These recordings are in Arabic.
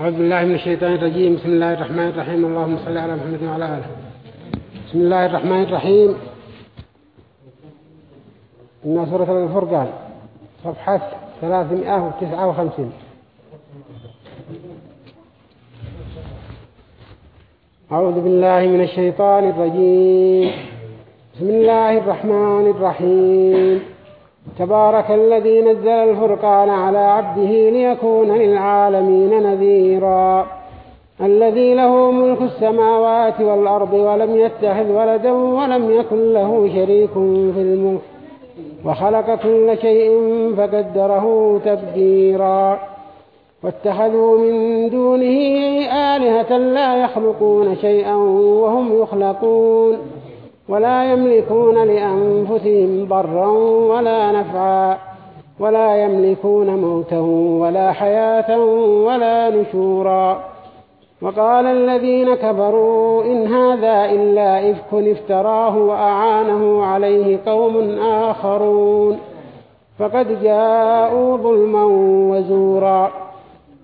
أعوذ بالله من الشيطان الرجيم. بسم الله الرحمن الرحيم. اللهم صل على محمد وعلى آله بسم الله الرحمن الرحيم. إن سورة الفرقان صفحة 359 أعوذ بالله من الشيطان الرجيم. بسم الله الرحمن الرحيم. تبارك الذي نزل الفرقان على عبده ليكون للعالمين نذيرا. الذي له ملك السماوات والأرض ولم يتخذ ولدا ولم يكن له شريك في الملك. وخلق كل شيء فقدره تقديرا. واتخذوا من دونه آلهة لا يخلقون شيئا وهم يخلقون. ولا يملكون لأنفسهم ضرا ولا نفعا ولا يملكون موتا ولا حياة ولا نشورا. وقال الذين كفروا إن هذا إلا إفك افتراه وأعانه عليه قوم آخرون. فقد جاءوا ظلما وزورا.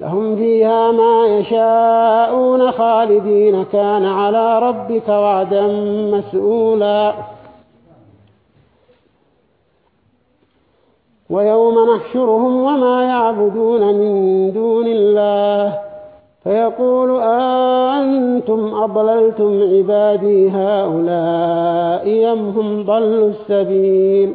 لهم فيها ما يشاءون خالدين. كان على ربك وعدا مسؤولا. ويوم نحشرهم وما يعبدون من دون الله. فيقول أنتم أضللتم عبادي هؤلاء أم هم ضلوا السبيل؟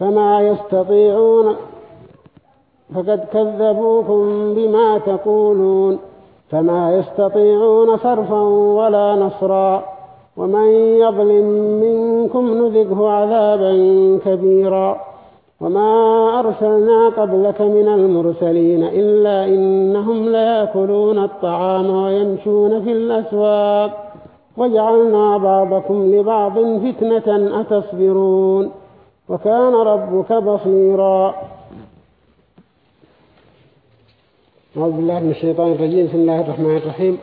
فما يستطيعون فقد كذبوكم بما تقولون فما يستطيعون صرفا ولا نصرا ومن يظلم منكم نذقه عذابا كبيرا وما أرسلنا قبلك من المرسلين إلا إنهم ليأكلون الطعام ويمشون في الأسواق وجعلنا بعضكم لبعض فتنة أتصبرون وكان ربك بصيرا. أعوذ بالله من الشيطان الرجيم. بسم الله الرحمن الرحيم.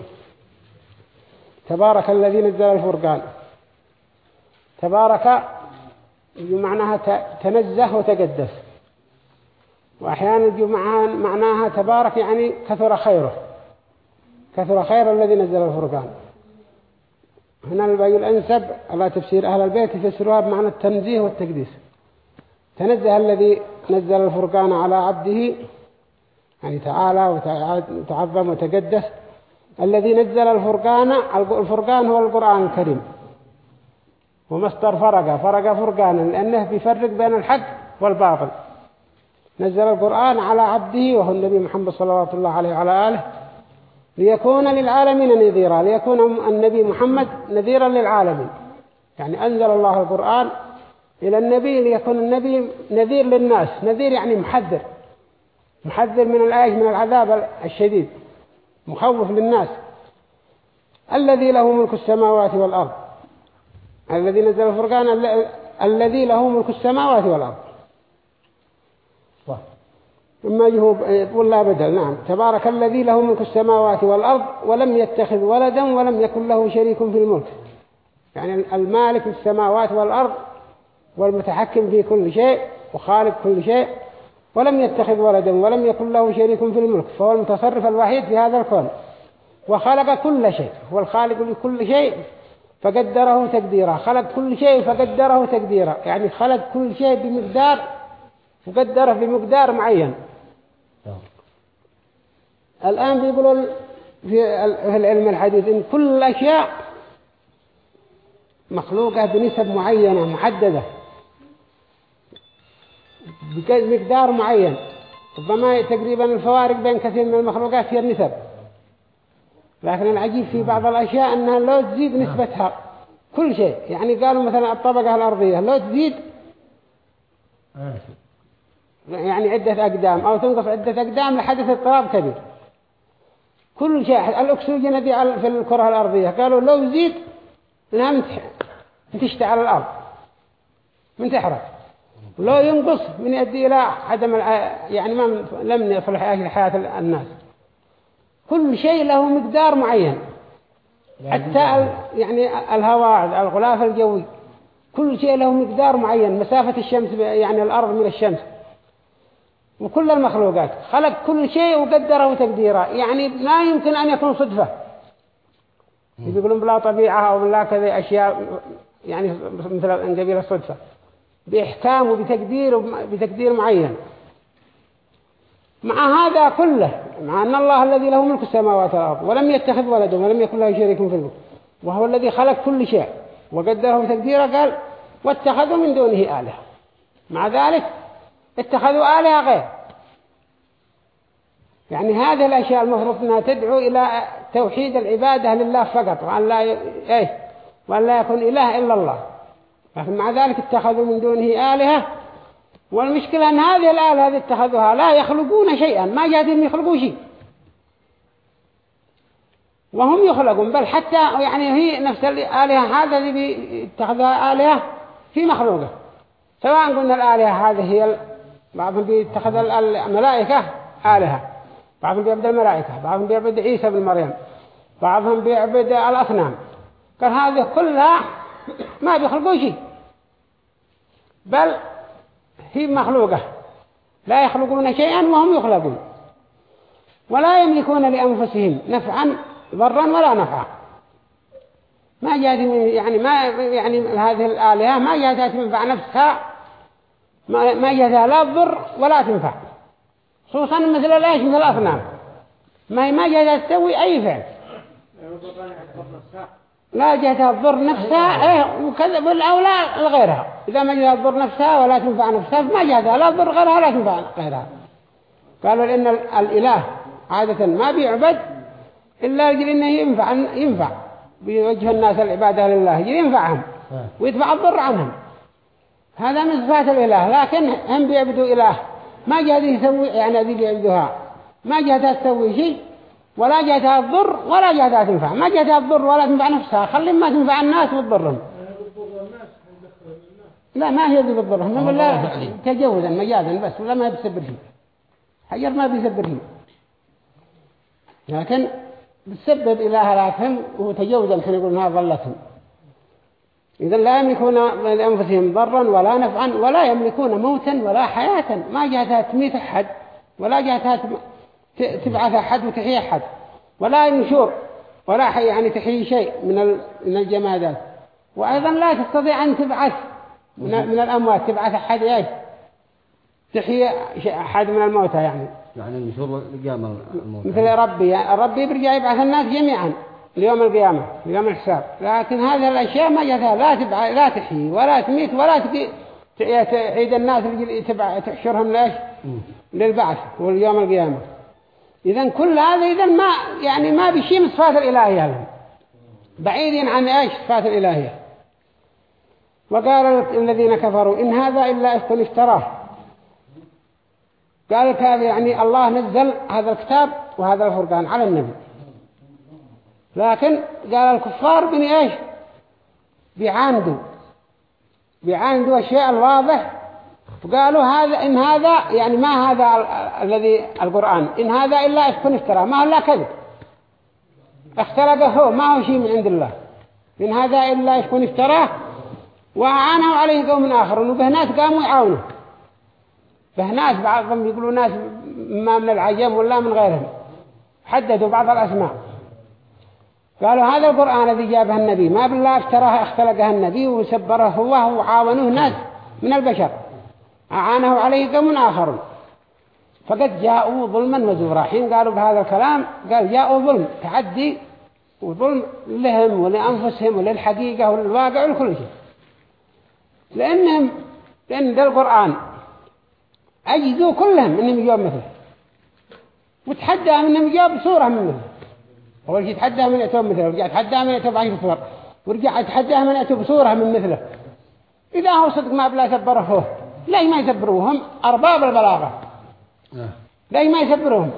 تبارك الذي نزل الفرقان. تبارك معناها تنزه وتقدس. وأحيانا يجب معناها تبارك يعني كثر خيره. كثر خير الذي نزل الفرقان. هنا البي الأنسب على تفسير أهل البيت يفسروها بمعنى التنزيه والتقديس. تنزه الذي نزل الفرقان على عبده يعني تعالى وتعظم وتقدس الذي نزل الفرقان الفرقان هو القرآن الكريم. ومصدر فرق فرق فرقانا لأنه بيفرق بين الحق والباطل. نزل القرآن على عبده وهو النبي محمد صلى الله عليه وعلى آله ليكون للعالمين نذيرا ليكون النبي محمد نذيرا للعالمين. يعني أنزل الله القرآن إلى النبي ليكون النبي نذير للناس. نذير يعني محذر. محذر من الآية من العذاب الشديد. مخوف للناس. الذي له ملك السماوات والأرض. الذي نزل الفرقان الذي له ملك السماوات والأرض. ثم يقول لا بدل. نعم. تبارك الذي له ملك السماوات والأرض ولم يتخذ ولدا ولم يكن له شريك في الملك. يعني المالك السماوات والأرض والمتحكم في كل شيء وخالق كل شيء ولم يتخذ ولدا ولم يكن له شريك في الملك فهو المتصرف الوحيد في هذا الكون. وخلق كل شيء هو الخالق لكل شيء فقدره تقديرا. خلق كل شيء فقدره تقديرا. يعني خلق كل شيء بمقدار وقدره بمقدار معين. الآن بيقولوا في العلم الحديث إن كل الأشياء مخلوقة بنسب معينة محددة. بمقدار معين. ربما تقريبا الفوارق بين كثير من المخلوقات هي النسب. لكن العجيب في بعض الأشياء أنها لو تزيد نسبتها كل شيء. يعني قالوا مثلا الطبقة الأرضية لو تزيد يعني عدة أقدام أو تنقص عدة أقدام لحدث اضطراب كبير. كل شيء الأكسجين الذي في الكرة الأرضية قالوا لو زيد انها تشتعل الأرض. من تحرق لو ينقص من يؤدي إلى عدم يعني ما لم يصلح حياة الناس. كل شيء له مقدار معين. حتى يعني الهواء الغلاف الجوي كل شيء له مقدار معين. مسافة الشمس يعني الأرض من الشمس. وكل المخلوقات. خلق كل شيء وقدره تقديره. يعني ما يمكن أن يكون صدفة. يقولون بلا طبيعة أو بلا كذا أشياء يعني مثل قبيل الصدفة بإحكام وبتقدير بتقدير معين. مع هذا كله مع أن الله الذي له ملك السماوات والأرض ولم يتخذ ولدا ولم يكن له شريك في الملك وهو الذي خلق كل شيء وقدره تقديره قال واتخذوا من دونه آلهة. مع ذلك اتخذوا آلهة غير. يعني هذه الأشياء المفروض أنها تدعو إلى توحيد العبادة لله فقط وأن لا, ي... إيه؟ وأن لا يكون إله إلا الله. لكن مع ذلك اتخذوا من دونه آلهة. والمشكلة أن هذه الآلهة التي اتخذوها لا يخلقون شيئا. ما جادين يخلقوا شيء. وهم يخلقون بل حتى يعني هي نفس الآلهة هذا اللي اتخذها آلهة في مخلوقة. سواء قلنا الآلهة هذه هي بعضهم بيتخذ الملائكة آلهة. بعضهم بيعبد الملائكة بعضهم بيعبد عيسى بن مريم بعضهم بيعبد الأصنام. قال هذه كلها ما بيخلقوا شيء. بل هي مخلوقة. لا يخلقون شيئا وهم يخلقون. ولا يملكون لأنفسهم نفعا ضرا ولا نفعا. ما جاءت يعني ما يعني هذه الآلهة ما جاءت تنفع نفسها. ما ما جاءتها لا تضر ولا تنفع. خصوصا مثل الايش مثل الأصنام. ما ما جاءت تسوي أي فعل. لا جاءتها تضر نفسها إيه وكذا والأولى لغيرها. إذا ما جاءتها تضر نفسها ولا تنفع نفسها فما جاءتها لا تضر غيرها ولا تنفع غيرها. قالوا إن الإله عادة ما بيعبد إلا يجري إنه ينفع ينفع. بيوجه الناس العبادة لله يجري ينفعهم ويدفع الضر عنهم. هذا من صفات الإله لكن هم بيعبدوا إله. ما جاء يسوي يعني ذي بيعبدوها. ما جاء تسوي شيء ولا جاءتها تضر ولا جاءتها تنفع. ما جاءتها تضر ولا تنفع نفسها. خلي ما تنفع الناس وتضرهم. لا ما هي ذي بتضرهم لا تجوزا مجازا بس ولا ما بيسبرهم حجر ما بيسبرهم لكن بتسبب إلى هلاكهم وتجوزا كان يقول إنها ظلتهم إذا لا يملكون لأنفسهم ضرا ولا نفعا ولا يملكون موتا ولا حياة. ما جاءتها تميت أحد ولا جاءتها تبعث أحد وتحيي أحد. ولا نشور ولا يعني تحيي شيء من من الجمادات وأيضا لا تستطيع أن تبعث من, من الأموات تبعث أحد إيش تحيي أحد من الموتى يعني. يعني النشور قيام الموتى. مثل ربي يعني ربي بيرجع يبعث الناس جميعا ليوم القيامة ليوم الحساب. لكن هذه الأشياء ما جاتها لا تبع لا تحيي ولا تميت ولا تقي تعيد الناس اللي تبع تحشرهم ليش؟ للبعث واليوم القيامة. إذا كل هذا إذا ما يعني ما بشيء من صفات الإلهية لهم بعيدين عن إيش صفات الإلهية. وقال الذين كفروا إن هذا إلا إفك افتراه قال هذا يعني الله نزل هذا الكتاب وهذا الفرقان على النبي. لكن قال الكفار بني إيش؟ بيعاندوا. بيعاندوا الشيء الواضح فقالوا هذا إن هذا يعني ما هذا الذي القرآن إن هذا إلا إفك افتراه ما هو إلا كذب. اختلقه هو ما هو شيء من عند الله. إن هذا إلا يكون افتراه وعانوا عليه قوم آخرون وبه ناس قاموا يعاونوا به ناس بعضهم يقولوا ناس ما من العجم ولا من غيرهم. حددوا بعض الأسماء. قالوا هذا القرآن الذي جابه النبي. ما بالله افتراه اختلقه النبي وسبره هو وعاونوه ناس من البشر. أعانه عليه قوم آخرون فقد جاءوا ظلما وزورا حين قالوا بهذا الكلام قال جاءوا ظلم تعدي وظلم لهم ولأنفسهم وللحقيقة وللواقع ولكل شيء. لأنهم لأن ذا القرآن عجزوا كلهم أنهم يجوا مثله. وتحدى أنهم يجوا بصورة من مثله. أول شيء تحدى من يأتوا مثله ورجع تحدى من يأتوا بعشر صور. ورجع تحدى من يأتوا بصورة من مثله. إذا هو صدق ما بلا سبره لا ما يسبروهم أرباب البلاغة. آه. ليش ما يسبروهم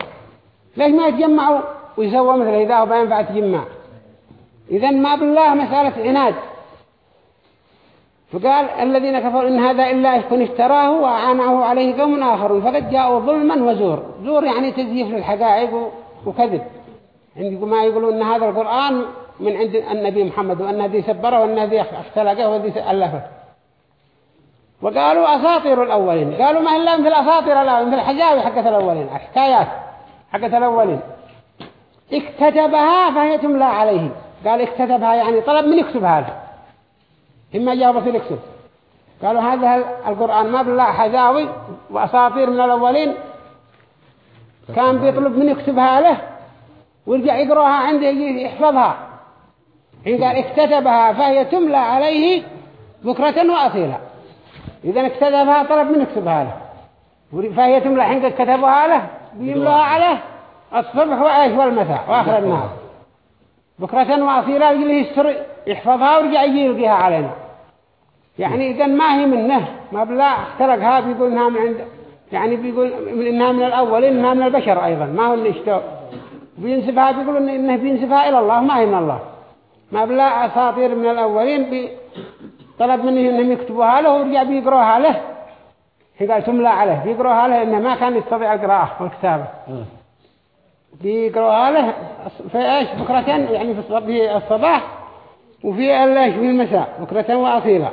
ليش ما يتجمعوا ويسووا مثل إذا هو بينفع تجمع إذا ما بالله مسألة عناد. فقال الذين كفروا إن هذا إلا يكون اشتراه وعانعه عليه قوم آخرون فقد جاءوا ظلما وزور. زور يعني تزييف للحقائق وكذب. عندما ما يقولون إن هذا القرآن من عند النبي محمد وأن هذه سبره وأن هذه اختلقه وهذه ألفه. وقالوا أساطير الأولين. قالوا ما إلا مثل أساطير الأولين مثل الحجاوي حقة الأولين. الحكايات حقة الأولين. اكتتبها فهي تملى عليه. قال اكتتبها يعني طلب من يكتبها له إما جاوبة يكتب. قالوا هذا القرآن ما بالله حجاوي وأساطير من الأولين. كان بيطلب من يكتبها له ويرجع يقراها عنده يحفظها. حين قال اكتتبها فهي تملى عليه بكرة وأصيلا. إذا اكتبها طلب من يكتبها له فهي تملى حين كتبها له بيملوها عليه الصبح وعيش والمساء وآخر النهار. بكرة وأصيلا يجي يستر يحفظها ويرجع يجي يلقيها علينا. يعني إذا ما هي منه ما بلا اخترقها بيقول إنها من عند يعني بيقول إنها من الأول إنها من البشر أيضا ما هو اللي اشتو بينسبها بيقول إنه بينسبها إلى الله ما هي من الله. ما بلا أساطير من الأولين بي طلب منه إنهم يكتبوها له ورجع بيقروها له. هي قال تملى عليه. بيقروها له إنه ما كان يستطيع القراءة والكتابة. بيقروها له. في إيش؟ بكرة يعني في الصباح وفي إيش في المساء. بكرة وأصيلة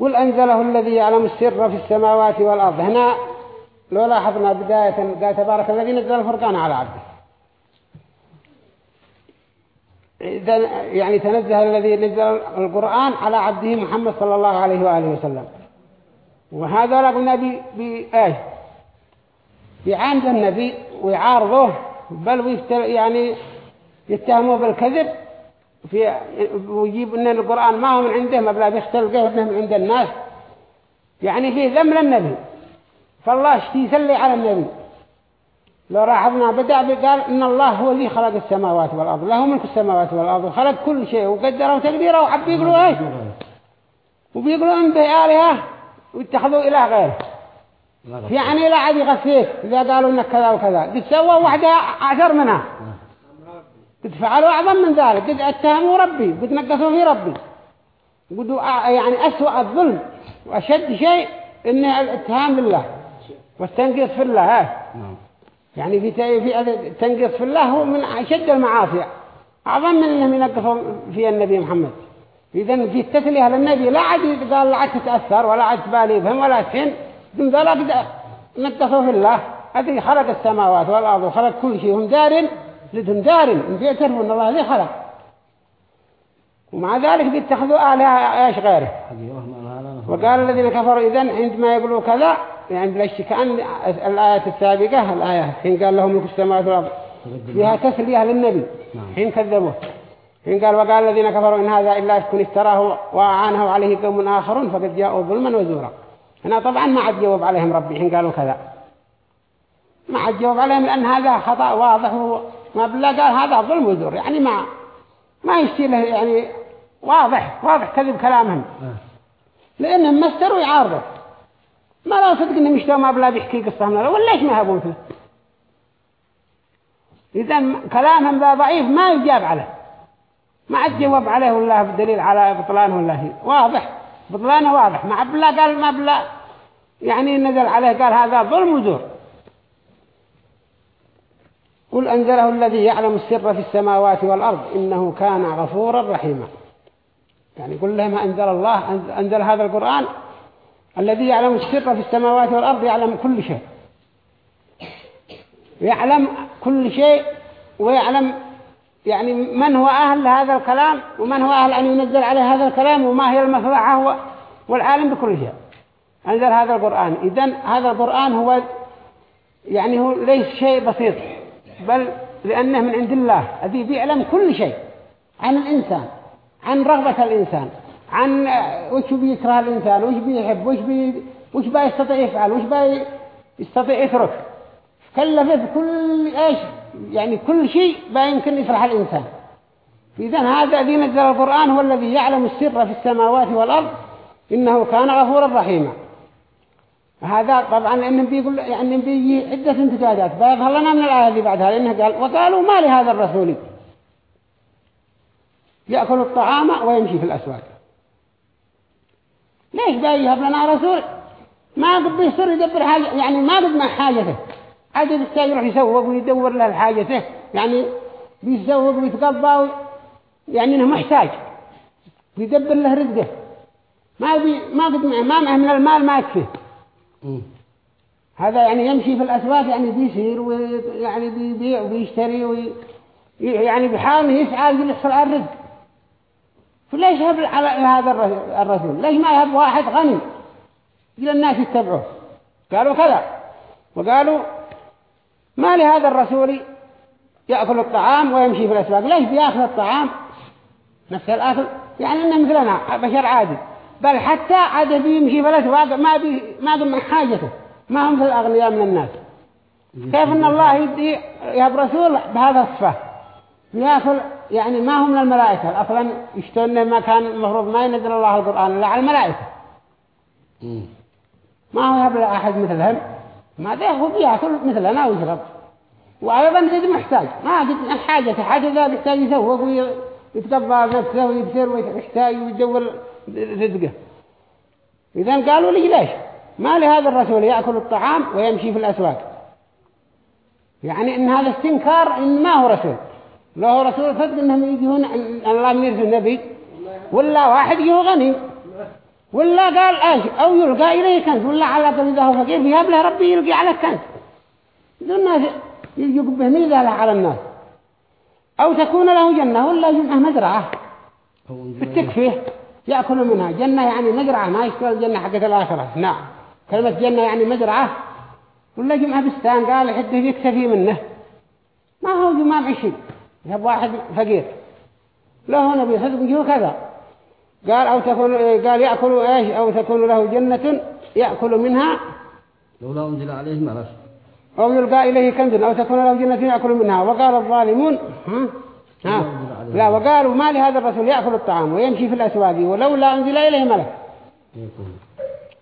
قل أنزله الذي يعلم السر في السماوات والأرض. هنا لو لاحظنا بداية قال تبارك الذي نزل الفرقان على عبده. يعني تنزه الذي نزل القرآن على عبده محمد صلى الله عليه وآله وسلم. وهذا لقنا بآيش؟ بيعاند النبي ويعارضه بل يعني يتهموه بالكذب في ويجيب إن القرآن ما هو من عنده ما بلا بيختلقه إنه من عند الناس. يعني فيه ذم للنبي. فالله اشتي يسلي على النبي. لو لاحظنا بدأ بقال إن الله هو الذي خلق السماوات والأرض. له ملك السماوات والأرض. وخلق كل شيء وقدره وتقديره وحب بيقولوا إيش وبيقولوا إن به آلهة واتخذوا إله غيره. يعني لا عاد يغفيك إذا قالوا إنك كذا وكذا. قد سووا واحدة عشر منها. قد فعلوا أعظم من ذلك. قد أتهموا ربي. قد نقصوا في ربي. قد يعني أسوأ الظلم وأشد شيء إنه الاتهام لله والتنقص في الله. نعم. يعني في في تنقص في الله هو من أشد المعاصي. أعظم من أنهم ينقصوا في النبي محمد. إذا في التسلية للنبي لا عاد قال لا عاد تتأثر ولا عاد تبالي بهم ولا تحن دم ذلك نقصوا في الله. هذه خلق السماوات والأرض وخلق كل شيء. هم دار لدهم دار. بيعترفوا أن الله ذي خلق. ومع ذلك بيتخذوا آلهة إيش غيره؟ وقال الذين كفروا إذن عندما يقولوا كذا يعني بلا شك كأن الآية السابقة الآية حين قال لهم ملك السماوات والأرض فيها تسلية للنبي. نعم. حين كذبوه حين قال وقال الذين كفروا إن هذا إلا يكون افتراه وأعانه عليه قوم آخرون فقد جاءوا ظلما وزورا. هنا طبعا ما عاد جواب عليهم ربي حين قالوا كذا. ما عاد جواب عليهم لأن هذا خطأ واضح ما بالله قال هذا ظلم وزور. يعني ما ما يشتي له يعني واضح واضح كذب كلامهم. آه. لأنهم مستروا يعارضوا ما لو صدق إنهم يشتوا ما بلا بيحكي قصة من ولا ليش ما يهبون فيه؟ إذا كلامهم ذا ضعيف ما يجاب عليه. ما عاد جواب عليه ولا بدليل على بطلانه ولا واضح. بطلانه واضح. ما بلا قال ما بلا يعني نزل عليه قال هذا ظلم وزور. قل أنزله الذي يعلم السر في السماوات والأرض إنه كان غفورا رحيما. يعني قل لهم أنزل الله أنزل هذا القرآن الذي يعلم السر في السماوات والأرض يعلم كل شيء. يعلم كل شيء ويعلم يعني من هو أهل هذا الكلام ومن هو أهل أن ينزل عليه هذا الكلام وما هي المصلحة والعالم بكل شيء. أنزل هذا القرآن. إذن هذا القرآن هو يعني هو ليس شيء بسيط بل لأنه من عند الله. الذي بيعلم كل شيء عن الإنسان عن رغبة الإنسان. عن وش بيكره الإنسان؟ وش بيحب؟ وش بي وش بيستطيع يفعل؟ وش بيستطيع يترك؟ كلفه بكل إيش؟ يعني كل شيء يمكن يفرح الإنسان. إذا هذا الذي نزل القرآن هو الذي يعلم السر في السماوات والأرض إنه كان غفورا رحيما. هذا طبعا لأنه بيقول يعني بيجي عدة انتجاجات بيظهر لنا من الآية اللي بعدها لأنه قال وقالوا ما لهذا الرسول؟ يأكل الطعام ويمشي في الأسواق. ليش بقى يهب لنا رسول ما قد بيصير يدبر حاجة يعني ما قد ما حاجته. عاد يحتاج يروح يسوق ويدور له حاجته يعني بيسوق ويتقضى يعني إنه محتاج. يدبر له رزقه. ما بي ما قد ما معه من المال ما يكفيه هذا يعني يمشي في الأسواق يعني بيسير ويعني بيبيع وبيشتري وي يعني بيحاول يسعى يحصل على الرزق. فليش يهب هذا الرسول ليش ما يهب واحد غني؟ إلى الناس يتبعوه قالوا كذا. وقالوا ما لهذا الرسول يأكل الطعام ويمشي في الأسواق؟ ليش بيأكل الطعام؟ نفس الأكل. يعني إنه مثلنا بشر عادي. بل حتى عاد بيمشي في الأسواق ما بي ما من حاجته. ما هم في الأغنياء من الناس. كيف أن الله يدي يهب رسول بهذا الصفة؟ يأكل يعني ما هم من الملائكة أصلا يشتون ما كان المفروض ما ينزل الله القرآن إلا على الملائكة. ما هو يهب أحد مثلهم؟ ما ذا هو بيأكل مثلنا ويشرب. وأيضا زيد محتاج. ما قد حاجة حاجة ذا يحتاج يسوق ويتقضى نفسه ويبصر ويحتاج ويدور رزقه. إذا قالوا لي ليش؟ ما لهذا الرسول يأكل الطعام ويمشي في الأسواق. يعني إن هذا استنكار إن ما هو رسول. لا هو رسول صدق إنهم يجيون الله من يرسل النبي. ولا واحد يجيه غني ولا قال إيش أو يلقى إليه كنز. ولا على قل إذا هو فقير فيهب له ربي يلقي على كنز دون الناس يلقوا به ميزة على الناس. أو تكون له جنة ولا جمعه مزرعة. بالتكفيه يأكل منها. جنة يعني مزرعة. ما يشتغل الجنة حقت الآخرة. نعم. كلمة جنة يعني مزرعة. ولا جمعة بستان قال حده يكتفي منه. ما هو جماع عشي يهب واحد فقير. له نبي صدق يجيه كذا. قال أو تكون قال يأكل إيش؟ أو تكون له جنة يأكل منها. لولا أنزل عليه ملك أو يلقى إليه كنز أو تكون له جنة يأكل منها. وقال الظالمون ها؟ ها؟ لا وقالوا ما لهذا الرسول يأكل الطعام ويمشي في الأسواق ولولا أنزل إليه ملك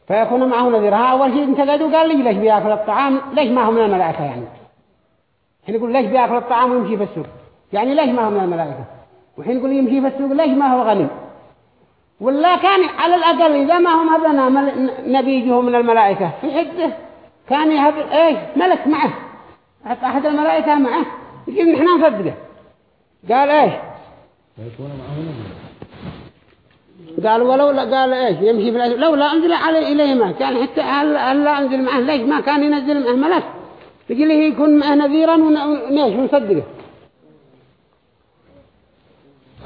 فيكون معه نذير. ها أول شيء انتقدوا قال لي ليش بيأكل الطعام؟ ليش ما هو من الملائكة يعني؟ حين يقول ليش بيأكل الطعام ويمشي في السوق؟ يعني ليش ما هو من الملائكة؟ وحين يقول يمشي في السوق؟ ليش ما هو غني؟ ولا كان على الأقل إذا ما هم هبنا نبيجه من الملائكة في حدة. كان يهب إيش؟ ملك معه. حتى أحد الملائكة معه. يجب نحن نصدقه. قال إيش؟ قال ولو لا قال إيش؟ يمشي في الأسفل لو لا أنزل عليه إليه ما كان حتى هل لا أنزل معه؟ ليش ما كان ينزل معه ملك؟ يجي له يكون معه نذيرا ونيش ونصدقه.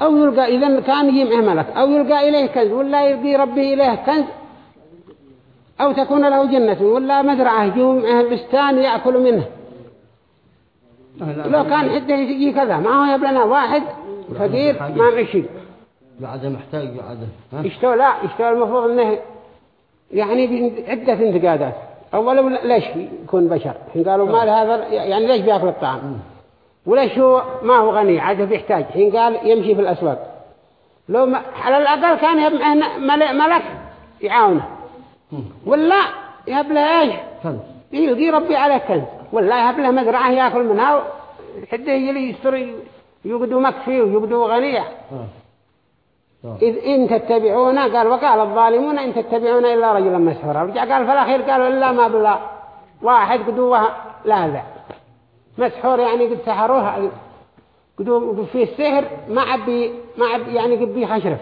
أو يلقى إذا كان يجي معه ملك أو يلقى إليه كنز ولا يلقي ربه إليه كنز أو تكون له جنة ولا مزرعة أهل بستان يأكل منه. لو كان حده يجي كذا ما هو يبلنا واحد فقير ما معشي بعد محتاج بعد يشتغل لا يشتغل المفروض إنه يعني عدة انتقادات. أولا ليش يكون بشر؟ حين قالوا ما هذا يعني ليش بيأكل الطعام؟ وليش هو ما هو غني عاده بيحتاج. حين قال يمشي في الأسواق. لو ما على الأقل كان يبقى ملك يعاونه. ولا يهب له إيش؟ يلقي ربي على كنز ولا يهب له مزرعة يأكل منها حده يجي يشتري يقدوا مكفي ويقدوا غنية. إذ إن تتبعون قال وقال الظالمون إن تتبعون إلا رجلا مسحورا رجع قال في الأخير قالوا إلا ما بلا واحد قدوة لا لا. مسحور يعني قد سحروها قدوا في السحر ما عبي ما عبي يعني قد بي خشرف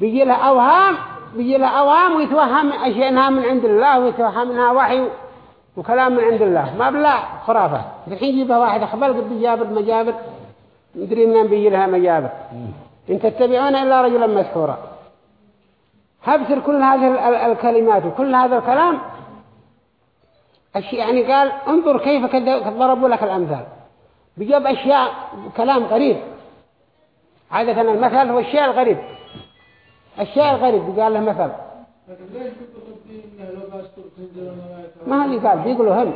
بيجي له أوهام بيجي له أوهام ويتوهم أشياء من عند الله ويتوهم منها وحي وكلام من عند الله. ما بلا خرافة. الحين يجيبها واحد أخبر قد بيجابر مجابر. مدري منين بيجي لها مجابر. إن تتبعون إلا رجلا مسحورا. هبتر كل هذه الكلمات وكل هذا الكلام يعني قال انظر كيف ضربوا لك الأمثال. بجاب أشياء كلام غريب. عادة المثل هو الشيء الغريب. الشيء الغريب قال له مثل. ما هذه قال؟ بيقولوا هم.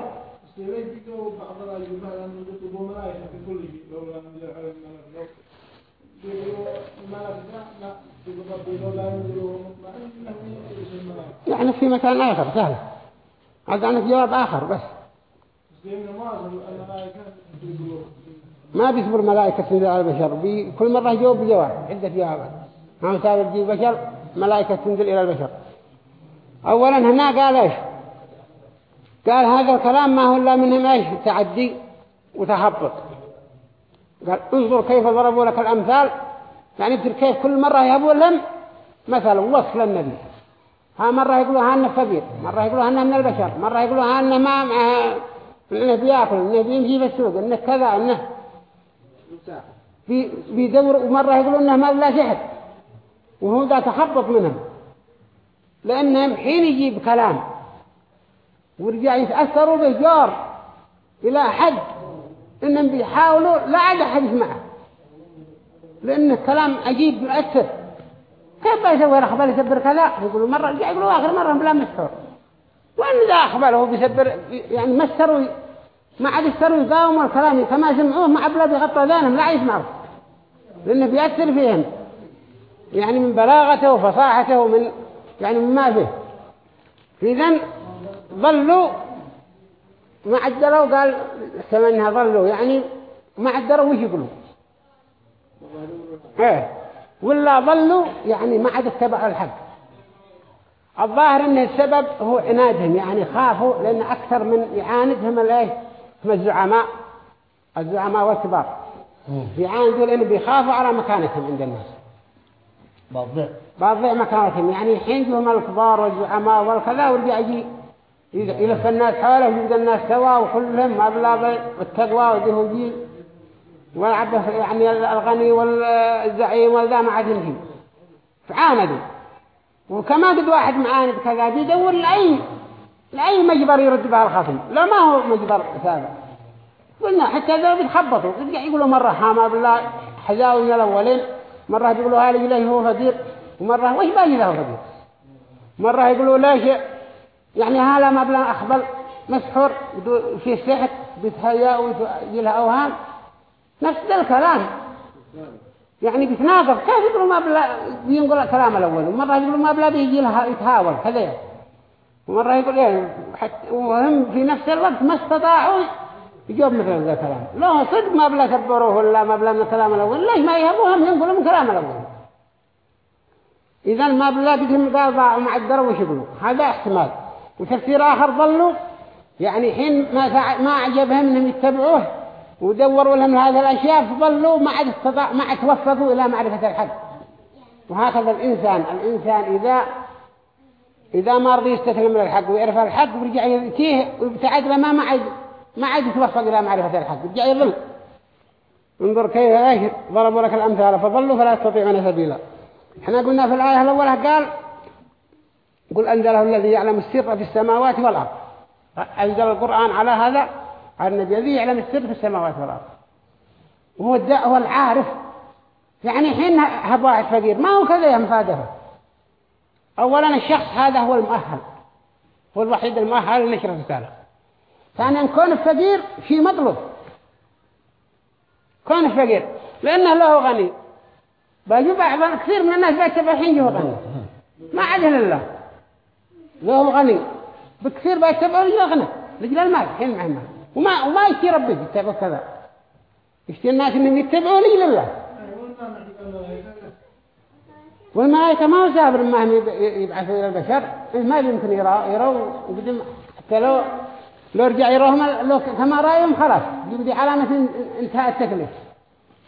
يعني في مكان آخر سهل. هذا عنك جواب آخر بس. ما بيصبر ملائكة تنزل على البشر. كل مرة يجاوب بجواب عدة جوابات. ما مسابر تجيب بشر ملائكة تنزل إلى البشر. أولا هنا قال إيش؟ قال هذا الكلام ما هو إلا منهم إيش؟ تعدي وتهبط قال انظر كيف ضربوا لك الأمثال. يعني كيف كل مرة يهبوا لهم مثلا وصل النبي ها مرة يقولوا هانه فقير مرة يقولوا هانه من البشر مرة يقولوا هانه ما معه أنه بيأكل أنه بيمشي في السوق أنه كذا أنه بيدور ومرة يقولوا أنه ما بلا سحر وهو ذا تخبط منهم لانهم حين يجيب كلام ورجع يتأثروا به جار إلى حد إنهم بيحاولوا لا عاد احد يسمعه لأن الكلام عجيب مؤثر. كيف يسوي رخبة يسبر كذا؟ يقولوا مرة رجع يقولوا آخر مرة بلا مسحور وأن ذا أخبره هو بيسبر يعني مسروا ما عاد يستروا يقاوموا الكلام كما سمعوه ما عبلا بيغطى ذانهم لا يسمعوا. لأنه بيأثر فيهم. يعني من بلاغته وفصاحته ومن يعني مما فيه. إذن ظلوا ما عدلوا قال سمنها ظلوا. يعني ما عدلوا وش يقولوا؟ إيه. ولا ظلوا يعني ما عاد اتبعوا الحق. الظاهر إن السبب هو عنادهم يعني خافوا لأن أكثر من يعاندهم الايه هم الزعماء. الزعماء والكبار. يعاندوا لأن بيخافوا على مكانتهم عند الناس. بضع. بضع مكانتهم يعني الحين جهم الكبار والزعماء والكذا ورجع يجي يلف الناس حوله ويجد الناس سوا وكلهم أبلاغ والتقوى والجهودين والعبد يعني الغني والزعيم والذا ما عاد يمشي فعاندوا وكما قد واحد معاند كذا بيدور لأي لأي مجبر يرد بها الخصم. لا ما هو مجبر ثابت قلنا حتى ذا بيتخبطوا يقولوا مرة حاما بالله حزاوي الأولين مرة يقولوا هالي ليه هو فقير ومرة وش باقي له فقير مرة يقولوا ليش يعني هذا مبلغ أخبل مسحور في السحر بيتهيأ ويجي لها أوهام نفس الكلام. يعني بيتناقض كيف يقولوا ما بلا بينقل الكلام الأول؟ ومرة يقولوا ما بلا بيجي لها يتهاول كذا. ومرة يقول إيه حتى وهم في نفس الوقت ما استطاعوا يجوب مثل هذا الكلام. لا صدق ما بلا كبروه ولا ما بلا من الكلام الأول. ليش ما يهبوهم ينقلوا من الكلام الأول. إذا ما بلا بيجهم قاضع ومعدروا وش يقولوا؟ هذا احتمال. وتفسير آخر ظلوا يعني حين ما ما عجبهم إنهم يتبعوه ودوروا لهم هذه الأشياء فظلوا ما عاد استطاع ما عاد توفقوا إلى معرفة الحق وهكذا الإنسان الإنسان إذا إذا ما رضي يستسلم من الحق ويعرف الحق ويرجع يتيه ويبتعد لما ما عاد ما عاد يتوفق إلى معرفة الحق يرجع يظل. انظر كيف إيش ضربوا لك الأمثال فظلوا فلا يستطيعون سبيلا. إحنا قلنا في الآية الأولى قال قل أنزله الذي يعلم السر في السماوات والأرض. أنزل القرآن على هذا النبي الذي يعلم السر في السماوات والأرض. وهو هو العارف. يعني حين هب واحد فقير ما هو كذا يا أولا الشخص هذا هو المؤهل. هو الوحيد المؤهل لنشر الرسالة. ثانيا كون الفقير في مطلوب. كون الفقير. لأنه له غني. بعض كثير من الناس بيتبع الحين جوا غني. ما عده لله له غني. بكثير بيتبعوا لجل غنى لجل المال حين معه وما وما يشتي ربي يتبع كذا. يشتي الناس انهم يتبعوا لجل الله. والملائكة ما هو سابر ما هم يبعثوا إلى البشر. ما يمكن يروا. يروا وقدم حتى لو لو رجع يروهم لو كما رأيهم خلاص. دي علامة انتهاء التكليف.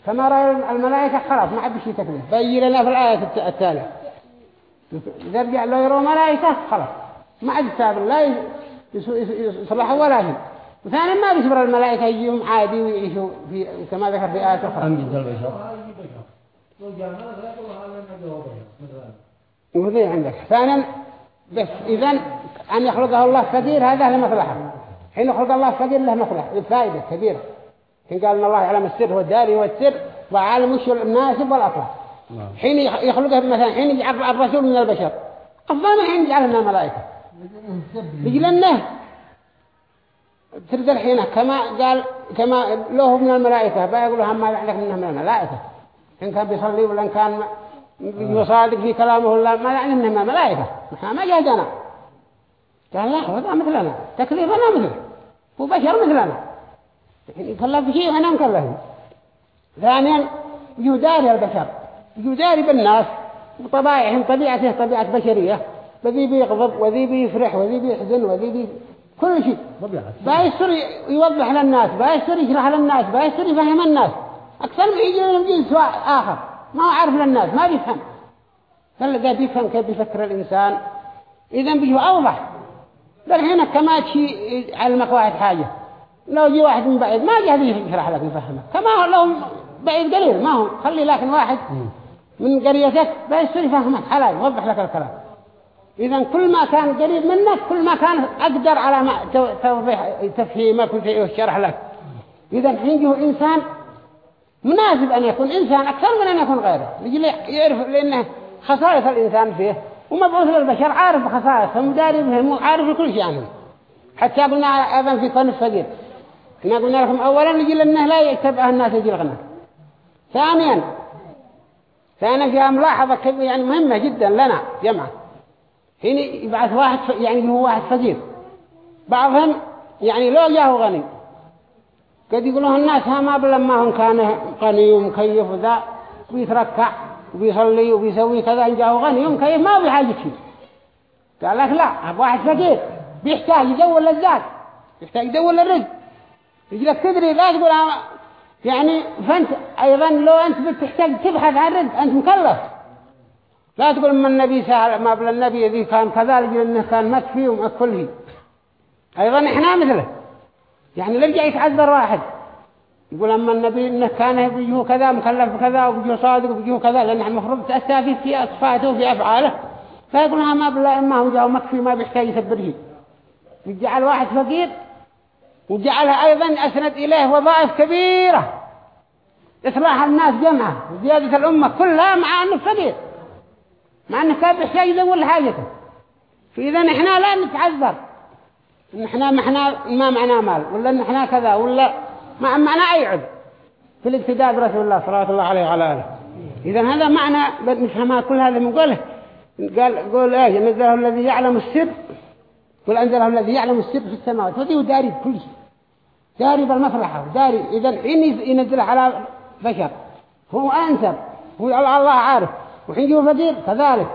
كما رأي الملائكة خلاص ما عبش تكليف. بيجي لنا في الآية التالية. إذا رجع لو يروا ملائكة خلاص. ما عاد سابر لا يصلحوا ولا شيء. وثانيا ما بيصبر الملائكة يجيهم عادي ويعيشوا في كما ذكر في آية أخرى. أمجد البشر وذي عندك. ثانيا بس إذا أن يخلقه الله فقير هذا له مصلحة. حين يخلق الله فقير له مصلحة فائدة كبيرة. حين قال إن الله يعلم السر هو الداري والسر وعالم وش المناسب والأطلع نعم. حين يخلقه مثلا حين يجعل الرسول من البشر. أفضل من حين يجعله من الملائكة ترد الحين كما قال كما له من الملائكة بيقول هم ما يعلق منه من الملائكة إن كان بيصلي ولا إن كان يصادق في كلامه ولا ما يعني إنه ملائكة. ما جاءنا قال لا هذا مثلنا. تكليفنا مثله هو بشر مثلنا. يكلف شيء وأنا مكلف ثانيا يداري البشر. يداري بالناس. وطبائعهم طبيعته طبيعة بشرية. وذي بيغضب وذي بيفرح وذي بيحزن وذي بي كل شيء. بايسر يوضح للناس بايسر يشرح للناس بايسر يفهم الناس. أكثر من يجي من جنس آخر. ما هو عارف للناس ما بيفهم. فالذي بيفهم كيف بيفكر الإنسان إذا بيجوا أوضح. هنا كما تشي علمك واحد حاجة. لو جي واحد من بعيد ما جاء يشرح لك يفهمك. كما هو لو بعيد قليل ما هو. خلي لكن واحد من قريتك بيصير يفهمك حلال يوضح لك الكلام. إذا كل ما كان قريب منك كل ما كان أقدر على توضيح تفهيمك وشرح لك. إذا حين إنسان مناسب أن يكون إنسان أكثر من أن يكون غيره. يجي يعرف لأنه خصائص الإنسان فيه ومبعوث للبشر عارف بخصائصه ومداري بهم وعارف بكل شيء عنه حتى قلنا أيضا في قنف الفقير كنا قلنا لكم أولا نجي لأنه لا يتبعه الناس يجي الغنى ثانيا ثانيا فيها ملاحظة يعني مهمة جدا لنا جمعة هنا يبعث واحد يعني هو واحد فقير. بعضهم يعني لو جاءه غني. قد يقولوا الناس ها ما بلما هم كان غني ومكيف وذا ويتركع وبيصلي وبيسوي كذا إن جاءه غني ومكيف ما بيحاجة شيء قال لك لا واحد فقير. بيحتاج يدور للذات يحتاج يدور للرزق. يجلك تدري لا تقول يعني فأنت أيضا لو أنت بتحتاج تبحث عن رزق أنت مكلف. لا تقول ما النبي سهل ما بل النبي ذي كان كذلك لأنه كان مكفي ومأكله أيضا إحنا مثله. يعني لرجع يتعذر واحد. يقول أما النبي إنه كان بيجيه كذا مكلف بكذا وبيجيه صادق وبيجيه كذا لأن المفروض تأسى في أصفاته وفي أفعاله. فيقول ما بلا إما هو جاء مكفي ما بيحتاج يسبره يجعل واحد فقير. وجعلها أيضا أسند إليه وظائف كبيرة. إصلاح الناس جمعة وزيادة الأمة كلها مع أنه فقير. مع أنه كان بيحتاج يدور لحاجته فإذا نحن لا نتعذر. نحن ما إحنا ما معنا مال. ولا نحن كذا ولا ما معنا أي عذر. في الاقتداء برسول الله صلى الله عليه وعلى آله. إذا هذا معنى نفهمها كل هذا من قوله. قال قول إيه؟ نزله الذي يعلم السر. قل أنزله الذي يعلم السر في السماوات. هذه داري بكل شيء. داري بالمصلحة داري إذا حين ينزل على بشر. هو أنسب. هو الله عارف. وحين فقير كذلك.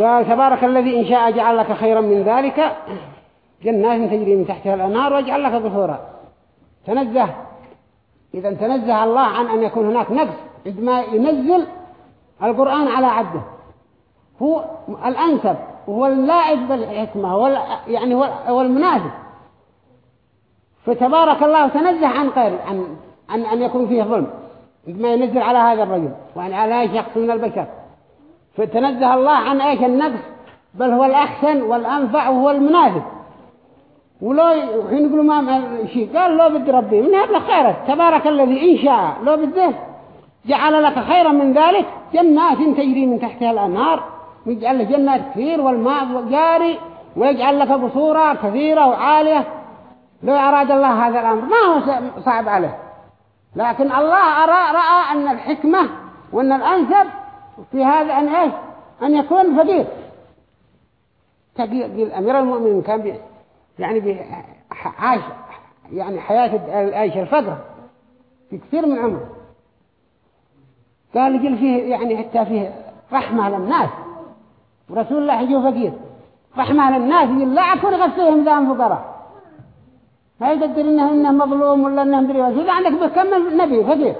قال تبارك الذي إن شاء جعل لك خيرا من ذلك جنات تجري من تحتها الأنهار ويجعل لك ظهورا تنزه. إذا تنزه الله عن أن يكون هناك نقص عندما ينزل القرآن على عبده. هو الأنسب هو بالحكمة يعني هو المناسب. فتبارك الله تنزه عن غير عن عن أن يكون فيه ظلم. عندما ينزل على هذا الرجل. وعن على شخص من البشر. فتنزه الله عن إيش النقص بل هو الأحسن والأنفع وهو المناسب ولو حين يقولوا ما شيء. قال لو بد ربي. من هذا خيرك تبارك الذي إن شاء. لو بده جعل لك خيرا من ذلك. جنات تجري من تحتها الأنهار. ويجعل لك جنات كثير والماء جاري. ويجعل لك قصورا كثيرة وعالية. لو أراد الله هذا الأمر. ما هو صعب عليه. لكن الله أرى رأى أن الحكمة وأن الأنسب في هذا أن إيش؟ أن يكون فقير تقيل أمير المؤمنين كان يعني عاش يعني حياة العيش الفقر في كثير من عمره قال يجل فيه يعني حتى فيه رحمة للناس ورسول الله يجوا فقير رحمة للناس يقول لا أكون غسيهم ذا فقراء ما يقدر إنه إنه مظلوم ولا إنه مدري إذا عندك بكمل نبي؟ فقير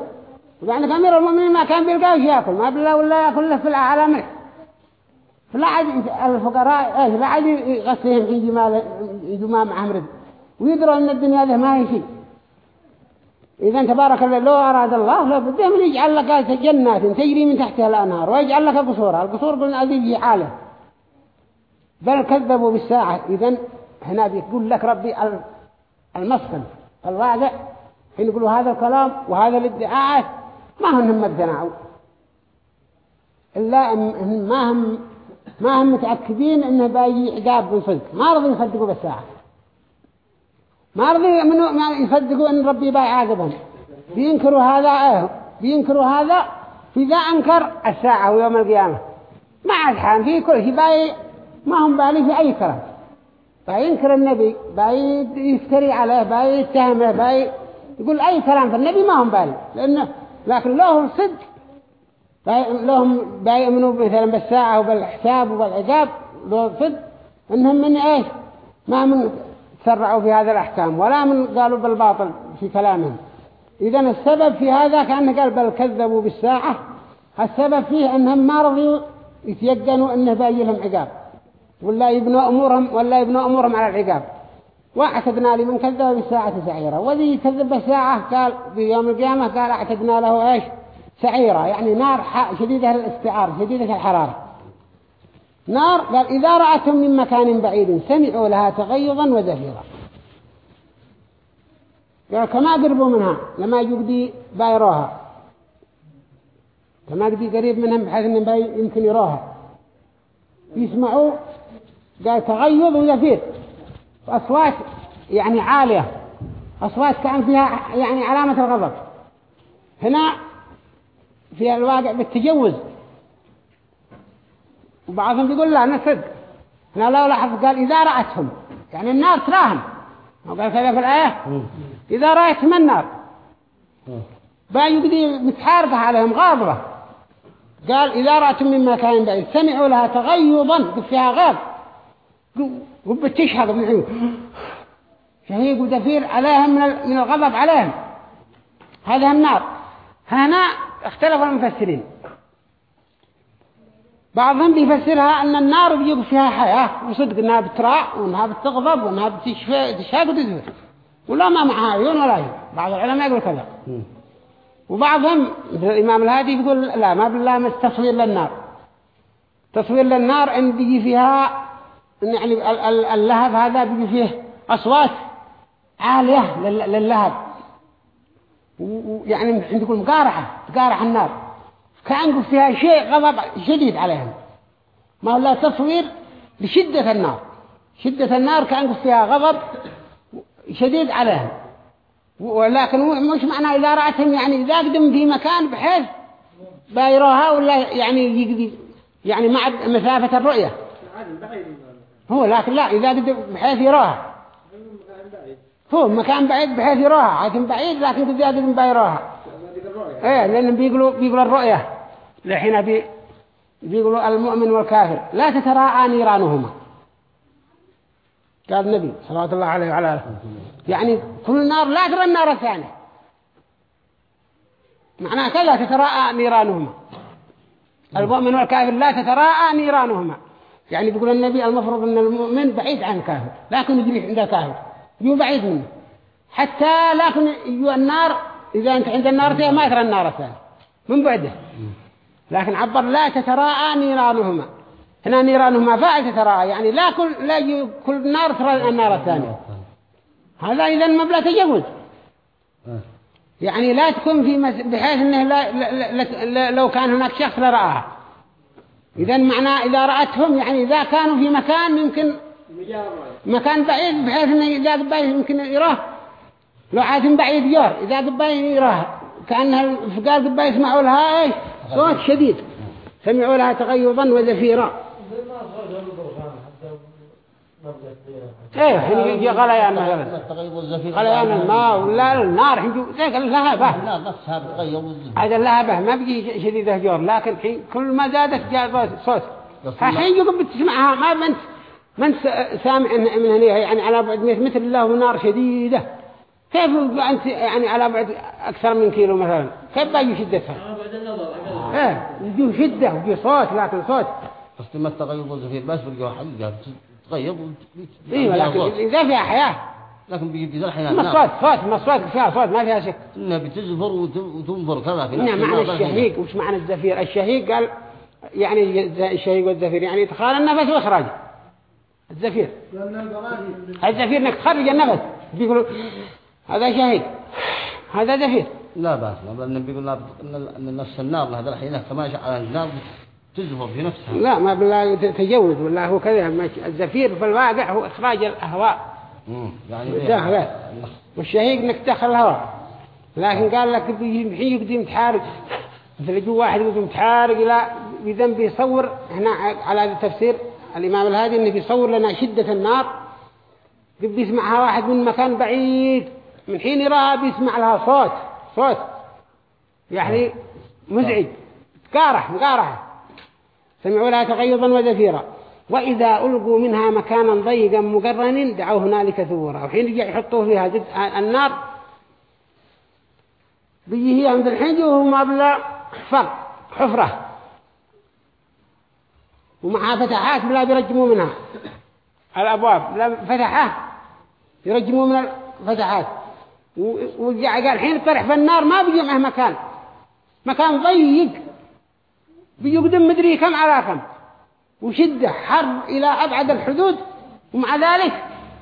إذا عندك أمير المؤمنين ما كان بيلقاش يأكل. ما بالله ولا يأكل له في العالم فلا عاد الفقراء إيش لا عاد يغسلهم في جمال جمال معهم رزق ويدروا إن الدنيا ذه ما هي شيء. اذا تبارك الله لو أراد الله لو بده من يجعل لك جنات تجري من تحتها الأنهار ويجعل لك قصورا القصور قلنا في حاله. بل كذبوا بالساعة. اذا هنا بيقول لك ربي المسكن. الواقع حين يقولوا هذا الكلام وهذا الادعاءات ما هم مقتنعوا إلا ما هم ما هم متأكدين إنه باجي عقاب من صدق ما رضي يصدقوا بالساعة. ما رضي منه ما يصدقوا إن ربي باي عاقبهم بينكروا هذا إيه بينكروا هذا ذا أنكر الساعة ويوم القيامة. ما عاد حان. في كل شيء باي ما هم بالي في أي كلام. ينكر النبي باي يفتري عليه باي يتهمه باي يقول أي كلام فالنبي ما هم بالي لأنه لكن لهم صدق. لهم بيؤمنوا مثلا بالساعة وبالحساب وبالعقاب لو صد انهم من إيش؟ ما من تسرعوا في هذا الأحكام ولا من قالوا بالباطل في كلامهم. اذا السبب في هذا كأنه قال بل كذبوا بالساعة. السبب فيه أنهم ما رضيوا يتيقنوا إنه باجي لهم عقاب. ولا يبنوا امورهم ولا يبنوا أمورهم على العقاب. وأعتدنا لمن كذب بالساعة سعيرة وذي يكذب بالساعة قال في يوم القيامة قال أعتدنا له إيش؟ سعيرة يعني نار شديدة الاستعار شديدة الحرارة. نار قال إذا رأتهم من مكان بعيد سمعوا لها تغيظا وزفيرا قال كما قربوا منها لما يجدي بايروها. كما قدي قريب منهم بحيث أنهم يمكن يروها. يسمعوا قال تغيظ وزفير أصوات يعني عالية. أصوات كأن فيها يعني علامة الغضب. هنا في الواقع بالتجوز. وبعضهم بيقول لا نصدق هنا لو لاحظ قال إذا رأتهم. يعني النار تراهم. وقال كذا في الآية؟ إذا رأيتهم النار؟ بقى يقدي متحاربة عليهم غاضبة. قال إذا رأتهم من مكان بعيد سمعوا لها تغيظا فيها غاض وبتشهد من عيون شهيق ودفير عليهم من الغضب عليهم. هذا النار. هنا اختلف المفسرين. بعضهم بيفسرها أن النار بيجب فيها حياة وصدق أنها بتراع وأنها بتغضب وأنها بتشهد وتزهر ولا ما معها عيون ولا عيون بعض العلماء يقول كذا. وبعضهم الإمام الهادي يقول لا ما بالله تصوير للنار. تصوير للنار إن بيجي فيها يعني اللهب هذا بيجي فيه أصوات عالية للهب. ويعني عندكم مقارعة تقارع النار. كأنه فيها شيء غضب شديد عليهم. ما هو لا تصوير لشدة النار. شدة النار كأنه فيها غضب شديد عليهم. ولكن مش معنى إذا رأتهم يعني إذا قدم في مكان بحيث بايروها ولا يعني يعني مع مسافة الرؤية. هو لكن لا إذا قدم بحيث يروها هو مكان بعيد بحيث يراها لكن بعيد لكن زيادة من بيراها إيه لأنهم بيقولوا بيقولوا الرؤية. لحين بي بيقولوا المؤمن والكافر. لا تتراءى نيرانهما. قال النبي صلى الله عليه وعلى آله. يعني كل نار لا ترى النار الثانية. معناها كلا تتراءى نيرانهما. المؤمن والكافر لا تتراءى نيرانهما. يعني بيقول النبي المفروض أن المؤمن بعيد عن الكافر لكن يجري عند الكافر يجوا بعيد منه. حتى لكن يجوا النار إذا أنت عند النار فيها ما ترى النار الثانية من بعده. لكن عبر لا تتراءى نيرانهما. هنا نيرانهما فاعل تتراءى يعني لا كل لا كل نار ترى النار الثانية. هذا إذا ما بلا تجوز آه. يعني لا تكون في مس... بحيث إنه لا... لا... لا... لا... لو كان هناك شخص لرآها إذا معناه إذا رأتهم يعني إذا كانوا في مكان يمكن مكان بعيد بحيث انه إذا قبائل يمكن يراه لو عاد بعيد جار إذا قبائل يراه كأنها الفقار قبائل يسمعوا لها صوت شديد. سمعوا لها تغيظا وزفيرا. إيه حين يجي غليان مثلا غليان الماء ولا النار حين يجي زي اللهبة لا بس هذا اللهبة ما بيجي شديدة جور. لكن حين كل ما زادت جاء صوت الحين يقوم بتسمعها. ما منت من سامع إن- من هنا يعني على بعد مثل الله نار شديدة. كيف أنت يعني على بعد أكثر من كيلو مثلا؟ كيف باجي شدتها؟ إيه يجي شدة ويجي صوت لكن صوت. بس ما التغيب والزفير بس بالجو حقها تغيب أيوه لكن إذا فيها حياة. لكن ما صوت صوت ما صوت فيها صوت ما فيها شك. إنها بتزفر وت- وتنفر كذا في نعم معنى. الشهيق. وش معنى الزفير؟ الشهيق قال يعني الشهيق والزفير يعني إدخال النفس وإخراجه. الزفير. الزفير إنك تخرج النفس. بيقولوا هذا شهيق. هذا زفير. لا بأس النبي يقول لا أن نفس النار هذا الحين كما على النار تزفر في نفسها. لا ما بالله تجوز ولا هو كذا. الزفير في الواقع هو إخراج الأهواء. يعني بالداخل. فيها- والشهيق إنك تدخل الهواء. لكن قال لك الحين يقدم متحارق. مثل يجوا واحد يقدم متحارق لا بذنب بيصور هنا على هذا التفسير الإمام الهادي إنه بيصور لنا شدة النار. بيسمعها واحد من مكان بعيد. من حين يراها بيسمع لها صوت صوت. يعني مزعج. مقارح مقارحة سمعوا لها تغيظا وزفيرا. وإذا ألقوا منها مكانا ضيقا مقرن دعوا هنالك ثبورا. وحين يجي يحطوه فيها جد النار. بيجي هي عند الحين جوه ما بلا حفر حفرة. ومعها فتحات بلا بيرجموا منها. الأبواب لا فتحة. يرجموا من الفتحات و- ورجع قال الحين طرح في النار ما بيجي معه مكان. مكان ضيق. بيقدم مدري كم على كم. وشدة حر إلى أبعد الحدود. ومع ذلك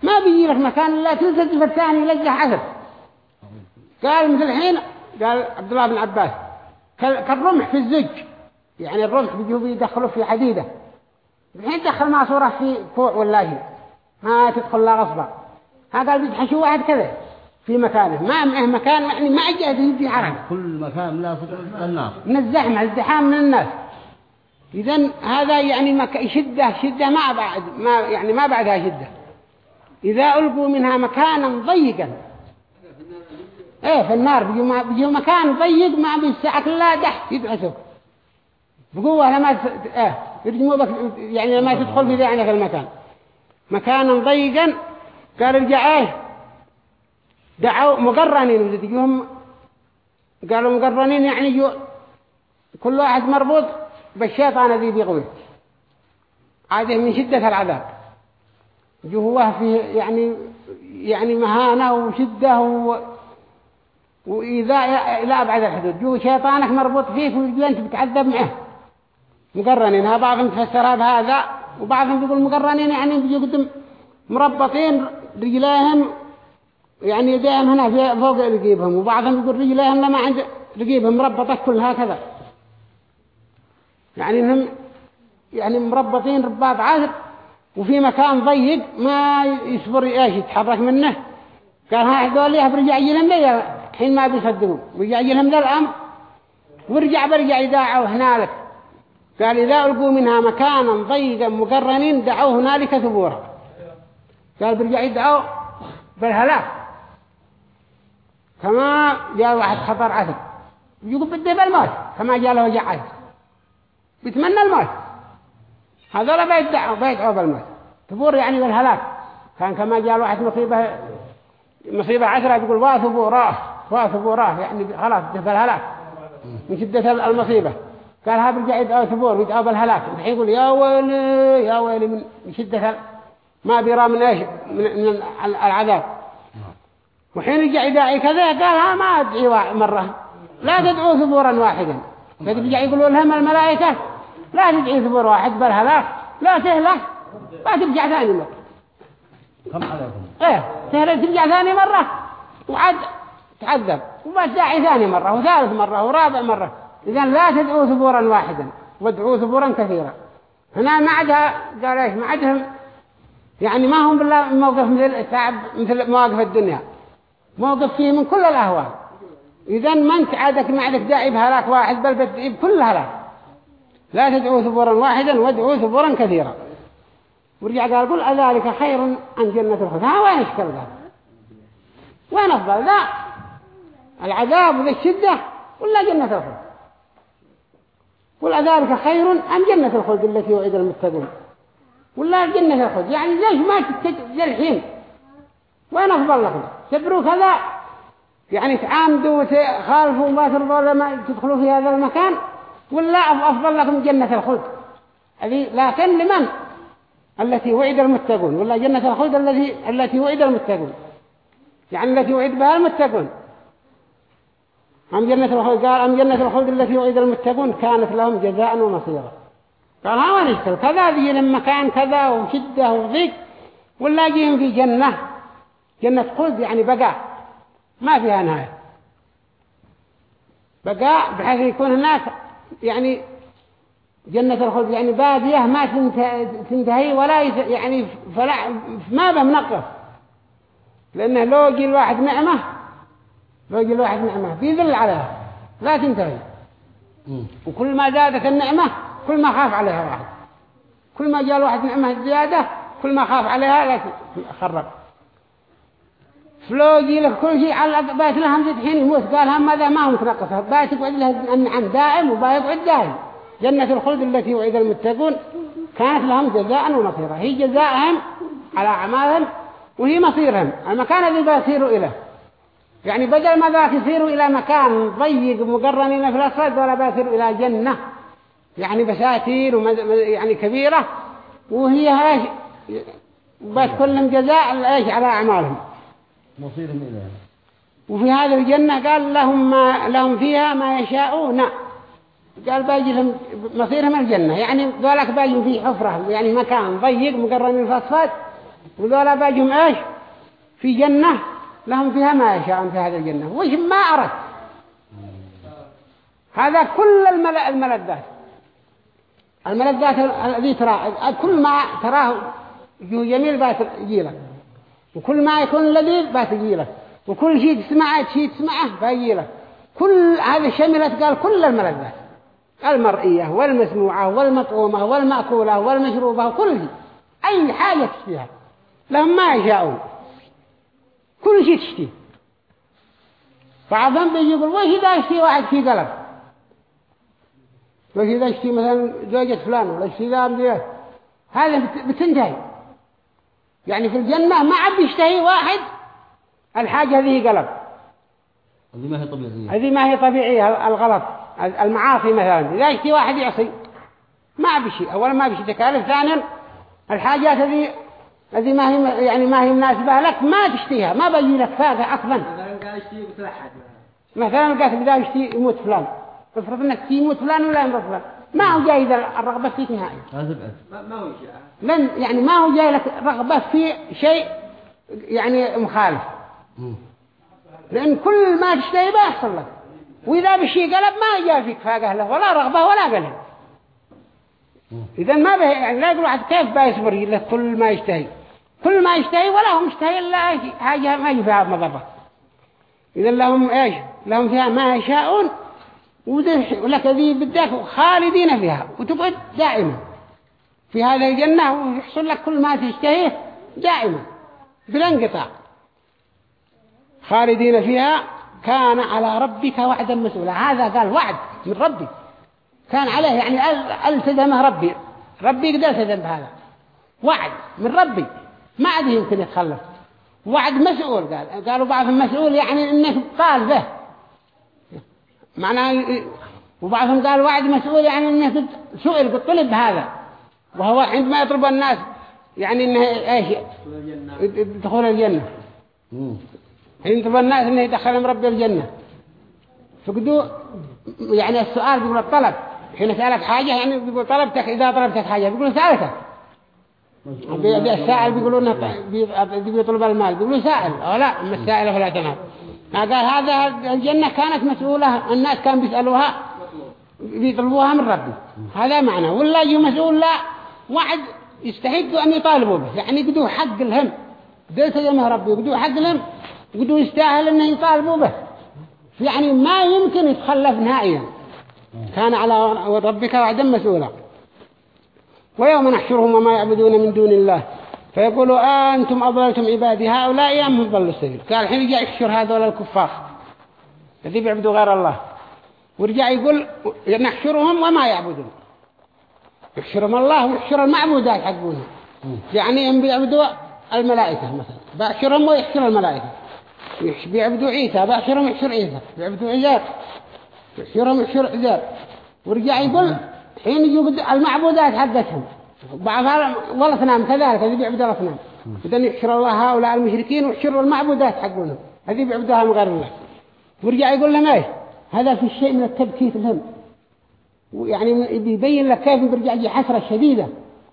ما بيجي لك مكان إلا تلتزف الثاني يلزح عسل. قال مثل الحين قال عبد الله بن عباس كال- كالرمح في الزج. يعني الرمح بيجوا بيدخلوا في حديدة. الحين دخل ماسورة في كوع ولا شيء ما تدخل لا غصبا هذا قال بيتحشوا واحد كذا في مكانه. ما معه مكان يعني ما أجهد يجي حركة. كل مكان لا فتح النار من الزحمة الزحام من الناس. إذا هذا يعني مك... شدة شدة ما بعد ما يعني ما بعدها شدة. إذا ألقوا منها مكانا ضيقا. إيه في النار بيجوا ما- بيجوا مكان ضيق ما بيسعك لا دح يدعسوك بقوة لما. إيه يرجموا بك يعني لما تدخل في ذعنك المكان. مكانا ضيقا قال ارجع إيه دعوا مقرنين وتجيهم قالوا مقرنين يعني كل واحد مربوط بالشيطان الذي بيغوي عاده من شدة العذاب. جو هو في يعني يعني مهانة وشدة و... وإيذاء إلى أبعد الحدود. جو شيطانك مربوط فيك ويجي أنت بتعذب معه. مقرنين. ها بعضهم تفسرها بهذا وبعضهم بيقول مقرنين يعني بيجوا قدم مربطين رجليهم يعني يديهم هنا فوق رقيبهم وبعضهم يقول رجليهم لما عند رقيبهم مربطة كلها كذا يعني انهم يعني مربطين رباط عازر وفي مكان ضيق ما يصبر إيش يتحرك منه. قال ها هذول يهب رجع يلهم لي حين ما بيصدقوا رجع يلهم ذا الامر ورجع برجع يداعوا هنالك. قال إذا ألقوا منها مكانا ضيقا مقرنين دعوا هنالك ثبورا. قال برجع يدعوا بالهلاك كما جاء واحد خطر عسل يقول بدي بالموت كما جاء له وجع عسل بيتمنى الموت. هذول بيدعوا بيدعوا بالموت. ثبور يعني بالهلاك كان كما جاء واحد مصيبة مصيبة عسرة يقول واثبوراه واثبوراه يعني خلاص بالهلاك. من شدة المصيبة. قال ها برجع يدعوا ثبور ويدعوا بالهلاك. الحين يقول يا ويلي يا ويلي. من شدة ما بيرى من إيش؟ من, العذاب. وحين رجع يداعي كذا قال ها ما أدعي مرة. لا تدعوا ثبورا واحدا. فترجع يقولوا لهم الملائكة لا تدعي ثبور واحد بالهلاك لا تهلك ما ترجع ثاني مرة. كم عليكم؟ إيه تهلك ترجع ثاني مرة. وعد تعذب. وما تدعي ثاني مرة وثالث مرة ورابع مرة. إذا لا تدعوا ثبورا واحدا وادعوا ثبورا كثيرا. هنا ما عدها قال إيش؟ ما عدهم. يعني ما هم بالله موقف مثل تعب مثل مواقف الدنيا. موقف فيه من كل الأهوال. إذا ما أنت عادك ما عندك داعي بهلاك واحد بل بتدعي بكل هلاك. لا تدعوا ثبورا واحدا وادعوا ثبورا كثيرا. ورجع قال قل أذلك خير عن جنة الخلد ها وين اشكال قال؟ وين أفضل؟ لا. العذاب وذا الشدة ولا جنة الخلد قل أذلك خير عن جنة الخلد التي وعد المتقون. ولا جنة الخلد. يعني ليش ما تتجد الحين وين أفضل لكم؟ تبروا كذا؟ يعني تعامدوا وتخالفوا وما ترضوا لما تدخلوا في هذا المكان ولا أفضل لكم جنة الخلد. لكن لمن؟ التي وعد المتقون. ولا جنة الخلد التي التي وعد المتقون. يعني التي وعد بها المتقون. أم جنة الخلد؟ قال أم جنة الخلد التي وعد المتقون كانت لهم جزاء ومصيرا. قال ها وين يشتغل كذا ذي لما كان كذا وشدة وضيق. ولا جيهم في جنة. جنة خلد يعني بقاء. ما فيها نهاية. بقاء بحيث يكون هناك يعني جنة الخلد يعني بادية ما تنتهي ولا يعني فلا ما بمنقف لأنه لو يجي الواحد نعمة لو يجي الواحد نعمة بيذل عليها لا تنتهي. وكل ما زادت النعمة كل ما خاف عليها واحد كل ما جاء الواحد نعمة زيادة كل ما خاف عليها لا تخرب فلو يجي لك كل شيء على بيت له همزة حين يموت قال هم ماذا؟ ما هو متنقصة بيت يقعد له النعم دائم وبيقعد دائم. جنة الخلد التي وعد المتقون كانت لهم جزاء ومصيرا. هي جزاءهم على أعمالهم وهي مصيرهم. المكان الذي بيصيروا إليه. يعني بدل ما ذاك يصيروا إلى مكان ضيق مقرنين في الأسفل ولا بيصيروا إلى جنة. يعني بساتير يعني كبيرة. وهي إيش؟ بتكون لهم جزاء على أعمالهم. مصيرهم إليها وفي هذه الجنة قال لهم ما لهم فيها ما يشاءون. قال باجي لهم مصيرهم الجنة. يعني ذولك باجوا في حفرة يعني مكان ضيق مقرن الفصفات وذولا باجوا إيش؟ في جنة. لهم فيها ما يشاءون في هذه الجنة. وش ما أردت. هذا كل الملأ الملذات. الملذات الذي ترى كل ما تراه جميل بات يجيلك وكل ما يكون لذيذ بات يجيلك وكل شيء تسمعه شيء تسمعه بيجيلك كل هذا شملت قال كل الملذات. المرئية والمسموعة والمطعومة والمأكولة والمشروبة كل شيء أي حاجة تشتيها. لهم ما يشاءون كل شيء تشتيه بعضهم بيجي يقول وش إذا يشتي واحد في قلب؟ وش إذا يشتي مثلا زوجة فلان ولا يشتي ذا هذا بتنتهي. يعني في الجنة ما عاد يشتهي واحد. الحاجة هذه قلب. هذه ما هي طبيعية. هذه ما هي طبيعية الغلط المعاصي مثلا. إذا يشتي واحد يعصي. ما بشي أولا ما بشي تكالف ثانيا الحاجات هذه هذه ما هي يعني ما هي مناسبة لك ما تشتيها ما بيجي لك فاقة أصلا. مثلا قالت إذا يشتي يموت فلان. افرض إنك يموت فلان ولا يموت فلان. ما هو جاي الرغبة فيك نهائي. ما ما هو شيء لن يعني ما هو جاي لك رغبة في شيء يعني مخالف. لأن كل ما تشتهي بيحصل لك. وإذا بشي قلب ما جاء فيك فاقه له ولا رغبة ولا قلب. إذا ما به يعني لا يقول واحد كيف بيصبر له كل ما يشتهي. كل ما يشتهي ولا هم يشتهي إلا حاجة ما يجي فيها مضرة إذا لهم إيش؟ لهم فيها ما يشاءون. ولك ذي بدك خالدين فيها وتقعد دائما في هذه الجنة ويحصل لك كل ما تشتهيه دائما بلا انقطاع. خالدين فيها كان على ربك وعدا مسؤولا. هذا قال وعد من ربي. كان عليه يعني التزمه ربي. ربي قد التزم بهذا. وعد من ربي. ما عاد يمكن يتخلف. وعد مسؤول قال. قالوا بعضهم مسؤول يعني إنك قال به. معناه وبعضهم قال وعد مسؤول يعني إنه سئل قد طلب هذا. وهو عندما يطلب الناس يعني إنه إيش؟ الجنة. مم. حين يطلب الناس إنه يدخلهم رب الجنة. فقدوا يعني السؤال بيقول الطلب. حين سألك حاجة يعني بيقول طلبتك إذا طلبتك حاجة بيقول سألتك السائل بيقولون بي- بيطلب المال بيقولوا سائل. أو لا أما السائل فلا تنهى ما قال هذا الجنة كانت مسؤولة الناس كانوا بيسألوها بيطلبوها من ربي. هذا معنى. ولا يجي مسؤول لا. واحد يستحق أن يطالبوا به. يعني يقدوا حق الهم. قلت يا ربي يقدوا حق الهم يقدوا يستاهل أنه يطالبوا به. يعني ما يمكن يتخلف نهائيا. كان على ربك وعدا مسؤولا. ويوم نحشرهم وما يعبدون من دون الله. فيقولوا آه أنتم أضللتم عبادي. هؤلاء أم هم ضلوا السبيل؟ قال الحين يجي يحشر هذول الكفار. الذي بيعبدوا غير الله. ورجع يقول نحشرهم وما يعبدون. يحشرهم الله ويحشر المعبودات حقهم. يعني هم بيعبدوا الملائكة مثلا. بيحشرهم ويحشر الملائكة. بيعبدوا عيسى بيحشرهم يحشر عيسى. بيعبدوا عزير يحشرهم يحشر عزير ورجع يقول حين يجوا المعبودات حقتهم. بعضها والأصنام كذلك هذي بيعبدوا الأصنام إذن يحشر الله هؤلاء المشركين ويحشروا المعبودات حقهم. هذي بيعبدوها من غير الله. ورجع يقول لهم إيه؟ هذا في شيء من التبكيت لهم. ويعني بيبين لك كيف بيرجع يجي حسرة شديدة.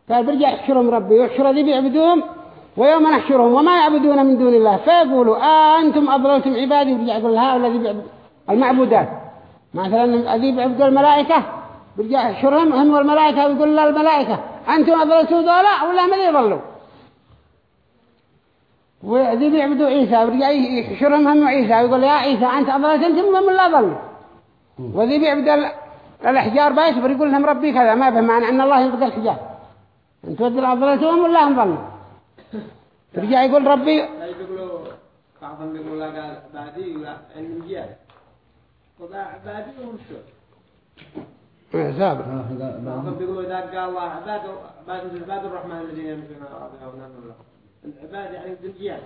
قال بيرجع يحشرهم ربي ويحشر ذي بيعبدوهم ويوم نحشرهم وما يعبدون من دون الله. فيقولوا آه أنتم أضللتم عبادي. ويرجع يقول هؤلاء ذي بيعبد المعبودات. مثلا ذي بيعبدوا الملائكة بيرجع يحشرهم هم والملائكة ويقول للملائكة أنتم أضللتوا ذولا ولا ما ذي ضلوا وذي بيعبدوا عيسى ورجع يحشرهم هم عيسى ويقول يا عيسى أنت أضلت أنتم ومن لا ضلوا وذي بيعبد ال- الأحجار بايصبر يقول لهم ربي كذا ما به معنى أن الله ينطق الحجار أنت ودي أضلتهم ولا هم ضلوا رجع يقول ربي لا يقولوا بعضهم يقول لا قال بعدي ولا المجيال وضع بعدي ورسول سابق بعضهم بيقولوا إذا قال الله عباد عباد عباد الرحمن الذين يمشون على الأرض العباد يعني الجيال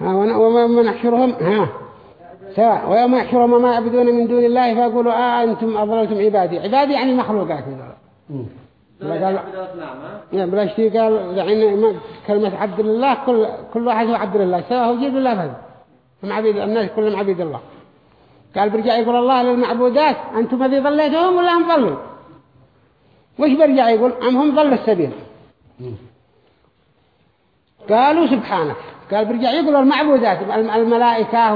ها ون- وما نحشرهم؟ ها. سواء ويوم يحشرهم وما يعبدون من دون الله فيقولوا آه أنتم أضللتم عبادي. عبادي يعني مخلوقات قال- يعني بلا شيء قال يعني كلمة عبد الله كل كل واحد هو عبد الله سواء هو جيد ولا فهد هم عبيد الناس كلهم عبيد الله. قال برجع يقول الله للمعبودات أنتم الذي ضليتهم ولا هم ضلوا؟ وش برجع يقول؟ أم هم ضلوا السبيل؟ قالوا سبحانك قال برجع يقول المعبودات الم- الملائكة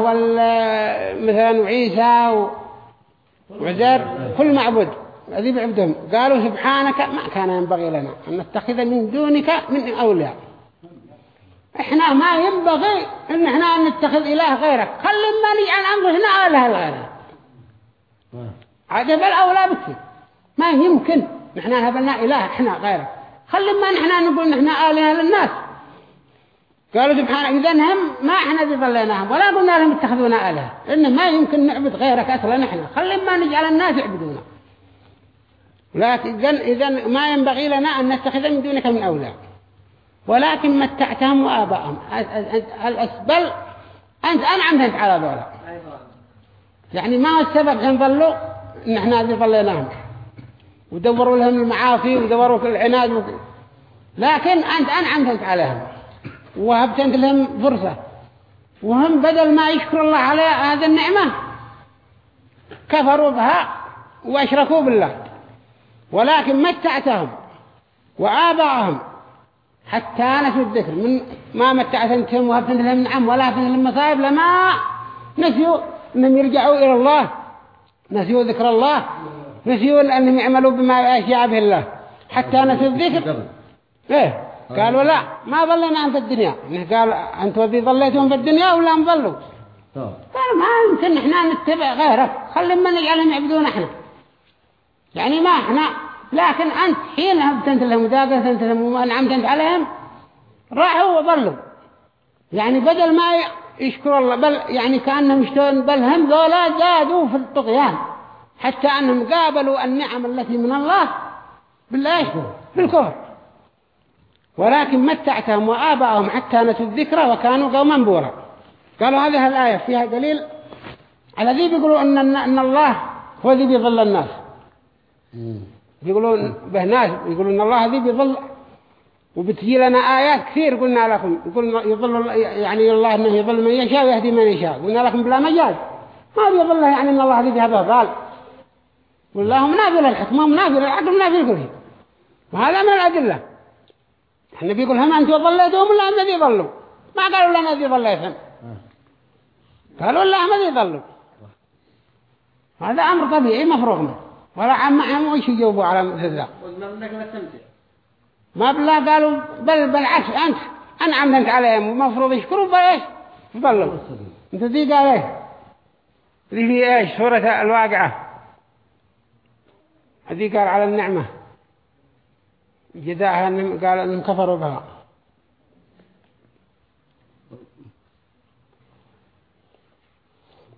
مثلا وعيسى وعزير كل معبود الذي بيعبدهم قالوا سبحانك ما كان ينبغي لنا أن نتخذ من دونك من أولياء. إحنا ما ينبغي إن إحنا نتخذ إله غيرك خلي ما نجعل أمر هنا اله غيره عجب الأولى بك. ما يمكن. نحن هبلنا إله إحنا غيرك خلي ما نحن نقول نحن اله للناس. قالوا سبحانه إذا هم ما إحنا ذي ضليناهم ولا قلنا لهم اتخذونا اله انه ما يمكن نعبد غيرك أصلا إحنا. خلي ما نجعل الناس يعبدونا. لكن اذا ما ينبغي لنا أن نتخذ من دونك من أولياء. ولكن متعتهم وآبائهم الأسبل أنت أنعمت على ذولا. يعني ما هو السبب؟ حين ضلوا إن إحنا هذه ضليناهم ودوروا لهم المعافي ودوروا في العناد. لكن أنت أنعمت عليهم. وهبت أنت لهم فرصة. وهم بدل ما يشكر الله على هذه النعمة كفروا بها وأشركوا بالله. ولكن متعتهم وآبائهم حتى نسوا الذكر؟ من ما متعت أنتم وهبت لهم نعم ولا هبت لهم مصائب لما نسيوا أنهم يرجعوا إلى الله. نسيوا ذكر الله. نسيوا أنهم يعملوا بما يشاء به الله. حتى نسوا الذكر؟ إيه. قالوا لا ما ظلنا في الدنيا. قال أنتوا ذي ظليتهم في الدنيا ولا نظلوا قالوا ما يمكن إحنا نتبع غيرك خلي ما نجعلهم يعبدون إحنا. يعني ما إحنا لكن أنت حين هبت أنت لهم وداقت أنت لهم وأنعمت أنت عليهم راحوا وظلوا يعني بدل ما يشكر الله بل يعني كأنهم يشتون بل هم ذولا زادوا في الطغيان. حتى أنهم قابلوا النعم التي من الله بالله بالكفر. ولكن متعتهم وآبائهم حتى نسوا الذكرى وكانوا قوما بورا. قالوا هذه الآية فيها دليل على ذي بيقولوا أن, أن الله هو ذي بيظل الناس. يقولون به ناس يقولون الله ذي بيظل وبتجي لنا آيات كثير قلنا لكم يقول يظل يعني الله أنه يظل من يشاء ويهدي من يشاء قلنا لكم بلا مجال. ما بيظل يعني إن الله ذي هذا ضال والله منافي للحكمة منافي للعقل منافي لكل شيء. وهذا من الأدلة. إحنا بيقول هم أنتوا ضليتهم ولا هم ذي ضلوا ما قالوا لنا ذي ضليتهم قالوا لا هم ذي ضلوا هذا أمر طبيعي مفروغ منه. ولا عم عم وش يجاوبوا على مثل ذا ما بالله قالوا بل بالعكس أنت أنعمت أنت عليهم ومفروض يشكروا بل إيش؟ ضلوا أنت ذي قال إيش؟ ذي في إيش؟ سورة الواقعة. هذه قال على النعمة. جزاها قال أنهم كفروا بها.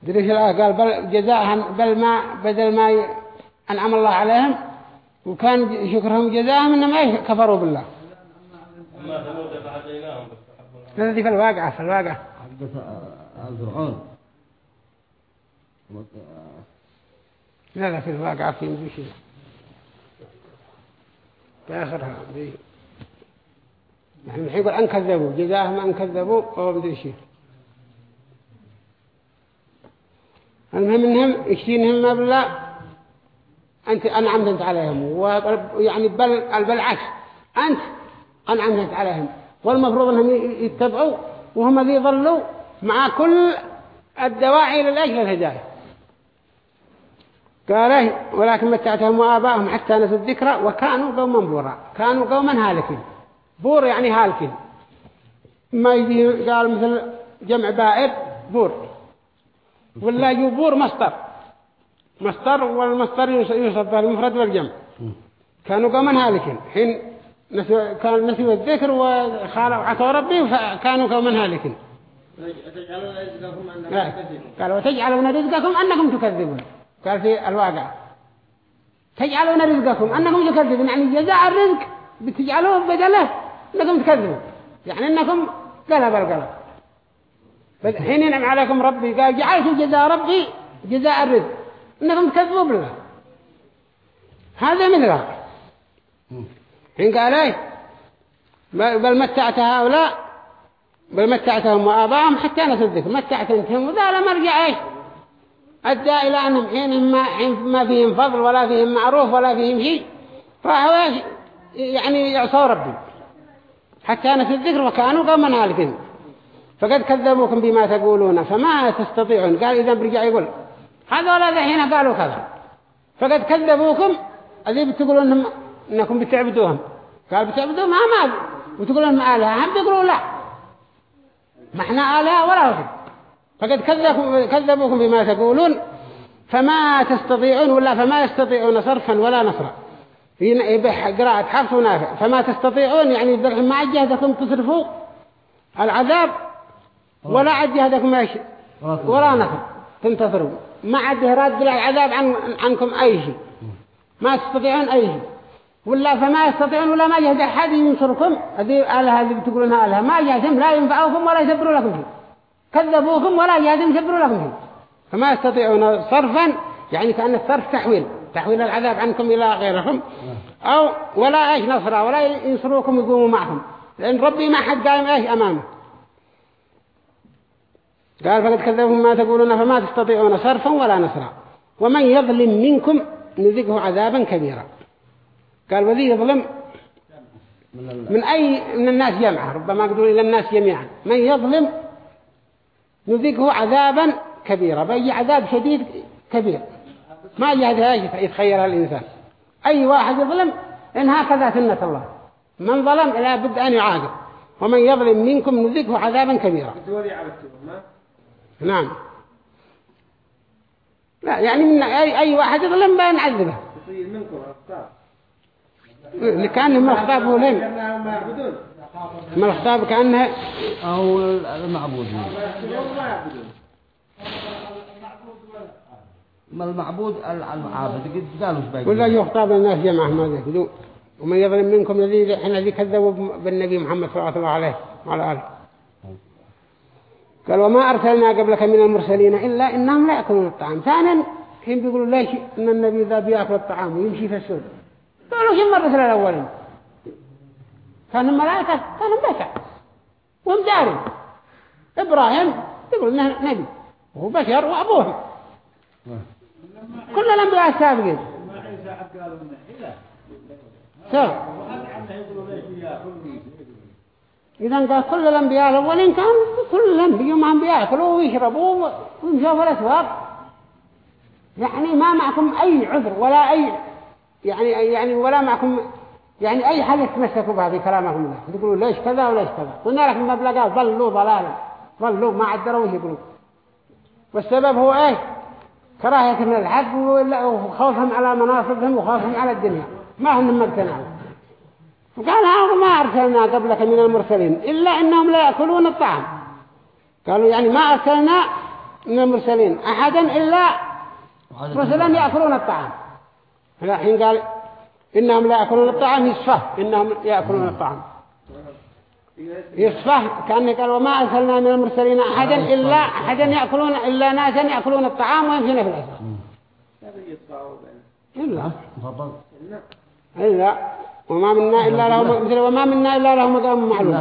دريش الآية؟ قال بل جزاها بل ما بدل ما أنعم الله عليهم وكان شكرهم جزاهم إنما إيش كفروا بالله. هذه في الواقعة في الواقعة. فرعون. لا لا في الواقعة في مدوشي في آخرها دي نحن يقول أن كذبوا جزاهم أن كذبوا وهو بدي شيء المهم إنهم يشتينهم ما بالله؟ أنت أنعمت أنت عليهم. ويعني بل بالعكس أنت أنعمت أنت عليهم. والمفروض أنهم يتبعوا. وهم ذي ظلوا مع كل الدواعي للأجل الهداية. قال ولكن متعتهم وآباءهم حتى نسوا الذكرى وكانوا قوما بورا. كانوا قوما هالكين. بور يعني هالكين. ما يجي قال مثل جمع بائر بور. ولا يجي بور مصدر. مصدر والمصدر يصدر المفرد والجمع. كانوا قوما هالكين. حين نسوا كان نسوا الذكر وخالوا عطوا ربي فكانوا قوما هالكين. قال وتجعلون رزقكم أنكم تكذبون. قال في الواقع. تجعلون رزقكم أنكم تكذبون. يعني جزاء الرزق بتجعلوه بدله أنكم تكذبون. يعني أنكم قلب القلب. حين ينعم عليكم ربي قال جعلت جزاء ربي جزاء الرزق. أنكم تكذبوا بالله هذا مثله حين قال إيه؟ بل متعت هؤلاء بل متعتهم وآباهم حتى نسوا الذكر متعتهم وذا لم ارجع إيش أدى إلى أنهم حين ما, حين ما فيهم فضل ولا فيهم معروف ولا فيهم شيء فهو يعني يعصوا ربي. حتى نسوا الذكر وكانوا قوما هالكين فقد كذبوكم بما تقولون فما تستطيعون. قال إذا برجع يقول هذا ولا حين قالوا كذا. فقد كذبوكم. أذي بتقولون إنهم إنكم بتعبدوهم. قال بتعبدوهم؟ ما ما بتقولون إنهم آلهة. هم بيقولوا لا. ما إحنا آلهة ولا وجد فقد كذبوكم بما تقولون. فما تستطيعون ولا فما يستطيعون صرفا ولا نصرا. في قراءة حفص ونافع. فما تستطيعون يعني ما عجهدكم تصرفوا العذاب ولا عجهدكم إيش ولا نصر تنتصروا. ما عد راد العذاب عن عنكم أي شيء ما تستطيعون أي شيء ولا فما يستطيعون ولا ما يهدى أحد ينصركم. هذه آلهة اللي بتقولونها آلهة. ما يهدم لا ينفعوكم ولا يسبروا لكم شيء كذبوكم ولا يهدم يسبروا لكم شيء فما يستطيعون صرفا يعني كأن الصرف تحويل. تحويل العذاب عنكم إلى غيرهم أو ولا إيش نصرا ولا ينصروكم يقوموا معهم. لأن ربي ما حد قائم إيش أمامه. قال فقد كذبهم ما تقولون فما تستطيعون صرفا ولا نصرا. ومن يظلم منكم نذقه عذابا كبيرا. قال وذي يظلم من أي من الناس جمعة؟ ربما قدروا إلى الناس جميعا. من يظلم نذقه عذابا كبيرا. بيجي عذاب شديد كبير. ما يهدها يتخير الإنسان. أي واحد يظلم إن هكذا سنة الله. من ظلم لا بد أن يعاقب. ومن يظلم منكم نذقه عذابا كبيرا. نعم. لا يعني من أي, أي واحد يظلم بنعذبه كأن ما خطابه لهم ما الخطاب كأنه أو المعبود ما المعبود العابد قد قالوا سبايك ولا يخطاب الناس جمعه ما ذكروا ومن يظلم منكم الذي إحنا ذي كذبوا بالنبي محمد صلى الله عليه وعلى آله. قال وما أرسلنا قبلك من المرسلين إلا إنهم لا يأكلون الطعام. ثانيا حين بيقولوا ليش إن النبي ذا بيأكل الطعام ويمشي في السوق؟ قالوا شو الرسل الأولين كانوا ملائكة كانوا بشر. وهم دارين إبراهيم يقول إنه نبي وهو بشر وأبوهم كل الأنبياء السابقين. ما إذا قال كل الأنبياء الأولين كان كل الأنبياء هم أنبياء يأكلوا ويشربوا ويمشوا في الأسواق يعني ما معكم أي عذر ولا أي يعني يعني ولا معكم يعني أي حاجة تمسكوا بها في كلامكم الله تقولوا ليش كذا وليش كذا. قلنا لك المبلغات ضلوا ضلالا. ضلوا ما عدروا يقولوا. والسبب هو إيه كراهية من الحق وخوفهم على مناصبهم وخوفهم على الدنيا. ما هم مقتنعوا وقال هذا ما أرسلنا قبلك من المرسلين إلا إنهم لا يأكلون الطعام. قالوا يعني ما أرسلنا من المرسلين أحدا إلا رسلا يأكلون الطعام. الحين قال إنهم لا يأكلون الطعام يصفه إنهم يأكلون الطعام. يصفه كأنه قال وما أرسلنا من المرسلين أحدا إلا أحدا يأكلون إلا ناسا يأكلون الطعام ويمشون في بين إلا. إلا. وما منا إلا له مثل وما منا إلا له مقام معلوم.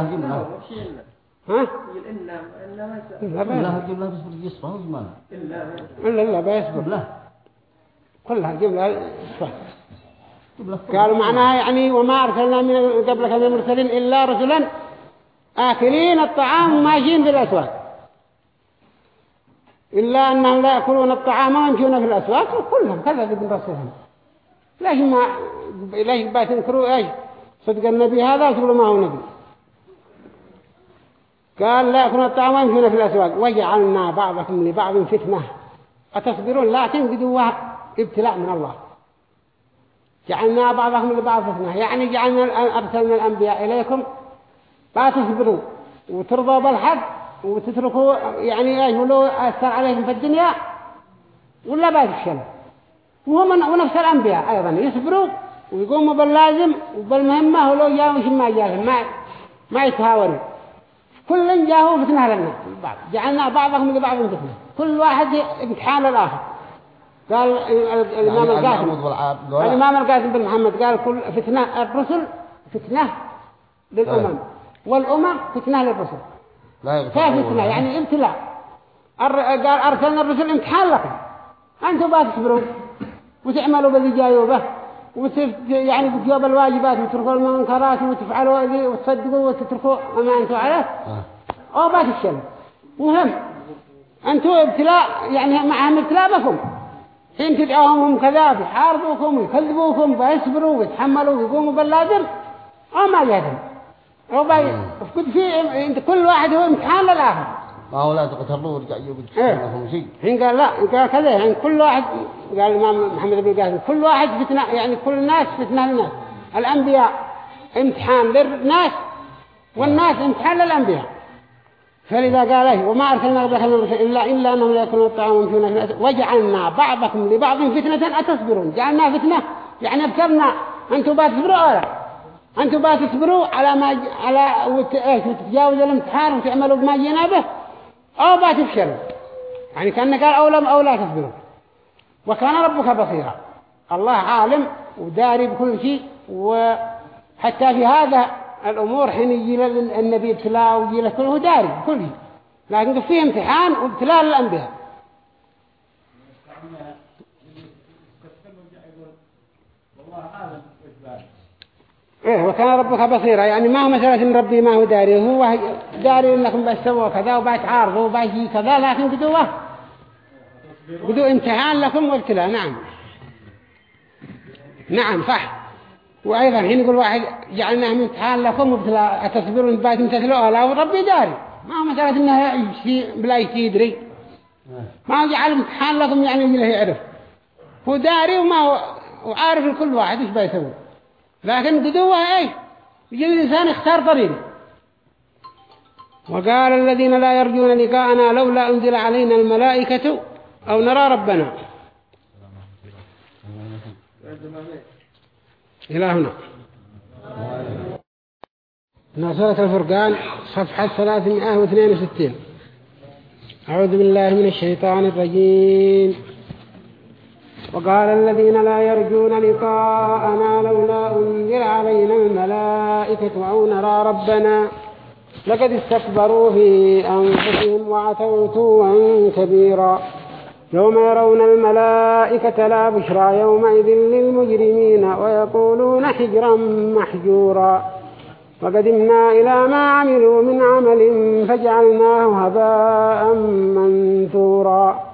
ها؟ إلا إلا يصفى إلا إلا إلا بيصبر كلها جملة صح جيب لا قالوا معناها يعني وما أرسلنا من قبلك من المرسلين إلا رسلا آكلين الطعام وماشيين في الأسواق. إلا أنهم لا يأكلون الطعام ويمشون في الأسواق كلهم كذا ابن رسولهم ليش ما ليش بتنكروا إيش؟ صدق النبي هذا وتقولوا ما هو نبي. قال لا يأكلون الطعام ويمشون في الأسواق. وجعلنا بعضكم لبعض فتنة. أتصبرون؟ لكن قدوها ابتلاء من الله. جعلنا بعضكم لبعض فتنة. يعني جعلنا أرسلنا الأنبياء إليكم. لا تصبروا وترضوا بالحق. وتتركوا يعني إيش؟ ولو أثر عليهم في الدنيا. ولا بيفشلوا وهم ونفس الأنبياء أيضا. يصبروا ويقوموا باللازم وبالمهمة ولو جاءوا ما جاءهم ما ما يتهاوروا كل جاءوا فتنة لنا بعض جعلنا بعضهم لبعض فتنة. كل واحد امتحان الآخر. قال الإمام يعني القاسم. المعبود والعاب الإمام القاسم بن محمد قال كل فتنة الرسل فتنة للأمم. والأمم فتنة للرسل. كيف فتنة؟ يعني ابتلاء. قال أرسلنا الرسل إمتحان لكم. أنتم بقى تصبروا وتعملوا باللي جايوا به وتف... يعني بتجوب الواجبات وتتركوا المنكرات وتفعلوا ذي وتصدقوا وتتركوا ما أنتم عليه أو ما تفشلوا مهم أنتم ابتلاء يعني معهم ابتلاء بكم. حين تدعوهم هم كذا يحاربوكم ويكذبوكم فيصبروا ويتحملوا ويقوموا باللازم أو ما جاتهم أو باي فقد في عند كل واحد هو امتحان للآخر. ما هو لا تقتلوا ورجع إيه. لهم شيء حين قال لا قال كذا يعني كل واحد قال الإمام محمد بن القاسم كل واحد فتنة يعني كل الناس فتنة للناس. الأنبياء امتحان للناس والناس امتحان للأنبياء. فلذا قال إيه وما أرسلنا قبلك من الرسل إلا إلا أنهم لا يكونوا الطعام الناس. وجعلنا بعضكم لبعض فتنة أتصبرون. جعلنا فتنة يعني ابتلنا أنتم بتصبروا أو لا؟ أنتم بتصبروا على ما ج- على وت... وتتجاوزوا الامتحان وتعملوا بما جينا به؟ أو بتفشلوا يعني كأنه قال أو لم أو لا تصبروا وكان ربك بصيرا. الله عالم وداري بكل شيء وحتى في هذا الأمور حين يجي النبي ابتلاء ويجي له كله داري بكل شيء. لكن فيه امتحان وابتلاء للأنبياء والله عالم إيش بعد إيه وكان ربك بصيرا. يعني ما هو مسألة إن ربي ما هو داري هو داري إنكم بتسووا كذا وبتعارضوا وبيجي كذا لكن قدوه قدوا امتحان لكم وابتلاء نعم. نعم صح. وأيضا حين يقول واحد جعلناه امتحان لكم وابتلاء أتصبرون بات امتثلوا. لا وربي داري. ما هو مسألة إنه بلا يدري. ما هو جعل امتحان لكم يعني له يعرف. هو داري وما هو وعارف لكل واحد إيش بيسوي. لكن قدوة إيه؟ يجي الإنسان يختار طريقه وقال الذين لا يرجون لقاءنا لولا أنزل علينا الملائكة أو نرى ربنا. إلى هنا. من سورة الفرقان صفحة 362 أعوذ بالله من الشيطان الرجيم. وقال الذين لا يرجون لقاءنا لولا أنزل علينا الملائكة أو نرى ربنا لقد استكبروا في أنفسهم وعتوا عتوا كبيرا. يوم يرون الملائكة لا بشرى يومئذ للمجرمين ويقولون حجرا محجورا. وقدمنا إلى ما عملوا من عمل فجعلناه هباء منثورا.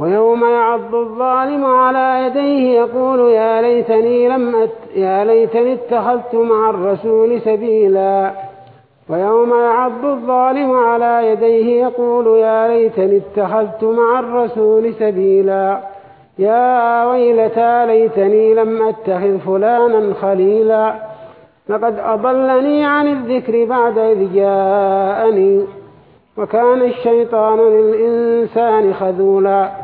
ويوم يعض الظالم على يديه يقول يا ليتني لم أت يا ليتني اتخذت مع الرسول سبيلا. ويوم يعض الظالم على يديه يقول يا ليتني اتخذت مع الرسول سبيلا. يا ويلتى ليتني لم أتخذ فلانا خليلا. لقد أضلني عن الذكر بعد إذ جاءني. وكان الشيطان للإنسان خذولا.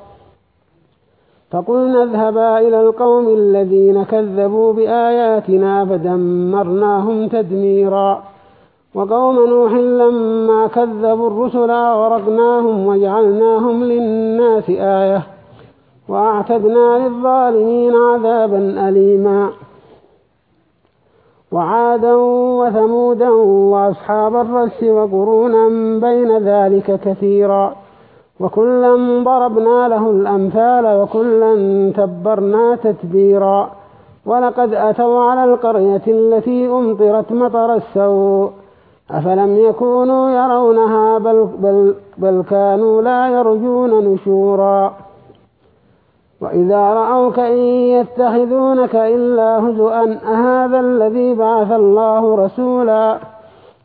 فقلنا اذهبا إلى القوم الذين كذبوا بآياتنا فدمرناهم تدميرا. وقوم نوح لما كذبوا الرسل أغرقناهم وجعلناهم للناس آية. وأعتدنا للظالمين عذابا أليما. وعادا وثمودا وأصحاب الرس وقرونا بين ذلك كثيرا. وكلا ضربنا له الأمثال وكلا تبرنا تتبيرا. ولقد أتوا على القرية التي أمطرت مطر السوء. أفلم يكونوا يرونها بل, بل, بل كانوا لا يرجون نشورا. وإذا رأوك إن يتخذونك إلا هزؤا أهذا الذي بعث الله رسولا؟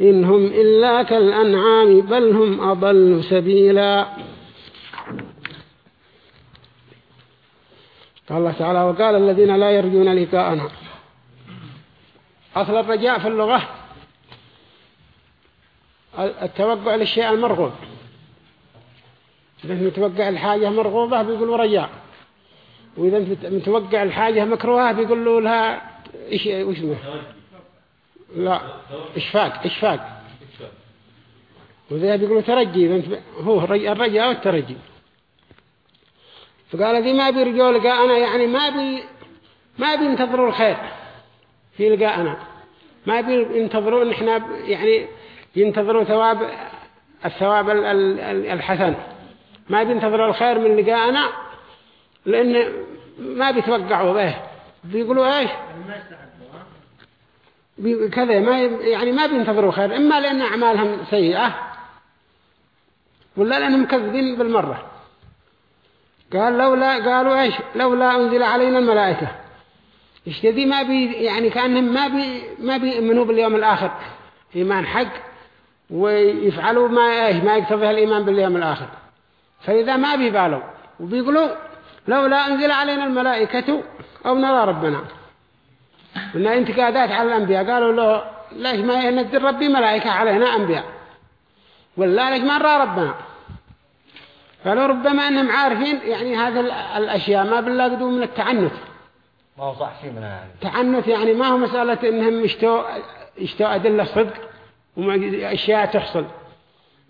إن هم إلا كالأنعام بل هم أضل سبيلا. قال الله تعالى وقال الذين لا يرجون لقاءنا. أصل الرجاء في اللغة التوقع للشيء المرغوب. إذا متوقع الحاجة مرغوبة بيقولوا رجاء. وإذا متوقع الحاجة مكروهة بيقولوا لها إيش اسمه؟ لا إشفاق إشفاق. وذا بيقولوا ترجي هو الرجاء والترجي. فقال ذي ما بيرجوا لقاءنا يعني ما بي ما بينتظروا الخير في لقاءنا ما بينتظروا ان إحنا يعني ينتظروا ثواب الثواب الحسن. ما بينتظروا الخير من لقاءنا لأن ما بيتوقعوا به. بيقولوا إيش؟ كذا ما يعني ما بينتظروا خير إما لأن أعمالهم سيئة ولا لأنهم كذبين بالمرة. قال لولا قالوا إيش؟ لولا أنزل علينا الملائكة. اشتدي ما بي يعني كأنهم ما بي ما بيؤمنوا باليوم الآخر. إيمان حق ويفعلوا ما إيش ما يقتضي الإيمان باليوم الآخر. فإذا ما بيبالوا وبيقولوا لولا أنزل علينا الملائكة أو نرى ربنا. قلنا انتقادات على الأنبياء قالوا له ليش ما ينزل ربي ملائكة علينا أنبياء؟ ولا ليش ما نرى ربنا؟ قالوا ربما أنهم عارفين يعني هذه الأشياء ما بالله قدوا من التعنت. ما هو صح شيء منها يعني تعنت يعني ما هو مسألة إنهم يشتوا يشتوا أدلة صدق وأشياء تحصل.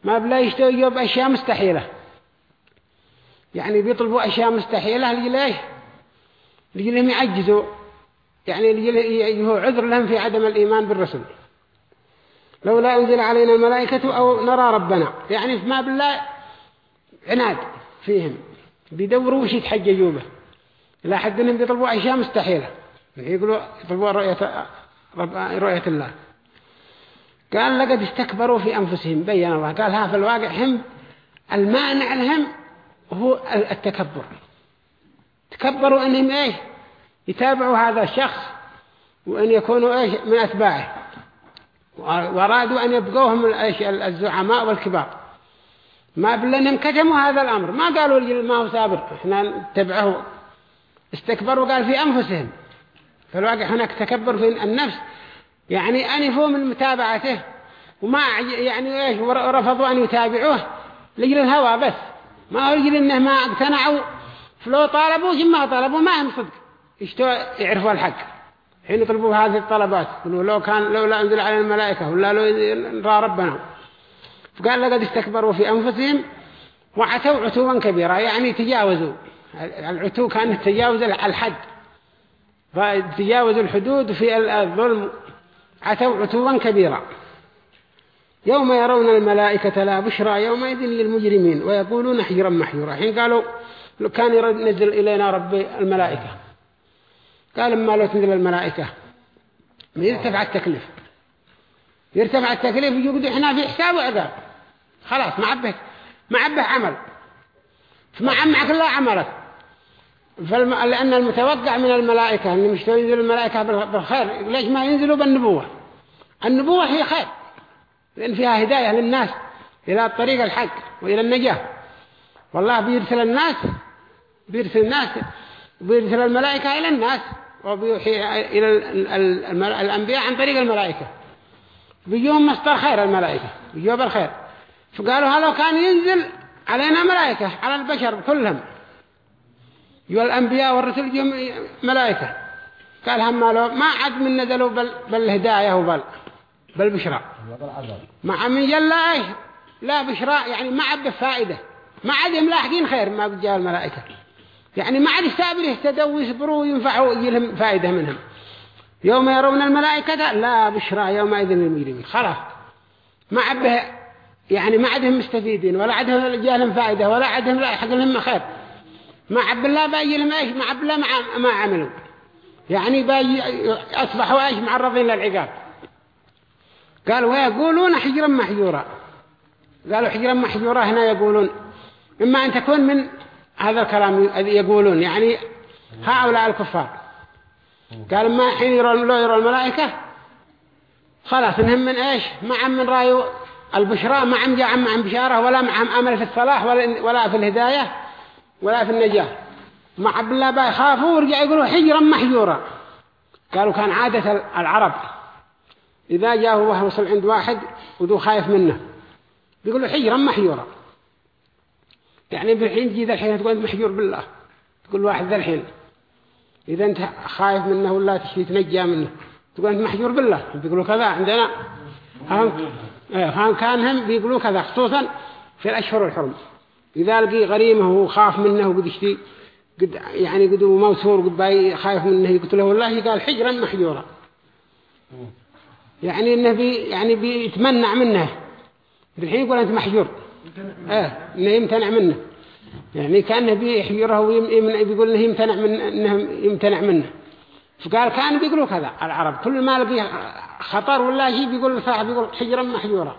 ما بلا يشتوا يجوا بأشياء مستحيلة. يعني بيطلبوا أشياء مستحيلة ليش لهم يعجزوا؟ يعني هو عذر لهم في عدم الإيمان بالرسل. لولا أنزل علينا الملائكة أو نرى ربنا يعني ما بالله عناد فيهم. بيدوروا وش يتحججوا به. إلى حد أنهم بيطلبوا أشياء مستحيلة. يقولوا يطلبوا رؤية, رؤية الله. قال لقد استكبروا في أنفسهم. بيّن الله. قال ها في الواقع هم المانع لهم هو التكبر. تكبروا أنهم إيش؟ يتابعوا هذا الشخص وأن يكونوا إيش من أتباعه. وأرادوا أن يبقوهم الزعماء والكبار. ما بلنهم كتموا هذا الأمر. ما قالوا ما هو سابر إحنا نتبعه استكبروا قال في أنفسهم. فالواقع هناك تكبر في النفس. يعني أنفوا من متابعته. وما يعني إيش ورفضوا أن يتابعوه. لجل الهوى بس. ما هو لجل إنه ما اقتنعوا. فلو طالبوا ما طالبوا؟ ما هم صدق. يشتوا يعرفوا الحق. حين يطلبوا هذه الطلبات يقولوا لو كان لو لا أنزل على الملائكة ولا لو نرى ربنا. فقال لقد استكبروا في أنفسهم وعتوا عتوا كبيرا يعني تجاوزوا. العتو كان تجاوز الحد. فتجاوزوا الحدود في الظلم. عتوا عتوا كبيرا. يوم يرون الملائكة لا بشرى يومئذ للمجرمين ويقولون حجرا محجورا. حين قالوا لو كان ينزل إلينا ربي الملائكة. قال ما لو تنزل الملائكة. يرتفع التكليف. يرتفع التكليف يقول إحنا في حساب وعذاب خلاص ما عبه ما عبه عمل. فما عمك الله عملك فالم... لأن المتوقع من الملائكة أن مش ينزل الملائكة بالخير. ليش ما ينزلوا بالنبوة؟ النبوة هي خير. لأن فيها هداية للناس إلى الطريق الحق وإلى النجاة. والله بيرسل الناس بيرسل الناس بيرسل الملائكة إلى الناس وبيوحي إلى الأنبياء عن طريق الملائكة. بيجوهم مصدر خير الملائكة بيجوا بالخير. فقالوا هذا كان ينزل علينا ملائكة على البشر كلهم. يقول الأنبياء والرسل يجوا ملائكة. قال هم لو ما عد من نزلوا بال بالهداية وبال بالبشرى مع من جل لا بشرى يعني ما عد فائدة ما عد ملاحقين خير ما بجاء الملائكة. يعني ما عاد يستقبل يهتدوا ويصبروا وينفعوا لهم فائدة منهم. يوم يرون الملائكة لا بشرى يومئذ للمجرمين. خلاص. ما عبه يعني ما عدهم مستفيدين ولا عدهم جالهم فائدة ولا عدهم لا حق لهم خير. ما عب الله باجي لهم إيش؟ ما عب الله ما, عملوا. يعني باجي أصبحوا إيش؟ معرضين للعقاب. قالوا ويقولون حجرا محجورا. قالوا حجرا محجورا هنا يقولون إما أن تكون من هذا الكلام يقولون يعني هؤلاء الكفار. قال ما حين يرى لو يرى الملائكة خلاص انهم من إيش؟ ما عم من رايو البشرى ما عم جاء عم بشارة ولا معهم امل في الصلاح ولا, ولا في الهداية ولا في النجاة. مع بالله بقى يخافوا ورجع يقولوا حجرا محجورا قالوا كان عادة العرب إذا جاءه وصل عند واحد وذو خايف منه. بيقولوا حجرا محجورا يعني بالحين تجي ذا الحين تقول محجور بالله. تقول واحد ذا الحين. إذا أنت خايف منه ولا تشي تنجى منه. تقول أنت محجور بالله. بيقولوا كذا عندنا. هم إيه، كان هم بيقولوا كذا خصوصا في الأشهر الحرم. إذا لقي غريمه وخاف منه وقد يشتي قد يعني قد موسور قد باي خايف منه يقتله والله قال حجرا محجورا يعني إنه بي يعني بيتمنع منه. الحين يقول أنت محجور. إيه إنه يمتنع منه. يعني كأنه بيحجره ويقول إنه يمتنع من إنه يمتنع منه. فقال كان بيقولوا كذا العرب كل ما لقي خطر ولا شيء بيقول صاحب يقول حجرا محجورا.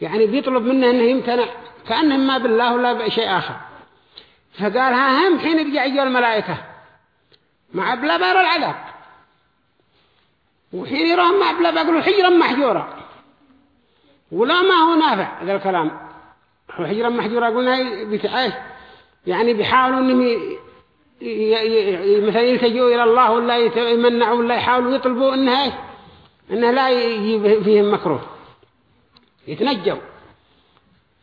يعني بيطلب منه إنه يمتنع كأنه ما بالله ولا بشيء آخر. فقال ها هم حين يرجع يجوا الملائكة. مع بلا بار العذاب وحين يروهم مع بلا بيقولوا حجرا محجورا. ولا ما هو نافع هذا الكلام. حجرا محجورا قلنا بتعيش. يعني بيحاولوا إنهم مثلا يلتجوا إلى الله ولا يمنعوا ولا يحاولوا يطلبوا إنها انه لا يجي فيهم مكروه. يتنجوا.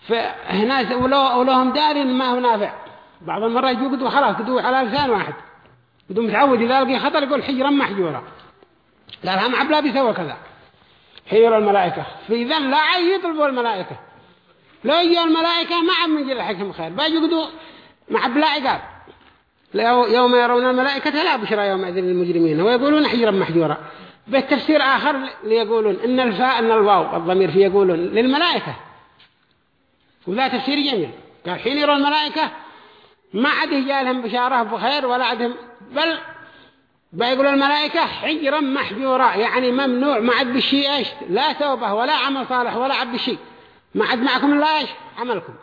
فهنا ولهم دار ما هو نافع. بعض المرات يجوا قدوا خلاص قدوا على لسان واحد. قدوا متعود إذا لقي خطر يقول حجرا محجورا قال هم عبلا بيسوى كذا. حير الملائكة. فإذا لا يطلبوا الملائكة. لو يجوا الملائكة ما عم من جل خير. قدوا مع بلا عقاب يوم يرون الملائكة لا بشرى يومئذ للمجرمين. ويقولون حجرا محجورا. بالتفسير آخر ليقولون إن الفاء إن الواو الضمير فيه يقولون للملائكة. وذا تفسير جميل. قال حين يرون الملائكة ما عاد جالهم بشارة بخير ولا عدهم بل بيقول الملائكة حجرا محجورا. يعني ممنوع. ما عاد بشيء إيش؟ لا توبة ولا عمل صالح ولا عاد بشيء. ما عاد معكم إلا إيش؟ عملكم.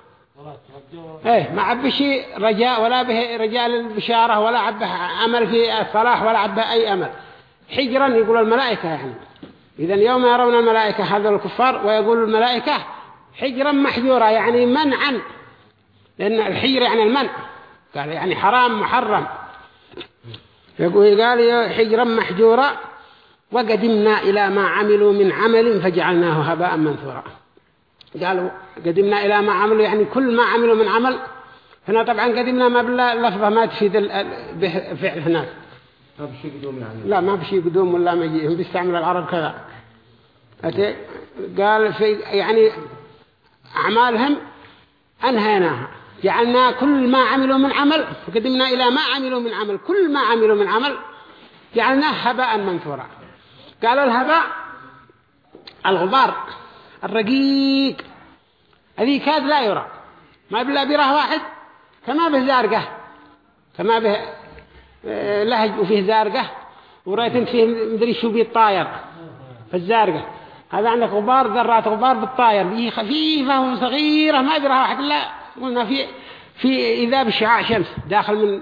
إيه ما عاد بشيء رجاء ولا به رجاء للبشارة ولا عاد عمل في الصلاح ولا عاد أي امل حجرا يقول الملائكة يعني. إذا يوم يرون الملائكة هذا الكفار ويقول الملائكة حجرا محجورا يعني منعا. لأن الحجر يعني المنع. قال يعني حرام محرم. يقول قال حجرا محجورا وقدمنا إلى ما عملوا من عمل فجعلناه هباء منثورا. قالوا قدمنا إلى ما عملوا يعني كل ما عملوا من عمل. هنا طبعا قدمنا ما بلا لفظة ما تفيد الفعل هناك. ما بشي قدوم يعني. لا ما بشي قدوم ولا مجيء هم بيستعمل العرب كذا. أتي قال في يعني أعمالهم أنهيناها. جعلنا كل ما عملوا من عمل وقدمنا إلى ما عملوا من عمل. كل ما عملوا من عمل جعلناه هباء منثورا. قالوا الهباء الغبار. الرقيق. هذه كاد لا يرى. ما بلا بيره واحد كما به زارقة. كما به آه، لهج وفيه زارقة. ورأيت فيه مدري شو بيه الطاير. في الزارقة هذا عندك غبار ذرات غبار بالطاير. بيه خفيفة وصغيرة ما بيرها واحد. لا قلنا في في إذا بشعاع شمس. داخل من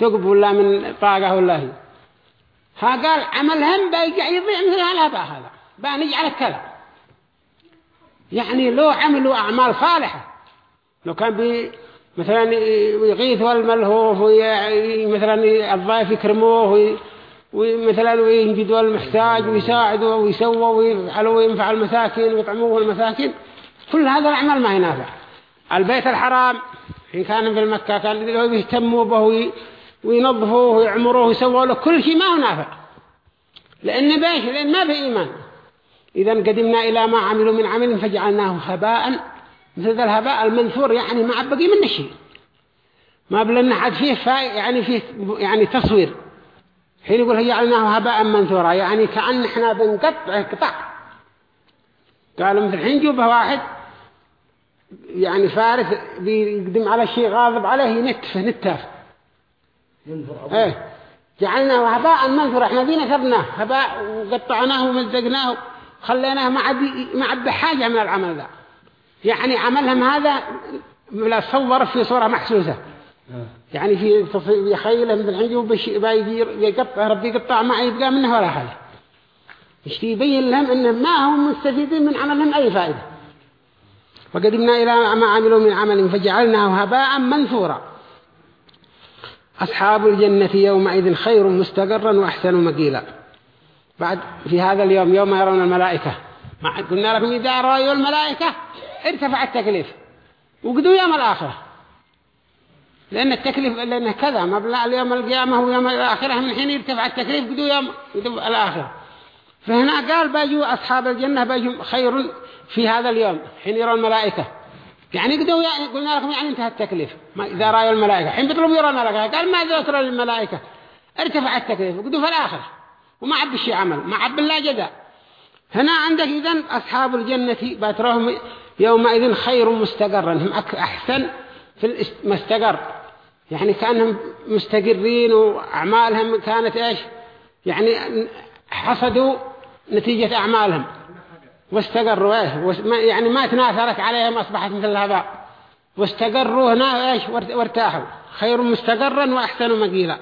ثقب ولا من طاقة ولا هي. ها قال عملهم بيجع يضيع مثل هذا هذا. بقى نجعل كذا يعني لو عملوا أعمال صالحة. لو كان بي مثلا يغيثوا الملهوف مثلا الضيف يكرموه ومثلا وينجدوا المحتاج ويساعدوا ويسووا ويفعلوا وينفع المساكين ويطعموه المساكين. كل هذا الأعمال ما ينافع البيت الحرام حين كان في المكة كان يهتموا به وينظفوه ويعمروه ويسووا له كل شيء ما هو نافع. لأن بيش لأن ما في إيمان. إذا قدمنا إلى ما عملوا من عمل فجعلناه هباء. مثل الهباء المنثور يعني ما عبقي منه شيء. ما بلنا حد فيه يعني فيه يعني تصوير. حين يقول جعلناه هباء منثورا يعني كأن إحنا بنقطع قطع. قالوا مثل حين جوبه واحد يعني فارس بيقدم على شيء غاضب عليه ينتفه نتاف. إيه. جعلناه هباء منثورا. إحنا ذي نثرناه هباء وقطعناه ومزقناه. خليناه ما عاد ما عاد بحاجة من العمل ذا. يعني عملهم هذا لا صور في صورة محسوسة. يعني في يخيله مثل عنده بيجي يقطع ربي يقطع ما يبقى منه ولا حاجة. يشتي يبين لهم انه ما هم مستفيدين من عملهم أي فائدة. وقدمنا إلى ما عملوا من عمل فجعلناه هباء منثورا. أصحاب الجنة يومئذ خير مستقرا وأحسن مقيلا. بعد في هذا اليوم يوم يرون الملائكة. ما قلنا لكم إذا رأيوا الملائكة ارتفع التكليف. وقدوا يوم الآخرة. لأن التكليف لأن كذا مبلغ اليوم القيامة ويوم الآخرة من حين يرتفع التكليف قدوا يوم قدوا الآخرة. فهنا قال باجوا أصحاب الجنة باجوا خير في هذا اليوم حين يرى الملائكة. يعني قدوا قلنا لكم يعني انتهى التكليف. ما إذا رأيوا الملائكة. حين بيطلبوا يرى الملائكة. قال ما ذكر للملائكة ارتفع التكليف قدوا في الآخرة. وما عب الشيء عمل ما عب الله جزاء. هنا عندك إذن أصحاب الجنة باترهم يومئذ خير مستقرا هم أحسن في المستقر يعني كأنهم مستقرين وأعمالهم كانت إيش؟ يعني حصدوا نتيجة أعمالهم. واستقروا إيش؟ يعني ما تناثرت عليهم أصبحت مثل الهباء واستقروا هنا إيش؟ وارتاحوا. خير مستقرا وأحسن مقيلا.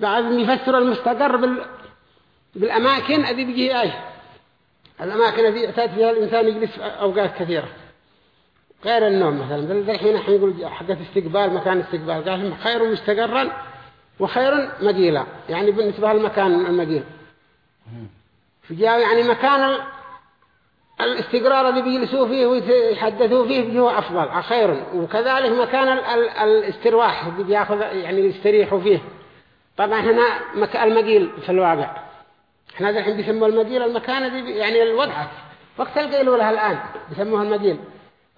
بعد يفسر المستقر. بالأماكن هذه بيجي إيش؟ الأماكن التي يعتاد فيها الإنسان يجلس أوقات كثيرة. غير النوم مثلا. الحين نحن نقول حقة استقبال مكان استقبال. قال خير مستقرا وخير مقيلا يعني بالنسبة للمكان المقيل فجاءوا يعني مكان ال- الاستقرار الذي بيجلسوا فيه ويتحدثوا فيه بيجوا أفضل. خير. وكذلك مكان ال- ال- الاسترواح اللي بيأخذ يعني يستريحوا فيه. طبعا هنا. المقيل في الواقع. إحنا الحين بيسموه المقيل المكان دي يعني الوقت وقت القيلولة الآن بيسموه المقيل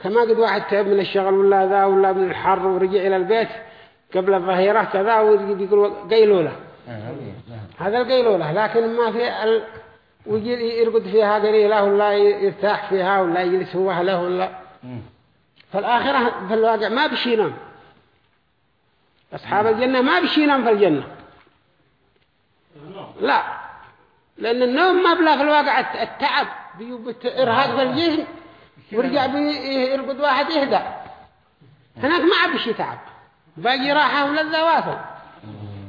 كما قد واحد تعب من الشغل ولا ذا ولا من الحر ورجع إلى البيت قبل الظهيرة كذا ويقول قيلولة هذا القيلولة لكن ما في ال... ويجي يرقد فيها قليلة ولا يرتاح فيها ولا يجلس هو أهله ولا. فالآخرة في الواقع ما بشي ينام أصحاب الجنة ما بشي ينام في الجنة. لا. لأن النوم ما بلا في الواقع التعب إرهاق في الجسم ورجع بيرقد واحد يهدى هناك ما عبش تعب. باقي راحة ولذة واصل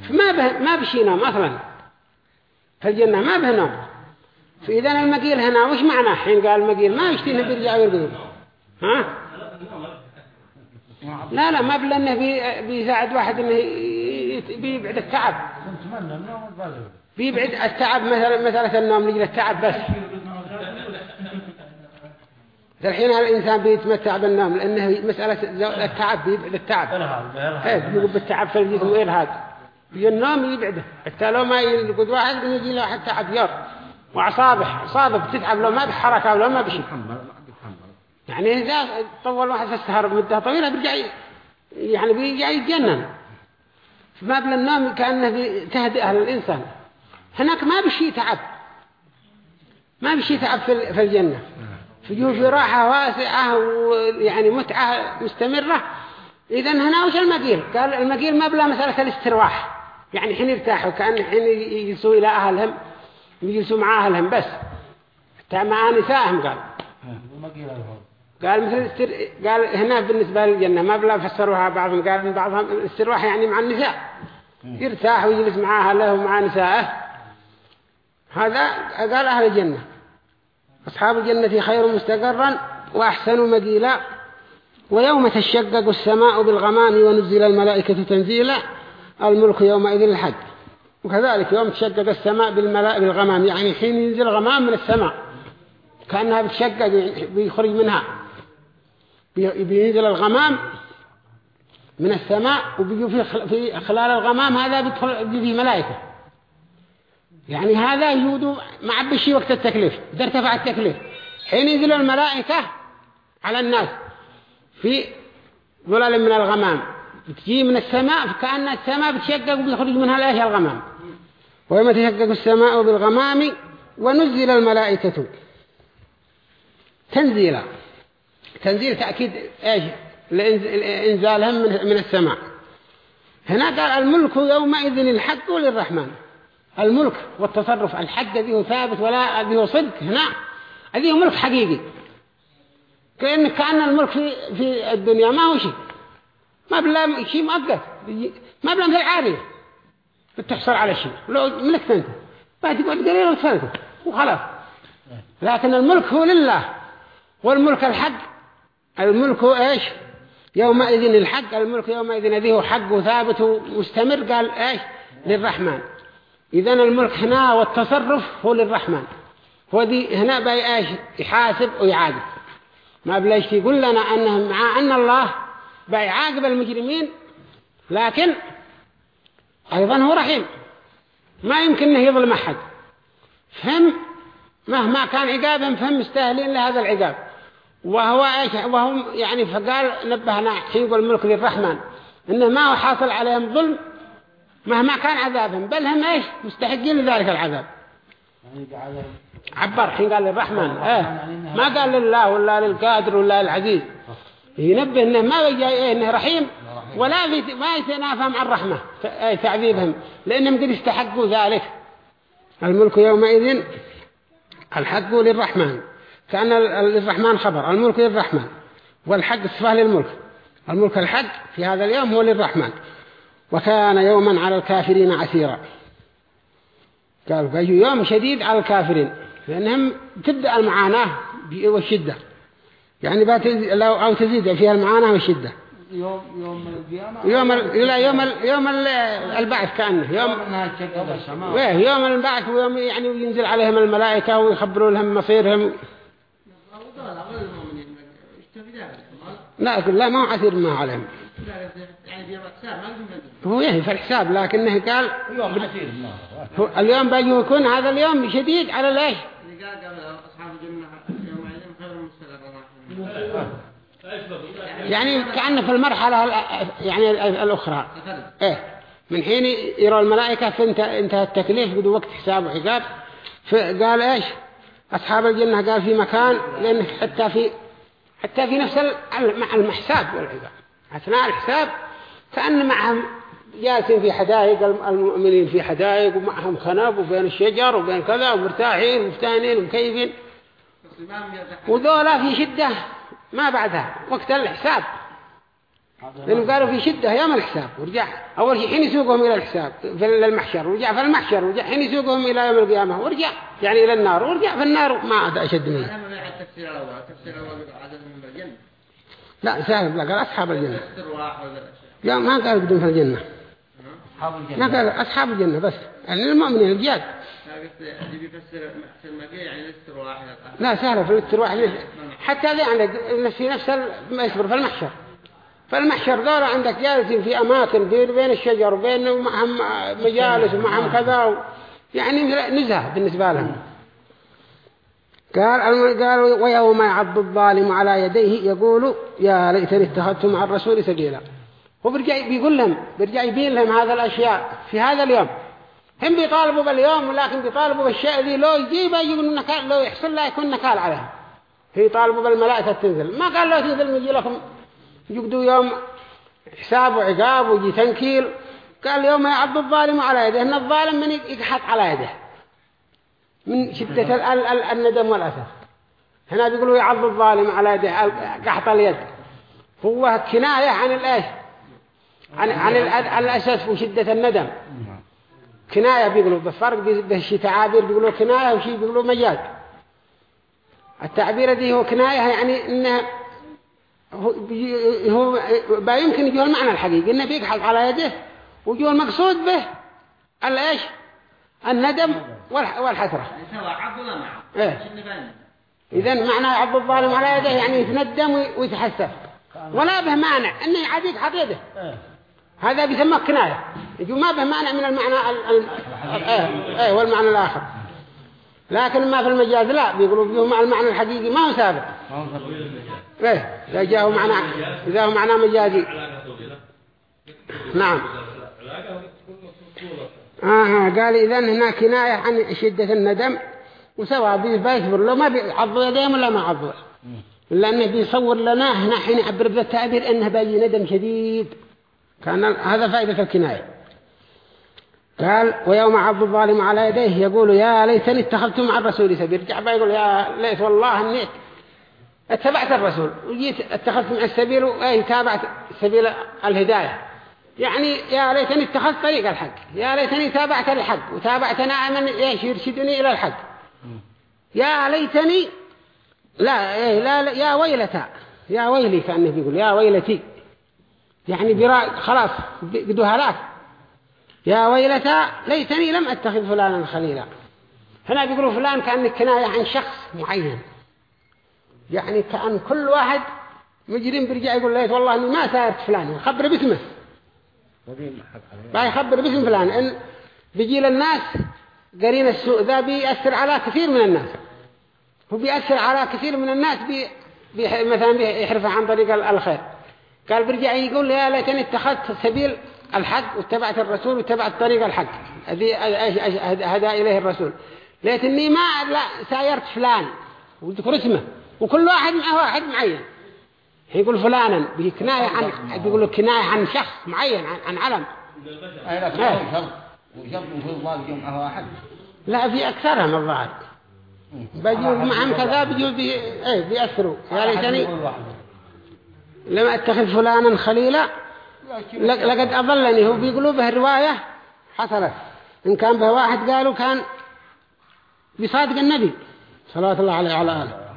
فما به ما بشي ينام أصلا. في الجنة ما به نوم. فإذا المقيل هنا وش معناه حين قال المقيل؟ ما يشتينا بيرجع ويرقد. ها؟ لا لا ما بلا بي بيساعد واحد إنه ي- بيبعد التعب. بيبعد التعب مثلا مثلا النوم لجل التعب بس. الحين الإنسان بيتمتع بالنوم لأنه مسألة التعب بيبعد التعب. إيه بيقول بالتعب في الجسم وإرهاق النوم يبعده. حتى لو ما يرقد واحد يجي له حتى تعب يور وأعصابه أعصابه بتتعب لو ما بحركة ولو ما بشي. يعني إذا طول واحد في السهر مدة طويلة بيرجع يعني بيرجع يتجنن. ما بلا النوم كأنه تهدئة للإنسان. هناك ما بشي تعب. ما بشي تعب في ال- في الجنة. فيجوا في راحة واسعة ويعني متعة مستمرة. إذا هنا وش المقيل؟ قال المقيل ما بلا مسألة الاسترواح. يعني حين يرتاحوا كأن حين يجلسوا إلى أهلهم يجلسوا مع أهلهم بس. حتى مع نسائهم قال. قال مثل الاستر... قال هنا بالنسبة للجنة ما بلا فسروها بعضهم. قال بعضهم الاستراحة يعني مع النساء. يرتاح ويجلس مع أهله ومع نسائه. هذا قال أهل الجنة. أصحاب الجنة خير مستقرا وأحسن مقيلا. ويوم تشقق السماء بالغمام ونزل الملائكة تنزيلا الملك يومئذ الحق. وكذلك يوم تشقق السماء بالملاء بالغمام يعني حين ينزل غمام من السماء. كأنها بتشقق بيخرج منها. بي- بينزل الغمام من السماء وبيجوا في خل- في خلال الغمام هذا بيدخل بيجي فيه ملائكة. يعني هذا يجود مع بشي وقت التكليف إذا ارتفع التكليف. حين ينزل الملائكة على الناس في ظلال من الغمام. بتجي من السماء فكأن السماء بتشقق وبيخرج منها الآية الغمام. ويوم تشقق السماء بالغمام ونزل الملائكة. تنزيلا تنزيل تأكيد إيش؟ من من السماء. هنا قال الملك يومئذ الحق للرحمن. الملك والتصرف الحق ذي هو ثابت ولا ذي هو صدق هنا ذي هو ملك حقيقي. كأن كأن الملك في في الدنيا ما هو شيء. ما بلا شيء مؤقت. ما بلا مثل عارية بتحصل على شيء. لو ملكت أنت. بعد تقعد قليل وتفلته وخلاص. لكن الملك هو لله. والملك الحق. الملك هو إيش؟ يومئذ الحق. الملك يومئذ ذي هو حق وثابت ومستمر قال إيش؟ للرحمن. اذا الملك هنا والتصرف هو للرحمن. هو دي هنا بقى يحاسب ويعاقب. ما بلاش يقول لنا انه مع أن الله بقى يعاقب المجرمين لكن أيضا هو رحيم. ما يمكن إنه يظلم أحد. فهم مهما كان عقابهم فهم مستاهلين لهذا العقاب. وهو إيش وهم يعني فقال نبهنا حين يقول الملك للرحمن إنه ما هو حاصل عليهم ظلم مهما كان عذابهم بل هم إيش؟ مستحقين لذلك العذاب. عبر حين قال للرحمن إيه ما قال لله ولا للقادر ولا للعزيز. ينبه إنه ما بيجي إيه إنه رحيم ولا ما يتنافى مع الرحمة ت- إيه تعذيبهم لأنهم قد استحقوا ذلك. الملك يومئذ الحق للرحمن كأن للرحمن خبر الملك للرحمن والحق صفة للملك. الملك الحق في هذا اليوم هو للرحمن. وكان يوما على الكافرين عسيرا. قالوا قالوا يوم شديد على الكافرين. لأنهم تبدأ المعاناة والشدة. يعني بات لو أو تزيد فيها المعاناة والشدة. يوم يوم القيامة؟ يوم ال... لا يوم ال... يوم ال... البعث كأنه. يوم يوم إيه يوم البعث ويوم يعني ينزل عليهم الملائكة ويخبروا لهم مصيرهم. لا لا ما هو عسير ما عليهم. هو يهي في الحساب لكنه قال يوم عسير اليوم باجي يكون هذا اليوم شديد على ليش؟ يعني كأنه في المرحلة ال- يعني ال- الأخرى. إيه. من حين يرى الملائكة انتهى التكليف قد وقت حساب وعقاب فقال إيش؟ أصحاب الجنة قال في مكان لأن حتى في حتى في نفس المحساب والعقاب أثناء الحساب كأن معهم جالسين في حدائق الم- المؤمنين في حدائق ومعهم خناب وبين الشجر وبين كذا ومرتاحين ومفتانين ومكيفين. وذولا في شدة ما بعدها وقت الحساب. لأنه قالوا في شدة يوم الحساب ورجع. أول شيء حين يسوقهم إلى الحساب في المحشر ورجع. في المحشر ورجع. حين يسوقهم إلى يوم القيامة ورجع. يعني إلى النار ورجع. في النار ما أشد منه. لا سهل لا قال أصحاب الجنة. لا ما قال قدم في الجنة. ما قال أصحاب الجنة بس. يعني المؤمنين الجاد المكية يعني لا سهلة في الاسترواح حتى ذي عندك في نفس ما يصبر في المحشر. في المحشر دور عندك جالسين في أماكن بين بين الشجر وبين مجالس ومعهم كذا و... يعني نزهة بالنسبة لهم. قال قال ويوم يعض الظالم على يديه يقول يا ليتني اتخذت مع الرسول سبيلا. هو بيرجع بيقول لهم بيرجع يبين لهم هذا الأشياء في هذا اليوم. هم بيطالبوا باليوم ولكن بيطالبوا بالشيء ذي لو يجيب يقول نكال لو يحصل لا يكون نكال عليهم. هي يطالبوا بالملائكة تنزل. ما قال له تنزل يجي لكم يقدوا يوم حساب وعقاب ويجي تنكيل. قال يوم يعض الظالم على يده إن الظالم من يقحط على يده. من شدة ال ال ال الندم والأسف هنا بيقولوا يعض الظالم على يده قحط اليد. هو كناية عن الإيش؟ عن عن ال- ال- الأسف وشدة الندم. كناية بيقولوا بالفرق بشي تعابير بيقولوا كناية وشي بيقولوا مجاز. التعبير دي هو كناية يعني إنه هو بي- هو با يمكن يجوا المعنى الحقيقي إنه بيقحط على يده ويجوا المقصود به الايش الندم والح- والحسرة. سواء عبد ولا معه إيه. إذا معنى؟ يعض الظالم على يده يعني يتندم وي- ويتحسف ولا به مانع. انه يعاديك حط يده هذا بيسمى كناية. يجوا ما به مانع من المعنى ال ال ال إيه والمعنى الآخر. لكن ما في المجاز لا. بيقولوا بيقولوا مع المعنى الحقيقي ما هو ثابت ما هو صدق. إيه. إذا جاءه معنى إذا هو معنى مجازي. نعم. آه قال إذا هنا كناية عن شدة الندم وسواء بي- بيصبر لو ما بيعضوا يديهم ولا ما عضوا لأنه بيصور لنا هنا حين يعبر بالتعبير أنه باجي ندم شديد. كان هذا فائدة الكناية. قال ويوم عض الظالم على يديه يقول يا ليتني اتخذت مع الرسول سبيل. رجع بقى يقول يا ليت والله أني اتبعت الرسول. وجيت اتخذت مع السبيل وأي تابعت سبيل الهداية. يعني يا ليتني اتخذت طريق الحق يا ليتني تابعت الحق وتابعت ناعما إيش يرشدني إلى الحق. يا ليتني لا إيه لا, لا يا ويلتا يا ويلي كأنه بيقول يا ويلتي. يعني براء خلاص قدو هلاك يا ويلتا ليتني لم أتخذ فلانا خليلا. هنا بيقولوا فلان كأن كناية عن شخص معين. يعني كأن كل واحد مجرم بيرجع يقول ليت والله إني ما سارت فلان يخبر باسمه. بقى يخبر باسم فلان إن بيجي للناس قرين السوء ذا بيأثر على كثير من الناس. هو بيأثر على كثير من الناس بي بي مثلا بيحرف عن طريق ال- الخير. قال برجع يقول يا ليتني اتخذت سبيل الحق واتبعت الرسول واتبعت طريق الحق. هذه هدى إليه الرسول. ليتني ما لا سايرت فلان وذكر اسمه وكل واحد معه واحد معين. يقول فلانا بكناية عن بيقولوا كناية عن شخص معين عن, عن علم. أي لكن إيه. هو شرط وشرط في الضال جمعه واحد. لا في أكثرهم الظاهر. بيجوا معهم كذا بيجوا بي... إيه بيأثروا. يا ليتني لما أتخذ فلانا خليلا لقد أضلني. هو بيقولوا به الرواية حصلت إن كان به واحد قالوا كان بصادق النبي صلى الله عليه وعلى آله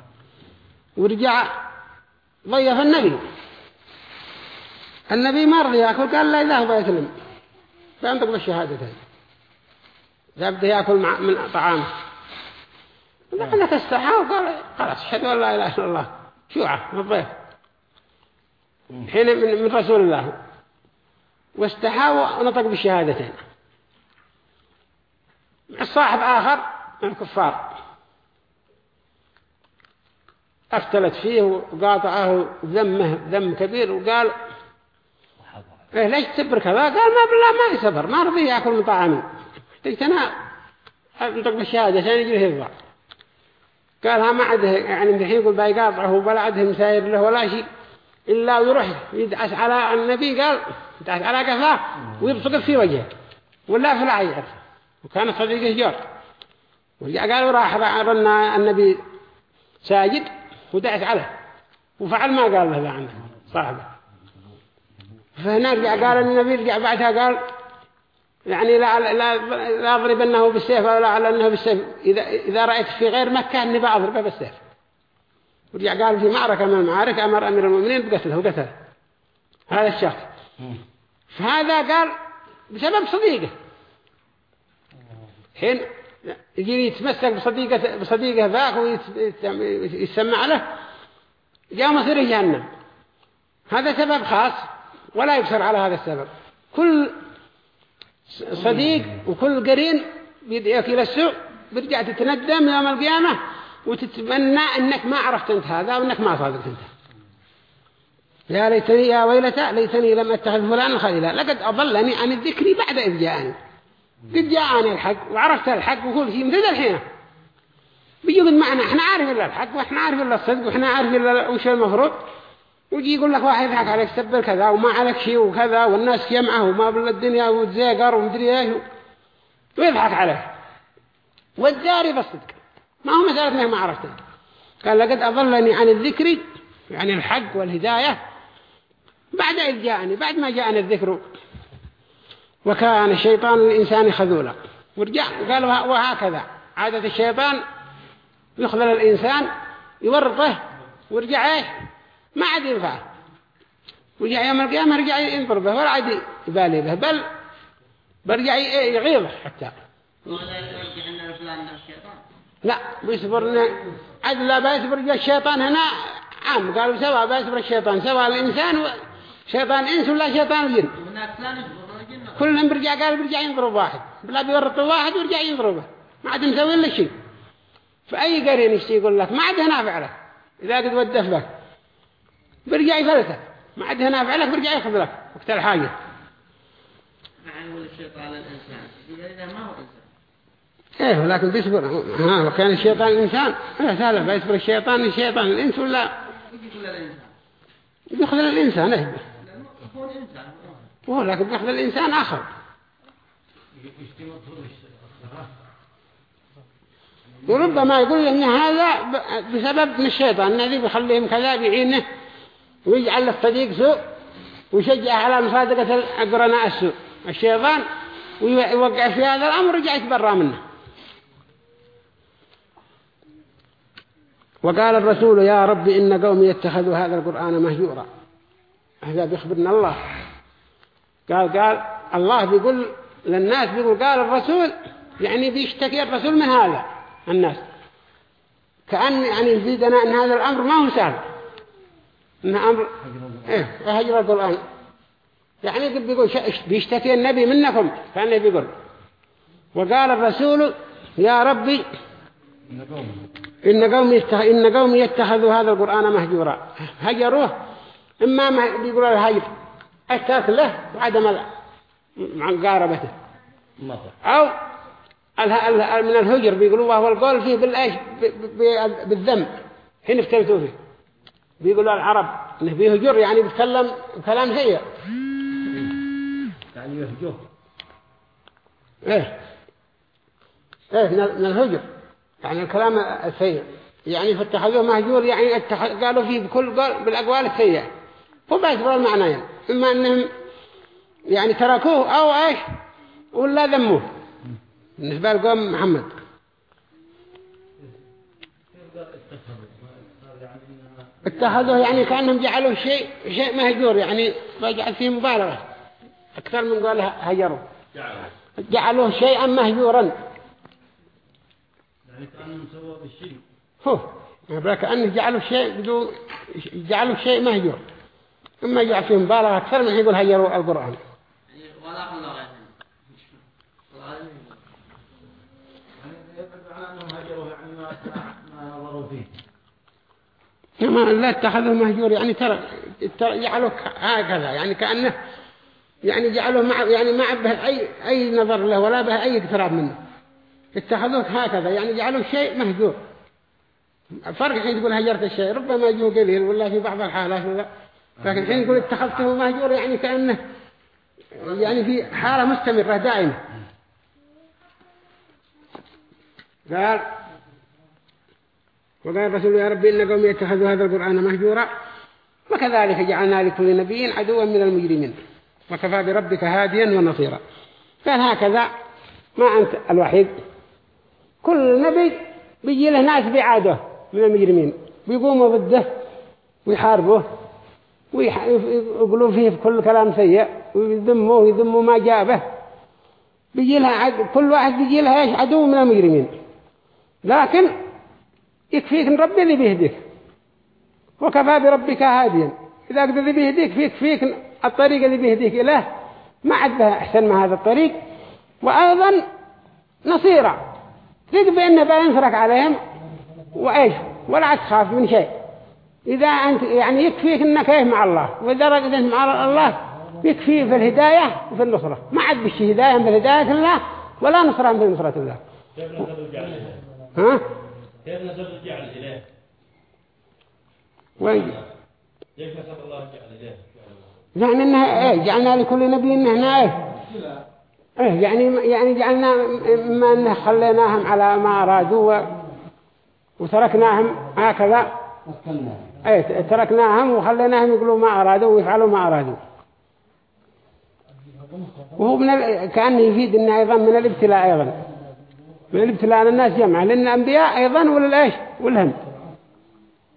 ورجع ضيف النبي. النبي ما رضي يأكل قال لا إذا هو يسلم فينطق بالشهادتين يبدأ يأكل مع من طعامه. لقد تستحى وقال خلاص أشهد أن لا إله إلا الله. شوعة من الضيف. حين من, من رسول الله. واستحى ونطق بالشهادتين. الصاحب آخر من الكفار. أفتلت فيه وقاطعه ذمه ذم كبير وقال إيه ليش تبر كذا؟ قال ما بالله ما يصبر ما رضي يأكل من طعامي. تجتنا نطق بالشهادة عشان يجري الضع قالها ما عده يعني الحين يقول بيقاطعه ولا عده مساير له ولا شيء إلا ويروح يدعس على النبي قال يدعس على قفاه ويبصق في وجهه ولا فلا يعرف وكان صديقه جار ورجع قال وراح رنا النبي ساجد ودعس عليه وفعل ما قال له عنه صاحبه. فهنا رجع قال النبي رجع بعدها قال يعني لا لا لا أضربنه بالسيف ولا على أنه بالسيف. إذا إذا رأيت في غير مكة أني بأضربه بالسيف. ورجع قال في معركة من المعارك أمر أمير المؤمنين بقتله وقتله هذا الشخص فهذا قال بسبب صديقه. حين يجي يتمسك بصديقه بصديقة ذاك ويسمع له جاء مصير جهنم هذا سبب خاص ولا يكسر على هذا السبب. كل صديق وكل قرين بيدعيك إلى السوء بيرجع تتندم يوم القيامة وتتمنى أنك ما عرفت أنت هذا وأنك ما صادقت أنت. يا ليتني يا ويلتا ليتني لم أتخذ فلان خليلا. لقد أضلني عن الذكر بعد إذ جاءني. قد جاءني الحق وعرفت الحق وكل شيء مثل الحين. بيجي معنا إحنا عارف إلا الحق وإحنا عارف إلا الصدق وإحنا عارف إلا وش المفروض. ويجي يقول لك واحد يضحك عليك سبر كذا وما عليك شيء وكذا والناس يمعه وما بلا الدنيا وتزيقر ومدري إيش. ويضحك عليه والجاري بالصدق. ما هو مسألة إنك ما عرفته. قال لقد أضلني عن الذكر يعني الحق والهداية. بعد إذ جاءني بعد ما جاءني الذكر وكان الشيطان الإنسان خذولا. ورجع قال وهكذا. عادة الشيطان يخذل الإنسان يورطه ورجع إيه ما عاد ينفع. وجاء يوم القيامة رجع ينظر به ولا عاد يبالي به بل برجع يغيظه حتى. لا بيصبر عاد لا بيصبر الشيطان هنا عام. قالوا سواء بيصبر الشيطان سواء الإنسان. شيطان إنس ولا شيطان جن. كلهم برجع قال برجع ينضرب واحد. بلا بيورط واحد ويرجع ينضربه ما عاد مسوي له شيء. فأي قرين يشتي يقول لك؟ ما عاد نافع له إذا قد ودف لك. برجع يفلتك ما عاد نافع لك برجع ياخذ لك وقت الحاجة. مع الشيطان الإنسان. إذا ما هو إنسان. إيه ولكن بيصبر. ها وكان الشيطان الإنسان إيه سهل. بيصبر الشيطان الشيطان الإنس ولا؟ يدخل الإنسان. يدخل الإنسان إيه. هو الإنسان. لكن بيأخذ الإنسان آخر. وربما يقول إن هذا بسبب من الشيطان الذي بيخليهم كذا بعينه ويجعل الصديق سوء ويشجع على مصادقة قرناء السوء. الشيطان ويوقع في هذا الأمر ويجع يتبرى منه. وقال الرسول يا رب إن قومي يتخذوا هذا القرآن مهجورا. هذا بيخبرنا الله. قال قال الله بيقول للناس بيقول قال الرسول يعني بيشتكي الرسول من هذا الناس. كأن يعني يزيدنا أن هذا الأمر ما هو سهل. إن أمر إيه هجر القرآن. يعني بيقول بيشتكي النبي منكم. كأنه بيقول وقال الرسول يا ربي إن قومي يتخ... إن قومي يتخذوا هذا القرآن مهجورا. هجروه. إما ما بيقولوا الهجر. الترك له وعدم مقاربته أو من الهجر بيقولوا وهو القول فيه بالإيش؟ بالذم حين افتلتوا فيه. بيقولوا العرب إنه فيه هجر يعني بيتكلم كلام هي. يعني يهجوه إيه. إيه من الهجر. يعني الكلام السيء. يعني فاتخذوه مهجور يعني قالوا فيه بكل قول بالأقوال السيئة. هو باعتبار المعنى يعني. إما أنهم يعني تركوه أو إيش؟ ولا ذموه. بالنسبة لقوم محمد. اتخذوه يعني كأنهم جعلوه شيء شيء مهجور يعني فجعل فيه مبالغة. أكثر من قال هجروا. جعلوه شيئا مهجورا. يعني كأنهم سووا بالشيء. هو يبقى كأنه جعلوا شيء بدون جعلوا شيء مهجور. إما جعل فيه مبالغة أكثر من يقول نظروا فيه كما لا اتخذوه مهجور يعني ترى جعلوه هكذا يعني كأنه يعني جعلوه مع يعني ما به أي أي نظر له ولا به أي اقتراب منه. اتخذوه هكذا يعني جعلوه شيء مهجور. فرق حين تقول هجرت الشيء ربما يجوا قليل ولا في بعض الحالات لكن حين يقول اتخذته مهجور يعني كأنه يعني في حالة مستمرة دائمة. قال وقال الرسول يا رب إن قوم يتخذوا هذا القرآن مهجورا وكذلك جعلنا لكل نبي عدوا من المجرمين وكفى بربك هاديا ونصيرا. قال هكذا ما أنت الوحيد. كل نبي بيجي له ناس بيعاده من المجرمين بيقوموا ضده ويحاربوه. ويقولوا فيه في كل كلام سيء ويذموه ويذموا ما جابه. بيجي لها عد... كل واحد بيجي لها إيش؟ عدو من المجرمين. لكن يكفيك إن ربي اللي بيهديك. وكفى بربك هاديا. إذا قدر اللي بيهديك فيك فيك الطريق اللي بيهديك إله ما عد بها أحسن من هذا الطريق. وأيضا نصيرا ثق بأنه بينصرك عليهم. وإيش؟ ولا تخاف من شيء. إذا أنت يعني يكفيك أنك إيه مع الله وإذا رجل أنت مع الله يكفي في الهداية وفي النصرة. ما عد بشي هداية في هداية الله ولا نصرة في نصرة الله. كيف نسب الجعل ها؟ كيف نسب الجعل إليه؟ وين؟ كيف نسب الله الجعل إليه؟ يعني إنها إيه؟ جعلنا لكل نبي إن إحنا إيه؟ إيه يعني يعني جعلنا ما إن خليناهم على ما أرادوا. وتركناهم هكذا. إيه تركناهم وخليناهم يقولوا ما أرادوا ويفعلوا ما أرادوا. وهو من ال... كأنه يفيد إنه أيضا من الابتلاء أيضا. من الابتلاء للناس جمعا لأن الأنبياء أيضا وللإيش والهم.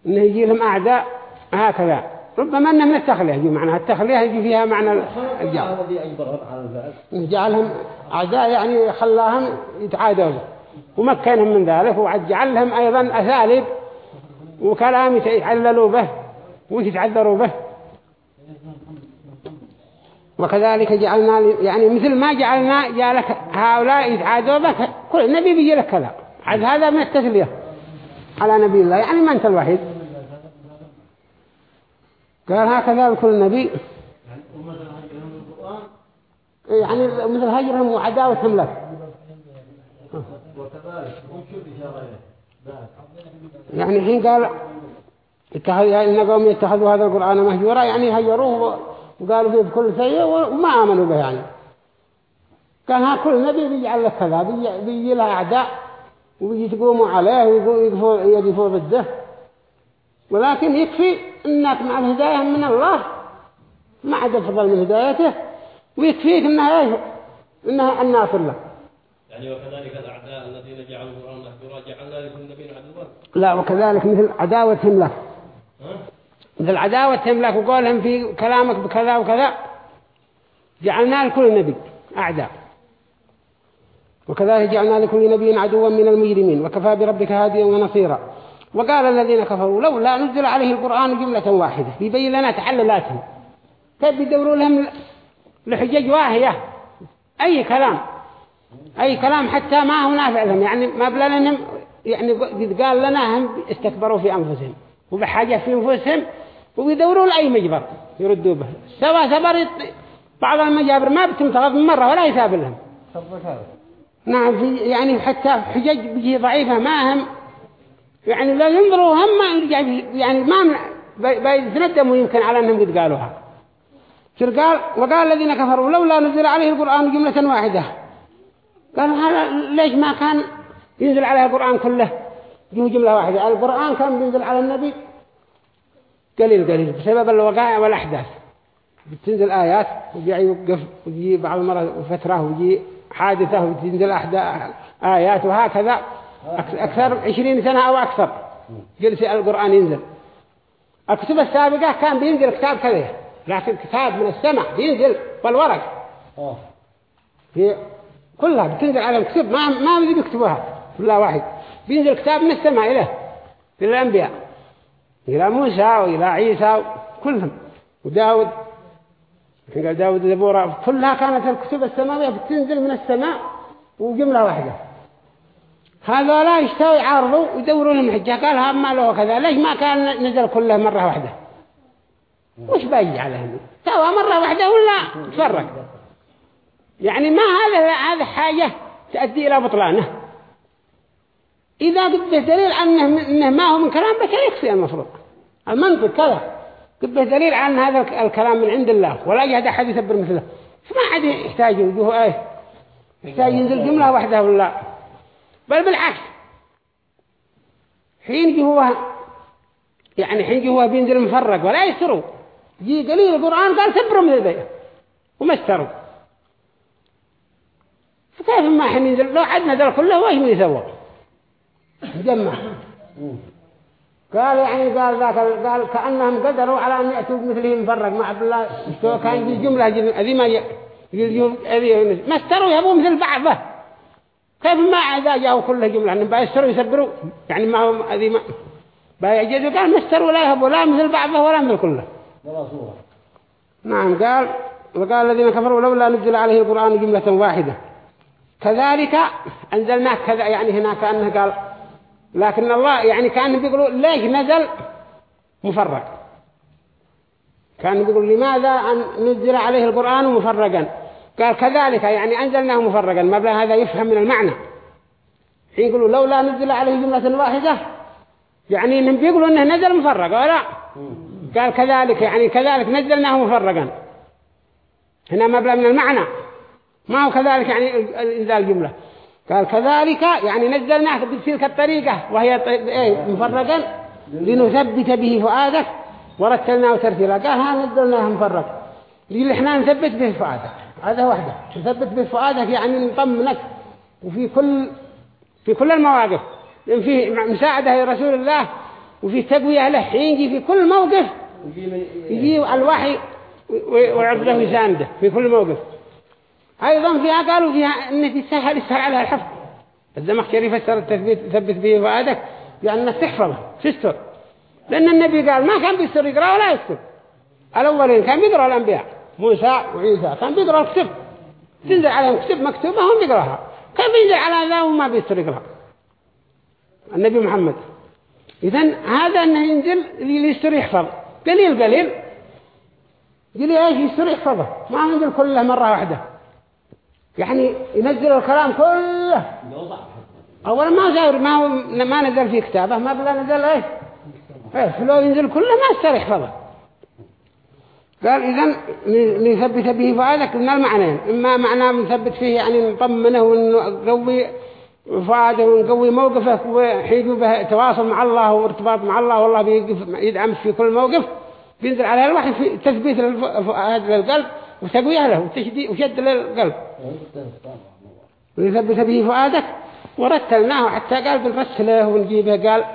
إنه يجي لهم أعداء هكذا. ربما أنه من التخلية يجي معناها التخلية يجي فيها معنى الجعل جعلهم أعداء يعني خلاهم يتعادوا ومكنهم من ذلك وجعل لهم أيضا أساليب وكلام يتعللوا به ويتعذروا به. وكذلك جعلنا يعني مثل ما جعلنا جعلك هؤلاء يتعادوا بك كل نبي بيجي لك كذا. عاد هذا من التسلية على نبي الله يعني ما أنت الوحيد. قال هكذا لكل نبي. يعني مثل هجرهم وعداوتهم لك. وكذلك هم شو الإشارة إليه يعني حين قال يعني إن قوم يتخذوا هذا القرآن مهجورا يعني هجروه وقالوا فيه بكل سيء وما آمنوا به يعني. قال ها كل نبي بيجعل لك كذا بيجي, بيجي له أعداء وبيجي تقوموا عليه ويقفوا يقفوا ضده. ولكن يكفي إنك مع الهداية من الله. ما عاد الفضل من هدايته. ويكفيك إنها إيه؟ إنها الناصر له يعني وكذلك الأعداء الذين جعلوا القرآن مهجورا جعلنا لكل نبي عدوا. لا وكذلك مثل عداوتهم لك؟ مثل عداوتهم لك وقولهم في كلامك بكذا وكذا جعلنا لكل نبي أعداء. وكذلك جعلنا لكل نبي عدوا من المجرمين وكفى بربك هاديا ونصيرا. وقال الذين كفروا لولا نزل عليه القرآن جملة واحدة يبين لنا تعللاتهم كيف يدوروا لهم لحجج واهية. أي كلام؟ أي كلام حتى ما هو نافع لهم. يعني ما بلا لهم يعني قد قال لنا هم استكبروا في أنفسهم. وبحاجة في أنفسهم ويدوروا لأي مجبر يردوا به. سواء سبر. بعض المجابر ما بتم تغض مرة ولا يثاب لهم. نعم يعني حتى حجج بيجي ضعيفة ما هم يعني لا ينظروا هم ما يعني ما بيتندموا يمكن على أنهم قد قالوها. قال؟ وقال الذين كفروا لولا نزل عليه القرآن جملة واحدة. قالوا هذا ليش ما كان ينزل عليه القرآن كله؟ جملة جملة واحدة القرآن كان بينزل على النبي قليل قليل بسبب الوقائع والأحداث. بتنزل آيات ويجي يوقف ويجي بعض المرة فترة ويجي حادثة وتنزل أحداث آيات وهكذا. أكثر عشرين سنة أو أكثر جلس القرآن ينزل. الكتب السابقة كان بينزل كتاب كذا لكن كتاب من السماء بينزل بالورق. آه. في كلها بتنزل على الكتب ما ما بيكتبوها كلها واحد. بينزل كتاب من السماء إليه للأنبياء إلى موسى وإلى عيسى كلهم وداود. قال داود زبورة كلها كانت الكتب السماوية بتنزل من السماء وجملة واحدة. هذا لا يشتوي يعارضوا ويدوروا لهم حجة قال هم ما له كذا ليش ما كان نزل كله مرة واحدة؟ وش باقي عليهم؟ سوا مرة واحدة ولا تفرق؟ يعني ما هذا هذا حاجة تؤدي إلى بطلانه. إذا قد دليل عنه إنه ما هو من كلام بشر يكفي المفروض. المنطق كذا. قد دليل عن هذا الكلام من عند الله ولا يهدى أحد يثبر مثله. فما حد يحتاج وجوه إيه؟ يحتاج ينزل جملة واحدة ولا؟ بل بالعكس. حين هو يعني حين هو بينزل مفرق ولا يسروا جي قليل القرآن قال سبروا من البيت وما استروا فكيف ما حين ينزل لو عدنا ذل كله وإيش من يسوى جمع. قال يعني قال ذاك قال كأنهم قدروا على أن يأتوا بمثله مفرق مع عبد الله كان في جملة هذه ما ما استروا يبوا مثل بعضه. كيف ما إذا جاءوا كله جملة؟ أنهم بيستروا يسبروا يعني ما هذه ما بيجدوا قال ما استروا لا يهبوا لا مثل بعضه ولا مثل كله. نعم قال وقال الذين كفروا لولا نزل عليه القرآن جملة واحدة. كذلك أنزلناه كذا يعني هنا كأنه قال لكن الله يعني كان بيقولوا ليش نزل مفرق؟ كان بيقول لماذا أن نزل عليه القرآن مفرقا؟ قال كذلك يعني أنزلناه مفرقا ما هذا يفهم من المعنى. حين يقولوا لولا نزل عليه جملة واحدة يعني إنهم بيقولوا إنه نزل مفرق ولا قال كذلك يعني كذلك نزلناه مفرقا. هنا ما بلا من المعنى. ما هو كذلك يعني إنزال جملة. قال كذلك يعني نزلناه بتلك الطريقة وهي إيه مفرقا لنثبت به فؤادك ورتلناه ترتيلا. قال ها نزلناه مفرق اللي إحنا نثبت به فؤادك؟ هذا واحدة نثبت به فؤادك يعني نطمنك. وفي كل في كل المواقف. لأن فيه مساعدة لرسول الله وفي تقوية له يجي في كل موقف يجي الوحي ويعبده يسانده في كل موقف. أيضا فيها قالوا فيها أن في سهل يسهل عليها الحفظ. الزمخشري فسر التثبيت ثبت به فؤادك أنك تحفظه تستر لأن النبي قال ما كان بيستر يقرأ ولا يكتب. الأولين كان بيقرأ الأنبياء. موسى وعيسى كان بيقرأ الكتب. تنزل عليهم كتب مكتوبة هم بيقرأها كان بينزل على ذا وما بيستر يقرأ؟ النبي محمد. إذن هذا أنه ينزل اللي يستر يحفظ. قليل قليل. قليل إيش يستر يحفظه؟ ما ينزل كله مرة واحدة. يعني ينزل الكلام كله. أولا ما زار ما ما نزل في كتابه ما بلا نزل إيش؟ إيه فلو ينزل كله ما استر يحفظه قال إذن نثبت به فؤادك من المعنيين. إما معنى نثبت فيه يعني نطمنه ونقوي فؤاده ونقوي موقفه وحيجوا به تواصل مع الله وارتباط مع الله. والله بيقف يدعم في كل موقف. بينزل على الوحي في تثبيت الفؤاد للقلب. وتقوية له وشد للقلب ونثبت به فؤادك. ورتلناه حتى قال بنرتله ونجيبه. قال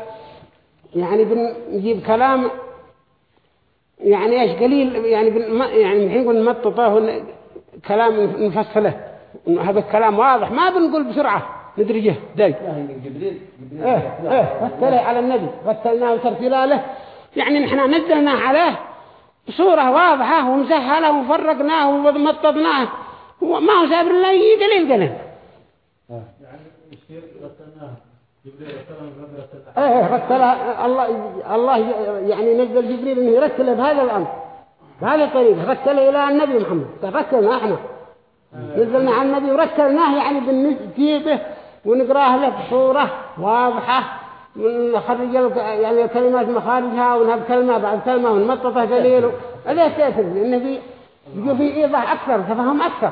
يعني بنجيب كلام يعني إيش قليل يعني بن يعني الحين نقول نمططه كلام نفصله. هذا الكلام واضح ما بنقول بسرعة ندرجه داي. جبريل. إيه إيه رتله على النبي. رتلناه ترتيلا له يعني نحن نزلناه عليه بصورة واضحة ومسهلة وفرقناه ومططناه وما هو سابر الله قليل قليل إيه رتلها الله الله يعني نزل جبريل إنه يرتله بهذا الأمر بهذه الطريقة رتله إلى النبي محمد. رتلنا إحنا نزلنا على النبي ورتلناه يعني بنجيبه ونقراه له بصورة واضحة. ونخرج يعني الكلمات مخارجها ونهب كلمة بعد كلمة ونمططه دليل هذا تأثير لأنه في يجوا في إيضاح أكثر تفهم أكثر.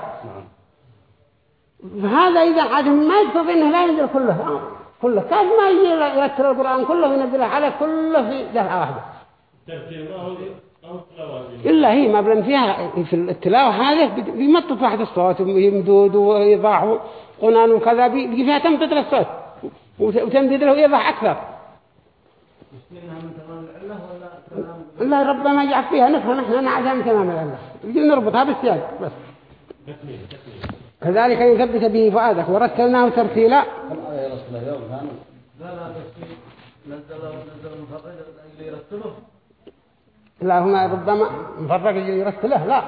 فهذا إذا عاد ما يكتب إنه لا ينزل كله. كله. كيف ما يجي يرتل القرآن كله وينزله على كله في دفعة واحدة؟ إلا هي ما بلن فيها في التلاوة هذه بيمطط واحد الصوت ويمدود وإيضاح وقنان وكذا بيجي فيها تمطط للصوت. وتمدد له إيضاح أكثر. من الله ربما يجعل فيها نفهم نحن نعزم تمام الله. يجي نربطها بالسياق بس. كذلك يثبت به فؤادك. ورتلناه ترتيلا. لا لا اللي لا هما ربما مفرق يجي يرتله لا.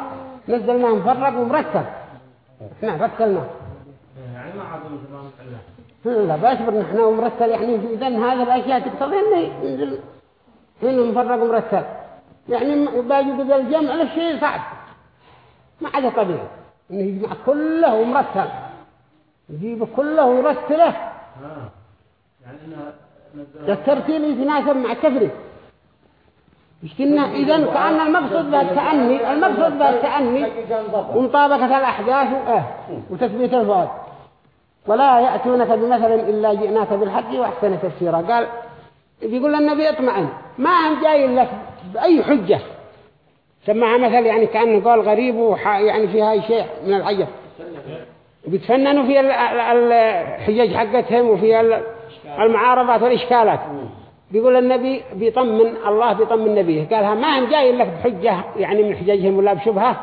نزلناه مفرق ومرتل. إحنا رتلناه. يعني ما عاد لا بأشبر نحن ومرتل يعني إذا هذه الأشياء تقتضي إنه ينزل هنا مفرق ومرتل يعني باجي بدل الجمع للشيء صعب. ما عاد طبيعي إنه يجمع كله ومرتل يجيب كله ويرتله ها يعني نزل الترتيل يتناسب مع التفريق. مش كنا إذا كأن المقصود به التأني. المقصود به التأني. ومطابقة الأحداث وإيه وتثبيت الفؤاد ولا يأتونك بمثل إلا جئناك بالحق وأحسن تفسيرا. قال بيقول النبي اطمئن. ما هم جاي لك بأي حجة؟ سمعها مثل يعني كأنه قال غريب يعني فيها شيء من العجب. بيتفننوا في ال- ال- الحجج حقتهم وفي ال- المعارضات والإشكالات. بيقول النبي بيطمن الله بيطمن نبيه. قالها ما هم جاي لك بحجة يعني من حججهم ولا بشبهة؟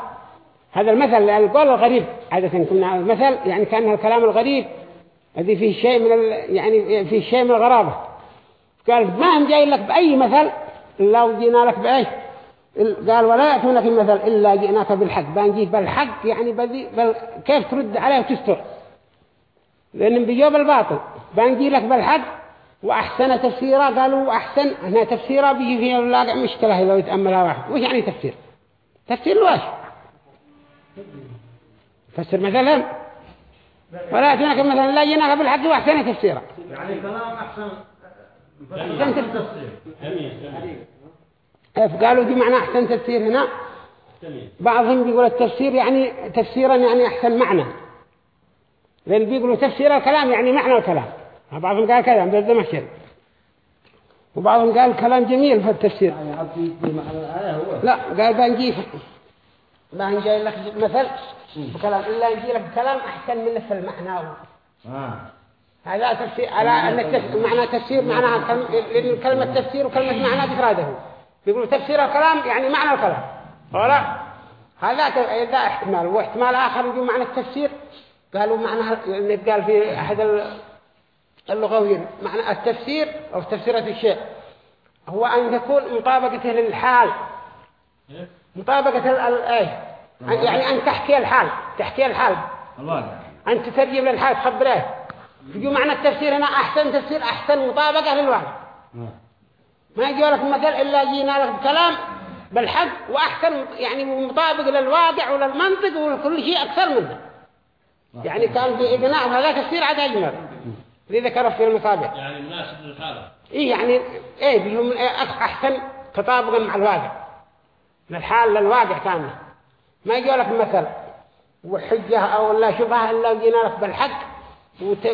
هذا المثل القول الغريب. عادة كنا المثل يعني كان الكلام الغريب. الذي فيه شيء من ال يعني فيه شيء من الغرابة. قال ما هم جاي لك بأي مثل؟ إلا وجينا لك بأي ال- قال ولا يأتونك المثل إلا جئناك بالحق. بنجيب بالحق يعني بذي بل كيف ترد عليه وتستر؟ لأن بيجوب الباطل. بنجي لك بالحق وأحسن تفسيرا قالوا أحسن هنا تفسيرا بيجي فيها اللاقع مشكلة لو يتأملها واحد. وش يعني تفسير؟ تفسير الواش فسر مثلا. ولا يأتونك مثلا لا جئناك بالحق وأحسن تفسيرا. يعني كلام أحسن. أحسن تفسير. جميل جميل. قالوا دي معنى أحسن تفسير هنا؟ بعضهم بيقول التفسير يعني تفسيرا يعني أحسن معنى. لأن بيقولوا تفسير الكلام يعني معنى الكلام بعضهم قال كلام ده المحشر وبعضهم قال كلام جميل في التفسير. يعني عبد معنى الآية هو. لا قال بنجي ما نجي لك مثل؟ بكلام إلا نجي لك كلام أحسن منه في المعنى. آه. هذا تفسير على أن. معنى تفسير معناها. لأن كلمة تفسير وكلمة معنى بفراده بيقولوا تفسير الكلام يعني معنى الكلام. ولا هذا. هذا احتمال. واحتمال آخر يجوا معنى التفسير. قالوا معنى اللي قال في أحد ال- اللغويين معنى التفسير أو تفسيرة الشيء هو أن تكون مطابقته للحال. مطابقة ال- ال- إيه. يعني أن تحكي الحال تحكي الحال. الواقع أن تترجم للحال تخبره. يجوا معنى التفسير هنا أحسن تفسير أحسن مطابقة للواقع. آه. ما يجي لك مثل إلا جينا لك بكلام بالحق وأحسن يعني مطابق للواقع وللمنطق ولكل شيء أكثر منه. يعني كان في إقناع هذا تفسير عاد أجمل. اللي ذكره في المصابع يعني مناسب للحالة إيه يعني إيه بيهم إيه أح- أحسن تطابقا مع الواقع. للحال للواقع كامل. ما يجي لك مثل وحجة أو لا شبهة إلا جينا لك بالحق وت...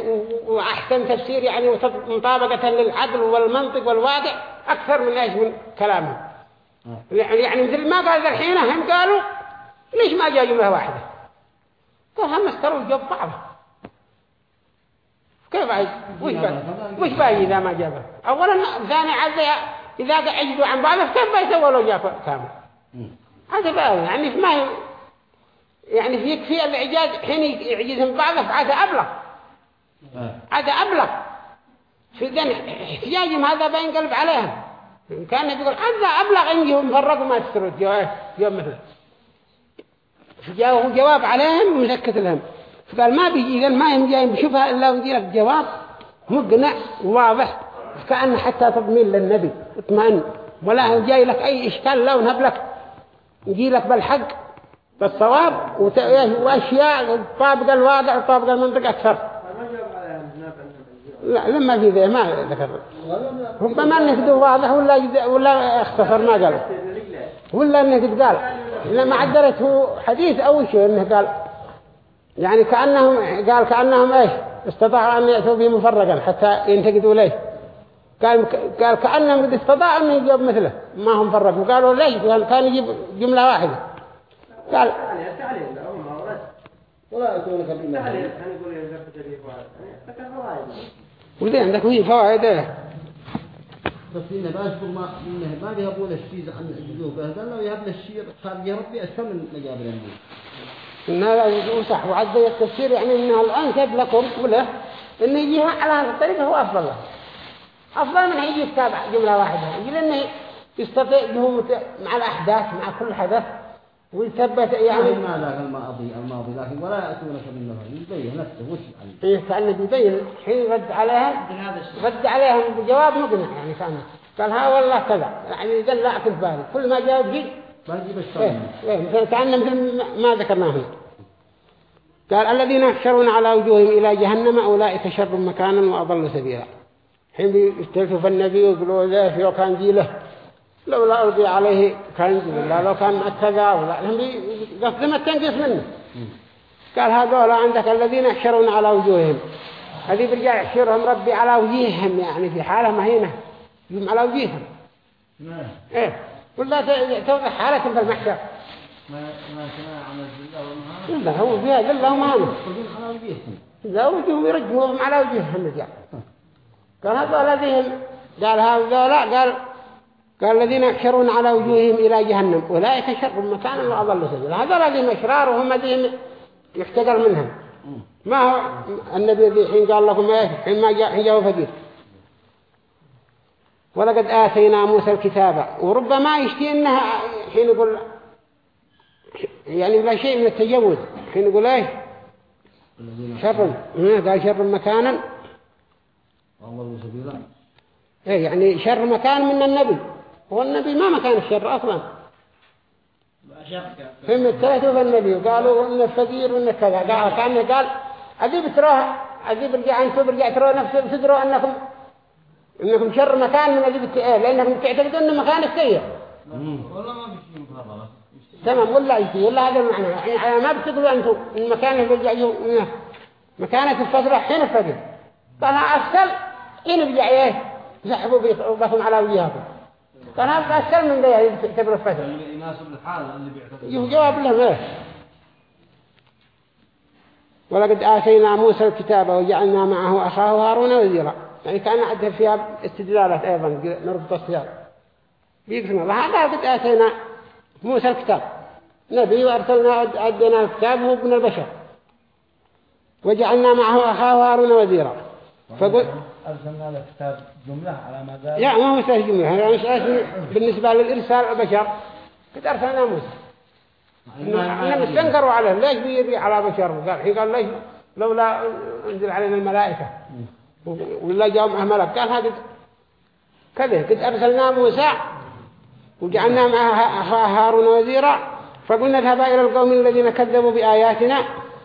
وأحسن تفسير يعني مطابقة للعقل والمنطق والواقع أكثر من إيش؟ من كلامهم. يعني مثل ما قال ذا الحين هم قالوا ليش ما جاء جملة واحدة؟ قال هم استروا الجواب بعض. كيف عايز وش بقى؟ وش بقى إذا ما جابه أولا ثاني عز إذا عجزوا عن بعضه كيف بيسووا له جاب كامل هذا بقى يعني ما يعني في يكفي الإعجاز حين يعجزهم بعضه عاد أبلغ. عاد أبلغ. في ذن احتياجهم هذا بينقلب عليهم. إن كان بيقول هذا أبلغ إن يهم فرقوا ما جواب يوم مثل فجاءه جواب عليهم ومسكت لهم. فقال ما بيجي إذا ما يهم جاي بشوفها إلا ويجي لك جواب. مقنع وواضح كأن حتى تضمين للنبي اطمئن. ولا جاي لك أي إشكال لو نهب لك يجي لك بالحق بالصواب وأشياء طابق الواقع وطابق المنطق أكثر. لا لما في ذي ما ذكر. ربما انه واضح ولا ولا اختصر ما قال. ولا انه قال لما عدلته حديث أو شيء إنه قال. يعني كانهم قال كأنهم إيش؟ استطاعوا أن يأتوا به مفرقا حتى ينتقدوا ليه قال قال كأنهم قد استطاعوا أن يجيب مثله. ما هم فرقوا. قالوا ليش؟ قال كان يجيب جملة واحدة. قال لا ولا ذكر فوائد. وذي عندك وهي فوائد إيه؟ بس إنه باشبه ما إنه ما بيهبون الشيء عن جدوه به قال له يهب له الشيء خارج ربي أكثر من مجابر النبي إن هذا يقول صح. وعد التفسير يعني إنها الآن لكم؟ وله إنه يجيها على هذا الطريقة هو أفضل. له أفضل من يجي يتابع جملة واحدة. يجي لأنه يستطيع هو مت- مع الأحداث مع كل حدث ويثبت يعني يعني ما ذاك الماضي الماضي لكن ولا يأتونك من نظر. يبين نفسه وش يعني؟ إيه كأنه بيبين حين رد عليهم الشيء. رد عليهم بجواب مقنع يعني كان قال ها والله كذا. يعني إذا لا أكل بالي. كل ما جاوب جيد ما تجيب إيه الشر إيه مثل كأنه مثل ما ذكرناه. قال الذين يحشرون على وجوههم إلى جهنم أولئك شر مكانا وأضل سبيلا. حين بيستلفوا في النبي ويقولوا ذا لو كان جيله. لولا ألقي عليه كنز ولا لو كان مع كذا ولا هم قصدهم التنقص منه. قال هذول عندك الذين يحشرون على وجوههم. هذه برجع يحشرهم ربي على وجيههم يعني في حالة مهينة يوم على وجيههم. ما إيه. ولا توضح حالتهم في المحشر. لا هو فيها يخرجون على وجيههم. لا وجههم يرجموهم على وجوههم. الرجال قال هذول الذين قال هذول قال قال الذين يحشرون على وجوههم إلى جهنم أولئك شر مكانا وأضل سبيلا. هذول الذين أشرار وهم الذين يحتقر منهم. ما هو النبي ذي حين قال لكم إيش حين ما جاء حين جاءوا فقير ولقد آتينا موسى الكتاب. وربما يشتي إنها حين يقول يعني لا شيء من التجوز. حين يقول الذين شر قال شر مكانا. الله سبيلا إيه يعني شر مكان من النبي. هو النبي ما مكان الشر أصلا. هم اتلتوا في النبي وقالوا إن الفقير وإن كذا. قال كأنه قال أذيب تروها أذيب رجع أنتم برجع تروا نفسكم تدروا أنكم إنكم شر مكان من أذيب التئال لأنكم تعتقدون أن مكان السيء ولا ما بيشي مكررة تمام ولا يجي ولا هذا المعنى. يعني ما بتقولوا أنتم المكان اللي برجع يجوا منه مكانة الفقر حين الفقر قال أسهل حين برجع إيه؟ يسحبوا بكم على قال هذا أسهل من ذا يعتبر الفقر اللي يناسب الحال اللي بيعتقد يجوا جواب لهم إيه ولقد آتينا موسى الكتاب وجعلنا معه أخاه هارون وزيرا. يعني كان عندها فيها استدلالات أيضا نربط السياق بيقسم الله هذا قد آتينا موسى الكتاب. نبي وأرسلنا أدينا الكتاب هو ابن البشر. وجعلنا معه أخاه هارون وزيرا. فقل أرسلنا له كتاب جملة على قال. يعني ما هو سهل جملة. يعني مش اسم بالنسبة للإرسال البشر قد أرسلنا موسى. إنهم استنكروا عليه. ليش بيبي على بشر؟ قال حين قال ليش؟ لولا أنزل علينا الملائكة. ولا جاءوا معه ملك قال هذا كذا. قد أرسلنا موسى وجعلنا معه أخاه هارون وزيرا. فقلنا اذهبا إلى القوم الذين كذبوا بآياتنا.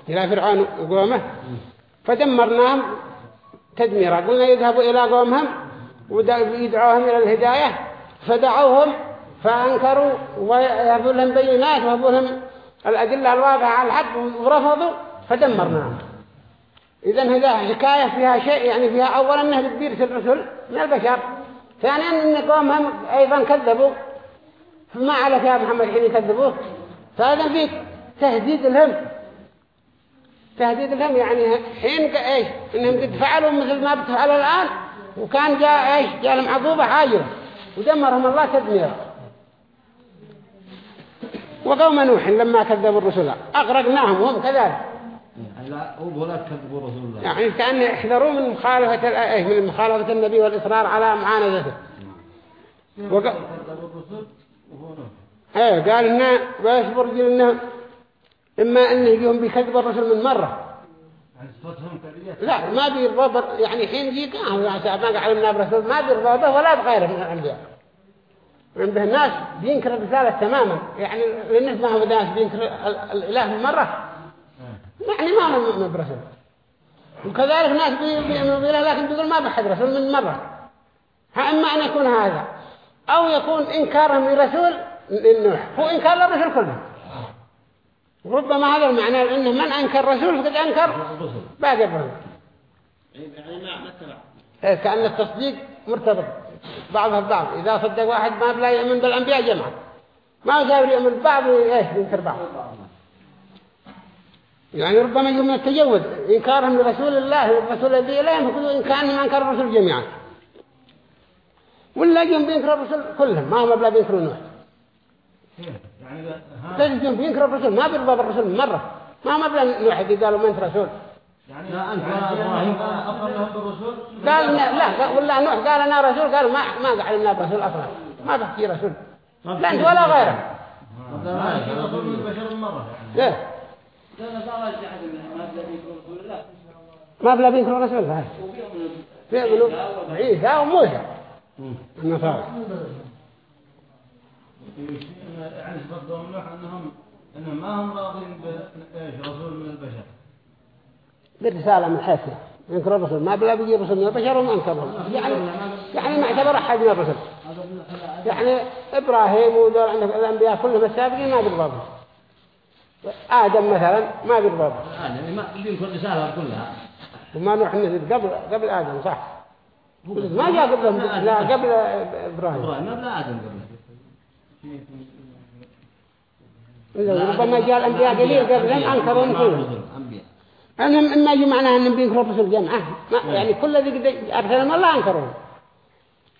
إلى فرعون وقومه. فدمرناهم. تدميرا. قلنا يذهبوا إلى قومهم ويدعوهم إلى الهداية. فدعوهم فأنكروا ويهبوا لهم بينات ويهبوا لهم الأدلة الواضحة على الحق ورفضوا فدمرناهم. إذا هذا حكاية فيها شيء يعني فيها أولا أنه بيرسل الرسل من البشر. ثانيا أن قومهم أيضا كذبوا. فما على يا محمد حين يكذبوه فهذا فيه تهديد لهم. تهديد لهم يعني حين إيش؟ إنهم قد فعلوا مثل ما بتفعلوا الآن وكان جاء إيش؟ جاء لهم حاجرة ودمرهم الله تدميرا. وقوم نوح لما كذبوا الرسل أغرقناهم وهم كذلك. لا ولا كذبوا رسول الله. يعني كأن يحذروا من مخالفة الآية من مخالفة النبي والإصرار على معاندته وق... كذبوا الرسل وهو نوح إيه قال إنه بيصبر جل إنه؟ إما إنه يجيهم بكذب الرسل من مرة. لا ما بيرضى يعني حين يجيك آه ساعة ما علمنا برسول ما بيرضى به ولا بغيره من الأنبياء. عنده الناس بينكر الرسالة تماما. يعني لأنه ما هو ناس بينكر ال- الإله من مرة. يعني ما هو مؤمن برسول وكذلك ناس بي- بيؤمنوا بإله لكن بيقول ما بحد رسول من مرة. ها إما أن يكون هذا أو يكون إنكارهم لرسول للنوح هو إنكار للرسول كلهم ربما هذا المعنى لأنه من أنكر رسول فقد أنكر. باقي الرسول. إيه، كأن التصديق مرتبط بعضها ببعض إذا صدق واحد ما بلا يؤمن بالأنبياء جمعا. ما يساوي يؤمن ببعض إيش ينكر بعض؟ يعني ربما يجب من التجوز إنكارهم لرسول الله والرسول الذي إليهم يقولوا إن كان ما أنكر الرسول جميعا. ولا جم بينكروا الرسل كلهم. ما هم بلا بينكروا نوح يعني تجد بينكروا الرسل ما بيرضى بالرسل مرة. ما بلا نوح قالوا ما أنت رسول. يعني لا، أنت يعني إبراهيم. أقر لهم بالرسل قال لا قال- ولا نوح. قال أنا رسول. قالوا ما ما علمنا برسول أصلا. ما تحكي رسول. لا أنت ولا غيره. ما في رسول من البشر مرة يعني. إيه. الجحد من ما بلا بينكروا رسول الله وبيؤمنوا بيؤمنوا بعيسى وموسى النصارى. يعني سبق قوم نوح أنهم أنهم ما هم راضين بإيش رسول من البشر. بالرسالة من حيث ينكر الرسل ما بلا بيجي رسل من البشر وما انكرهم يعني يعني ما اعتبر أحد من الرسل. يعني إبراهيم ودول عندك الأنبياء كلهم السابقين ما بيرضوا آدم مثلا ما بيرضوا يعني ما بينكر رسالة كلها. وما نوح نزل قبل قبل آدم صح؟ ما جاء قبلهم لا قبل إبراهيم. ما بلا آدم إلا ربما جاء الأنبياء قليل قبلهم رسل، أنبياء أنهم إما معناها أنهم بينكروا الرسل جمعة يعني كل ذي قد أرسلهم الله أنكروه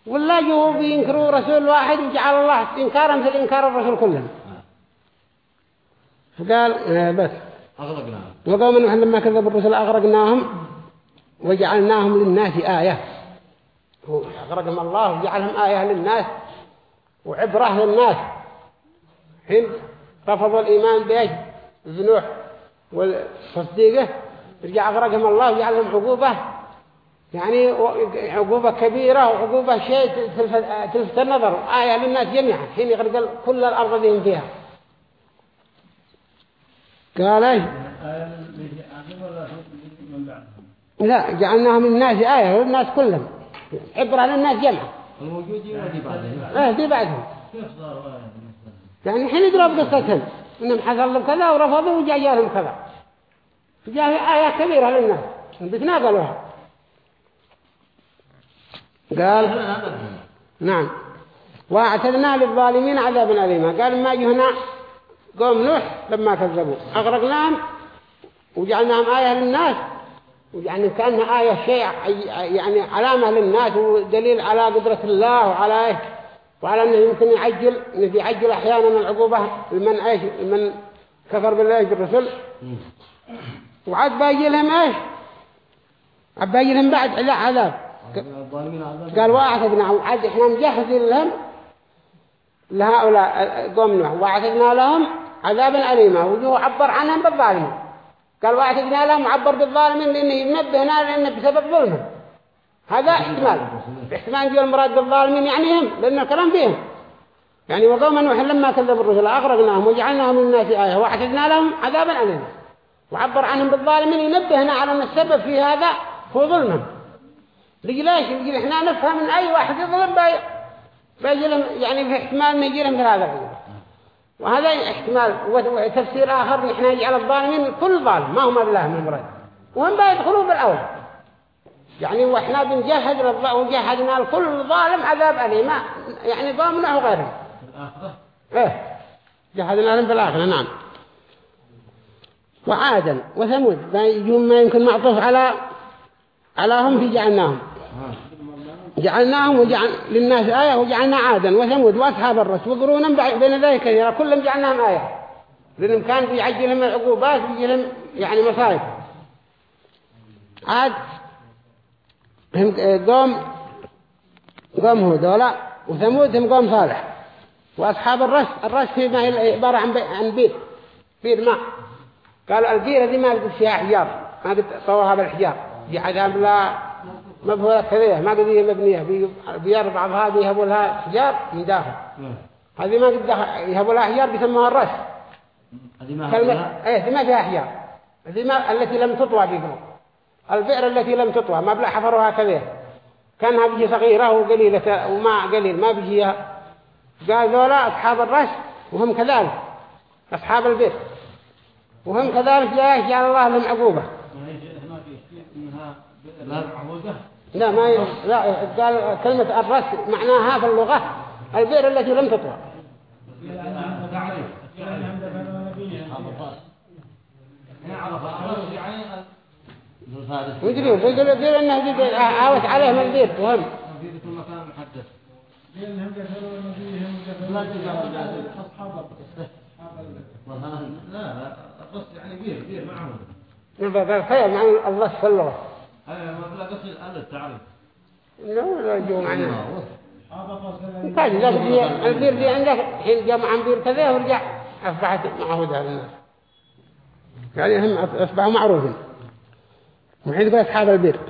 ولا جو بينكروا رسول واحد وجعل الله إنكارا مثل إنكار الرسل كلهم فقال آه، بس. أغرقنا. وقوم نوح لما كذبوا الرسل أغرقناهم وجعلناهم للناس آية. أغرقهم الله وجعلهم آية للناس. وعبرة للناس. حين رفضوا الإيمان بإيش؟ بنوح والتصديقة رجع أغرقهم الله وجعلهم عقوبة. يعني عقوبة كبيرة وعقوبة شيء تلفت, النظر. آية للناس جميعا. حين يغرق كل الأرض ذين فيها. قال إيش؟ لا جعلناهم للناس آية للناس كلهم. عبرة للناس جمعا الموجودين بعدين إيه دي بعدهم كيف صاروا آية بالنسبة لهم؟ يعني حين يضرب قصتهم إنهم حصل لهم كذا ورفضوا وجاء جالهم كذا. جاء آية كبيرة للناس. بتناقلوها قال نعم. وأعتدنا للظالمين عذابا أليما. قال ما هنا قوم نوح لما كذبوا. أغرقناهم وجعلناهم آية للناس. ويعني كأنها آية شيء يعني علامة للناس ودليل على قدرة الله وعلى إيه وعلى أنه يمكن يعجل أنه يعجل أحيانا العقوبة لمن إيش؟ لمن كفر بالله بالرسل. وعاد باجي لهم إيش؟ باجي لهم بعد لا عذاب. قال وأعتدنا عاد إحنا مجهزين لهم لهؤلاء قوم نوح وأعتدنا لهم عذابا أليما وجوه عبر عنهم بالظالمين. قال واعتدنا لهم عبر بالظالمين لأنه ينبهنا لأنه بسبب ظلمهم هذا احتمال. احتمال يقول المراد بالظالمين يعني هم لأن الكلام فيهم. يعني وقوم نوح لما كذبوا الرسل أغرقناهم وجعلناهم للناس آية واعتدنا لهم عذابا أليما. وعبر عنهم بالظالمين ينبهنا على أن السبب في هذا هو ظلمهم ليش؟ يقول إحنا نفهم إن أي واحد يظلم بيجي يعني في احتمال ان يجي لهم مثل هذا الرجل. وهذا احتمال وتفسير آخر ان إحنا نجعل الظالمين كل ظالم ما هم الله من المراد وهم بيدخلوا بالأول. يعني وإحنا بنجهز للظ- وجهزنا لكل ظالم عذاب أليم. يعني ضامنه الآخرة إيه. جهزنا لهم في الآخرة نعم. وعادا وثمود يجون ما يمكن معطوف على على هم في جعلناهم جعلناهم وجعل للناس آية وجعلنا عادا وثمود وأصحاب الرس وقرونا بين ذلك كثيرا كلهم جعلناهم آية. لأنهم كان بيعجلهم العقوبات ويجيلهم يعني مصائب. عاد هم قوم قوم هود ولا وثمود هم قوم صالح. وأصحاب الرس الرس هي ما هي عبارة عن عن بير بير ماء. قالوا البيرة دي ما قد فيها حجار ما قد طوها بالحجار دي عذاب لا مبهولة كذية ما قد هي مبنية بي- بيار بعضها بيهبوا لها حجار من داخل هذه ما قد يهبوا لها حجار بيسموها الرس هذه ما إيه دي ما فيها حجار. هذه ما التي لم تطوى بيقولوا البئر التي لم تطوى ما بلا حفروها كذا كانها بيجي صغيرة وقليلة وما قليل ما بيجيها قال ذولا أصحاب الرش وهم كذلك أصحاب البئر. وهم كذلك جاء الله لهم عقوبة. لا. ما ي... لا قال كلمة الرش معناها في اللغة البئر التي لم تطوى تعريف نعرف الرس يعني الفارس ويدري يقول يقول إنه جد عاوت عليهم البيت وهم لا لا لا القص يعني بير بير معهم فالخير يعني الله سلوه ما بلا التعريف لا لا يجوا معنا قال لك دي البير دي عندك حين جمع عن بير كذا ورجع أصبحت معهودة للناس يعني هم أصبحوا معروفين. وحين يقول أصحاب البير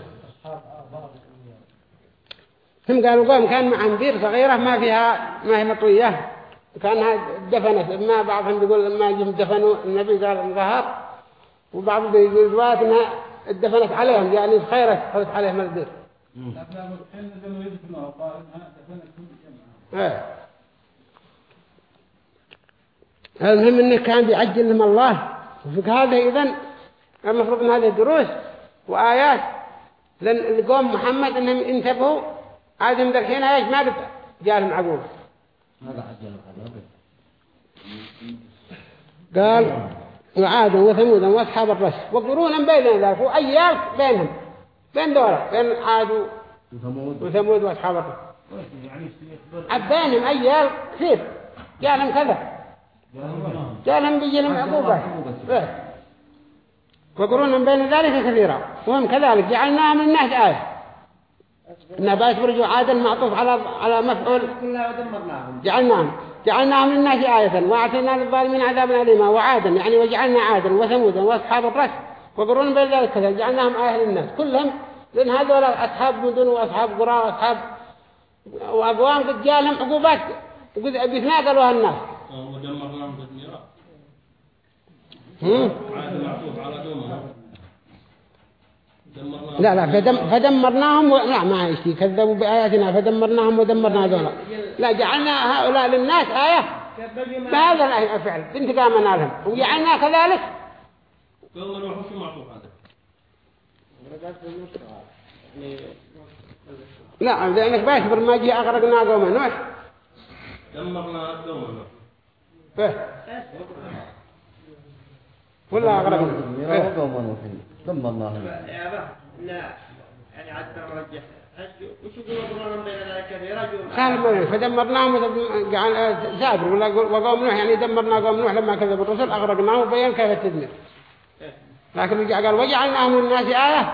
هم قالوا قوم كان معهم بير صغيرة ما فيها ما هي مطوية. كانها دفنت. ما بعضهم يقول لما جم دفنوا النبي قال انظهر. وبعضهم يقول رواية إنها دفنت عليهم يعني خيرت حدث عليهم جمعة إيه المهم إنه كان بيعجل لهم الله. وفي هذا إذن المفروض إن هذه دروس وآيات لأن لقوم محمد إنهم انتبهوا عادهم الحين إيش؟ ما جالهم عقوبه قال وعاد وثمود وأصحاب الرس وقرونا بين ذلك وايال بينهم بين دولة بين عاد وثمود. وأصحاب الرس بينهم ايال كثير. جالهم كذا. جالهم بيجي لهم عقوبة. إيه. وقرونا بين ذلك كثيرا وهم كذلك جعلناها من الناس آية. إنها بأسبرج عادا معطوف على على مفعول. جعلناهم. جعلناهم للناس آية وأعطينا للظالمين عذابا أليما وعادا يعني وجعلنا عادا وثمودا وأصحاب الرس وقرون بين ذلك كذا جعلناهم آية للناس كلهم لأن هذول أصحاب مدن وأصحاب قرى وأصحاب وأقوام قد جالهم عقوبات قد بيتناقلوها الناس. ودمرناهم تدميرا هم؟ عاد معطوف على دومهم دمرناهم لا لا فدم فدمرناهم و... لا ما يشتي كذبوا بآياتنا فدمرناهم ودمرنا ذولا لا جعلنا هؤلاء للناس آية. بهذا الفعل بانتقامنا لهم. وجعلنا كذلك. قوم الوحوش معطوف هذا؟ لا لأنك باشبر ما جي أغرقنا قوم نوح دمرنا دومهم إيه. ولا أغرقنا. وقوم نوح دمرناهم يا با لا. يعني عاد مرجح وش يقولون قرون بين ذلك؟ كثيرا قال ما فدمرناهم جعل سابر ولا وقوم نوح. يعني دمرنا قوم نوح لما كذب الرسل أغرقناهم وبين كيف التدمير لكن رجع قال وجعلناهم للناس آية.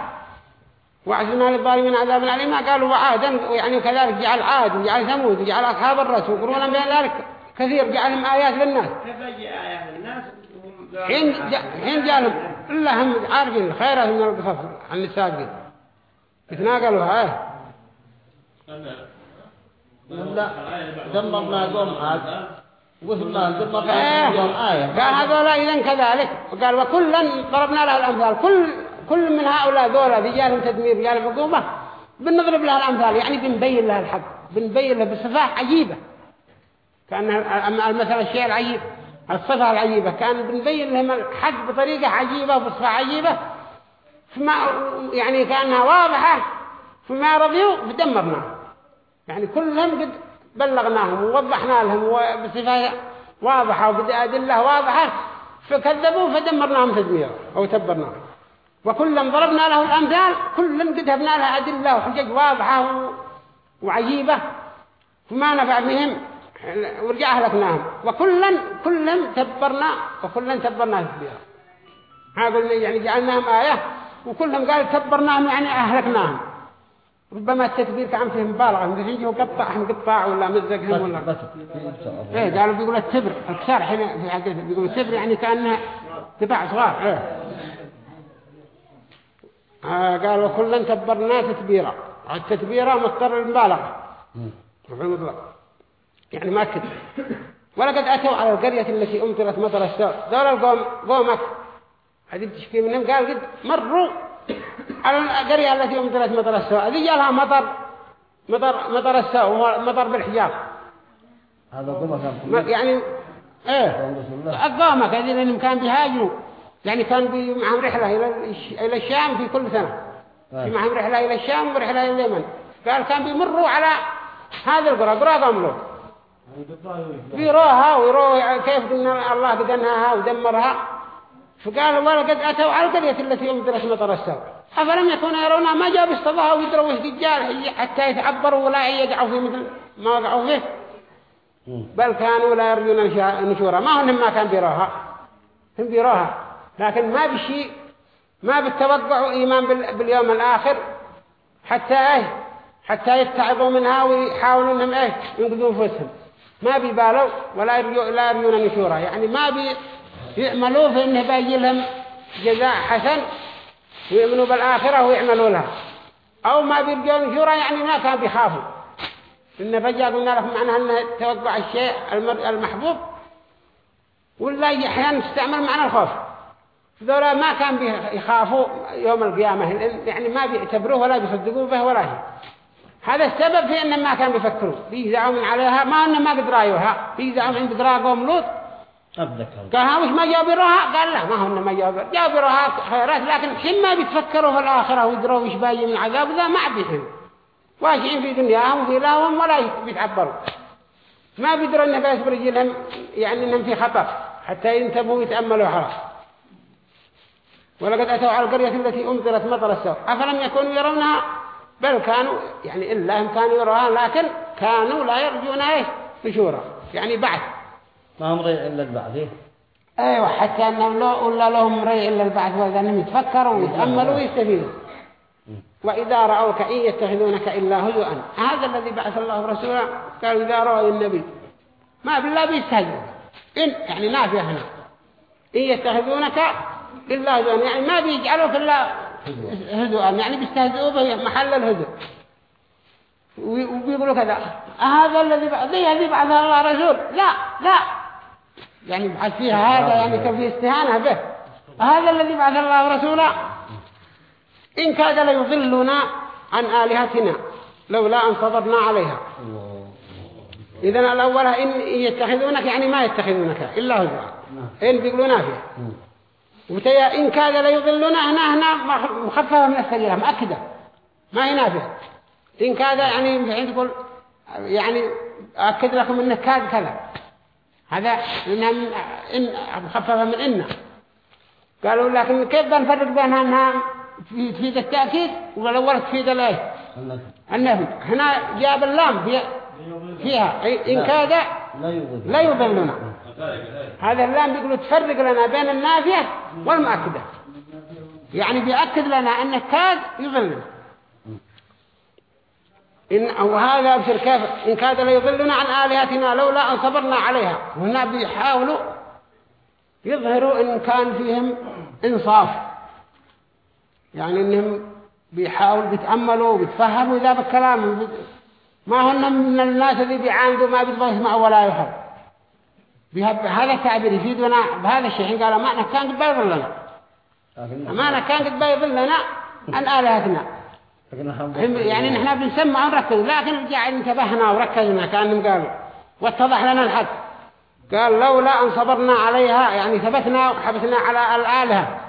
وعزلنا للظالمين عذابا أليما قالوا وعادا. يعني كذلك جعل عاد وجعل ثمود وجعل أصحاب الرس وقرونا بين ذلك كثير. جعلهم آيات للناس. كيف يجي آية حين جالهم إلا هم عارفين الخيرات من القصص عن السابقين. يتناقلوا إيه لا. دمرنا قوم عاد وثمنا دمرنا قوم آية. قال هذولا إذن كذلك. وقال وكلا ضربنا له الأمثال. كل كل من هؤلاء ذولا رجال تدمير رجال حكومة بنضرب له الأمثال. يعني بنبين له الحق. بنبين له بصفات عجيبة. كأن المثل الشيء العجيب الصفة العجيبة. كان بنبين لهم الحق بطريقة عجيبة وبصفة عجيبة. فما يعني كأنها واضحة. فما رضيوا فدمرناهم يعني كلهم قد بلغناهم ووضحنا لهم بصفة واضحة وبأدلة واضحة. فكذبوا فدمرناهم تدميرا أو تبرناهم وكلا ضربنا له الأمثال. كلا قد هبنا له أدلة وحجج واضحة وعجيبة. فما نفع بهم. ورجع أهلكناهم. وكلا كلا تبرنا وكلا تبرنا تدميرا هذا يعني جعلناهم آية وكلهم قال تبرناهم يعني أهلكناهم. ربما التكبير كان فيه مبالغة مثل يجي قطعهم قطاع ولا مزقهم ولا بس إيه قالوا بيقولوا التبر الكسار حين في حقيقة بيقولوا التبر يعني كأنها قطاع صغار. إيه. آه قالوا كلا تبرنا تتبيرا التتبيرا مضطر المبالغة. في المطلق يعني ما كتب ولقد أتوا على القرية التي أمطرت مطر السوء دول القوم قومك هذه بتشكي منهم؟ قال قد مروا على القرية التي أمطرت مطر السوء هذه جالها مطر مطر مطر السوء مطر بالحجاب. هذا قوم ما- كان يعني إيه. قوم رسول الله. الضامة الذين انهم كانوا بيهاجروا. يعني كان معهم رحلة إلى الش- إلى الشام في كل سنة. في معهم رحلة إلى الشام ورحلة إلى اليمن. قال كان بيمروا على هذه القرى. قرى قوم لوط بيروها ويروها. كيف ان الله قد انهاها ودمرها فقالوا ولقد أتوا على القرية التي امطرت مطر السوء أفلم يكونوا يرون ما جاء بالصباح ويدروا وش دجال حتى يتعبروا ولا يقعوا في مثل ما وقعوا فيه. بل كانوا لا يرجون نشورا. ما هم ما كان بيروها. هم بيروها. لكن ما بشيء ما بتوقعوا إيمان بال- باليوم الآخر. حتى إيه؟ حتى يتعظوا منها ويحاولوا إنهم إيه؟ ينقذوا أنفسهم. ما بيبالوا ولا لا يرجون نشورا. يعني ما بي يعملوا في إنه بيجي لهم جزاء حسن ويؤمنوا بالآخرة ويعملوا لها. أو ما بيرجون نشورا يعني ما كان بيخافوا. إن فجأة قلنا لكم معناها أنه توقع الشيء المحبوب. ولا أحيانا تستعمل معنى الخوف. ذولا ما كان بيخافوا يوم القيامة. يعني ما بيعتبروه ولا بيصدقوه به ولا شيء. هذا السبب في أنهم ما كانوا بيفكروا. من عليها ما أنهم ما قد رايوها بيزعوا عند قراء قوم لوط. قال ها وش ما جاءوا بروها قال لا ما هم ما جاءوا بروها خيرات لكن حين ما بيتفكروا في الآخرة. ويدروا وش باقي من عذاب ذا ما عبيهم واجعين في دنياهم وفي لهم ولا بيتعبروا. ما بيدروا أنه بيصبر رجلهم يعني أنهم في خطر حتى ينتبهوا ويتأملوا حرام ولقد أتوا على القرية التي أمطرت مطر السوء. أفلم يكونوا يرونها؟ بل كانوا يعني إلا هم كانوا يروها لكن كانوا لا يرجون إيه نشورا يعني بعث. ما هم ريع إلا البعض إيه؟ أيوه حتى أنهم لو ولا لهم ريع إلا البعث وانهم يتفكروا ويتاملوا ويستفيدوا وإذا رأوك إن يتخذونك إلا هزوا هذا الذي بعث الله رسولا قال إذا رأوا النبي. ما بالله بيستهزئوا إن يعني نافيه هنا. إن يتخذونك إلا هزوا يعني ما بيجعلوك إلا هزوا يعني بيستهزئوا به محل الهزء وي- وبيقولوا كذا. هذا الذي ذي الذي بعث الله رسول. لا لا. يعني بعث فيها هذا يعني كان في استهانة به. هذا الذي بعث الله رسولا. إن كاد ليضلنا عن آلهتنا لولا أن صبرنا عليها. إذن الأول إن يتخذونك يعني ما يتخذونك إلا هزوا إن بيقولوا نافية. وتيا إن كاد ليضلنا هنا هنا مخففة من السجلة مؤكدة ما هي نافية إن كاد يعني بحين تقول يعني أكد لكم إنه كاد كذا. هذا إنها من إن مخففة من إن. قالوا لكن كيف بنفرق بينها؟ إنها في- تفيد التأكيد والأول تفيد الإيه النفي هنا جاب اللام في فيها. إن كاد لا لا يضلنا هذا اللام بيقولوا تفرق لنا بين النافية والمؤكدة يعني بيأكد لنا أن كاد يضلنا إن أو هذا أبشر كيف؟ إن كاد ليضلنا عن آلهتنا لولا أن صبرنا عليها. هنا بيحاولوا يظهروا إن كان فيهم إنصاف. يعني إنهم بيحاولوا بيتأملوا وبيتفهموا ذا بالكلام. ما هن من الناس اللي بيعاندوا ما يسمعوا ولا يفهم بهذا هذا التعبير يفيدنا بهذا الشيء. حين قالوا ما كان قد بيضلنا أمانة كان قد بيضلنا عن آلهتنا. يعني نحن بنسمع ونركز لكن رجع انتبهنا وركزنا كأنهم قالوا. واتضح لنا الحق. قال لولا أن صبرنا عليها يعني ثبتنا وحبسنا على الآلهة.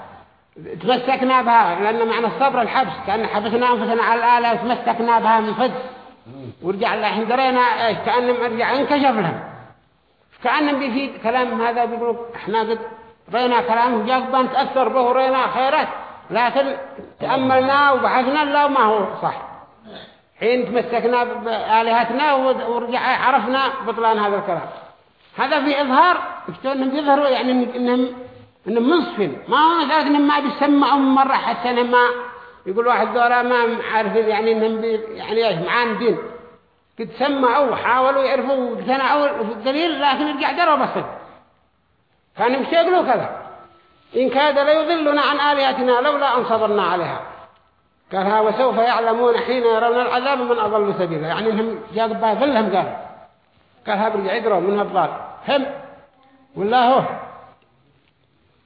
تمسكنا بها لأن معنى الصبر الحبس. كأن حبسنا أنفسنا على الآلهة وتمسكنا بها من فد ورجع الحين درينا كأنهم رجع انكشف لهم. كأنهم بيفيد كلام هذا بيقولوا إحنا قد رأينا كلامه جاقبا نتأثر به ورأينا خيرات. لكن تأملنا وبحثنا لا ما هو صح. حين تمسكنا بآلهتنا ورجع عرفنا بطلان هذا الكلام. هذا في إظهار إنهم بيظهروا يعني انهم إنهم منصفين. ما هو مسألة إنهم ما بيسمعوا مرة حتى ما يقول واحد دورا ما عارفين يعني إنهم يعني إيش معان دين قد سمعوا وحاولوا يعرفوا واقتنعوا الدليل لكن دروا بس كانوا يشتغلوا كذا. إن كاد ليضلنا عن آلهتنا لولا أن صبرنا عليها. قال ها وسوف يعلمون حين يرون العذاب من أضل سبيلا. يعني إنهم جاء قبا ظلهم قال. قال ها برجع يدروا من الضال. هم؟ ولا هو؟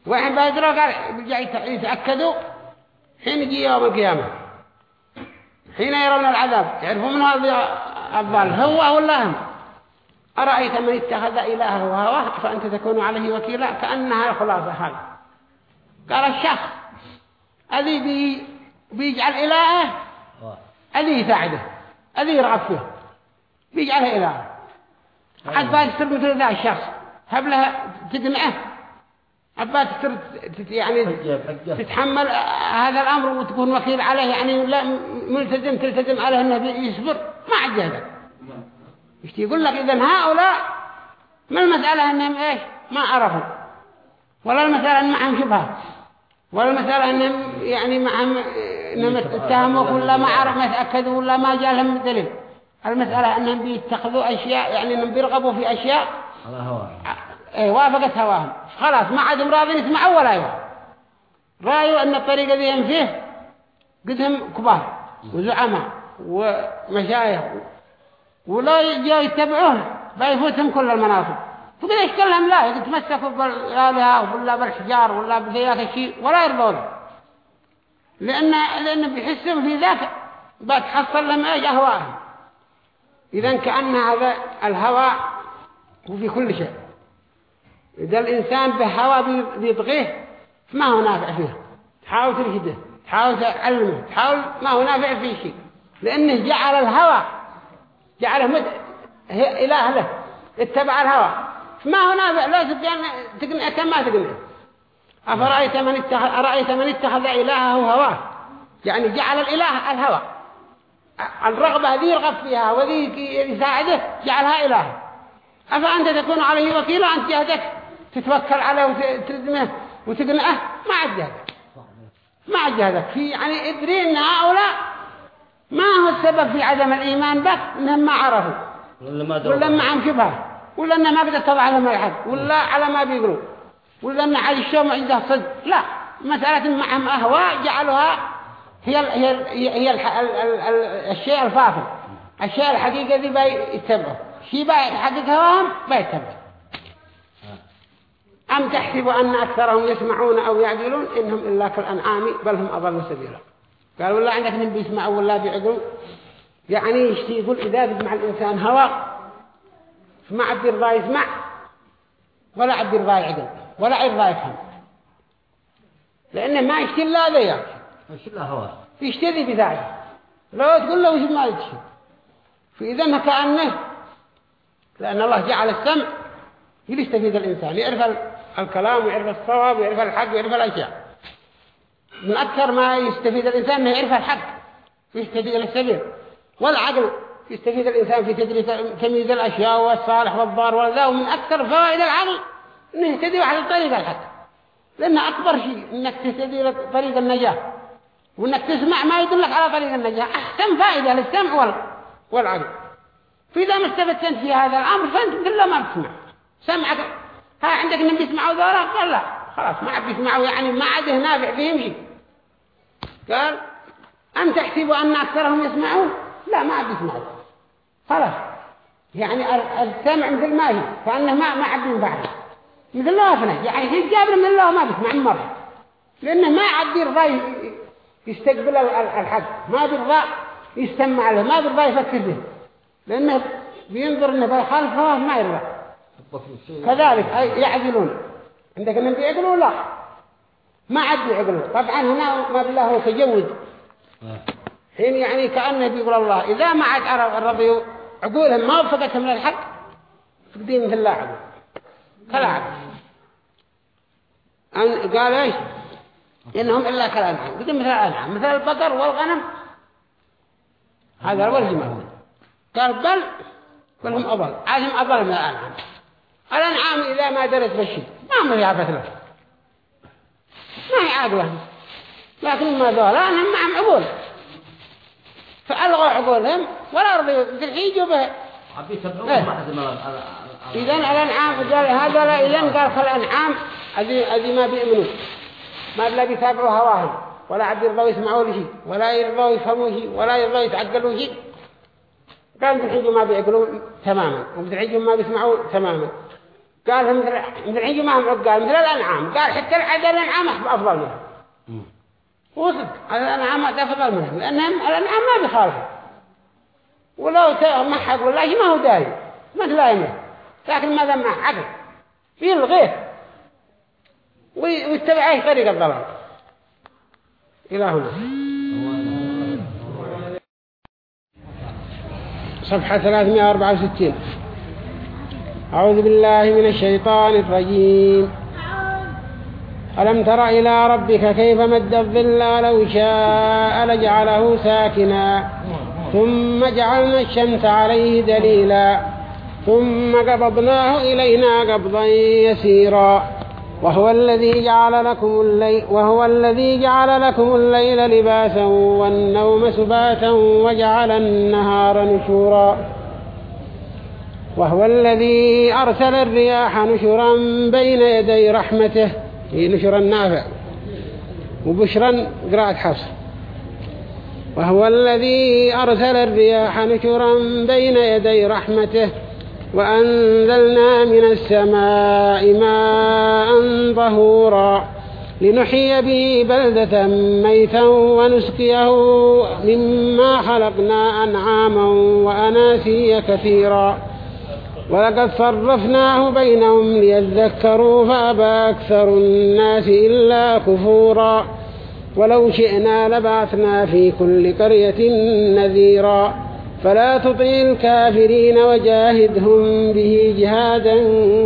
واحد بيدروا قال برجع يت- يتأكدوا. حين يجي يوم القيامة. حين يرون العذاب. يعرفوا من هذا الضال هو ولا هم أرأيت من اتخذ إلهه هواه؟ فأنت تكون عليه وكيلا. كأنها الخلاصة هذا قال الشخص الذي بي بيجعل إلهه؟ الذي يساعده. الذي يرغب فيه. بيجعله إلهه عاد بعد يصير مثل ذا الشخص. هب له تقنعه تتر تت- يعني تتحمل هذا الأمر وتكون وكيل عليه. يعني لا ملتزم تلتزم عليه أنه يصبر ما عاد هذا إيش يقول لك إذا هؤلاء؟ ما المسألة أنهم إيش؟ ما عرفوا. ولا المسألة أن معهم شبهة ولا المسألة أنهم يعني معهم أنهم اتهموا ولا ما عرف ما تأكدوا ولا ما جاء لهم دليل. المسألة أنهم بيتخذوا أشياء يعني أنهم بيرغبوا في أشياء. على هواه إيه وافقت هواهم. خلاص ما عادهم راضين يسمعوا ولا يوا رأيوا أن الطريقة ذي فيه قدهم كبار وزعماء. ومشايخ ولا يجوا يتبعوه بيفوتهم كل المناصب فقد اشكالهم لا يتمسكوا بالآلهة ولا بالحجار ولا بذياك الشيء ولا يرضون. لأن لأن بيحسوا في ذاك بتحصل لهم إيش؟ أهواءهم إذا كأن هذا الهوى هو في كل شيء. إذا الإنسان بهوى بي- بيطغيه فما هو نافع فيه. تحاول ترشده تحاول تعلمه تحاول ما هو نافع فيه شيء. لأنه جعل الهوى جعله مد... إله له اتبع الهوى. فما هو نافع؟ لا تبين تقنع كما تقنع. أفرأيت من اتخذ أرأيت من اتخذ إلهه هواه؟ يعني جعل الإله الهوى. الرغبة هذه يرغب فيها وذي يساعده جعلها إله. أفأنت تكون عليه وكيلا أنت جهدك. تتوكل عليه وتلزمه وتقنعه؟ ما عاد جهدك. ما عاد جهدك. يعني ادري أن هؤلاء ما هو السبب في عدم الإيمان بك إنهم ما عرفوا ولا ما ولا معهم شبهة ولا ما قدرت تضع لهم الحق ولا على ما بيقولوا ولا إنه على الشوم عنده صدق. لا. مسألة معهم أهواء جعلوها هي ال هي ال هي الح ال ال ال الشيء الفاضل. الشيء الحقيقي ذي بيتبعه شيء بيحقق هواهم بيتبعه أم تحسب أن أكثرهم يسمعون أو يعقلون إنهم إلا كالأنعام بل هم أضل سبيلا. قال والله عندك من بيسمعوا ولا بيعقلوا يعني يشتي يقول؟ إذا بيسمع الإنسان هوى فما عبد يرضى يسمع ولا عبد يرضى يعقل ولا يرضى يفهم. لأنه ما يشتي إلا ذي إيش لا هواه يشتري بذلك. لو تقول له وش ما يشتري فإذا كأنه لأن الله جعل السمع يستفيد الإنسان يعرف ال- الكلام ويعرف الصواب ويعرف الحق ويعرف الأشياء. من أكثر ما يستفيد الإنسان أنه يعرف الحق ويستفيد السبيل. والعقل يستفيد الإنسان في تدريس تمييز الأشياء والصالح والضار والذا ومن أكثر فوائد العقل أنه يهتدي على طريق الحق. لأن أكبر شيء أنك تهتدي لطريق النجاة وأنك تسمع ما يدلك على طريق النجاة. أحسن فائدة للسمع وال... والعقل فإذا ما استفدت في هذا الأمر فأنت كله ما بتسمع. سمعك ها عندك من بيسمعوا ذولا؟ قال لا. خلاص ما عاد بيسمعوا يعني ما عاد نافع فيهم شيء. قال أم تحسبوا أن أكثرهم يسمعون؟ لا ما عاد يسمعوا خلاص. يعني ال- السمع مثل ما هي فأنه ما ما عاد ينفعه مثل الله أفنى. يعني هي جابر من الله ما بيسمع مرة. لأنه ما عاد يرضى يستقبل ال- ال- الحق. ما بيرضى يستمع له. ما بيرضى يفكر به. لأنه بينظر أنه بيخالف هواه ما يرضى. كذلك أي يعقلون عندك من بيعقلوا لا. ما عاد يعقلوا طبعا هنا ما بالله هو تجود حين يعني كأنه بيقول الله إذا ما عاد رضيوا عقولهم ما وفقتهم للحق فقدين مثل لا عقل كلا أن قال إيش؟ إنهم إلا كالأنعام قدين مثل الأنعام مثل البقر والغنم. هذا هو الجمال قال بل بل هم أضل. عادهم أضل من الأنعام الأنعام إذا ما درت بالشيء ما هي عافت له. ما هي عاقلة لكن ما ذولا أنهم معهم عقول فألغوا عقولهم ولا رضيوا في يجوا به حد ما إذا الأنعام قال هذا لا إذن قال فالأنعام هذه هذه ما بيؤمنون ما بلا بيتابعوا هواهم. ولا عبد يرضوا يسمعوا له. ولا يرضوا يفهموا شيء ولا يرضوا يتعقلوا شيء قال الحين ما بيعقلون تماما. الحين ما بيسمعوا تماما. قال مثل الحين ما هم عقال مثل الأنعام. قال حتى العدد الأنعام أفضل منها. وصدق. الأنعام أفضل منها. لأنهم الأنعام ما بيخالفوا ولو تمحق ولا شيء ما هو دايم. ما تلايمه لكن ماذا مع عقل يلغيه وي- ويتبع أي طريق الضلال. إلى هنا. صفحة 364 أعوذ بالله من الشيطان الرجيم. ألم تر إلى ربك كيف مد الظل لو شاء لجعله ساكنا ثم جعلنا الشمس عليه دليلا ثم قبضناه إلينا قبضا يسيرا. وهو الذي جعل لكم الليل وهو الذي جعل لكم الليل لباسا والنوم سباتا وجعل النهار نشورا. وهو الذي أرسل الرياح نشرا بين يدي رحمته. هي نشرا نافع. وبشرا قراءة حفص. وهو الذي أرسل الرياح نشرا بين يدي رحمته. وأنزلنا من السماء ماء ظهورا لنحيي به بلدة ميتا ونسقيه مما خلقنا أنعاما وأناسيا كثيرا. ولقد صرفناه بينهم ليذكروا فأبى أكثر الناس إلا كفورا ولو شئنا لبعثنا في كل قرية نذيرا فلا تطع الكافرين وجاهدهم به جهادا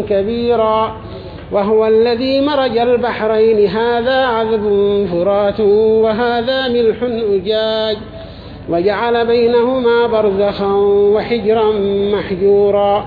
كبيرا وهو الذي مرج البحرين هذا عذب فرات وهذا ملح أجاج وجعل بينهما برزخا وحجرا محجورا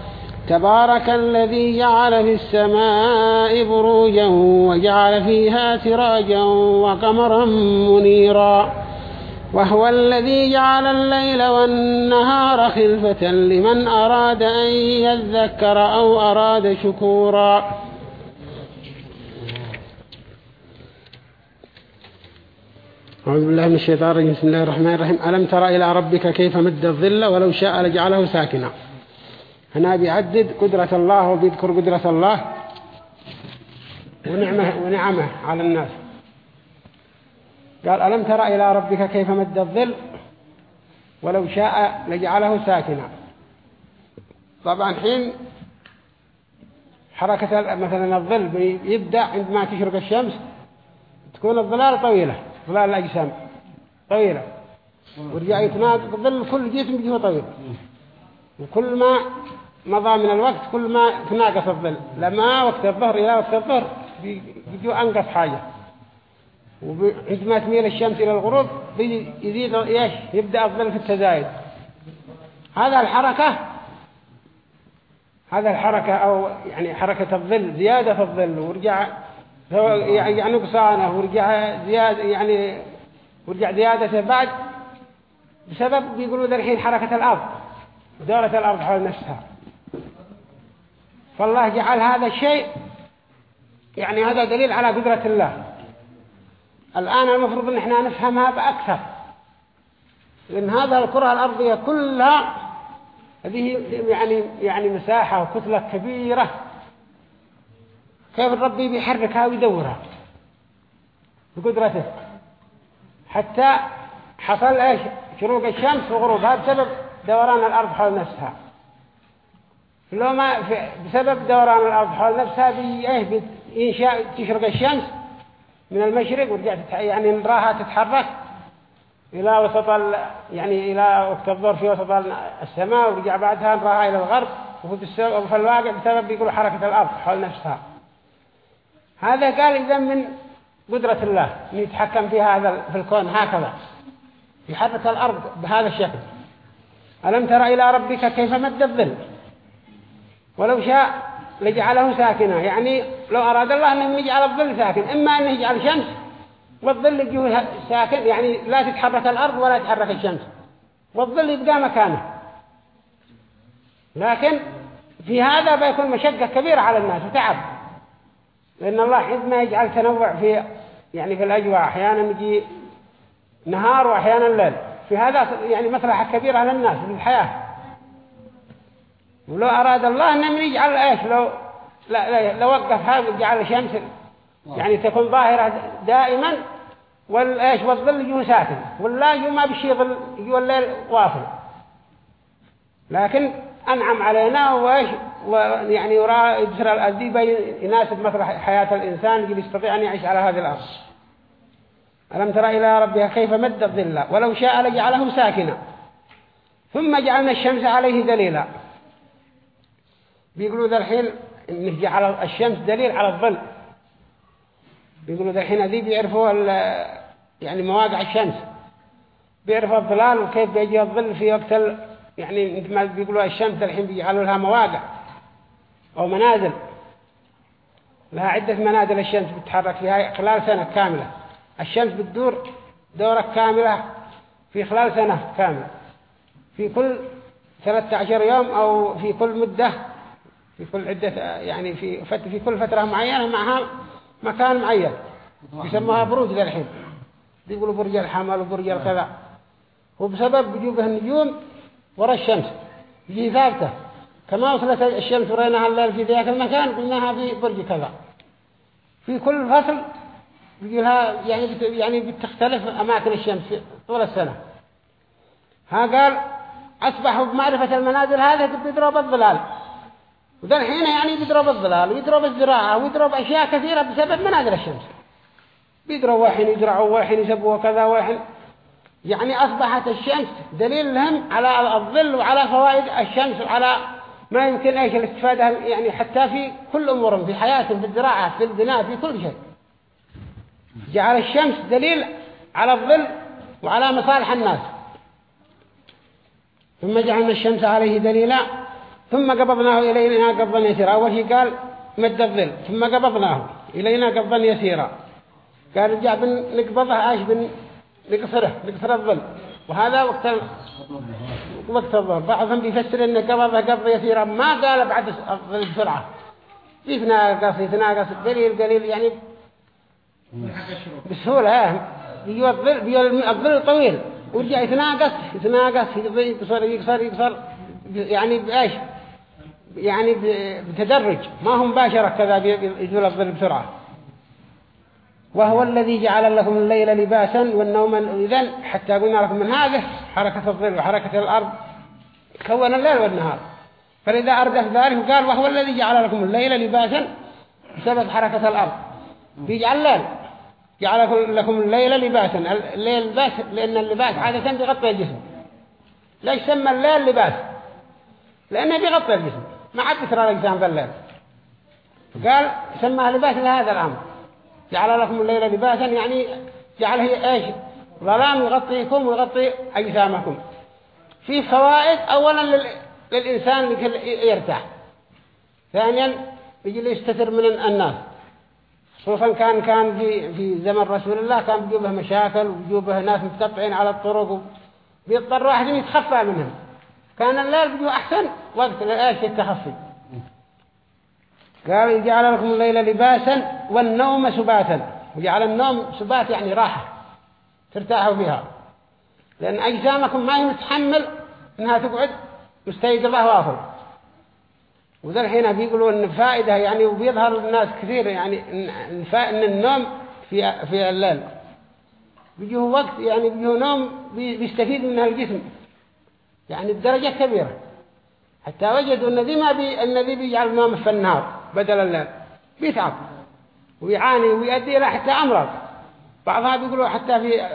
تبارك الذي جعل في السماء بروجا وجعل فيها سراجا وقمرا منيرا وهو الذي جعل الليل والنهار خلفة لمن أراد أن يذكر أو أراد شكورا. أعوذ بالله من الشيطان الرجيم. بسم الله الرحمن الرحيم. ألم تر إلى ربك كيف مد الظل ولو شاء لجعله ساكنا. هنا بيعدد قدرة الله وبيذكر قدرة الله ونعمه, ونعمه على الناس. قال ألم تر إلى ربك كيف مد الظل؟ ولو شاء لجعله ساكنا. طبعا حين حركة مثلا الظل يبدأ عندما تشرق الشمس تكون الظلال طويلة ظلال الأجسام طويلة ورجع يتناقض الظل كل جسم بيجيه طويل. وكل ما مضى من الوقت كل ما تناقص الظل. لما وقت الظهر إلى وقت الظهر بيجوا أنقص حاجة. وعندما تميل الشمس إلى الغروب يزيد إيش؟ يبدأ الظل في التزايد. هذا الحركة هذا الحركة أو يعني حركة الظل زيادة الظل ورجع يعني نقصانه ورجع زيادة يعني ورجع زيادته بعد. بسبب بيقولوا ذا الحين حركة الأرض دورة الأرض حول نفسها. فالله جعل هذا الشيء يعني هذا دليل على قدرة الله. الآن المفروض أن إحنا نفهمها بأكثر لأن هذا الكرة الأرضية كلها هذه يعني يعني مساحة وكتلة كبيرة. كيف ربي بيحركها ويدورها؟ بقدرته. حتى حصل إيش؟ شروق الشمس وغروبها بسبب دوران الأرض حول نفسها. لو ما بسبب دوران الأرض حول نفسها بإيه بإنشاء تشرق الشمس من المشرق ورجعت يعني نراها تتحرك إلى وسط ال... يعني إلى وقت الظهر في وسط السماء ورجع بعدها نراها إلى الغرب وفي الواقع بسبب يقولوا حركة الأرض حول نفسها. هذا قال إذا من قدرة الله أن يتحكم في هذا في الكون هكذا. يحرك الأرض بهذا الشكل. ألم ترى إلى ربك كيف مد الظل؟ ولو شاء لجعله ساكنا يعني لو أراد الله أنه يجعل الظل ساكن إما أنه يجعل شمس والظل يجيه ساكن يعني لا تتحرك الأرض ولا تتحرك الشمس والظل يبقى مكانه. لكن في هذا بيكون مشقة كبيرة على الناس وتعب لأن الله حينما يجعل تنوع في يعني في الأجواء أحيانا يجي نهار وأحيانا الليل في هذا يعني مصلحة كبيرة للناس في الحياة. ولو أراد الله أن يجعل إيش لو لا لا لو وقف هذا وجعل الشمس يعني تكون ظاهرة دائما والإيش والظل يجوا ساكن. ولا يجوا ما بشي ظل يجوا الليل واصل. لكن أنعم علينا وإيش ويعني يرى يبصر الأديب يناسب مثل حياة الإنسان يستطيع أن يعيش على هذه الأرض. ألم ترى إلى ربها كيف مد الظل؟ ولو شاء لجعله ساكنا. ثم جعلنا الشمس عليه دليلا. بيقولوا ذا الحين إنه جعل الشمس دليل على الظل. بيقولوا ذا الحين هذي بيعرفوا يعني مواقع الشمس. بيعرفوا الظلال وكيف بيجي الظل في وقت ال... يعني انت ما بيقولوا الشمس الحين بيجعلوا لها مواقع أو منازل. لها عدة منازل الشمس بتتحرك فيها خلال سنة كاملة. الشمس بتدور دورة كاملة في خلال سنة كاملة. في كل 13 يوم أو في كل مدة في كل عدة يعني في فت في كل فترة معينة معها مكان معين. يسموها بروج ذا الحين. بيقولوا برج الحمل وبرج الكذا. وبسبب وجوبه النجوم ورا الشمس. يجي ثابتة. كما وصلت الشمس وريناها الليل في ذاك المكان قلناها في برج كذا. في كل فصل بيقولها يعني بت يعني بتختلف أماكن الشمس طول السنة. ها قال أصبحوا بمعرفة المنازل هذا بيضرب الظلال. وذا الحين يعني بيضرب الظلال ويضرب الزراعة ويضرب أشياء كثيرة بسبب منازل الشمس. بيضرب واحد يزرعوا واحد يسبوا كذا واحد. يعني أصبحت الشمس دليل لهم على الظل وعلى فوائد الشمس وعلى ما يمكن إيش الاستفادة يعني حتى في كل أمورهم في حياتهم في الزراعة في البناء في كل شيء. جعل الشمس دليل على الظل وعلى مصالح الناس. ثم جعلنا الشمس عليه دليلا ثم قبضناه إلينا قبضا يسيرا. أول شيء قال مد الظل. ثم قبضناه إلينا قبضا يسيرا. قال رجع بنقبضه عاش بن نقصره نقصر الظل. وهذا وقت وقت الظهر بعضهم بيفسر إن قبضه قبض يسيرا ما قال بعد الظل بسرعة. يتناقص يتناقص قليل قليل. يعني بسهولة. بيجوا الظل الظل طويل. ورجع يتناقص يتناقص يقصر يقصر يقصر يعني بإيش يعني بتدرج. ما هم مباشرة كذا يزول الظل بسرعة. وهو الذي جعل لكم الليل لباسا والنوم إذن حتى قلنا لكم من هذه حركة الظل وحركة الأرض. كون الليل والنهار. فإذا أردف ذلك قال وهو الذي جعل لكم الليل لباسا بسبب حركة الأرض. بيجعل الليل. جعل لكم الليل لباسا. الليل لباس لأن اللباس عادة بيغطي الجسم. ليش سمى الليل لباس؟ لأنه بيغطي الجسم. ما عاد بترى الإنسان بالليل قال سماه لباس لهذا الأمر. جعل لكم الليل لباسا يعني جعله إيش؟ ظلام يغطيكم ويغطي أجسامكم. في فوائد أولا لل... للإنسان يرتاح. ثانيا يجي يستتر من الناس. خصوصا كان كان في في زمن رسول الله كان بيجوبه مشاكل وبيجوبه ناس متقطعين على الطرق بيضطر واحد يتخفى منهم. كان الليل بيجو أحسن وقت للآيش التخفي. قال جعل لكم الليل لباسا والنوم سباتا. وجعل النوم سبات يعني راحة ترتاحوا فيها. لأن أجسامكم ما هي متحمل إنها تقعد مستيقظة واصل وذا الحين بيقولوا إن فائدة يعني وبيظهر للناس كثير يعني إن النوم في في الليل. بيجيه وقت يعني بيجيه نوم بيستفيد منها الجسم. يعني بدرجة كبيرة. حتى وجدوا أن ذي ما بي أن ذي بيجعل النوم في النهار بدل الليل بيتعب. ويعاني ويؤدي إلى حتى أمراض. بعضها بيقولوا حتى في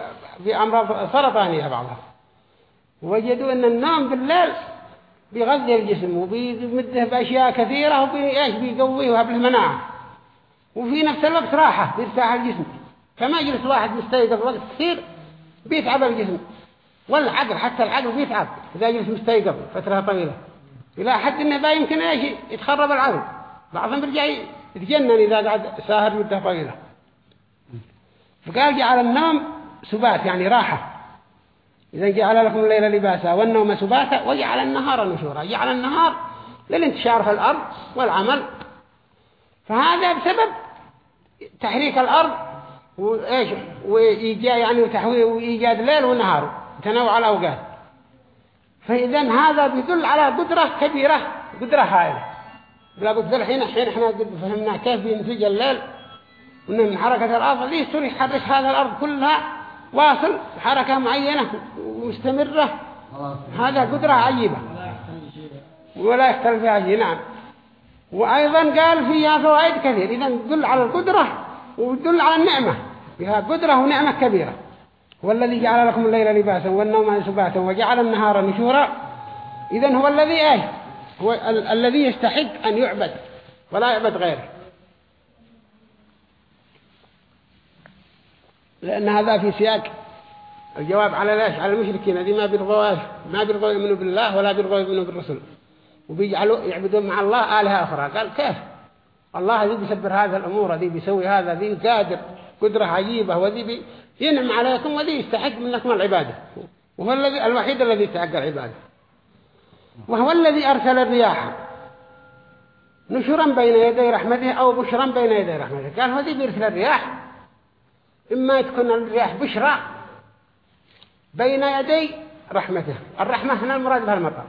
في أمراض سرطانية بعضها. وجدوا أن النوم بالليل بيغذي الجسم وبيمده بأشياء كثيرة وبيش بيقويه وهب المناعة وفي نفس الوقت راحة بيرتاح الجسم. فما يجلس واحد مستيقظ وقت كثير بيتعب الجسم. والعقل حتى العقل بيتعب إذا جلس مستيقظ فترة طويلة. إلى حد إنه با يمكن إيش يتخرب العقل. بعضهم بيرجع يتجنن إذا قعد ساهر مدة طويلة. فقال جعل النوم سبات يعني راحة. إذا جعل لكم الليل لباسا والنوم سباتا وجعل النهار نشورا. جعل النهار للانتشار في الأرض والعمل. فهذا بسبب تحريك الأرض وإيش وإيجاد يعني وتحويه وإيجاد ليل ونهار. تنوع الأوقات فإذا هذا بيدل على قدرة كبيرة. قدرة هائلة. بلا قلت الحين الحين إحنا قد فهمنا كيف بينتج الليل. وإن من حركة الأرض يصير يحرك هذا الأرض كلها؟ واصل. حركة معينة مستمرة. هذا قدرة عجيبة. ولا يختلف فيها شيء. نعم. وأيضا قال فيها فوائد كثير. إذا تدل على القدرة وتدل على النعمة. فيها قدرة ونعمة كبيرة. والذي جعل لكم الليل لباسا والنوم سباتا وجعل النهار نشورا. إذا هو الذي إيه؟ هو ال الذي يستحق أن يعبد ولا يعبد غيره. لأن هذا في سياق الجواب على ليش؟ على المشركين الذين ما بيرضوا ما بيرضوا يؤمنوا بالله ولا بيرضوا يؤمنوا بالرسل. وبيجعلوا يعبدون مع الله آلهة أخرى. قال كيف؟ الله ذي بيسبر هذا الأمور ذي بيسوي هذا ذي قادر قدرة عجيبة وذي ينعم عليكم وذي يستحق منكم العبادة. وهو الذي الوحيد الذي يستحق العبادة. وهو الذي أرسل الرياح. نشرا بين يدي رحمته أو بشرا بين يدي رحمته. قال هو ذي بيرسل الرياح. إما تكون الرياح بشرى بين يدي رحمته. الرحمة هنا المراد بها المطر.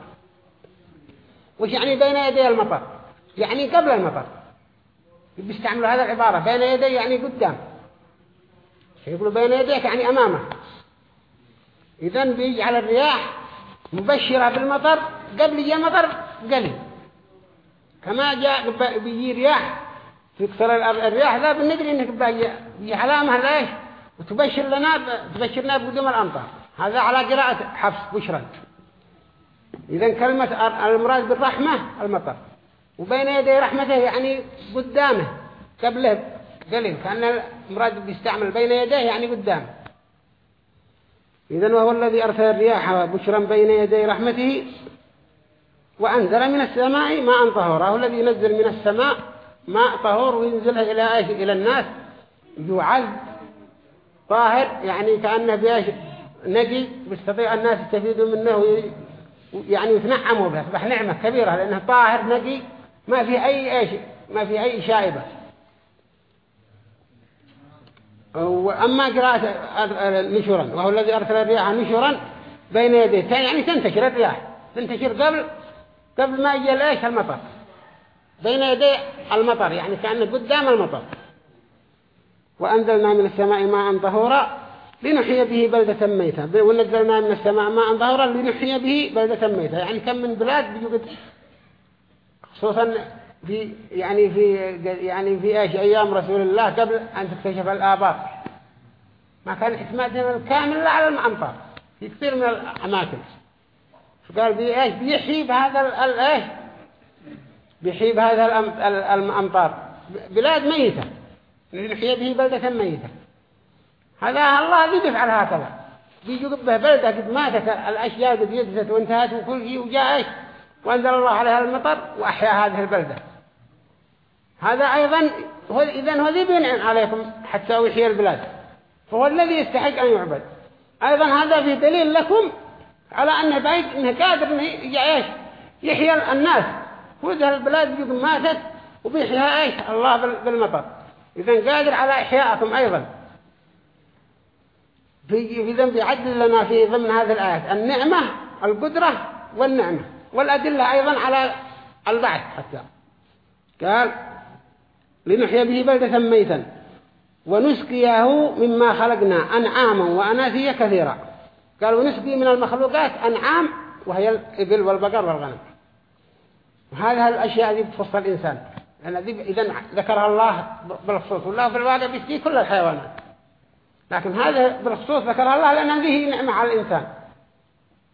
وش يعني بين يدي المطر؟ يعني قبل المطر. بيستعملوا هذا العبارة. بين يدي يعني قدام. يقولوا بين يديك يعني أمامه. إذن بيجعل الرياح مبشرة بالمطر قبل يجي مطر قليل كما جاء بيجي رياح تكسر الرياح ذا بندري إنك بيجي علامة ليش وتبشر لنا تبشرنا بقدوم الأمطار. هذا على قراءة حفص بشرا إذا كلمة المراد بالرحمة المطر. وبين يدي رحمته يعني قدامه قبله قليل كأن المراد بيستعمل بين يديه يعني قدامه إذن وهو الذي أرسل الرياح بشرا بين يدي رحمته وأنزل من السماء ماء طهورا. هو الذي ينزل من السماء ماء طهور وينزلها إلى إلى الناس. يعذب طاهر يعني كأنه بيش نقي بيستطيع الناس يستفيدوا منه يعني يتنعموا به. أصبح نعمة كبيرة لأنه طاهر نقي ما في أي إيش ما في أي شائبة. وأما قراءة نشرا وهو الذي أرسل الرياح نشرا بين يديه. يعني تنتشر الرياح. تنتشر قبل قبل ما يجي إيش المطر. بين يدي المطر يعني كأنه قدام المطر. وأنزلنا من السماء ماء طهورا لنحيي به بلدة ميتة. ونزلنا من السماء ماء طهورا لنحيي به بلدة ميتة. يعني كم من بلاد بيوجد خصوصا في يعني في يعني في إيش أيام رسول الله قبل أن تكتشف الآبار ما كان اعتمادنا الكامل على الأمطار في كثير من الأماكن. فقال بي إيش؟ بيحيي بهذا الايش بيحيي بهذا الأمطار. بلاد ميتة. نحيي به بلدة ميتة. هذا الله الذي يفعل هكذا. بيجي به بلدة قد ماتت الأشياء قد يجزت وانتهت وكل شيء وجاء إيش؟ وأنزل الله عليها المطر وأحيا هذه البلدة. هذا أيضا هو إذن هو ذي بينعم عليكم حتى يحيي البلاد. فهو الذي يستحق أن يعبد. أيضا هذا في دليل لكم على أنه بعيد أنه قادر أنه إيش؟ يحيي الناس. وإذا البلاد يقول ماتت وبيحيها إيش؟ الله بالمطر. إذن قادر على إحياءكم أيضا. في في ذنب يعدل لنا في ضمن هذه الآيات النعمة القدرة والنعمة والأدلة أيضا على البعث حتى. قال لنحيي به بلدة ميتا. ونسقيه مما خلقنا أنعاما وأناثيا كثيرا. قال ونسقي من المخلوقات أنعام وهي الإبل والبقر والغنم. وهذه الأشياء دي بتخص الإنسان. لأن إذا ذكرها الله بالخصوص. والله في الواقع بيسقي كل الحيوانات. لكن هذا بالخصوص ذكرها الله لأن هذه نعمة على الإنسان.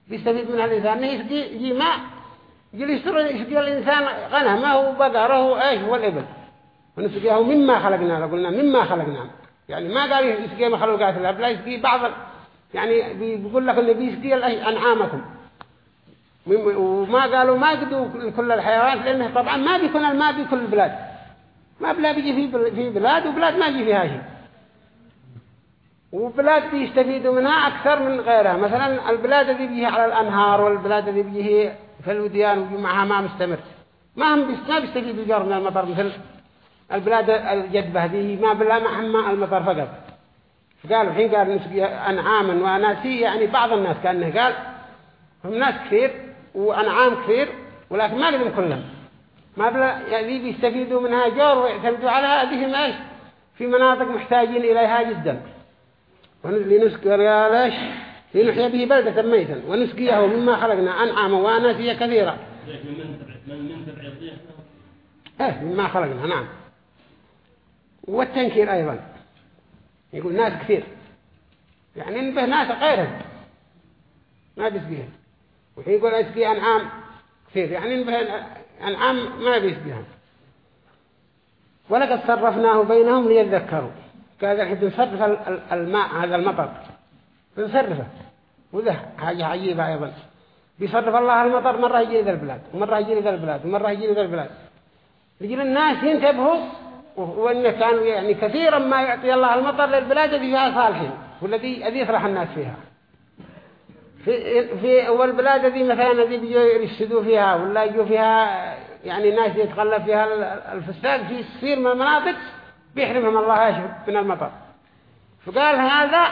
بيستفيد منها الإنسان. إنه يسقي ماء. يسقي الإنسان غنمه وبقره إيش والإبل ونسقيه مما خلقنا قلنا مما خلقنا. يعني ما قال يسقي مخلوقات الله لا يسقي بعض يعني بيقول لك اللي بيسقي أنعامكم. وما قالوا ما قدوا كل الحيوانات لأنه طبعا ما بيكون الماء بكل البلاد ما بلا بيجي في بلاد وبلاد ما يجي فيها شيء. وبلاد بيستفيدوا منها أكثر من غيرها. مثلا البلاد اللي بيجي على الأنهار والبلاد اللي بيجي في الوديان ومعها ما مستمر. ما هم بيستفيدوا جار من المطر مثل البلاد الجدبة هذه ما بلا معهم المطر فقط. فقالوا الحين قال نسقي أنعاما وأناسي يعني بعض الناس كأنه قال هم ناس كثير وأنعام كثير ولكن ما قدم كلهم. ما بلا يعني بيستفيدوا منها جار ويعتمدوا على هذه ماش في مناطق محتاجين إليها جدا. لنسقي ريالش لنحيا به بلدة ميتا. ونسقيه مما خلقنا. أنعاما وأناسيا كثيرة. من من تبع الضيح إيه مما خلقنا. نعم. والتنكير أيضا. يقول ناس كثير. يعني نبه ناس غيرهم. ما بيسقيهم وحين يقول أسقي أنعام كثير. يعني نبه أنعام ما بيسقيهم ولقد صرفناه بينهم ليذكروا. قال الحين بنصرف الماء هذا المطر. بنصرفه. وده حاجة عجيبة أيضا. بيصرف الله المطر مرة يجي لذا البلاد ومرة يجي لذا البلاد ومرة يجي لذا البلاد. يجي الناس ينتبهوا وإنه كانوا يعني كثيرا ما يعطي الله المطر للبلاد التي فيها صالحين والذي الذي يفرح الناس فيها. في في والبلاد التي مثلا الذي بيجوا يرشدوا فيها ولا يجوا فيها يعني ناس يتغلب فيها الفساد في كثير من المناطق بيحرمهم الله من المطر. فقال هذا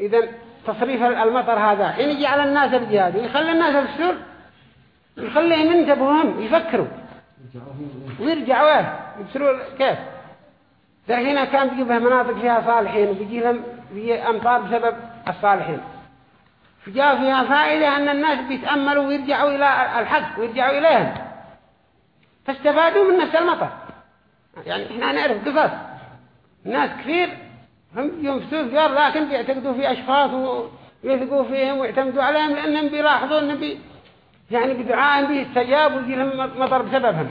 إذا تصريف المطر هذا حين يجي على الناس الجهاد يخلي الناس السر يخليهم ينتبهوا يفكروا. ويرجعوا إيه يبصروا كيف؟ هنا كان بيجي بها مناطق فيها صالحين وبيجي لهم أمطار بسبب الصالحين. فجاء فيها فائدة أن الناس بيتأملوا ويرجعوا إلى الحق ويرجعوا إليهم. فاستفادوا من نفس المطر. يعني إحنا نعرف قصص. ناس كثير هم ينفسوا الجار لكن بيعتقدوا في أشخاص ويثقوا فيهم ويعتمدوا عليهم لأنهم بيلاحظوا أنهم بي يعني بدعائهم بيستجاب ويجي لهم مطر بسببهم.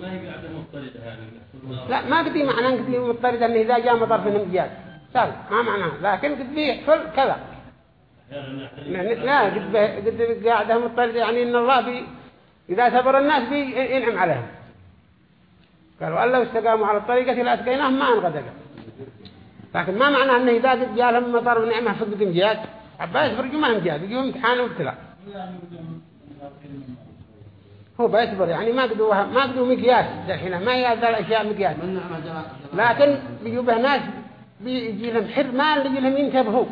ما هي قاعدة مضطردة يعني لا ما قدي معنى قدي مضطردة أنه إذا جاء مطر فيهم جاد سهل ما معناه لكن قد بيحصل كذا. لا قد قد قاعدة مضطردة يعني إن الله بي إذا صبر الناس بينعم عليهم. قالوا لو استقاموا على الطريقة لأسقيناهم ما انغدقوا لكن ما معنى أنه إذا قد جاء لهم مطر ونعمة فقدهم جاد عباس فرقوا ما هم يجوا امتحان وابتلاء. هو بيصبر يعني ما قدوا ما قدوا مقياس الحين ما هي هذه الأشياء مقياس. لكن بيجوا ناس بيجي لهم حرمان يجي لهم ينتبهوا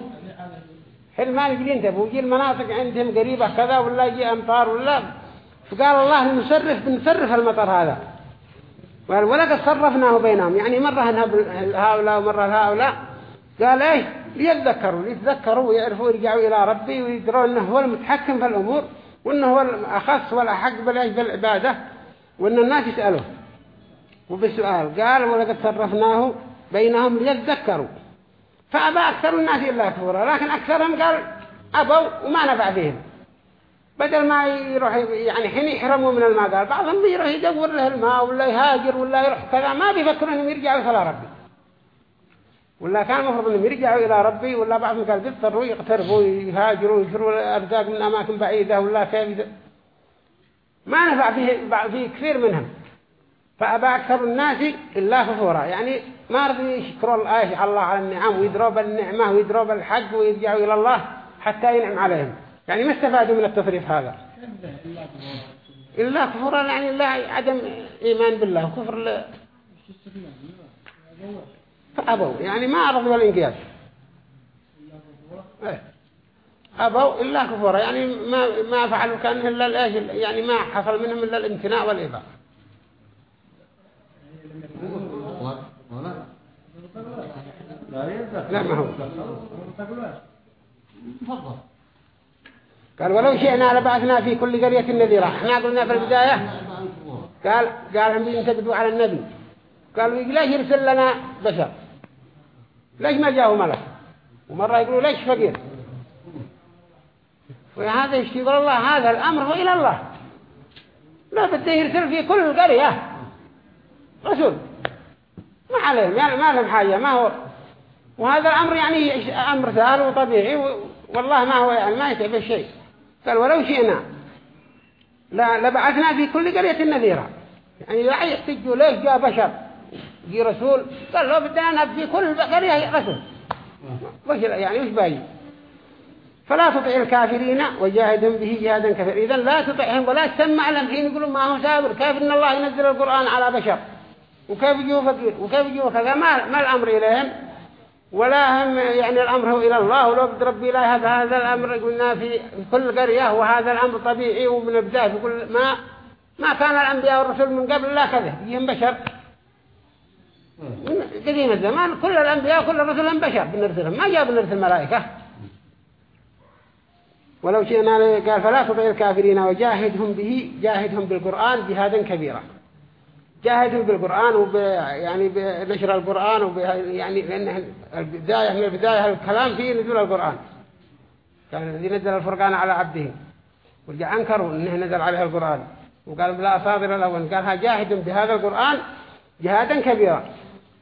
حرمان يجي ينتبهوا. يجي المناطق عندهم قريبة كذا ولا يجي أمطار ولا فقال الله نصرف بنصرف المطر هذا. ولقد صرفناه بينهم. يعني مرة هؤلاء ومرة هؤلاء. قال إيش ليتذكروا ليتذكروا ويعرفوا ويرجعوا إلى ربي ويدروا أنه هو المتحكم في الأمور. وأنه هو الأخص والأحق بالعبادة وأن الناس يسألوه. وبالسؤال قال ولقد صرفناه بينهم ليتذكروا فأبى أكثر الناس إلا كفورا لكن أكثرهم قال أبوا وما نفع فيهم بدل ما يروح يعني حين يحرموا من الماء قال بعضهم يروح يدور له الماء ولا يهاجر ولا يروح كذا ما بيفكروا إنهم يرجعوا إلى ربي. ولا كان المفروض إنهم يرجعوا إلى ربي ولا بعضهم قال بيضطروا يقتربوا يهاجروا ويشروا الأرزاق من أماكن بعيدة ولا كيف ما نفع فيه, فيه كثير منهم. فأبى أكثر الناس إلا كفورا يعني ما رضي يشكروا الله الله على النعم ويدروا بالنعمة ويدروا بالحق ويرجعوا إلى الله حتى ينعم عليهم. يعني ما استفادوا من التصريف هذا؟ إلا كفر يعني لا عدم إيمان بالله. كفر. فأبوا. يعني ما أرضوا الإنقاذ إيه. أبوا إلا كفر. يعني ما ما فعلوا كان إلا الإيش؟ يعني ما حصل منهم إلا الامتناع والإباء. لا ما هو. قال ولو شئنا لبعثنا في كل قرية نذيرا. إحنا قلنا في البداية قال قال هم ينتقدوا على النبي. قالوا ليش يرسل لنا بشر؟ ليش ما جاءه ملك؟ ومرة يقولوا ليش فقير؟ وهذا يقول الله هذا الأمر هو إلى الله. لا بده يرسل في كل القرية رسول. ما عليهم يعني ما لهم حاجة ما هو. وهذا الأمر يعني أمر سهل وطبيعي والله ما هو يعني ما يتعب شيء. قال ولو شئنا لبعثنا في كل قرية نذيرا. يعني لا يحتجوا ليش جاء بشر؟ جي رسول قال لو بدنا نهب في كل قرية رسول. وش يعني وش باقي؟ فلا تطع الكافرين وجاهدهم به جهادا كثيرا. إذا لا تطعهم ولا تسمع لهم. حين يقولون ما هو سابر كيف إن الله ينزل القرآن على بشر؟ وكيف يجوا فقير؟ وكيف يجوا كذا؟ ما, ما الأمر إليهم. ولا هم يعني الأمر هو إلى الله. ولو بد ربي لا هذا الأمر قلنا في كل قرية وهذا الأمر طبيعي ومن البداية في كل ما ما كان الأنبياء والرسل من قبل لا كذا. يجيهم بشر. قديم الزمان كل الأنبياء كل الرسل بشر بنرسلهم. ما جاء بنرسل ملائكة. ولو شئنا قال فلا تطع الكافرين وجاهدهم به جاهدهم بالقرآن جهادا كبيرا. جاهدهم بالقرآن وب يعني بنشر القرآن وب يعني لأن البداية من البداية الكلام فيه نزول القرآن. كان الذي نزل الفرقان على عبده ورجع أنكروا أنه نزل عليه القرآن. وقال لا أصادر الأول. قالها جاهد بهذا القرآن جهادا كبيرا.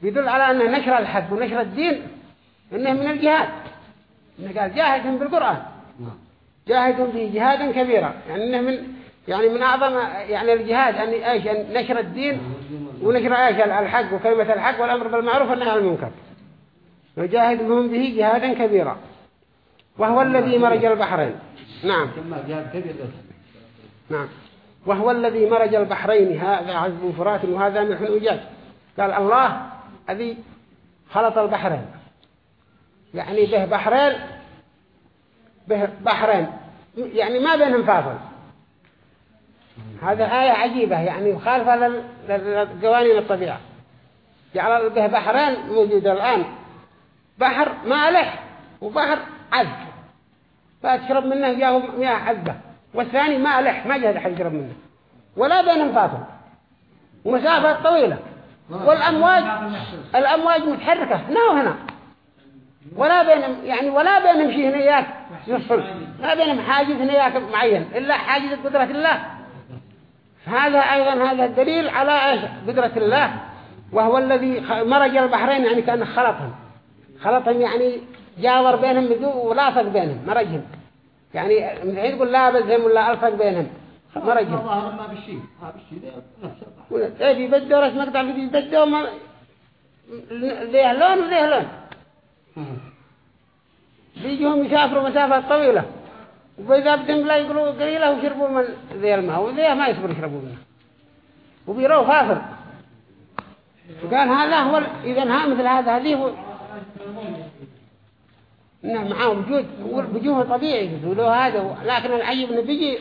يدل على أنه نشر الحق ونشر الدين أنه من الجهاد. إنه قال جاهدهم بالقرآن. جاهدهم به جهادا كبيرا يعني أنه من يعني من أعظم يعني الجهاد أن إيش؟ أن نشر الدين ونشر إيش؟ الحق وكلمة الحق والأمر بالمعروف والنهي عن المنكر. وجاهدهم به جهادا كبيرا. وهو الذي مرج البحرين. نعم. نعم. وهو الذي مرج البحرين. هذا عذب فرات وهذا ملح أجاج قال الله الذي خلط البحرين. يعني به بحرين به بحرين. يعني ما بينهم فاصل. هذا آية عجيبة. يعني مخالفة لقوانين الطبيعة. جعل به بحرين موجودة الآن. بحر مالح وبحر عذب. فتشرب منه مياه عذبة. والثاني مالح ما جهد أحد يشرب منه. ولا بينهم فاصل. ومسافة طويلة. والأمواج الأمواج متحركة. هنا وهنا. ولا بينهم يعني ولا بينهم شيء هنياك يصل. ما بينهم حاجز هنياك معين. إلا حاجز قدرة الله. هذا أيضا هذا الدليل على إيش؟ قدرة الله. وهو الذي مرج البحرين يعني كأنه خلطهم. خلطهم يعني جاور بينهم ولاصق بينهم مرجهم. يعني من حين يقول لا بزهم ولا ألصق بينهم. مرجهم ما بالشيء ما بالشيء إيه بيبدوا رأس مقطع بيبدوا ما ذيه لون وذيه لون بيجيهم يسافروا مسافات طويلة. وإذا بدهم لا يقولوا قليلة وشربوا من ذي الماء. وذيه ما يصبر يشربوا منه. وبيروا فاصل وقال هذا هو إذا ها مثل هذا هذه هو إنه معاه وجود وجوه طبيعي يقولوا هذا لكن العجيب إنه بيجي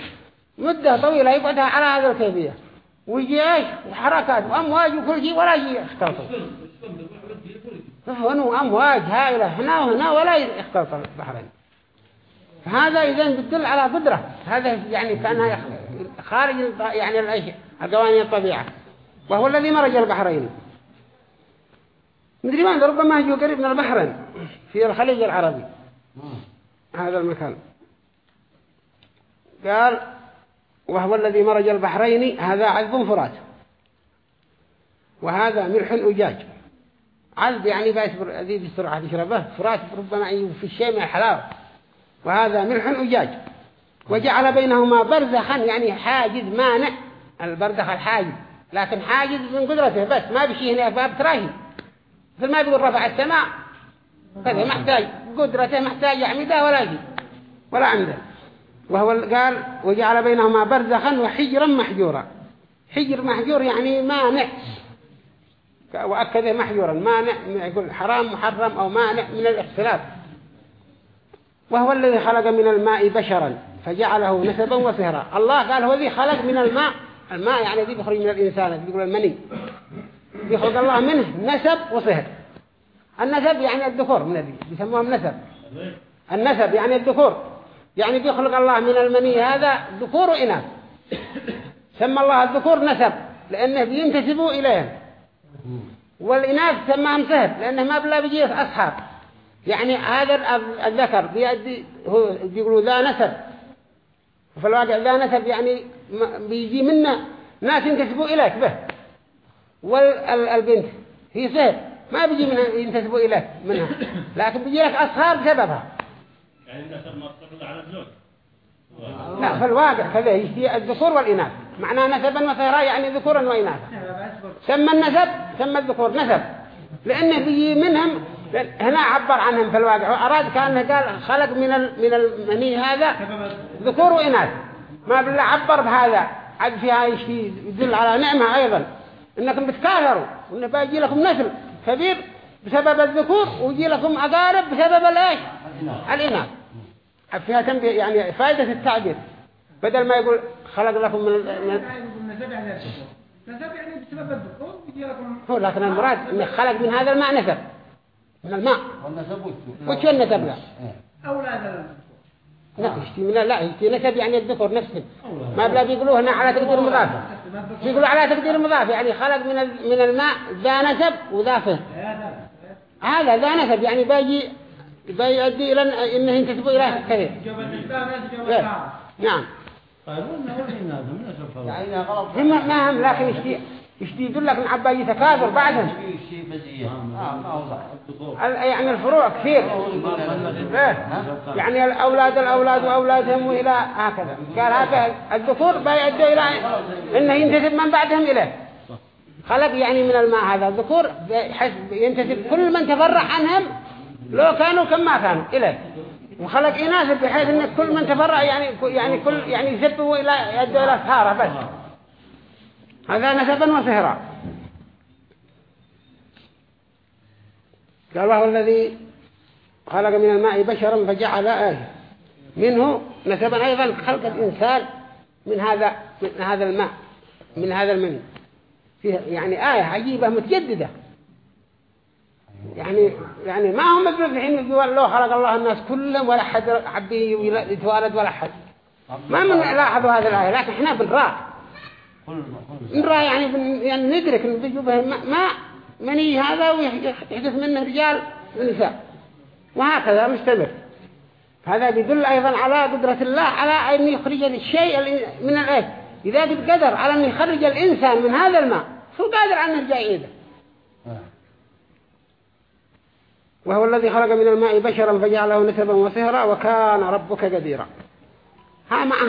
مدة طويلة يقعدها على هذا الكيفية. ويجي إيش وحركات وأمواج وكل شيء ولا يجي يختلطوا هنا أمواج هائلة هنا وهنا ولا يختلط البحرين. فهذا إذا بتدل على قدرة. هذا يعني كأنها خارج يعني الأشياء القوانين الطبيعة. وهو الذي مرج البحرين. مدري ما ربما يجوا قريب من البحرين في الخليج العربي. هذا المكان. قال وهو الذي مرج البحرين هذا عذب فرات. وهذا ملح أجاج. عذب يعني ذي بسرعة يشربه فرات ربما في الشيء من الحلاوة. وهذا ملح أجاج. وجعل بينهما برزخا يعني حاجز مانع. البرزخ الحاجز. لكن حاجز من قدرته بس ما بشي هنا باب تراهي. مثل ما بيقول رفع السماء. كذا محتاج قدرته محتاج يعمده ولا شيء ولا عنده وهو قال وجعل بينهما برزخا وحجرا محجورا. حجر محجور يعني مانع وأكد محجورا مانع يقول حرام محرم أو مانع من الاختلاف. وهو الذي خلق من الماء بشرا فجعله نسبا وصهرا الله قال هو الذي خلق من الماء. الماء يعني ذي بيخرج من الإنسان يقول المني. يخلق الله منه نسب وصهر النسب يعني الذكور من الذي بيسموهم نسب. النسب يعني الذكور. يعني بيخلق الله من المني هذا ذكور وإناث. سمى الله الذكور نسب لأنه بينتسبوا إليه. والإناث سماهم سهر لأنه ما بلا بيجي أصحاب. يعني هذا الذكر بيأدي هو يقولوا ذا نسب. وفي الواقع ذا نسب يعني بيجي منه ناس ينتسبوا إليك به. والبنت هي سهر ما بيجي منها ينتسبوا إليك منها. لكن بيجي لك أصحاب بسببها يعني النسب على الزوج. لا في الواقع كذا يجي الذكور والإناث. معناه نسبا وصهرا يعني ذكورا وإناثا. سمى النسب سمى الذكور. نسب. لأنه بيجي منهم هنا عبر عنهم في الواقع. وأراد كأنه قال خلق من من المني هذا ذكور وإناث. ما بالله عبر بهذا. عد فيها شيء يدل على نعمة أيضا. إنكم بتكاثروا. وإنه بيجي لكم نسل كبير بسبب الذكور ويجي لكم أقارب بسبب الإيش؟ الإناث. فيها تنبيه يعني فائدة التعبير. بدل ما يقول خلق لكم من النسب يعني نسب يعني بسبب الذكور يجي لكم. هو لكن المراد انه خلق من هذا الماء نسب من الماء. والنسب وش النسب لا أولاد لا. يشتي من لا يشتي نسب يعني الذكور نفسه. ما بلا بيقولوا هنا على تقدير مضاف. بيقولوا على تقدير مضاف يعني خلق من من الماء ذا نسب وذا فهم هذا ذا نسب يعني باجي بيؤدي إلى إنه ينتسب إلى كثير نعم. هم ما هم لكن يشتي يشتي يدل لك عباية تكاثر بعدهم يعني الفروع كثير. يعني الأولاد الأولاد وأولادهم وإلى هكذا. قال هذا الذكور بيؤدي إلى إنه ينتسب من بعدهم إليه. خلق يعني من الماء هذا. الذكور ينتسب كل من تفرع عنهم لو كانوا كما كانوا إليه وخلق إناث بحيث إن كل من تفرع يعني يعني كل يعني يسبوا إلى يدوا إلى سهارة بس. هذا نسبا وسهرا. قال وهو الذي خلق من الماء بشرا فجعل آية منه نسبا أيضا خلق الإنسان من هذا من هذا الماء من هذا المني فيه يعني آية عجيبة متجددة. يعني يعني ما هم الحين يقول لو خلق الله الناس كلهم ولا حد عبي يتوالد ولا حد ما من لاحظوا هذه الآية لكن إحنا بنراه نراه يعني يعني ندرك إن بيجوبه ما مني هذا ويحدث منه رجال ونساء. وهكذا مستمر. هذا بيدل أيضا على قدرة الله على أن يخرج الشيء من الأرض إذا قد قدر على أن يخرج الإنسان من هذا الماء هو قادر على أن يرجع إيده وهو الذي خلق من الماء بشرا فجعله نسبا وصهرا وكان ربك قديرا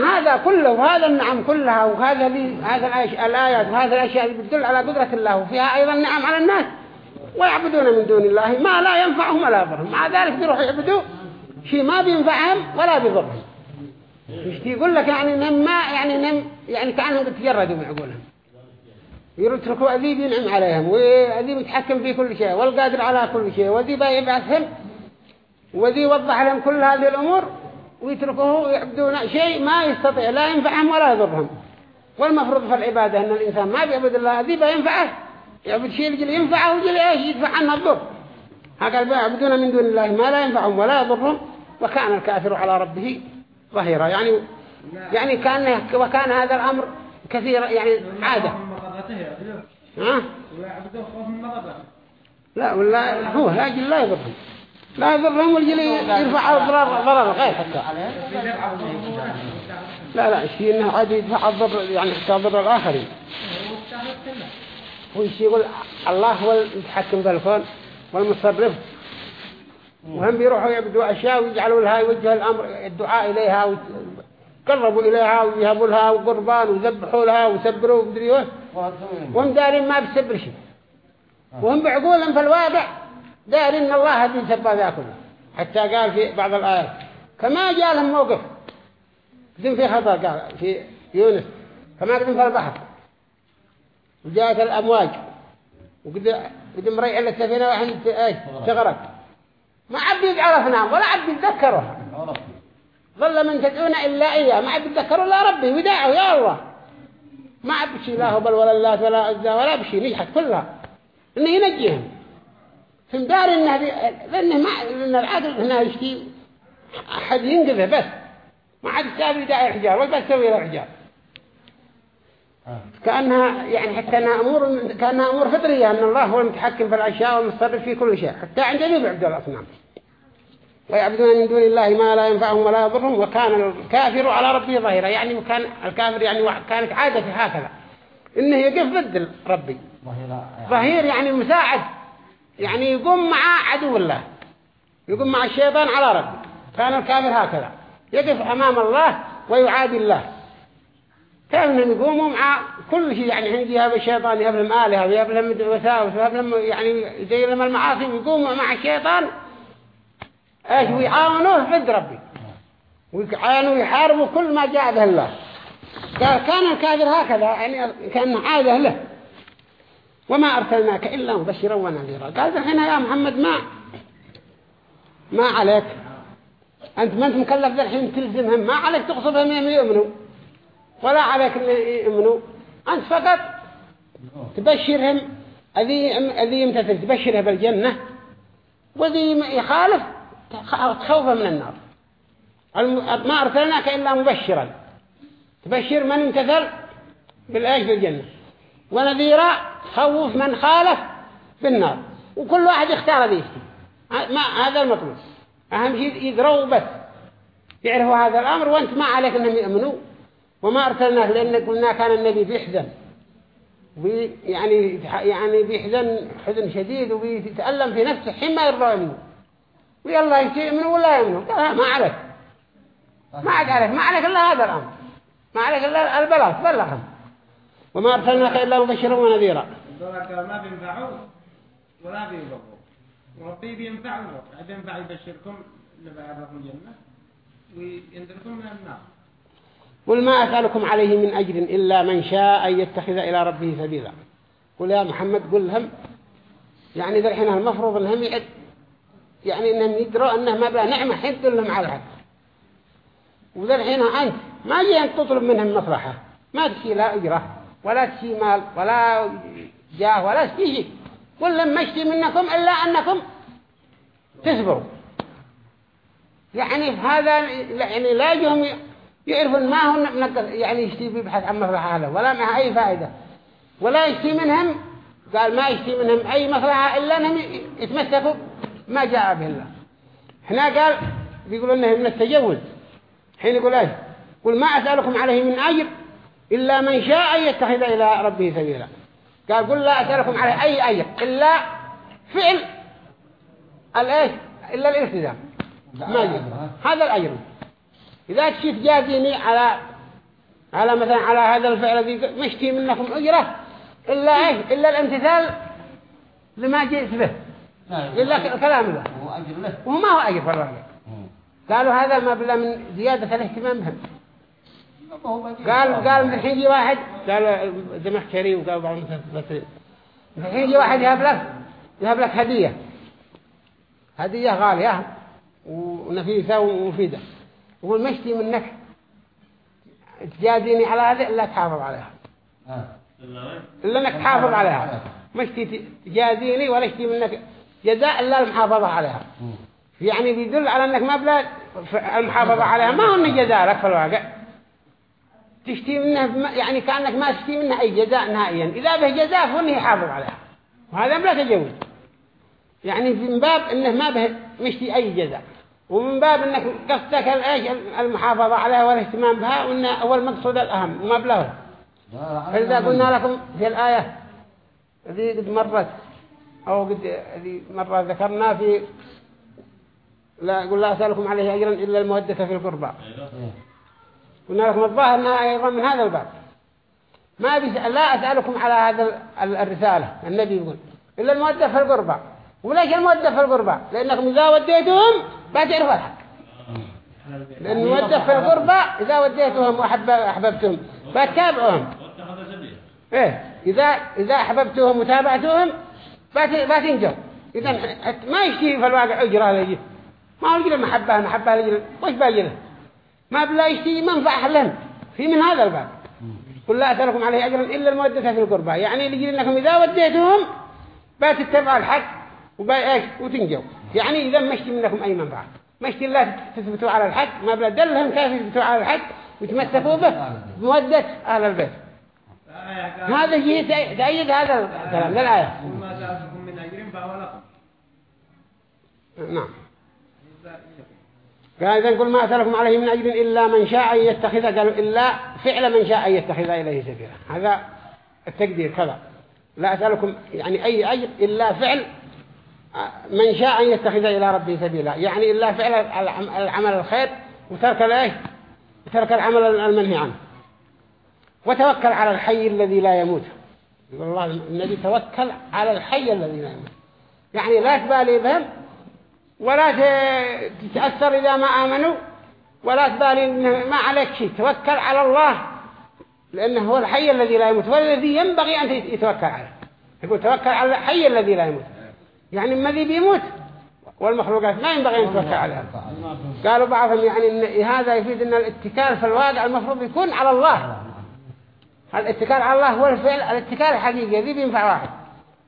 هذا كله وهذا النعم كلها وهذا هذا الآيات وهذا الأشياء اللي بتدل على قدرة الله وفيها أيضا نعم على الناس. ويعبدون من دون الله ما لا ينفعهم ولا يضرهم مع ذلك بيروحوا يعبدوا شيء ما بينفعهم ولا بيضرهم مش يقول لك يعني نم ما يعني نم يعني كأنهم تجردوا من عقولهم يتركوا ذي بينعم عليهم وذي متحكم في كل شيء والقادر على كل شيء وذي بيبعثهم وذي يوضح لهم كل هذه الأمور ويتركوه يعبدون شيء ما يستطيع لا ينفعهم ولا يضرهم. والمفروض في العبادة أن الإنسان ما بيعبد الله ذي بينفعه يعبد شيء يجي ينفعه ويجي إيش؟ يدفع عنه الضر. هكذا بيعبدون من دون الله ما لا ينفعهم ولا يضرهم. وكان الكافر على ربه ظهيرا يعني يعني كان وكان هذا الأمر كثير يعني يعبدوه ها؟ لا ولا هو لا يجي لا يضرهم. لا يضرهم والجلي يرفع الضرر ضرر غير حتى. لا لا الشيء إنه عادي يدفع الضر يعني حتى ضر الآخرين. هو الشيء يقول الله هو المتحكم بالكون والمصرف. وهم بيروحوا يعبدوا أشياء ويجعلوا لها يوجه الأمر الدعاء إليها ويقربوا إليها ويهبوا لها قربان ويذبحوا لها ويسبروا ومدري إيه وهم دارين ما بيسبر شيء. وهم بعقولهم في الواقع دارين إن الله هدي سبا ذا كله حتى قال في بعض الآيات كما جاء لهم موقف. قدم في خطر قال في يونس كما قدم في البحر. وجاءت الأمواج. وقدم ريع السفينة واحد إيش؟ تغرق ما عبد يعرف نام ولا عبد يتذكره ظل من تدعون إلا إياه. ما عبد يتذكروا إلا ربي. وداعوا يا الله. ما عبد شيء لا هبل ولا اللات ولا عزة ولا بشي نجحت كلها. إنه ينجيهم. في مدار إنه لأنه ما لأن العقل هنا يشتي أحد ينقذه بس. ما عاد يساوي داعي الحجار ولا تسوي له حجار كأنها يعني حتى أنها أمور كأنها أمور فطرية. أن الله هو المتحكم في الأشياء والمتصرف في كل شيء. حتى عند ذي يعبدوا الأصنام ويعبدون من دون الله ما لا ينفعهم ولا يضرهم وكان الكافر على ربه ظهيرا يعني كان الكافر يعني كانت عادته هكذا. إنه يقف ضد ربي. ظهير يعني مساعد. يعني يقوم مع عدو الله. يقوم مع الشيطان على ربي. كان الكافر هكذا. يقف أمام الله ويعادي الله. كانوا يقوموا مع كل شيء. يعني عندي يهب الشيطان يهب لهم آلهة ويهب لهم وساوس ويهب لهم يعني زي لهم المعاصي ويقوموا مع الشيطان إيش ويعاونوه؟ ضد ربي. ويعاونوا يحاربوا كل ما جاء به الله. قال كان الكافر هكذا يعني كان عادة له وما أرسلناك إلا مبشرا ونذيرا. قال الحين يا محمد ما ما عليك. أنت ما أنت مكلف الحين تلزمهم ما عليك تقصدهم يؤمنوا. ولا عليك أن يؤمنوا. أنت فقط تبشرهم الذي الذي يمتثل تبشره بالجنة. والذي يخالف تخوفه من النار. ما أرسلناك إلا مبشرا. تبشر من امتثل بالآيش بالجنة ونذيرا خوف من خالف بالنار. وكل واحد يختار ذي. ما هذا المطلوب. أهم شيء يدروا بس. يعرفوا هذا الأمر وأنت ما عليك أنهم يؤمنوا. وما أرسلناه لأن قلنا كان النبي بيحزن يعني يعني بيحزن حزن شديد. وبيتألم في نفسه حين ما يرضى منه ويلا يؤمنوا ولا يؤمنوا قال ما عليك. ما عاد عليك. ما عليك إلا هذا الأمر. ما عليك إلا البلاغ بلغهم وما أرسلناك إلا مبشرا ونذيرا. ما بينفعوا ولا بيضروا ربي بينفعوا بينفع يبشركم لبعضكم الجنة وينذركم من النار. قل ما أسألكم عليه من أجر إلا من شاء أن يتخذ إلى ربه سبيلا. قل يا محمد قل لهم يعني ذا الحين المفروض لهم يعد. يعني إنهم يدروا إنه ما بلا نعمة حد لهم على الحق وذا الحين أنت ما جي أن تطلب منهم مصلحة. ما تشي لا أجرة ولا تشي مال ولا جاه ولا تشي قل ما اشتي منكم إلا أنكم تصبروا. يعني هذا يعني لا يجهم يعرفون ما هو يعني يشتي بيبحث عن مصلحة له ولا معها أي فائدة. ولا يشتي منهم قال ما يشتي منهم أي مصلحة إلا أنهم يتمسكوا ما جاء به الله. هنا قال بيقولوا أنه من التجوز. حين يقول إيش قل ما أسألكم عليه من أجر إلا من شاء يتخذ إلى ربه سبيلا. قال قل لا أسألكم عليه أي أجر إلا فعل الإيش؟ إلا الالتزام. ما يجب هذا الأجر. إذا تشي تجازيني على على مثلا على هذا الفعل الذي مشتي منكم أجرة إلا إيش؟ إلا الامتثال لما جئت به. إلا كلام الله. هو أجر له. وهو ما هو أجر الواقع قالوا هذا ما بلا من زيادة الاهتمام بهم. قال قال من الحين يجي واحد قال زمخشري وقال بعض المفسرين من الحين يجي واحد يهب لك يهب لك هدية. هدية غالية ونفيسة ومفيدة. يقول مشتي منك. تجازيني على هذا إلا تحافظ عليها. إلا أنك تحافظ عليها. مشتي تجازيني ولا اشتي منك. جزاء إلا المحافظة عليها. يعني بيدل على أنك ما بلا المحافظة عليها. ما هو من جزاء لك في الواقع. تشتي منه يعني كأنك ما تشتي منه أي جزاء نهائيا. إذا به جزاء فهو يحافظ عليها. وهذا بلا تجوز يعني من باب أنه ما به مشتي أي جزاء. ومن باب أنك قصدك الإيش المحافظة عليها والاهتمام بها وأن هو المقصود الأهم وما بلاه فإذا قلنا لكم في الآية التي قد مرت أو قد مرة ذكرنا في لا قل لا أسألكم عليه أجرا إلا المودة في القربى. قلنا لكم الظاهر أنها أيضا من هذا الباب. ما بيس... لا أسألكم على هذا الرسالة النبي يقول إلا المودة في القربى. وليش المودة في القربى؟ لأنكم إذا وديتهم بتعرفوا الحق. لأن المودة في القربى إذا وديتهم وأحببتهم بتتابعهم إيه إذا إذا أحببتهم وتابعتهم بتنجوا إذا ما يشتي في الواقع أجرة لجيه ما هو يجري محبة محبة لجل وش باجله ما بلا يشتي منفعة لهم. في من هذا الباب. قل لا أسألكم عليه أجرا إلا المودة في القربى. يعني لجل أنكم إذا وديتهم بتتبعوا الحق وبايش وتنجوا. يعني إذا مشتي منكم أي منفعة. مشتي الله تثبتوا على الحق. ما بلا دلهم كيف يثبتوا على الحق ويتمسكوا به بمودة أهل البيت. هذا شيء تأيد هذا الكلام وما سألتكم من أجر فهو لكم نعم. قال إذا نقول ما أسألكم عليه من أجر إلا من شاء أن يتخذ قالوا إلا فعل من شاء أن يتخذ إليه سبيلا هذا التقدير كذا. لا أسألكم يعني أي أجر إلا فعل من شاء أن يتخذ إلى ربه سبيلا. يعني إلا فعل العم- العمل الخير وترك الإيش؟ وترك العمل المنهي عنه. وتوكل على الحي الذي لا يموت. يقول الله النبي توكل على الحي الذي لا يموت. يعني لا تبالي بهم ولا تتأثر إذا ما آمنوا ولا تبالي ما عليك شيء. توكل على الله لأنه هو الحي الذي لا يموت والذي ينبغي أن يتوكل عليه. يقول توكل على الحي الذي لا يموت. يعني الذي بيموت والمخلوقات ما ينبغي أن يتوكل عليها قالوا بعضهم يعني إن هذا يفيد أن الاتكال في الواقع المفروض يكون على الله. الاتكال على الله هو الفعل؟ الاتكال الحقيقي ذي بينفع واحد.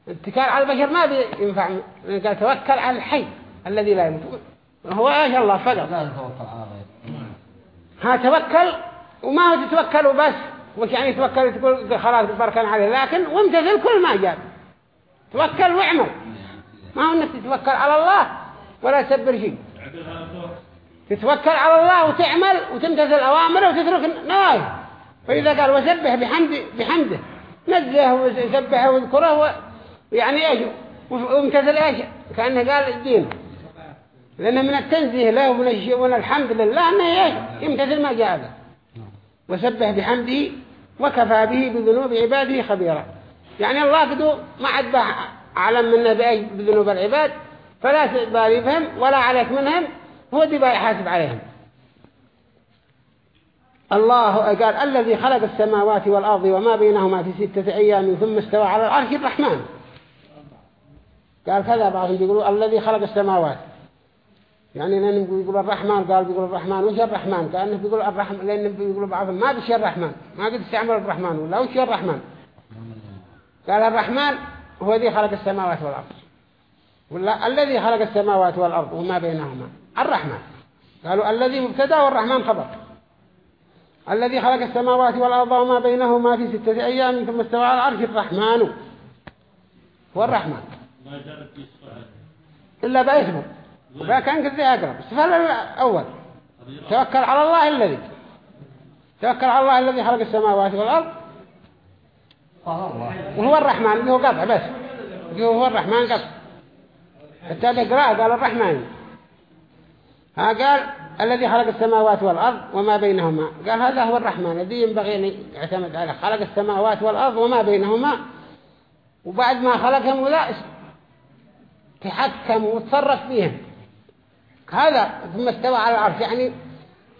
الاتكال على البشر ما بينفع. قال توكل على الحي الذي لا يموت. هو إيش الله فقط ها توكل وما هو تتوكل وبس. وش يعني توكل تقول خلاص بركان عليه لكن وامتثل كل ما جاب توكل وإعمل. ما هو إنك تتوكل على الله ولا تسبر شيء. تتوكل على الله وتعمل وتمتثل أوامره وتترك نواهي فإذا قال وسبح بحمد بحمده نزه وسبحه واذكره و... يعني إيش؟ وامتثل إيش؟ كأنه قال الدين. لأنه من التنزيه له ومن ومن الحمد لله أنه إيش؟ يمتثل ما جاء به. وسبح بحمده وكفى به بذنوب عباده خبيرا. يعني الله قدو ما عد به أعلم منا بذنوب العباد فلا تبالي بهم ولا عليك منهم هو دي بقى يحاسب عليهم. الله قال الذي خلق السماوات والأرض وما بينهما في ستة أيام ثم استوى على العرش الرحمن. قال كذا بعضهم بيقولوا الذي خلق السماوات. يعني لأنهم بيقولوا الرحمن قال بيقولوا الرحمن. وش الرحمن؟ كأنه بيقولوا الرحمن لأنهم بيقولوا بعضهم ما بشي الرحمن. ما قد استعملوا الرحمن ولا وش الرحمن. قال الرحمن هو الذي خلق السماوات والأرض. ولا الذي خلق السماوات والأرض وما بينهما. الرحمن. قالوا الذي مبتدأ والرحمن خبر الذي خلق السماوات والأرض وما بينهما في ستة أيام ثم استوى على العرش الرحمن. هو الرحمن. إلا باسمه. وكان كذي أقرب. السفل الأول. توكل على الله الذي. توكل على الله الذي خلق السماوات والأرض. وهو الرحمن. اللي هو قطع بس. اللي هو الرحمن قطع. حتى تقرأ قال الرحمن. ها قال الذي خلق السماوات والأرض وما بينهما. قال هذا هو الرحمن الذي ينبغي أن يعتمد عليه خلق السماوات والأرض وما بينهما. وبعد ما خلقهم ولا تحكم وتصرف فيهم. هذا ثم استوى على العرش يعني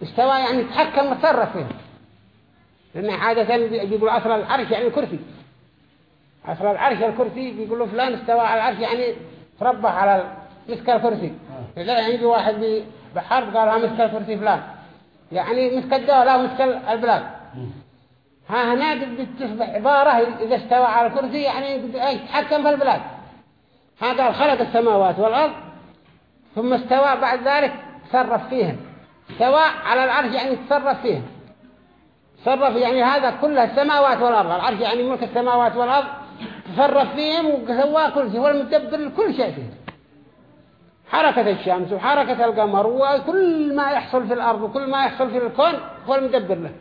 استوى يعني تحكم وتصرف فيهم. لأن عادة بيقول أصل العرش يعني كرسي أصل العرش الكرسي بيقولوا فلان استوى على العرش يعني تربح على مسك الكرسي. إذا عندي واحد بي- بحرب قال ها مسك الكرسي فلان. يعني مسك الدولة ومسك البلاد. ها هنا قد تصبح عبارة إذا استوى على الكرسي يعني قد إيش تحكم في البلاد ها قال خلق السماوات والأرض ثم استوى بعد ذلك تصرف فيهم. استوى على العرش يعني تصرف فيهم. تصرف يعني هذا كله السماوات والأرض. العرش يعني ملك السماوات والأرض تصرف فيهم وسوى كل شيء هو المدبر لكل شيء فيهم. حركة الشمس وحركة القمر وكل ما يحصل في الأرض وكل ما يحصل في الكون هو المدبر له.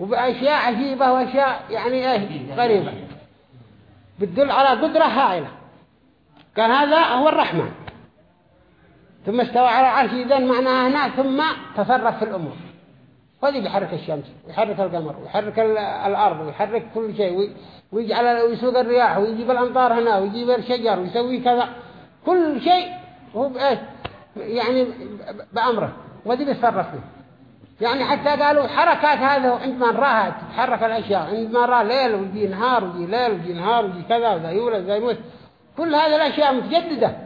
وبأشياء عجيبة وأشياء يعني إيه غريبة. بتدل على قدرة هائلة. قال هذا هو الرحمن. ثم استوى على العرش إذن معناها هنا ثم تصرف في الأمور. وذي بيحرك الشمس ويحرك القمر ويحرك ال- الأرض ويحرك كل شيء. وي- ويجعل ويسوق الرياح ويجيب الأمطار هنا ويجيب الشجر ويسوي كذا. كل شيء هو بإيه يعني بأمره وذي بيتصرف فيه. يعني حتى قالوا حركات هذا عندما نراها تتحرك الأشياء عندما نرى ليل ويجي نهار ويجي ليل ويجي نهار ويجي كذا وذا يولد وذا يموت. كل هذه الأشياء متجددة.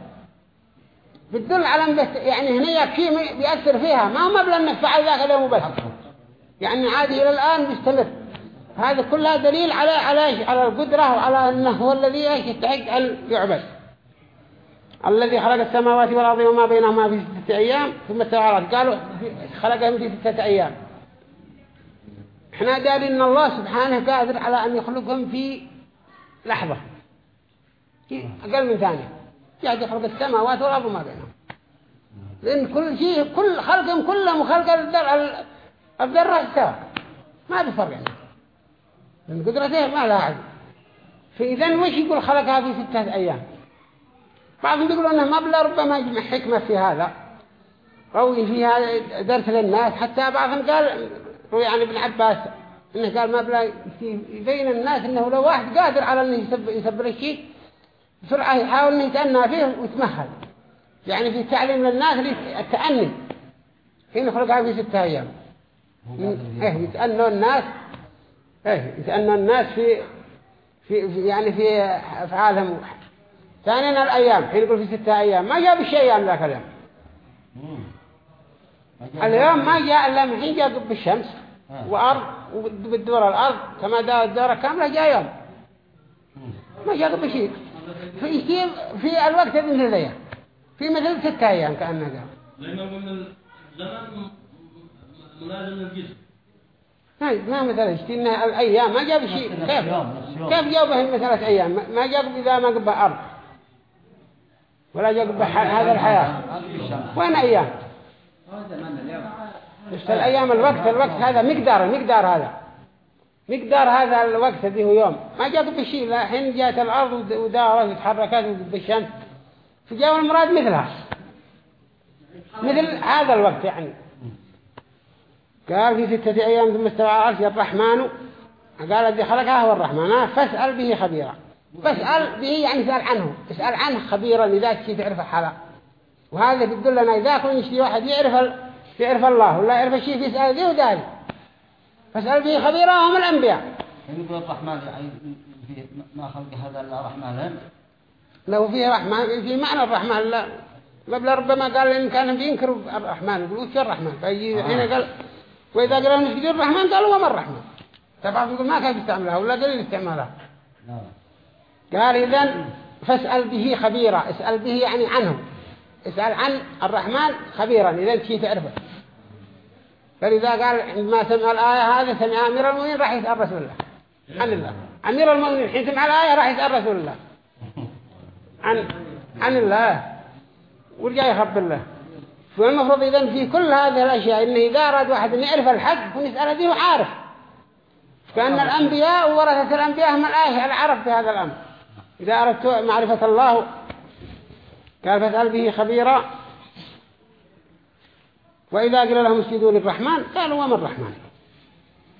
بتدل على يعني هنا شيء م- بيأثر فيها. ما هو مبلغ إنك فعل ذاك اليوم بس يعني عادي إلى الآن بيستمر. هذا كلها دليل على على؟ على القدرة وعلى أنه هو الذي يستحق أن يعبد. الذي خلق السماوات والأرض وما بينهما في ستة أيام ثم استوى العرش. قالوا خلقهم في ستة أيام. إحنا دارين إن الله سبحانه قادر على أن يخلقهم في لحظة. أقل من ثانية. قاعد يخلق السماوات والأرض وما بينهم لأن كل شيء كل خلقهم كلهم وخلق الذر الذرة سوا ما بفرق يعني. من قدرته ما لها عدل فإذا وش يقول خلقها في ستة أيام؟ بعضهم يقولون أنه ما بلا ربما يجمع حكمة في هذا. أو فيها درس للناس. حتى بعضهم قال روي عن ابن عباس إنه قال ما بلا يبين الناس إنه لو واحد قادر على إنه يسبر, يسبر الشيء بسرعة يحاول إنه يتأنى فيه ويتمهل. يعني في تعليم للناس التأني حين خلقها في ستة أيام. إيه يتأنوا الناس. إيه يتأنوا الناس في في يعني في أفعالهم. ثانيا الأيام حين يقول في ستة أيام ما جاب الشيء أيام ذاك اليوم. اليوم ما جاء إلا من حين جاء بالشمس وأرض وبالدور الأرض كما دار الدورة كاملة جاء يوم. ما جاء بشيء. في شيء في الوقت ابن هذيا في مثل ستة أيام كأنه قال لأنه من الزمن ملازم للجسم. ما مثلا اشتينا الأيام ما جاب شيء. كيف. كيف جابه مثلا أيام؟ ما- ما جاب إذا ما قبه أرض. ولا جاب هذا الحياة. وين أيام؟ مش الأيام الوقت الوقت هذا مقدار مقدار هذا. مقدار هذا الوقت الذي هو يوم. ما جاء بشيء. لا حين جاءت الأرض ود- ودارت وتحركت بالشمس فجاء المراد مثلها مثل هذا الوقت يعني. قال في ستة أيام ثم استوى العرش الرحمن. قال الذي خلقها هو الرحمن. فاسأل به خبيرا. فاسأل به يعني اسأل عنه اسأل عنه خبيرا إذا شيء تعرف الحالة وهذا بيدلنا إذا كن يشتي واحد يعرف ال... يعرف الله ولا يعرف الشيء يسأل ذي وداري فاسأل به خبيرا هم الأنبياء. يقول الرحمن يعني ما خلق هذا إلا رحمن لو فيه رحمن في معنى الرحمن لا. قبل ربما قال إن كان بينكروا الرحمن يقولوا وش الرحمن؟ فيجي حين قال وإذا قالوا نسجدوا الرحمن؟ قالوا وما الرحمن. طبعا يقول ما كان يستعملها ولا قليل استعمالها نعم قال إذن فاسأل به خبيرا اسأل به يعني عنه اسأل عن الرحمن خبيرا إذا شيء تعرفه. فلذا قال عندما سمع الآية هذا سمع أمير المؤمنين راح يسأل رسول الله. عن الله. أمير المؤمنين حين سمع الآية راح يسأل رسول الله. عن عن الله. ورجع يخبر الله؟ فالمفروض إذن في كل هذه الأشياء؟ إنه إذا أراد واحد أن يعرف الحق ونسأل ذي عارف كأن الأنبياء ورثة الأنبياء هم الآية العرب في هذا الأمر. إذا أردت معرفة الله قال فاسأل به خبيرا؟ وإذا قيل لهم اسجدوا للرحمن قالوا وما الرحمن؟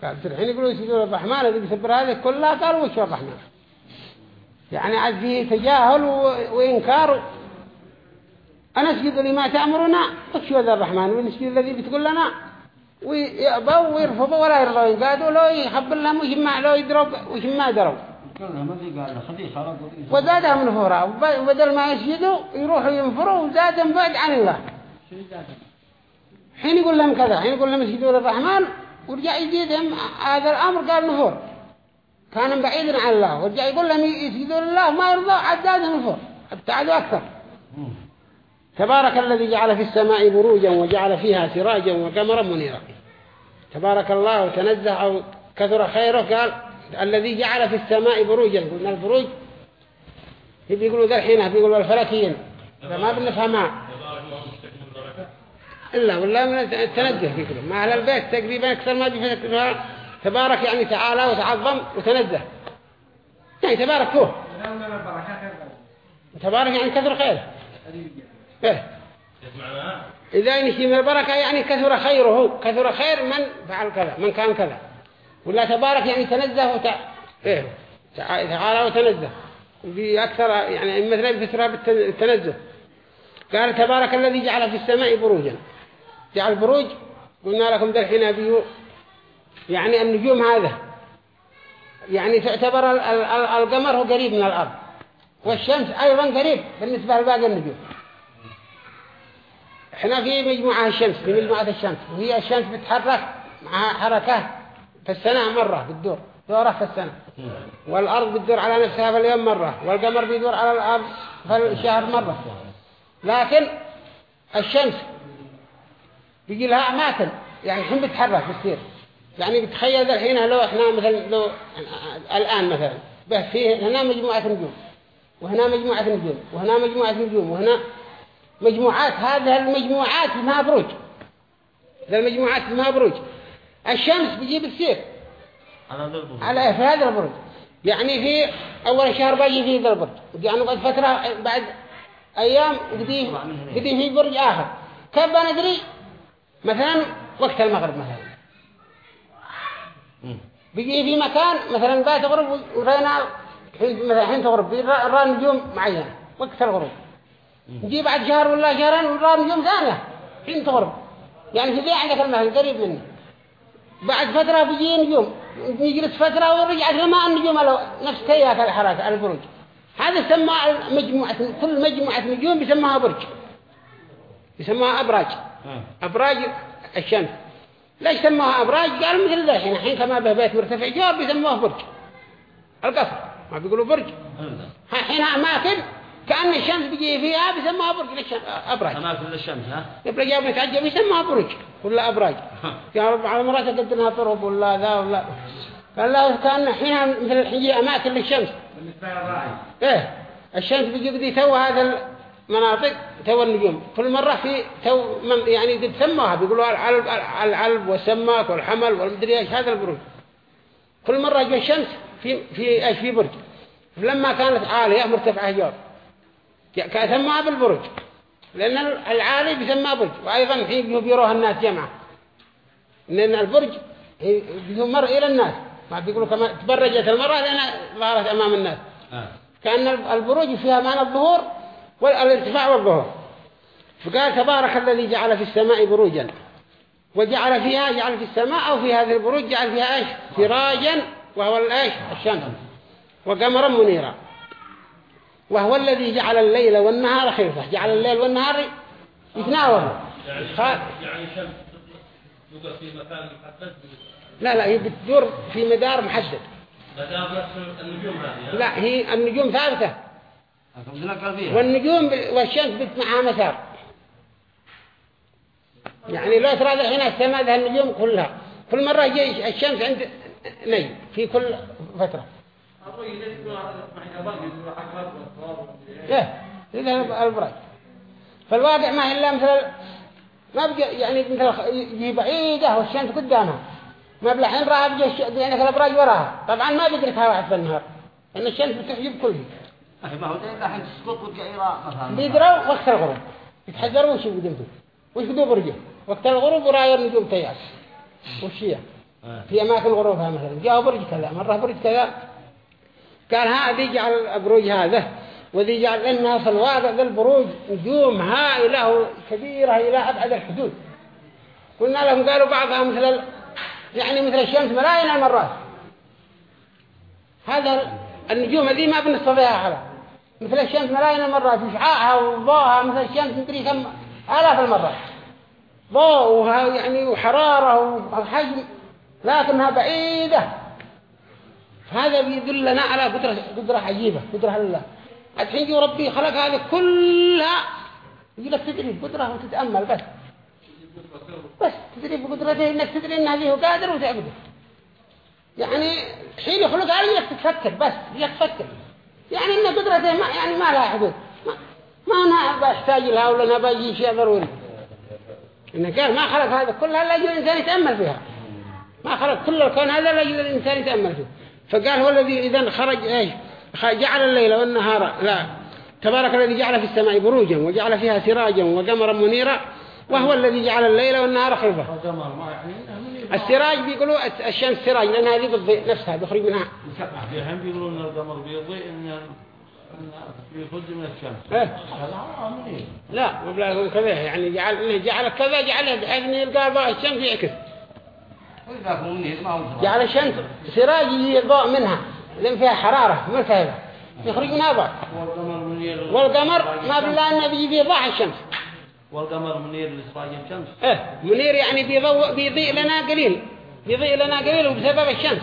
قال الحين يقولوا اسجدوا للرحمن الذي بيسبر هذه كلها قالوا وش الرحمن؟ يعني عاد تجاهل وإنكار. أنا أسجد لما تأمرنا وش هذا الرحمن؟ ونسجد الذي بتقول لنا؟ ويأبوا ويرفضوا ولا يرضوا ينقادوا لو يخبر لهم وش ما لو يدروا وش ما دروا وزادهم نفورا وب- وبدل ما يسجدوا يروحوا ينفروا وزادهم بعد عن الله. حين يقول لهم كذا حين يقول لهم اسجدوا للرحمن ورجع يزيدهم هذا الأمر قال نفور كان بعيدا عن الله. ورجع يقول لهم يسجدوا لله ما يرضى عد زادهم نفور ابتعدوا أكثر. تبارك الذي جعل في السماء بروجا وجعل فيها سراجا وقمرا منيرا. تبارك الله وتنزه أو كثر خيره قال الذي جعل في السماء بروجا. قلنا البروج بيقولوا ذا الحين بيقولوا الفلكيين. ما بنفهمها إلا والله من التنزه كلهم ما أهل البيت تقريبا أكثر ما بيفكرها تبارك يعني تعالى وتعظم وتنزه يعني تبارك فوق تبارك يعني كثر خيره إيه. إذا نشي من البركة يعني كثر خيره. كثر خير من فعل كذا من كان كذا. ولا تبارك يعني تنزه وتع... إيه تع- تعالى وتنزه. وفي أكثر يعني مثلا بفسرها بالتنزه قال تبارك الذي جعل في السماء بروجا. جعل بروج قلنا لكم ذا الحين بيو يعني النجوم هذا. يعني تعتبر ال- ال- ال- القمر هو قريب من الأرض. والشمس أيضا قريب بالنسبة لباقي النجوم. إحنا في مجموعة الشمس في مجموعة الشمس. وهي الشمس بتتحرك مع حركة في السنة مرة بتدور دورة في السنة والأرض بتدور على نفسها في اليوم مرة والقمر بيدور على الأرض في الشهر مرة. لكن الشمس بيجي لها أماكن يعني حين بتتحرك بتصير؟ يعني تخيل الحين لو إحنا مثلا لو الآن مثلا به فيه هنا مجموعة نجوم وهنا مجموعة نجوم وهنا مجموعة نجوم وهنا مجموعات هذه المجموعات ما بروج. المجموعات ما بروج. الشمس بيجيب السير على في هذا البرج. يعني في أول شهر بيجي في ذا البرج. يعني بعد فترة بعد أيام قدي قدي في برج آخر. كيف بندري مثلا وقت المغرب مثلا. بيجي في مكان مثلا بات غرب ورينا حين مثلا حين تغرب. نرى نجوم معينة وقت الغروب. نجي بعد شهر ولا شهرين ونرى نجوم ثانية. حين تغرب. يعني في ذي عندك المثل قريب مني. بعد فترة بيجي نجوم. نجلس فترة ورجعت لما النجوم على نفس كيات الحركة البرج. هذا يسمى مجموعة كل مجموعة نجوم بيسموها برج. يسموها أبراج. أبراج الشمس. ليش سموها أبراج؟ قالوا مثل ذا الحين. الحين كما به بيت مرتفع جواب بيسموه برج. القصر. ما بيقولوا برج. حين أماكن كأن الشمس بيجي فيها بيسموها برج للشمس أبراج أماكن للشمس ها؟ يبقى جاب متعجب يسموها برج ولا أبراج رب على مرات قدرناها طرب ولا ذا ولا. قال له كأن حينها مثل الحين أماكن للشمس. إيه. الشمس بيجي بدي تو هذا المناطق تو النجوم. كل مرة في تو من يعني قد سموها بيقولوا العلب العلب والسماك والحمل والمدري إيش هذا البرج. كل مرة جاء الشمس في في إيش في برج. لما كانت عالية مرتفعة جواب. كان سموها بالبرج. لأن العالي بيسمى برج. وأيضا حين بيروها الناس جمعة لأن البرج بيمر إلى الناس. ما بيقولوا كما تبرجت المرأة لأنها ظهرت أمام الناس. كأن البروج فيها معنى الظهور والارتفاع والظهور. فقال تبارك الذي جعل في السماء بروجا. وجعل فيها جعل في السماء أو في هذه البروج جعل فيها إيش؟ سراجا وهو الإيش؟ الشمس. وقمرا منيرا. وهو الذي جعل الليل والنهار خلفة. جعل الليل والنهار يتناوبوا يعني خ- يعني الشمس في مكان محدد؟ لا لا هي بتدور في مدار محدد. بدأ نفس النجوم هذه ها؟ لا هي النجوم ثابتة والنجوم والشمس بت معها مسار. يعني لو ترى الحين السماء ذا النجوم كلها. كل مرة يجي الشمس عند نجم في كل فترة. إيه إذا البراج فالواقع ما هي إلا مثل ما بقى يعني مثل بعيدة والشمس قدامها. ما بلحين راها بجي الش- يعني الأبراج وراها. طبعا ما بيدركها واحد في النهار لأن الشمس بتحجب كله. ما هو ده الحين تسقط وتقعيرا مثلا بيدروا وقت الغروب. يتحذروا وش يقدموا وش بدو برجه وقت الغروب ورايا النجوم تياس. وش هي؟ في أماكن غروبها مثلا. جاء برج كذا مرة برج كذا. قال هذه جعل البروج هذا وذي جعل لنا في الواقع ذا البروج نجوم هائلة كبيرة إلى أبعد الحدود. قلنا لهم قالوا بعضها مثل ال... يعني مثل الشمس ملايين المرات هذا النجوم هذه ما بنستطيعها على. مثل الشمس ملايين المرات إشعاعها وضوءها مثل الشمس مدري كم آلاف المرات. ضوءها يعني وحرارة وحجم لكنها بعيدة. هذا بيدلنا على قدرة, قدرة عجيبة قدرة لله الحين جو ربي خلق هذه كلها. يقول لك تدري بقدرة وتتأمل بس. بس تدري بقدرته إنك تدري إن هذه قادر وتعبده يعني حين يخلق يقول لك تفكر بس لك تفكر. يعني إن قدرته ما يعني ما لها حدود. ما, ما أنا بحتاج لها ولا أنا بجي شيء ضروري. إنه قال ما خلق هذا كلها لا يجوز الإنسان يتأمل فيها. ما خلق كل الكون هذا لا يجوز الإنسان يتأمل فيه. فقال هو الذي إذا خرج إيش؟ جعل الليل والنهار لا. تبارك الذي جعل في السماء بروجا وجعل فيها سراجا وقمرا منيرا وهو الذي جعل الليل والنهار خلفه. السراج بيقولوا الشمس سراج لأن هذه بتضيء نفسها بيخرج منها. الحين بيقولون ان القمر بيضيء إن بيخرج من الشمس إيه. لا وبلا هو كذا يعني جعل إنه جعل كذا جعله بحيث إنه يلقى ضوء الشمس يعكس. ما جعل الشمس سراج يجي ضوء منها لأن فيها حرارة مرتفعة يخرج منها ضوء. والقمر ما بالله إنه بيجي فيه ضوء الشمس. والقمر منير لإسراج الشمس إيه منير يعني بيضوء بيضيء لنا قليل. بيضيء لنا قليل وبسبب الشمس.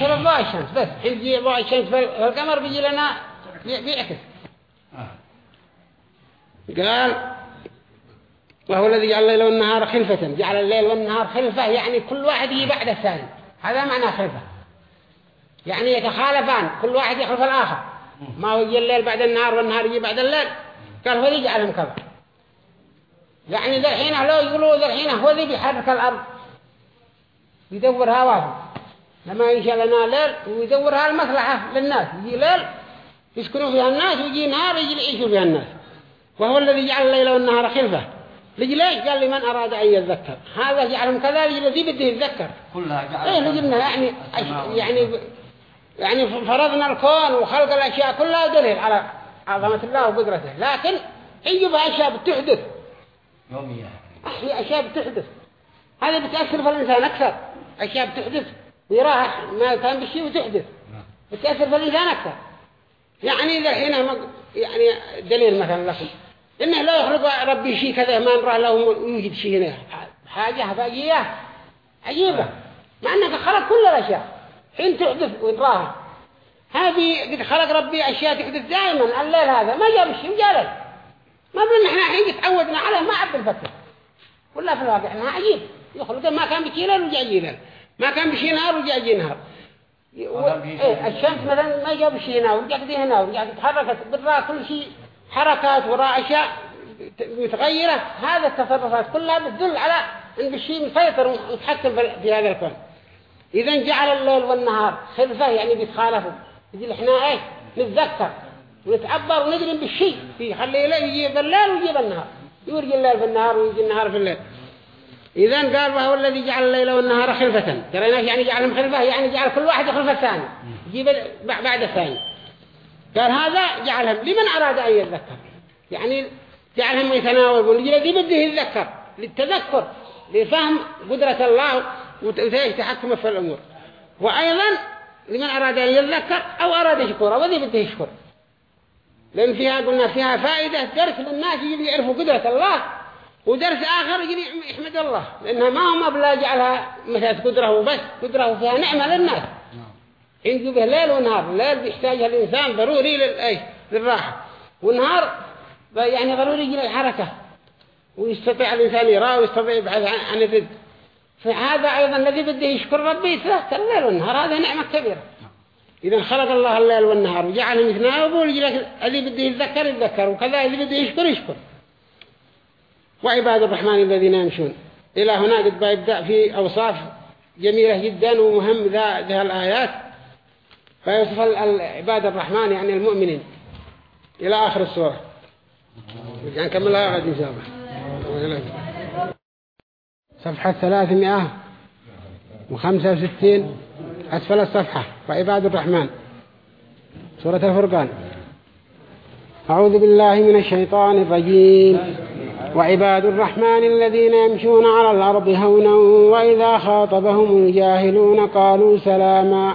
بسبب ضوء الشمس بس. حين يجي ضوء الشمس فالقمر بيجي لنا بي- بيعكس. قال وهو الذي جعل الليل والنهار خلفة. جعل الليل والنهار خلفة يعني كل واحد يجي بعد الثاني. هذا معنى خلفة. يعني يتخالفان كل واحد يخلف الآخر. ما هو يجي الليل بعد النهار والنهار يجي بعد الليل. قال هو اللي جعلهم كذا. يعني ذا الحين لو يقولوا ذا الحين هو اللي بيحرك الأرض. يدورها واحد لما ينشأ لنا ليل ويدورها المصلحة للناس. يجي ليل يسكنوا فيها الناس ويجي نهار يجي يعيشوا فيها الناس. وهو الذي جعل الليل والنهار خلفة ليش؟ قال لمن أراد أن يتذكر هذا جعلهم كذا الذي بده يتذكر كلها جعل إيه لجبنا يعني يعني يعني فرضنا الكون وخلق الأشياء كلها دليل على عظمة الله وقدرته. لكن يجب أشياء بتحدث. يومية. في أشياء بتحدث. هذا بتأثر في الإنسان أكثر. أشياء بتحدث. ويراها ما كان بالشيء وتحدث. بتأثر في الإنسان أكثر. يعني إذا حين يعني دليل مثلا لكم. إنه لا يخلق ربي شيء كذا ما نرى له يوجد شيء هنا. حاجة فاجية عجيبة مع أنك خلق كل الأشياء. حين تحدث ونراها هذه قد خلق ربي أشياء تحدث دائما. الليل هذا ما جاب الشيء وجالل ما بل نحن حين تعودنا عليه ما عبد الفكر ولا في الواقع انها عجيب. يخلق ما كان بشي ليل وجاء ليل ما كان بشي نهار وجاء جي نهار. و... إيه الشمس مثلا ما جاب شيء هنا ورجع دي هنا ورجع تتحركت بالراء كل شيء حركات وراء أشياء متغيرة هذا التصرفات كلها بتدل على أن الشيء مسيطر ومتحكم في هذا الكون. إذا جعل الليل والنهار خلفة يعني بيتخالفوا. يجي إحنا إيه نتذكر ونتعبر وندري بالشيء. في خليه يجيب الليل ويجيب النهار. يورجي الليل في النهار ويجي النهار في الليل. إذا قال وهو الذي جعل الليل والنهار خلفة. ترى يعني جعلهم خلفة يعني جعل كل واحد يخلف الثاني. يجيب بعد الثاني. قال هذا جعلهم لمن أراد أن يتذكر يعني جعلهم يتناوبون الذي بده يتذكر؟ للتذكر لفهم قدرة الله وتحكمه في الأمور. وأيضا لمن أراد أن يتذكر أو أراد يشكر وذي بده يشكر. لأن فيها قلنا فيها فائدة درس للناس يجي يعرفوا قدرة الله ودرس آخر يجي يحمد الله. لأنها ما هم أبلا جعلها مثل قدرة وبس قدرة فيها نعمة للناس. عنده به ليل ونهار. الليل بيحتاجها الإنسان ضروري للأي للراحة. والنهار يعني ضروري يجي الحركة ويستطيع الإنسان يراه ويستطيع يبحث عن الرد فهذا أيضا الذي بده يشكر ربي يتذكر الليل والنهار هذا نعمة كبيرة. إذا خلق الله الليل والنهار وجعلهم يتناوبوا الذي بده يتذكر يتذكر وكذا الذي بده يشكر يشكر. وعباد الرحمن الذين يمشون إلى هنا قد بيبدأ في أوصاف جميلة جدا ومهم ذا, ذا الآيات. فيوصف عباد الرحمن يعني المؤمنين. إلى آخر السورة. يعني كملها غد إن شاء الله. صفحة ثلاثمائة وخمسة وستين. أسفل الصفحة. وعباد الرحمن. سورة الفرقان. أعوذ بالله من الشيطان الرجيم. وعباد الرحمن الذين يمشون على الأرض هونا وإذا خاطبهم الجاهلون قالوا سلاما.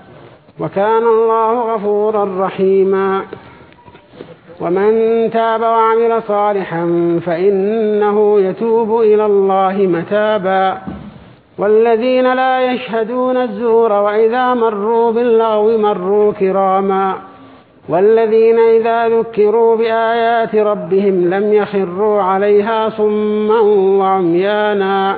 وكان الله غفورا رحيما. ومن تاب وعمل صالحا فإنه يتوب إلى الله متابا. والذين لا يشهدون الزور وإذا مروا باللغو مروا كراما. والذين إذا ذكروا بآيات ربهم لم يخروا عليها صما وعميانا.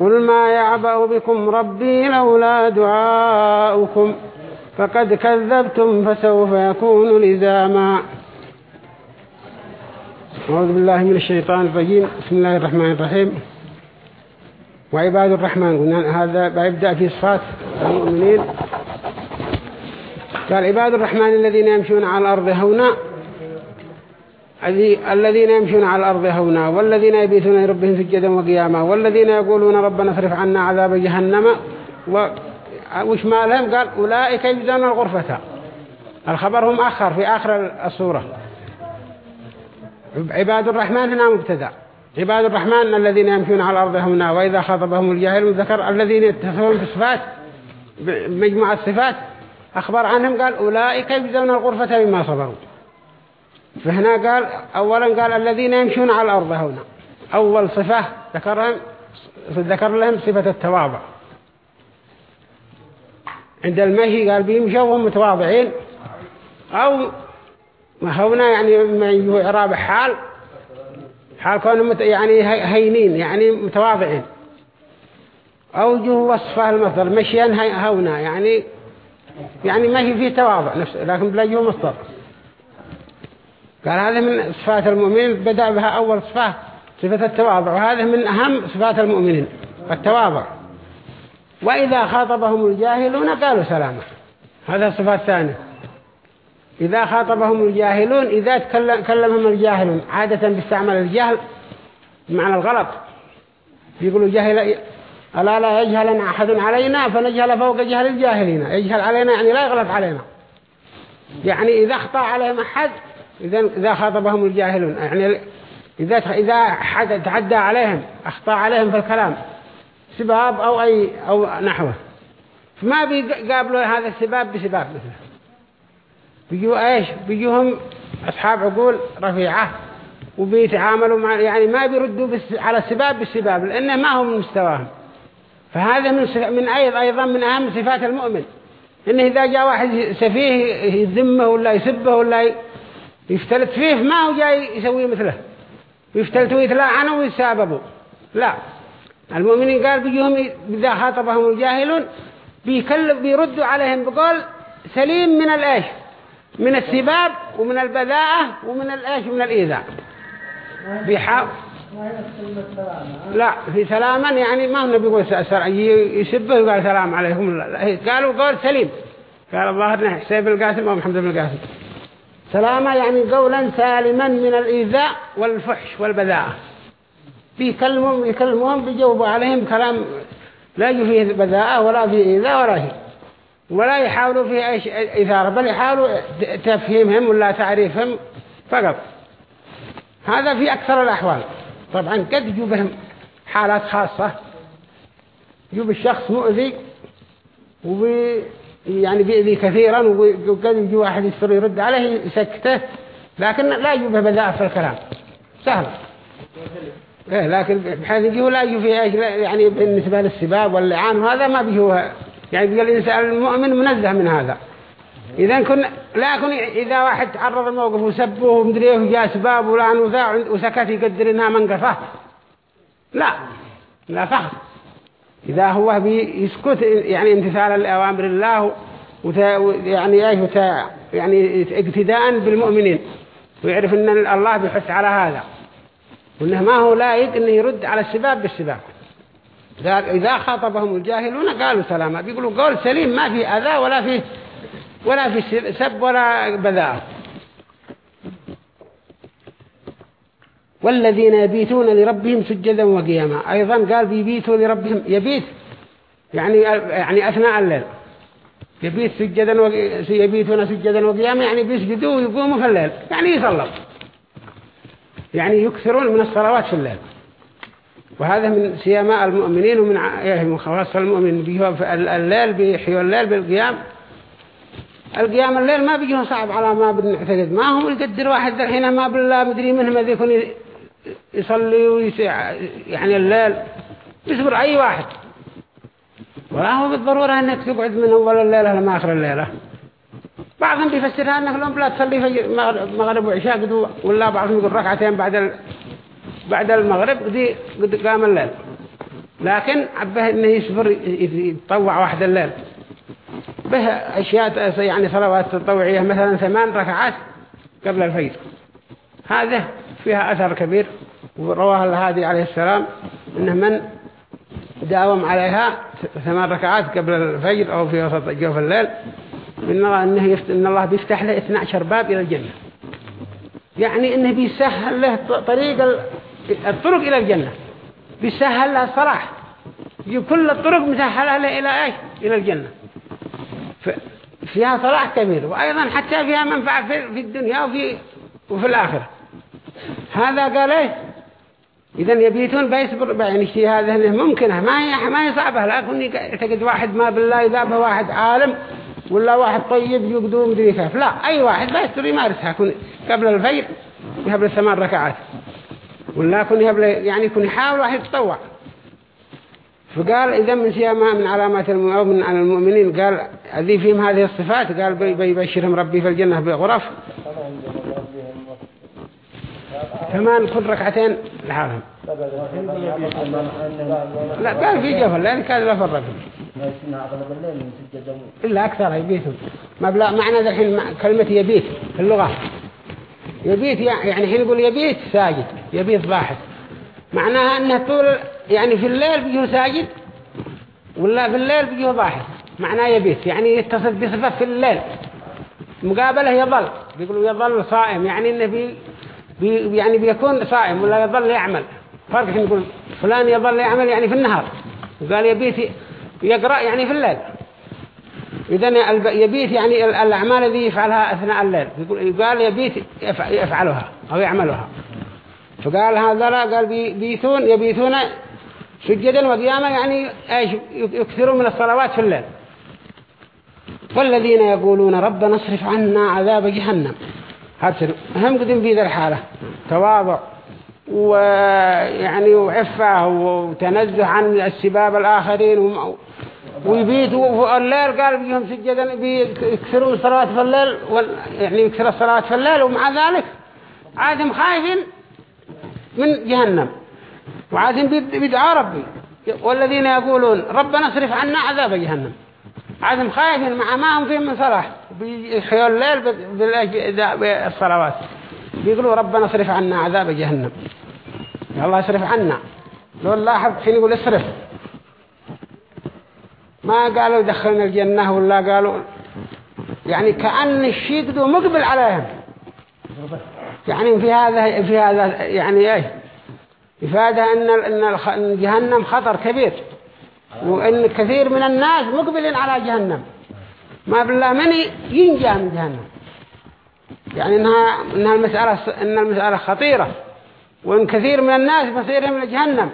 قل ما يعبأ بكم ربي لولا دعاؤكم فقد كذبتم فسوف يكون لزاما. أعوذ بالله من الشيطان الرجيم. بسم الله الرحمن الرحيم. وعباد الرحمن قلنا هذا بيبدأ في صفات المؤمنين. قال عباد الرحمن الذين يمشون على الأرض هونا الذين يمشون على الأرض هونا والذين يبيتون لربهم سجدا وقياما والذين يقولون ربنا اصرف عنا عذاب جهنم. وش ما لهم قال أولئك يجزون الغرفة. الخبر هم أخر في آخر الصورة عباد الرحمن هنا مبتدأ. عباد الرحمن الذين يمشون على الأرض هونا وإذا خاطبهم الجاهل ذكر الذين يتصفون بالصفات مجموعة الصفات أخبر عنهم قال أولئك يجزون الغرفة بما صبروا. فهنا قال أولا قال الذين يمشون على الأرض هنا. أول صفة ذكرهم ذكر لهم صفة التواضع. عند المشي قال بيمشوا وهم متواضعين. أو هنا يعني ما إعراب حال. حال كونهم يعني هينين يعني متواضعين. أو جو وصفه المصدر مشيا هونا يعني يعني ما هي فيه تواضع نفسه لكن بلا جو مصدر. قال هذا من صفات المؤمنين بدأ بها أول صفة صفة التواضع وهذا من أهم صفات المؤمنين التواضع. وإذا خاطبهم الجاهلون قالوا سلاما هذا الصفة الثانية إذا خاطبهم الجاهلون إذا كلمهم الجاهلون عادة بيستعمل الجهل بمعنى الغلط. بيقولوا جهل ألا لا يجهل أحد علينا؟ فنجهل فوق جهل الجاهلين. يجهل علينا يعني لا يغلط علينا. يعني إذا أخطأ عليهم أحد إذا إذا خاطبهم الجاهلون يعني إذا إذا حد تعدى عليهم أخطأ عليهم في الكلام سباب أو أي أو نحوه. فما بيقابلوا هذا السباب بسباب مثله. بيجوا إيش؟ بيجوهم أصحاب عقول رفيعة وبيتعاملوا مع يعني ما بيردوا بس على السباب بالسباب لأنه ما هم من مستواهم. فهذا من من أيضا أيضا من أهم صفات المؤمن. إنه إذا جاء واحد سفيه يذمه ولا يسبه ولا يفتلت فيه ما هو جاي يسوي مثله. يفتلت ويتلاعنوا ويساببوا لا. المؤمنين قال بيجوهم إذا خاطبهم الجاهلون بيكلم بيردوا عليهم بقول سليم من الإيش؟ من السباب ومن البذاءة ومن الإيش؟ ومن الإيذاء. بيحاول لا في سلاما يعني ما هو بيقول يسبه وقال سلام عليكم. قالوا قول سليم. قال الله حسين القاسم ومحمد بن القاسم. سلاما يعني قولا سالما من الإيذاء والفحش والبذاءة. بيكلمهم يكلمهم بيجاوبوا عليهم كلام لا فيه بذاءة ولا فيه إيذاء ولا شيء. ولا يحاولوا فيه أي إثارة بل يحاولوا تفهيمهم ولا تعريفهم فقط. هذا في أكثر الأحوال. طبعا قد يجوبهم حالات خاصة. يجوب الشخص مؤذي وبي يعني بيأذي كثيرا وقد يجي واحد يستر يرد عليه يسكته لكن لا يجوبه بذاء في الكلام. سهل. إيه لكن بحيث يجيه لا يجي فيه يعني بالنسبة للسباب واللعان وهذا ما بيجوه يعني بيقول الإنسان المؤمن منزه من هذا. إذا كن لكن إذا واحد تعرض الموقف وسبه ومدريه وجاء سباب ولعن وذاع وسكت يقدر إنها منقفة. لا. لا فخر إذا هو بيسكت يعني امتثالا لأوامر الله يعني وت يعني اقتداء بالمؤمنين ويعرف إن الله بيحث على هذا. وإنه ما هو لايق إنه يرد على السباب بالسباب إذا خاطبهم الجاهلون قالوا سلاما بيقولوا قول سليم ما في أذى ولا في ولا في سب ولا بذاء. والذين يبيتون لربهم سجدا وقياما. أيضا قال بيبيتوا لربهم يبيت يعني يعني أثناء الليل. يبيت سجدا و... يبيتون سجدا وقياما يعني بيسجدوا ويقوموا في الليل يعني يصلوا. يعني يكثرون من الصلوات في الليل. وهذا من سيماء المؤمنين ومن من خواص المؤمنين. بيجوا الليل بيحيوا الليل بالقيام. القيام الليل ما بيجوا صعب على ما بنعتقد. ما هو يقدر واحد الحين ما بالله مدري منهم يكون يصلي ويسع يعني الليل يصبر أي واحد. ولا هو بالضرورة أنك تقعد من أول الليلة لما آخر الليلة. بعضهم بيفسرها أنك لهم لا تصلي في مغرب وعشاء ولا بعضهم يقول ركعتين بعد ال... بعد المغرب قد قد قام الليل. لكن عبه إنه يصبر يتطوع واحد الليل. به أشياء يعني صلوات تطوعية مثلا ثمان ركعات قبل الفجر. هذا فيها أثر كبير ورواه الهادي عليه السلام إنه من داوم عليها ثمان ركعات قبل الفجر أو في وسط جوف الليل إن الله, إنه يفت... إن الله بيفتح له 12 باب إلى الجنة. يعني إنه بيسهل له طريق ال... الطرق إلى الجنة. بيسهل له الصلاة يجي كل الطرق مسهلة له إلى إيش؟ إلى الجنة. ف... فيها صلاح كبير وأيضا حتى فيها منفعة في الدنيا وفي وفي الآخرة. هذا قال إيه؟ إذا يبيتون بيصبر يعني شيء هذا ممكنه. ما هي ما هي صعبة لكن يعتقد واحد ما بالله إذا به واحد عالم ولا واحد طيب يقدوم كيف لا أي واحد بيستر يمارسها يكون قبل الفجر يهبل ثمان ركعات. ولا يكون يهبل يعني يكون يحاول واحد يتطوع. فقال إذا من سيما من علامات المؤمن على المؤمنين. قال ذي فيهم هذه الصفات. قال بيبشرهم ربي في الجنة بغرف. ثمان كل ركعتين لحالهم. لا قال في جفل لأن كان لا فرق. إلا أكثر يبيتهم. ما بلا معنى ذا الحين كلمة يبيت في اللغة. يبيت يعني حين يقول يبيت ساجد يبيت ضاحك معناها أنه طول يعني في الليل بيجوا ساجد ولا في الليل بيجوا ضاحك معناه يبيت يعني يتصل بصفة في الليل. مقابلة يظل بيقولوا يظل صائم يعني إنه بي بي يعني بيكون صائم ولا يظل يعمل. فرق نقول فلان يظل يعمل يعني في النهار. وقال يبيت يقرأ يعني في الليل. إذن يبيت يعني الأعمال الذي يفعلها أثناء الليل. قال يبيت يفعلها أو يعملها. فقال هذا لا قال بيتون يبيتون سجدا وقياما يعني إيش؟ يكثرون من الصلوات في الليل. والذين يقولون ربنا اصرف عنا عذاب جهنم. هذا هم قدم في ذا الحالة. تواضع ويعني وعفة وتنزه عن السباب الآخرين ويبيتوا الليل قال بيهم سجدا بيكثروا الصلاة في الليل يعني يكثر الصلاة في الليل ومع ذلك عادهم خايفين من جهنم. وعادهم بيدعوا ربي. والذين يقولون ربنا اصرف عنا عذاب جهنم. عادهم خايفين مع ما هم فيهم من صلاح بيحيوا الليل بالصلوات. بيقولوا ربنا اصرف عنا عذاب جهنم. الله اصرف عنا. لو لاحظ حين يقول اصرف. ما قالوا دخلنا الجنة ولا قالوا يعني كأن الشيء قدو مقبل عليهم. يعني في هذا في هذا يعني إيش إفادة أن أن جهنم خطر كبير. وأن كثير من الناس مقبلين على جهنم. ما بالله من ينجى من جهنم. يعني إنها إنها المسألة إن المسألة خطيرة. وإن كثير من الناس بصيرهم من جهنم.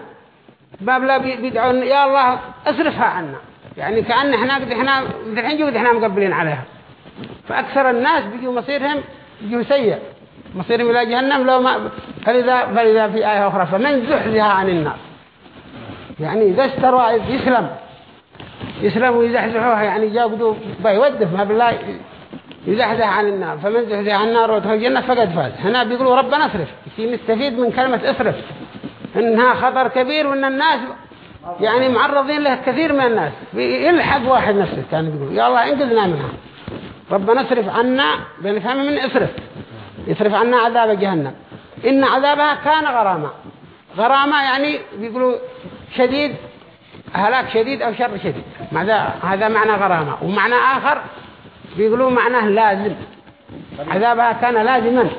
باب لا بيدعون يا الله اصرفها عنا. يعني كأن إحنا قد إحنا الحين جود إحنا مقبلين عليها. فأكثر الناس بيجوا مصيرهم بيجوا سيء مصيرهم إلى جهنم لو ما فلذا فلذا في آية أخرى فمن زحزها عن النار يعني إذا استروا يسلم يسلم ويزحزحوها يعني جاءوا بيودف ما بالله يزحزح عن النار. فمن زحزح عن النار ودخل الجنة فقد فاز. هنا بيقولوا ربنا اصرف. نستفيد من كلمة اصرف. إنها خطر كبير وإن الناس يعني معرضين له كثير من الناس. يلحق واحد نفسه كان بيقول يا الله انقذنا منها. ربنا اصرف عنا بنفهم من اصرف. يصرف عنا عذاب جهنم. إن عذابها كان غراما. غراما يعني بيقولوا شديد هلاك شديد أو شر شديد. هذا معنى غرامة. ومعنى آخر بيقولوا معناه لازم. عذابها كان لازما.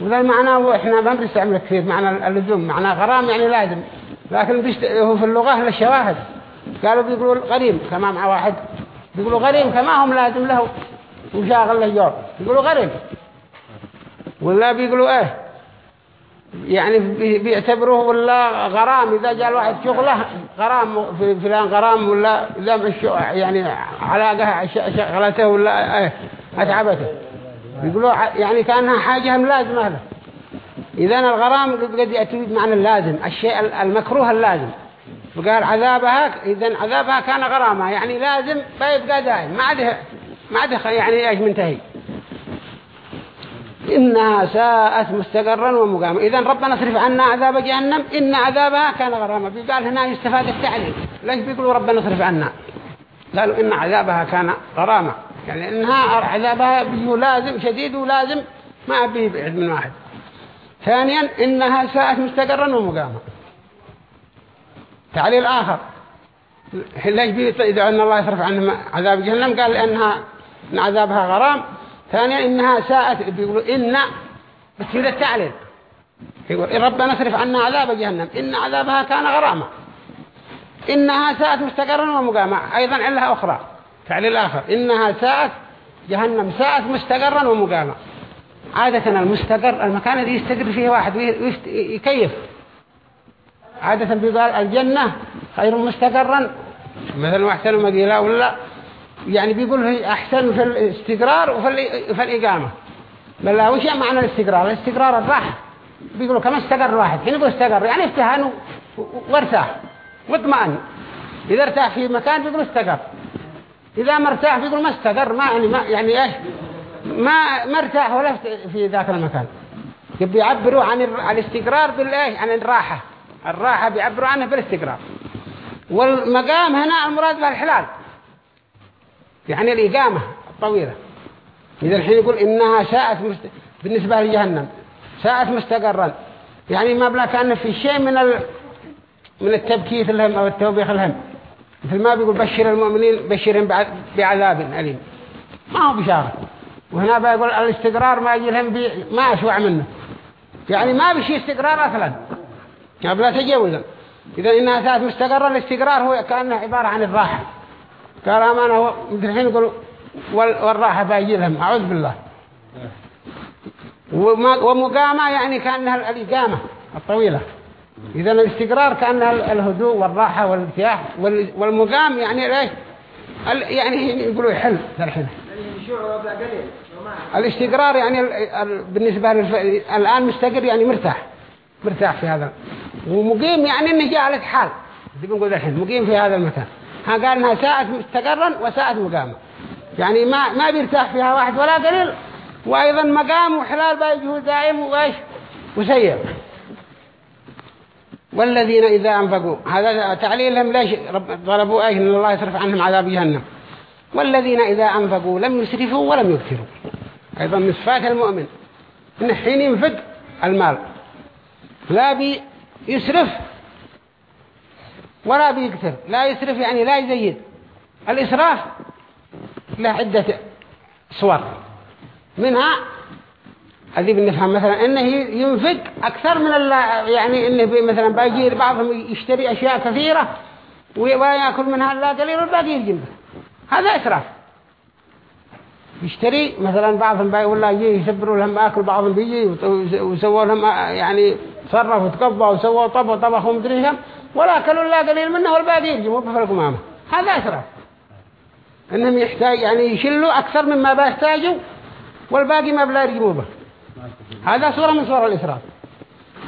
وذا المعنى هو إحنا ما بنستعمل كثير معنى اللزوم. معنى غرام يعني لازم. لكن هو في اللغة للشواهد قالوا بيقولوا غريم كما مع واحد. بيقولوا غريم كما هم لازم له. وشاغل له جواب. بيقولوا غريم. ولا بيقولوا إيه؟ يعني بيعتبروه ولا غرام؟ إذا جاء الواحد شغله غرام في فلان غرام ولا إذا يعني علاقة شغلته ولا إيه أتعبته. يقولوا يعني كأنها حاجة لازمة له إذا الغرام قد يأتي بمعنى اللازم الشيء المكروه اللازم. وقال عذابها إذا عذابها كان غرامة يعني لازم بيبقى دائم. ما عاد ما عاد يعني إيش منتهي. إنها ساءت مستقرا ومقاما إذا ربنا اصرف عنا عذاب جهنم إن عذابها كان غراما. قال هنا يستفاد التعليل. ليش بيقولوا ربنا اصرف عنا؟ قالوا إن عذابها كان غراما. يعني إنها عذابها بيه لازم شديد ولازم ما بيه بعد من واحد. ثانيا إنها ساءت مستقرا ومقاما تعليل آخر. ليش بيه إذا أن الله يصرف عنهم عذاب جهنم؟ قال لأنها إن عذابها غرام ثانيا إنها ساءت بيقولوا إن بتصير التعليل. يقول ربنا اصرف عنا عذاب جهنم إن عذابها كان غراما. إنها ساءت مستقرا ومقاما أيضا علها أخرى. تعليل آخر إنها ساءت جهنم ساءت مستقرا ومقاما. عادة المستقر المكان الذي يستقر فيه واحد ويكيف عادة بيقال الجنة خير مستقرا مثل واحسن مقيلة ولا يعني بيقول هي أحسن في الاستقرار وفي الإقامة. بل لا وش معنى الاستقرار؟ الاستقرار الراحة. بيقولوا كما استقر واحد حين يقول استقر يعني افتهان وارتاح واطمئن إذا ارتاح في مكان بيقولوا استقر. إذا ما ارتاح بيقولوا ما استقر ما يعني ما يعني إيش؟ ما ما ارتاح ولا في ذاك المكان. بيعبروا عن الاستقرار بالايش عن الراحة. الراحة بيعبروا عنها بالاستقرار. والمقام هنا المراد بالحلال. يعني الإقامة الطويلة. إذا الحين يقول إنها ساءت مست... بالنسبة لجهنم ساءت مستقرا. يعني ما بلا كأن في شيء من ال... من التبكيت لهم أو التوبيخ لهم. مثل ما بيقول بشر المؤمنين بشرهم بعذاب أليم. ما هو بشارة وهنا بيقول الاستقرار ما يجي لهم بي... ما أشوع منه. يعني ما بشي استقرار أصلا. يعني بلا تجاوزا إذا إنها ساءت مستقرا الاستقرار هو كأنه عبارة عن الراحة. قال أمانة مثل الحين يقول والراحة باجي لهم أعوذ بالله. ومقامة يعني كأنها الإقامة الطويلة. إذا الاستقرار كأنها الهدوء والراحة والارتياح والمقام يعني ليش يعني يقولوا يحل الحين. الاستقرار يعني بالنسبة الآن مستقر يعني مرتاح مرتاح في هذا. ومقيم يعني إنه جاء حال. بنقول الحين مقيم في هذا المكان. قال انها ساعة مستقرا وساعة مقامة يعني ما ما بيرتاح فيها واحد ولا قليل وأيضا مقام وحلال بايجه دائم وإيش؟ وسيء. والذين إذا أنفقوا هذا تعليلهم ليش ضربوا أيه إن الله يصرف عنهم عذاب جهنم. والذين إذا أنفقوا لم يسرفوا ولم يكثروا. أيضا من صفات المؤمن. إن حين ينفق المال لا بيسرف ولا بيكثر لا يسرف يعني لا يزيد. الإسراف له عدة صور. منها هذه بنفهم مثلا إنه ينفق أكثر من يعني إنه مثلا باجي بعضهم يشتري أشياء كثيرة ويأكل منها لا قليل والباقي يرجم. هذا إسراف. يشتري مثلا بعضهم باي ولا يجي يسبروا لهم أكل بعضهم بيجي وسووا لهم يعني صرفوا وتقبوا وسووا طبوا طبخوا مدري ولا أكلوا لا قليل منه والباقي يرجموا بفرق مامه هذا أسرع. إنهم يحتاج يعني يشلوا أكثر مما بيحتاجوا والباقي ما بلا به هذا صورة من صور الإسراف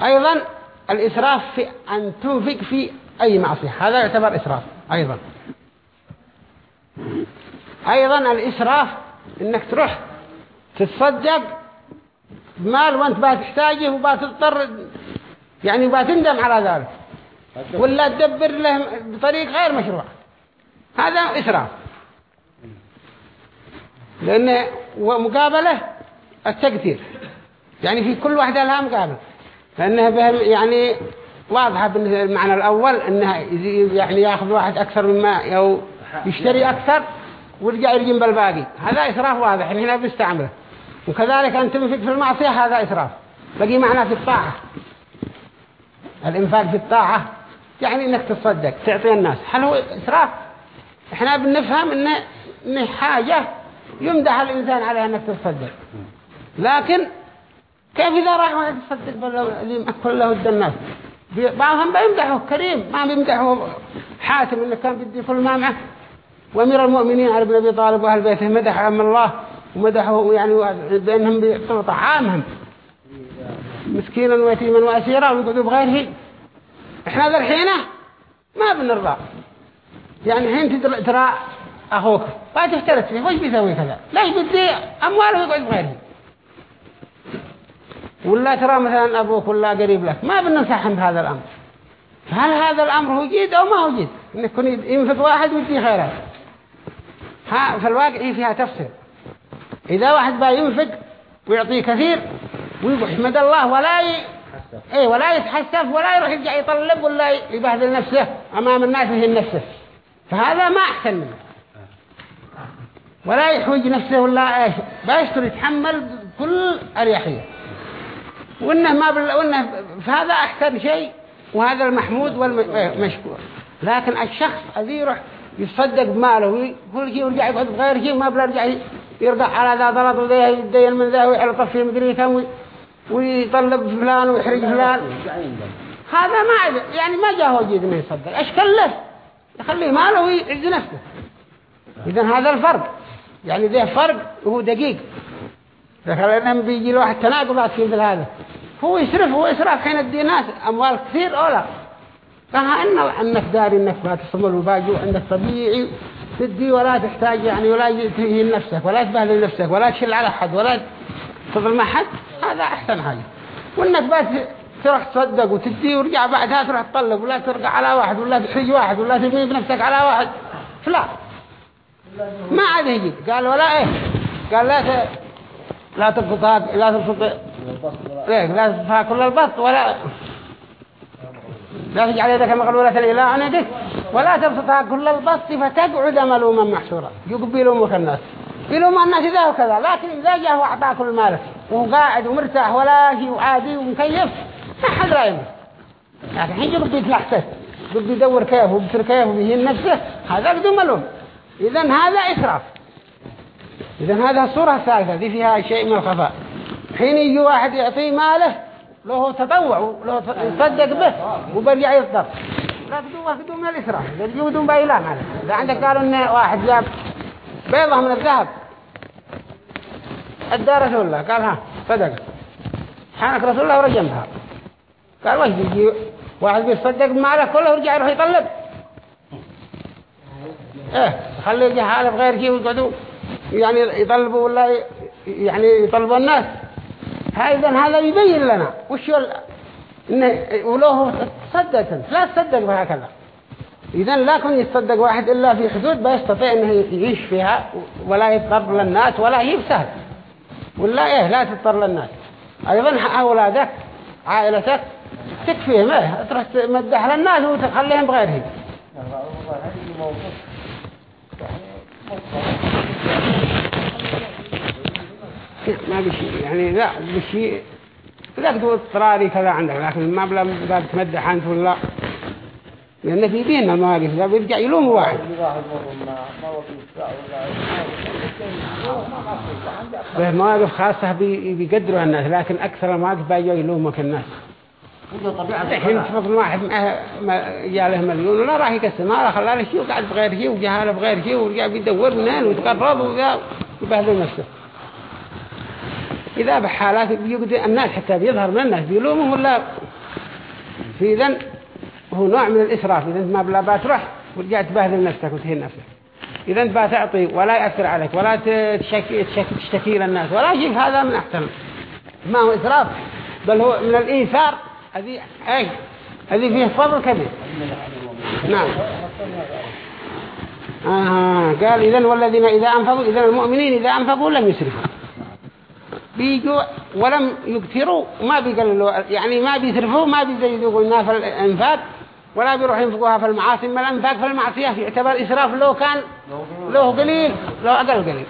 أيضا الإسراف في أن تنفق في أي معصية. هذا يعتبر إسراف. أيضا. أيضا الإسراف إنك تروح تتصدق بمال وانت بتحتاجه وبتضطر يعني بتندم على ذلك. ولا تدبر لهم بطريق غير مشروع. هذا إسراف. لأن ومقابلة التقدير يعني في كل واحدة لها مقابل لأنها بهم يعني واضحة بالمعنى الأول أنها يعني يأخذ واحد أكثر مما أو يشتري أكثر ويرجع يرجم بالباقي. هذا إسراف واضح هنا بيستعمله وكذلك أن تنفق في المعصية هذا إسراف. بقي معنى في الطاعة. الإنفاق في الطاعة. يعني إنك تصدق تعطي الناس. هل هو إسراف؟ إحنا بنفهم إن إن حاجة يمدح الإنسان عليها إنك تصدق. لكن كيف إذا راح واحد يتصدق اللي مأكل له الناس. بعضهم بيمدحه كريم ما بيمدحه حاتم اللي كان بدي فل معه. وأمير المؤمنين علي بن أبي طالب وأهل بيته مدح عم الله ومدحه يعني بأنهم بيعطوا طعامهم. مسكينا ويتيما وأسيرا ويقعدوا بغيره. إحنا ذا الحين ما بنرضى. يعني حين تدر- ترى أخوك ما تفترس فيه وش بيسوي كذا؟ ليش بدي أمواله يقعد بغيره ولا ترى مثلا أبوك ولا قريب لك ما بننصحهم بهذا الأمر. هل هذا الأمر هو جيد أو ما هو جيد؟ إن يكون ينفق واحد ويدي خيرات. ها في الواقع فيها تفسير. إذا واحد بقى ينفق ويعطيه كثير ويحمد الله ولا. إيه ولا يتحسف ولا يروح يرجع يطلب ولا يبهدل نفسه أمام الناس ويهين نفسه. فهذا ما أحسن منه. ولا يحوج نفسه ولا إيش. بيشتر يتحمل بكل اريحيه وإنه ما بل... وإنه فهذا أحسن شيء وهذا المحمود والمشكور. لكن الشخص الذي يروح يتصدق بماله وكل شيء ويرجع يقعد بغير شيء ما بيرجع يرجع على ذا ضرط وذا يدين من ذا ويحلط في مدري كم ويطلب فلان ويحرج فلان. هذا ما يعني ما جاء هو جيد إنه يصدق أشكل له. يخليه ماله ويعز نفسه. اذا هذا الفرق. يعني ذا فرق وهو دقيق. لكن بيجي له واحد تناقضات في مثل هذا. هو يسرف هو إسراف حين يدي ناس أموال كثير أو لا. فها إن أنك داري إنك ما تصمل وباقي وعندك طبيعي تدي ولا تحتاج يعني ولا تهين نفسك ولا تبهدل نفسك ولا تشل على حد ولا تظلم حد؟ هذا أحسن حاجة. وإنك بس تروح تصدق وتدي ورجع بعدها تروح تطلب ولا ترجع على واحد ولا تحرج واحد ولا تبني بنفسك على واحد. فلا. ما عاد يجي قال ولا إيه؟ قال لا ت... لا تبسطها لا تبسط ليه لا تبسطها كل البسط ولا لا تجعل يدك مغلولة إلى عنقك ولا تبسطها كل البسط فتقعد ملوما محشورا. يقبلومك الناس. يلوم الناس إذا وكذا لكن إذا جاء وأعطاه كل مالك وهو قاعد ومرتاح ولا شيء وعادي ومكيف ما حد رايمه لكن حين يقبل يتلحسه يقبل يدور كيف وبصر كيف وبيهين نفسه هذا بدون ملوم إذا هذا إسراف. إذا هذا الصورة الثالثة دي فيها شيء من الخفاء. حين يجي واحد يعطيه ماله له تطوع له يصدق به وبرجع يصدق. لا تدوه من الإسراف. يجي بدون بايلان ماله إذا عندك قالوا إن واحد جاب بيضة من الذهب. ادى رسول الله. قال ها صدق. حانك رسول الله ورجمها قال وش بيجي؟ واحد بيصدق بماله كله ورجع يروح يطلب. إيه خلي يجي حاله بغير شيء ويقعدوا يعني يطلبوا ولا يعني يطلبوا الناس. هذا هذا يبين لنا وش ولو تصدق لا تصدق بهكذا إذا لا يكون يتصدق واحد إلا في حدود بيستطيع إنه يعيش فيها ولا يضطر للناس ولا هي بسهل. ولا إيه لا تضطر للناس. أيضا أولادك عائلتك تكفيهم إيه تروح تمدح للناس وتخليهم بغيرهم. ما بشيء يعني لا بشيء لا تقول اضطراري كذا عندك لكن ما بلا تمدح أنت ولا لأن في بيننا المواقف لا بيرجع يلوم واحد. مواقف خاصة بي- بيقدروا الناس لكن أكثر المواقف بيجوا يلومك الناس. الحين تفضل واحد جاله مليون ولا راح يقسم ما راح خلاه شيء وقعد بغير شيء وجهاله بغير شيء ورجع بيدور منين ويتقرب ويبهدل نفسه. إذا بحالات بيقدر الناس حتى بيظهر من الناس بيلومه ولا؟ في ذن هو نوع من الإسراف. إذا أنت ما بلا بتروح ورجعت تبهدل نفسك وتهين نفسك. إذا أنت بتعطي ولا يأثر عليك ولا تشكي, تشكي, تشتكي للناس ولا شيء هذا من أحسن. ما هو إسراف بل هو من الإيثار. هذه أي هذه فيه فضل كبير. نعم. آه قال إذن والذين إذا أنفقوا إذن المؤمنين إذا أنفقوا لم يسرفوا. بيجوا ولم يكثروا ما بيقللوا يعني ما بيسرفوا ما بيزيدوا. قلنا في الانفاق ولا بيروحوا ينفقوها في المعاصي ما الانفاق في المعصية يعتبر إسراف لو كان له قليل لو أقل قليل.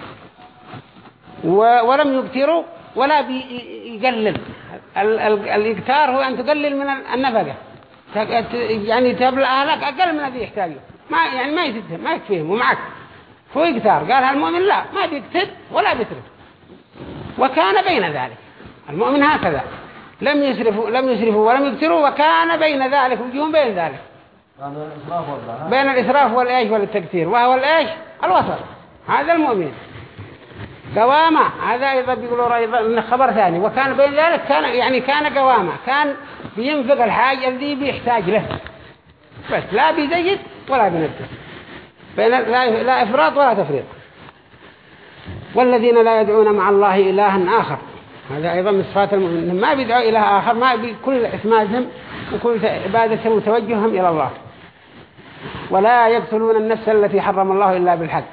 ولم يكثروا ولا بيقلل. ال- ال- الإكثار هو أن تقلل من النفقة. يعني تبلع أهلك أقل من الذي يحتاجه. ما يعني ما يسدهم ما يكفيهم ومعك. هو إكثار قال المؤمن لا ما بيكتب ولا بيسرف وكان بين ذلك. المؤمن هكذا. لم يسرفوا لم يسرفوا ولم يكثروا وكان بين ذلك وجوههم بين ذلك. بين الإسراف والإيش والتكثير وهو الإيش؟ الوسط هذا المؤمن. قوامة. هذا أيضا بيقولوا أيضا إنه خبر ثاني. وكان بين ذلك كان يعني كان قوامة. كان بينفق الحاجة الذي بيحتاج له. بس لا بيزيد ولا بينقص بين لا, لا إفراط ولا تفريط. والذين لا يدعون مع الله إلها آخر. هذا أيضا من صفات المؤمنين ما بيدعوا إله آخر ما بكل إثمازهم وكل عبادتهم وتوجههم إلى الله. ولا يقتلون النفس التي حرم الله إلا بالحق.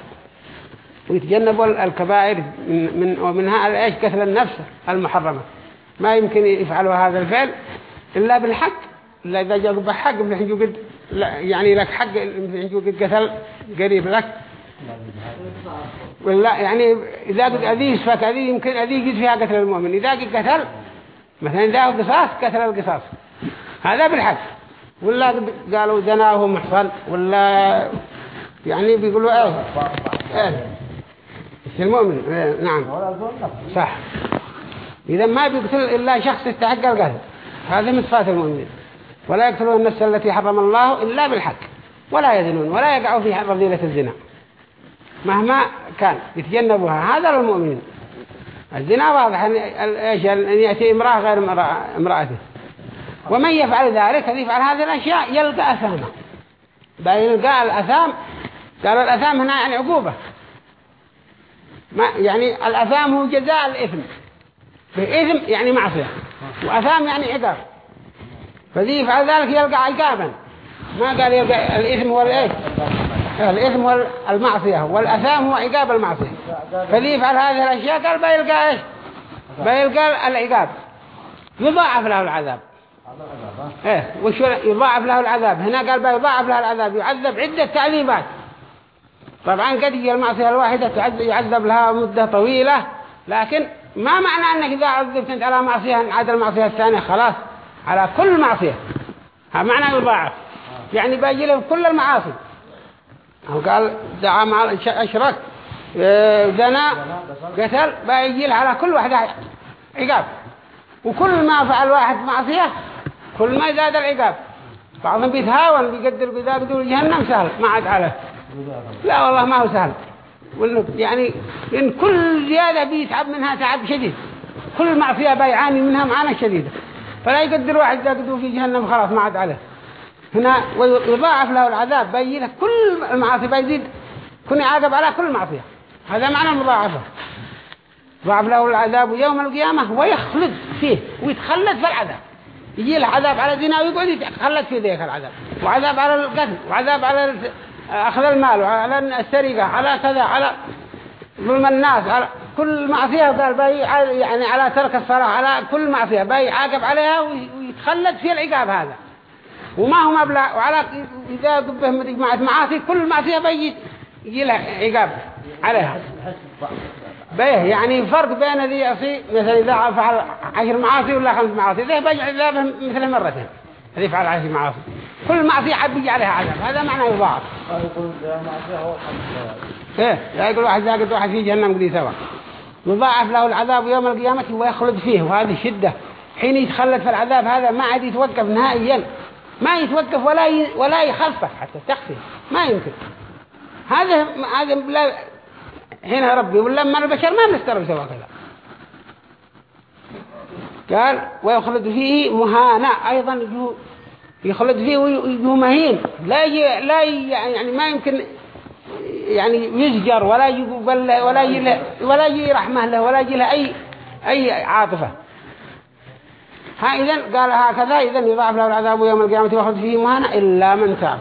ويتجنبوا الكبائر من ومنها إيش؟ قتل النفس المحرمة. ما يمكن يفعلوا هذا الفعل إلا بالحق. إلا إذا جاءوا بحق من قد يعني لك حق من قد قتل قريب لك. ولا يعني إذا قد أذيه سفك أذيه يمكن أذيه يجد فيها قتل المؤمن. إذا قد قتل مثلا إذا قصاص قتل القصاص. هذا بالحق. ولا قالوا زناه محصن ولا يعني بيقولوا إيه؟ إيه. المؤمن؟ إيه نعم. صح. إذا ما بيقتل إلا شخص استحق القتل. هذا من صفات المؤمنين ولا يقتلون النفس التي حرم الله إلا بالحق. ولا يزنون ولا يقعوا في رذيلة الزنا. مهما كان يتجنبها. هذا للمؤمنين الزنا واضح أن يأتي امرأة غير امرأته. ومن يفعل ذلك يفعل هذه الأشياء يلقى أثاما. يلقى الأثام قالوا الأثام هنا يعني عقوبة. ما يعني الأثام هو جزاء الإثم. بإثم يعني معصية. وأثام يعني عقاب. فذي يفعل ذلك يلقى عقابا. ما قال يلقى الإثم هو الإيه الإثم هو المعصية والأثام هو عقاب المعصية. فذي يفعل هذه الأشياء قال بيلقى إيش؟ بيلقى العقاب. يضاعف له العذاب. إيه وش يضاعف له العذاب. هنا قال بيضاعف له العذاب يعذب عدة تعذيبات. طبعا قد يجي المعصية الواحدة يعذب لها مدة طويلة لكن ما معنى أنك إذا عذبت أنت على معصية عاد المعصية الثانية خلاص على كل معصية. هذا معنى يضاعف. يعني بيجي له كل المعاصي. أو قال دعا مع أشرك زنا قتل بيجي له على كل واحدة عقاب. وكل ما فعل واحد معصية كل ما زاد العقاب. بعضهم بيتهاون بيقدر إذا قدر جهنم سهل ما عاد عليه. لا والله ما هو سهل. يعني إن كل زيادة بيتعب منها تعب شديد. كل معصية بيعاني منها معاناة شديدة. فلا يقدر واحد يقدر في جهنم خلاص ما عاد عليه. هنا ويضاعف له العذاب له كل المعاصي بيزيد كن يعاقب على كل معصية هذا معنى المضاعفة ضاعف له العذاب يوم القيامة ويخلد فيه ويتخلد في العذاب. يجي له عذاب على الزنا ويقعد يتخلد في ذيك العذاب. وعذاب على القتل وعذاب على أخذ المال وعلى السرقة على كذا على ظلم الناس على كل معصية. قال باي يعني على ترك الصلاة على كل معصية. باي عاقب عليها ويتخلد في العقاب هذا. وما هو مبلغ وعلى إذا قبه مجموعة معاصي كل معصية بيجي يجي له عقاب عليها. بيه يعني فرق بين ذي يعصي مثلا إذا فعل عشر معاصي ولا خمس معاصي ذي بيجي عذابه مثل مرتين هذه يفعل عشر معاصي. كل معصية حب يجي عليها عذاب هذا معنى يضاعف إيه لا يقول واحد يقول واحد في جهنم قدي سوا يضاعف له العذاب يوم القيامة ويخلد فيه وهذه الشدة حين يتخلد في العذاب هذا ما عاد يتوقف نهائيا. ما يتوقف ولا ي... ولا يخفف حتى تخفي ما يمكن. هذا هذا لا هنا ربي ولا ما البشر ما بنسترب سوا كذا قال ويخلد فيه مهانا أيضا يخلد فيه ويجو مهين. لا يجي لا يجي يعني ما يمكن يعني يزجر ولا يجي ولا يجي ولا يجي رحمة له ولا له أي أي عاطفة. ها إذن قال هكذا إذن يضاعف له العذاب يوم القيامة ويخلد فيه مهانا إلا من تاب.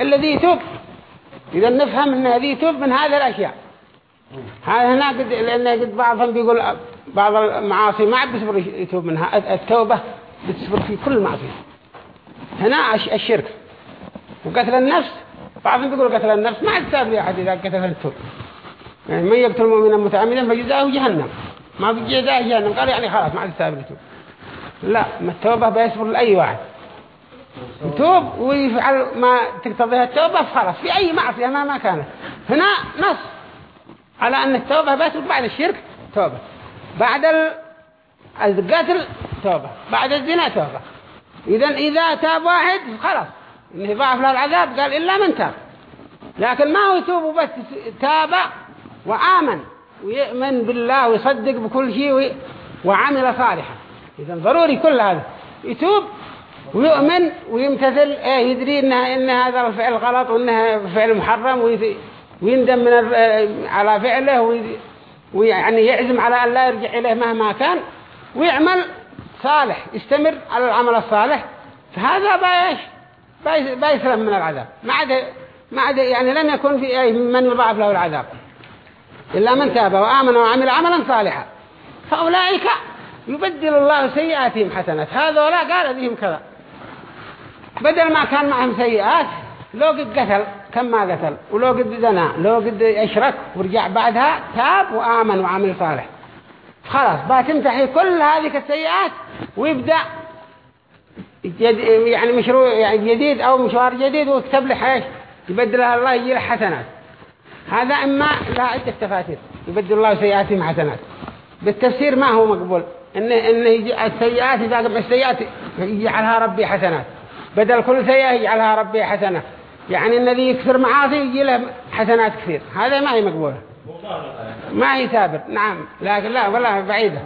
الذي يتوب إذا نفهم أن هذه يتوب من هذه الأشياء. هذا هنا قد لأن قد بعضهم بيقول بعض المعاصي ما عاد بيصبر يتوب منها. التوبة بتصبر في كل معصية هنا الشرك. وقتل النفس بعضهم بيقولوا قتل النفس ما عاد ساب لي أحد إذا قتل التوب. يعني من يقتل مؤمنا متعمدا فجزاؤه جهنم. ما في جزاء جهنم. قال يعني خلاص ما عاد ساب لي توب لا ما التوبة بيصبر لأي واحد. يتوب ويفعل ما تقتضيها التوبة خلاص في أي معصية ما ما كانت. هنا نص. على أن التوبة بيصبر بعد الشرك توبة. بعد القتل توبة. بعد الزنا توبة. إذا إذا تاب واحد خلاص. إنه ضاعف له العذاب قال إلا من تاب. لكن ما هو يتوب بس تاب وآمن ويؤمن بالله ويصدق بكل شيء وعمل صالحا. إذا ضروري كل هذا. يتوب ويؤمن ويمتثل. إيه يدري انها إن هذا الفعل غلط وانها فعل محرم ويندم من على فعله وي- ويعني يعزم على أن لا يرجع إليه مهما كان. ويعمل صالح يستمر على العمل الصالح. فهذا بايش باي- بايسلم من العذاب. ما عاد ما عاد يعني لن يكون في من يضاعف له العذاب. إلا من تاب وآمن وعمل عملا صالحا. فأولئك يبدل الله سيئاتهم حسنات. هذولا قال ذيهم كذا. بدل ما كان معهم سيئات لو قد قتل كم ما قتل. ولو قد زنا لو قد أشرك ورجع بعدها تاب وآمن وعمل صالح. خلاص بتمتحي كل هذه السيئات ويبدأ يعني مشروع يعني جديد أو مشوار جديد ويكتب له إيش يبدلها الله يجي له حسنات. هذا إما لا عدة تفاسير. يبدل الله سيئاتهم حسنات. بالتفسير ما هو مقبول. إنه يجي السيئات إذا قبل السيئات يجعلها ربي حسنات بدل كل سيئة يجعلها ربي حسنة. يعني الذي يكثر معاصي يجي له حسنات كثير. هذا ما هي مقبولة ما هي ثابت. نعم. لكن لا والله بعيدة.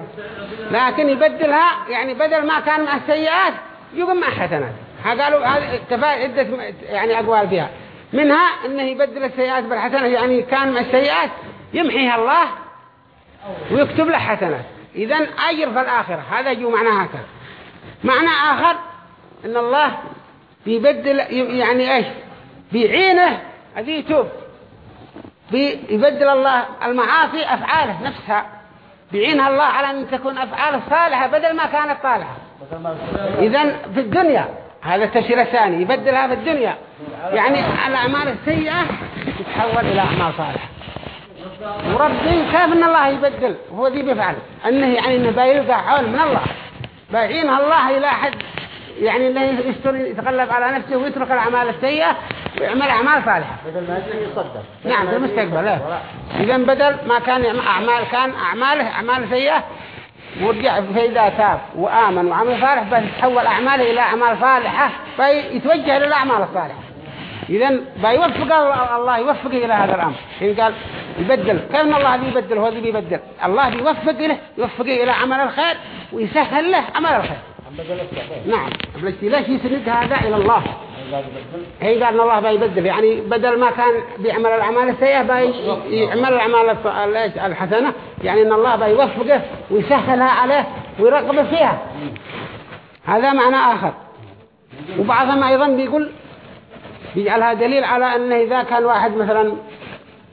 لكن يبدلها يعني بدل ما كان مع السيئات يقوم مع حسنات. قالوا تفا عدة يعني أقوال فيها. منها إنه يبدل السيئات بالحسنات يعني كان مع السيئات يمحيها الله ويكتب له حسنات. اذا أجر في الآخرة. هذا يجو معناها هكذا. معنى آخر إن الله بيبدل يعني إيش؟ بيعينه هذه يتوب بيبدل الله المعاصي أفعاله نفسها. بيعينها الله على أن تكون أفعاله صالحة بدل ما كانت صالحة. اذا في الدنيا. هذا التفسير الثاني. يبدلها في الدنيا. يعني الأعمال السيئة تتحول إلى أعمال صالحة. وربي كيف أن الله يبدل. هو ذي بيفعل. أنه يعني أنه بيلقى حول من الله. بيعينها الله إلى حد يعني أنه يستر يتغلب على نفسه ويترك الأعمال السيئة ويعمل أعمال صالحة. بدل ما يصدق. نعم في المستقبل لا. إذا بدل ما كان أعمال كان أعماله أعمال سيئة ورجع فإذا تاب وآمن وعمل صالح بيتحول أعماله إلى أعمال صالحة فيتوجه للأعمال الصالحة. إذا بيوفق الله يوفقه إلى هذا الأمر. حين قال يبدل. كيف أن الله بيبدل؟ هو بيبدل. الله بيوفق له يوفقه إلى عمل الخير ويسهل له عمل الخير. نعم. ليش يسند هذا إلى الله. هي قال إن الله بيبدل يعني بدل ما كان بيعمل الأعمال السيئة بيعمل الأعمال الص- الحسنة. يعني إن الله بيوفقه ويسهلها عليه ويرغبه فيها. هذا معنى آخر. وبعضهم أيضا بيقول بيجعلها دليل على انه إذا كان واحد مثلا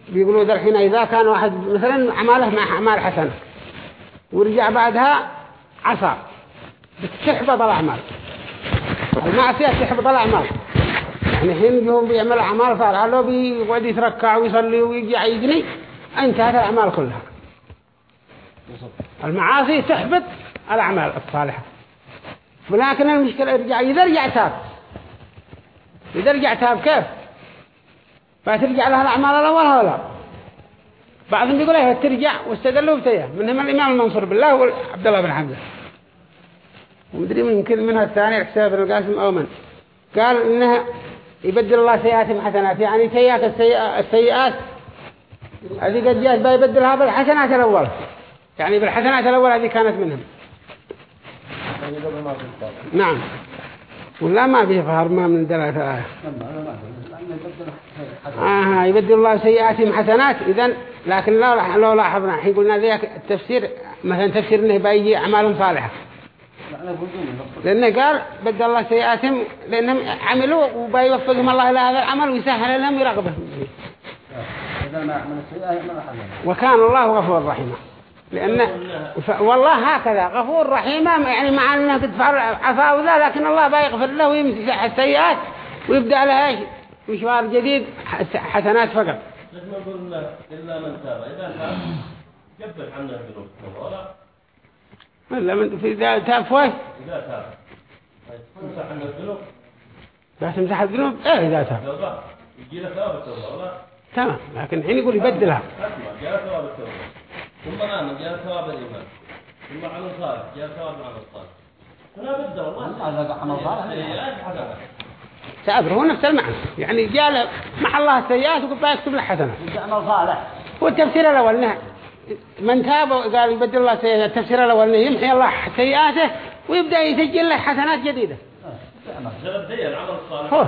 بيقولوا ذا الحين إذا كان واحد مثلا عمله مع أعمال حسنة ورجع بعدها عصى بتحبط الاعمال المعصية تحبط الأعمال يعني حين يوم بيعمل أعمال صالحة لو بيقعد يتركع ويصلي ويجي يجني انتهت الأعمال كلها. المعاصي تحبط الأعمال الصالحة. ولكن المشكلة يرجع إذا رجع تاب إذا رجع تاب كيف؟ فترجع لها الأعمال الأول ولا بعضهم بيقول إيه ترجع واستدلوا بتيه منهم الإمام المنصور بالله وعبد الله بن حمزة. ومدري من يمكن منها الثاني حساب بن القاسم أو من؟ قال إنها يبدل الله سيئاتهم حسنات. يعني سيئات السيئات, السيئات هذه قد جاءت بيبدلها بالحسنات الأول. يعني بالحسنات الأول هذه كانت منهم. نعم. ولا ما فيه فهر ما من دلالة الآية آه يبدل الله سيئاتهم حسنات. إذن لكن لو لو لاحظنا حين قلنا ذيك التفسير مثلا تفسير إنه بيجي أعمال صالحة. لأنه قال بدل الله سيئاتهم لأنهم عملوا وبيوفقهم الله إلى هذا العمل ويسهل لهم إذا حسنة وكان الله غفور رحيما. لأنه ف... والله هكذا غفور رحيما يعني مع أنه تدفع عفاء وذا لكن الله بيغفر له ويمسح السيئات ويبدأ له إيش؟ مشوار جديد حس- حسنات فقط. نقول له إلا من تاب. إذا تاب كفر عنه الذنوب. ولا؟ ولا من في ذا تاب فوي إذا تاب. تمسح عنه الذنوب؟ بس تمسح الذنوب؟ إيه إذا تاب. يجي له ثواب التوبة تمام. لكن الحين يقول يبدلها. جاء ثواب التوبة. ثم آمن جاء ثواب الإيمان. ثم عمل صالح جاء ثواب العمل الصالح فلا بد والله. هذا عمل صالح سيئات حسنات تعبر هو نفس المعنى. يعني جاء له مع الله السيئات وقل بيكتب له حسنة. يعمل صالح. هو التفسير الأول إنه من تاب قال يبدل الله سيئات التفسير الأول إنه يمحي الله سيئاته ويبدأ يسجل له حسنات جديدة. هو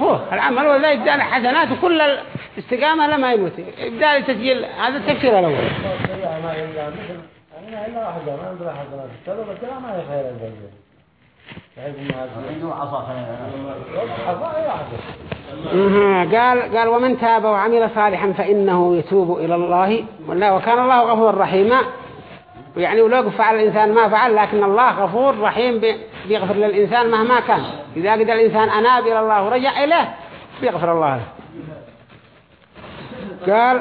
هو العمل ولا له حسنات وكل الاستقامة لما يموت. يبدأ له تسجيل هذا التفسير الأول. قال قال ومن تاب وعمل صالحا فإنه يتوب إلى الله. ولا وكان الله غفور رحيما. يعني ولو فعل الإنسان ما فعل لكن الله غفور رحيم بيغفر للإنسان مهما كان. إذا قدر الإنسان أناب إلى الله ورجع إليه بيغفر الله له. قال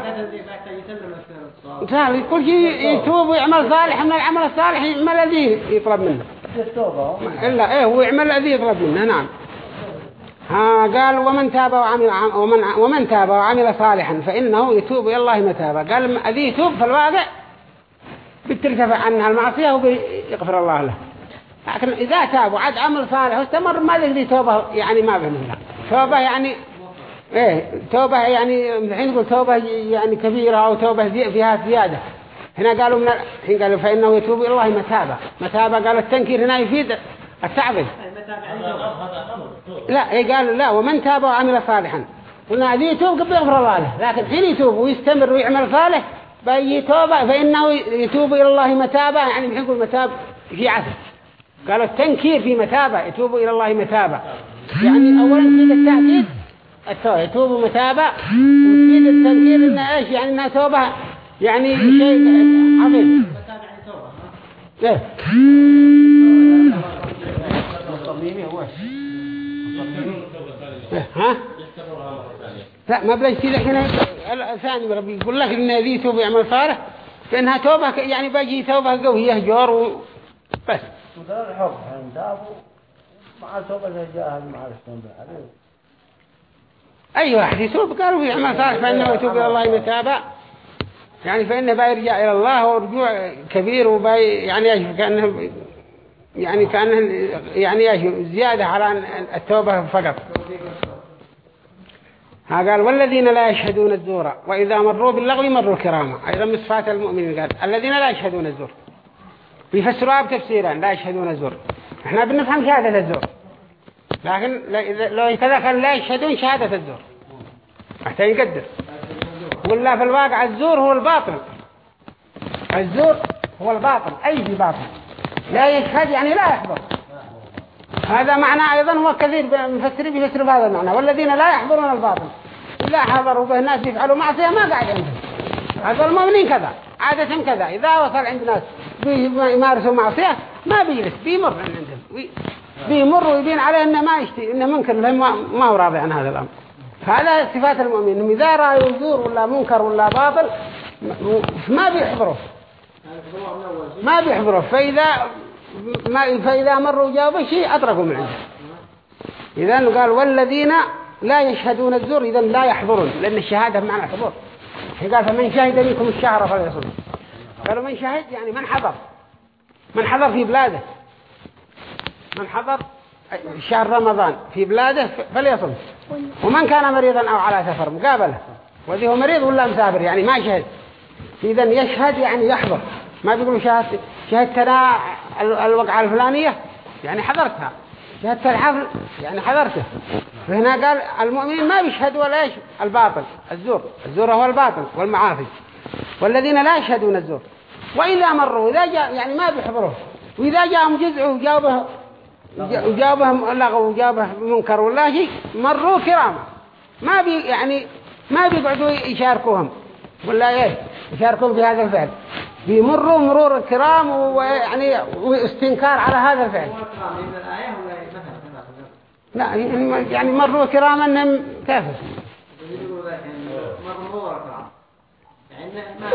سهل كل شيء يتوب ويعمل صالح من العمل الصالح ما الذي يطلب منه. إلا إيه هو يعمل الذي يطلب منه نعم. ها قال ومن تاب وعمل عم- ومن ومن تاب وعمل صالحا فإنه يتوب إلى الله متابا قال الذي يتوب في الواقع بترتفع عنها المعصية وبيغفر الله له. لكن إذا تاب وعد عمل صالح واستمر ما ذي توبة يعني ما بينه توبة يعني إيه توبة يعني الحين يقول توبة يعني كبيرة أو توبة فيها زيادة. هنا قالوا من الحين قالوا فإنه يتوب إلى الله متابة. متابة قالوا التنكير هنا يفيد التوبة لا إيه قالوا لا ومن تاب وعمل صالحا. قلنا هذه يتوب قبل يغفر الله له لكن حين يتوب ويستمر ويعمل صالح بيجي توبة فإنه يتوب إلى الله متابة. يعني بحين يقول متاب في عسل قالوا التنكير في متابة يتوب إلى الله متابة يعني أولا تفيد التأكيد التوبة يتوب متابة وتفيد التنكير؟ إنه إيش؟ يعني إنها توبة. يعني شيء عظيم. إيه. إيه، ها؟ لا ما بلاش كذا. هنا الثاني ربي يقول لك إن ذي توبة يعمل صالح فإنها توبة يعني باجي توبة قوية جور و... بس. وده الحب عند أبو مع توبة الجاهل مع الاستنباء عليه أي واحد يتوب قالوا يعمل صالح فإنه يتوب إلى الله متابع يعني فإنه بيرجع إلى الله ورجوع كبير وبي يعني إيش كأنه يعني كأنه يعني إيش زيادة على التوبة فقط. ها قال والذين لا يشهدون الزور وإذا مروا باللغو مروا كراما أيضا من صفات المؤمنين قال الذين لا يشهدون الزور. بيفسروها بتفسيران لا يشهدون الزور. إحنا بنفهم شهادة الزور. لكن لو كذا لا يشهدون شهادة الزور. حتى يقدر. ولا في الواقع الزور هو الباطل الزور هو الباطل أي باطل لا يشهد يعني لا يحضر. هذا معنى أيضا هو كثير من المفسرين بيفسروا بهذا المعنى. والذين لا يحضرون الباطل لا حضروا به الناس يفعلوا معصية ما قاعد عندهم هذا المؤمنين كذا عادة كذا إذا وصل عند ناس بيمارسوا معصية ما بيجلس بيمر. من عندهم بي- بيمر ويبين عليه إنه ما يشتي إنه منكر لهم ما هو راضي عن هذا الأمر. هذا صفات المؤمنين. إنهم إذا رأوا زور ولا منكر ولا باطل ما بيحضروا. ما بيحضروا. فإذا ما فإذا مروا جابوا شيء أطرقوا من عنده. إذا قال والذين لا يشهدون الزور إذا لا يحضرون لأن الشهادة بمعنى حضور. قال فمن شهد منكم الشهر فليصم قالوا من شهد يعني من حضر. من حضر في بلاده. من حضر شهر رمضان في بلاده فليصم. ومن كان مريضا أو على سفر مقابلة. وذي هو مريض ولا مسافر يعني ما شهد. إذا يشهد يعني يحضر. ما بيقولوا شهدت شهدت أنا ال- الوقعة الفلانية؟ يعني حضرتها. شهدت الحفل؟ يعني حضرته. فهنا قال المؤمنين ما بيشهد ولا يش الباطل. الزور. الزور هو الباطل والمعاصي والذين لا يشهدون الزور. وإذا مروا إذا جاء يعني ما بيحضروه وإذا جاءهم جزء وجابه وجابه لغو وجابه منكر ولا شيء مروا كراما ما بي يعني ما بيقعدوا يشاركوهم. ولا إيه يشاركون في هذا الفعل. بيمروا مرور الكرام ويعني واستنكار على هذا الفعل. من الآية ولا مثلا لا يعني يعني مروا كراما انهم كافر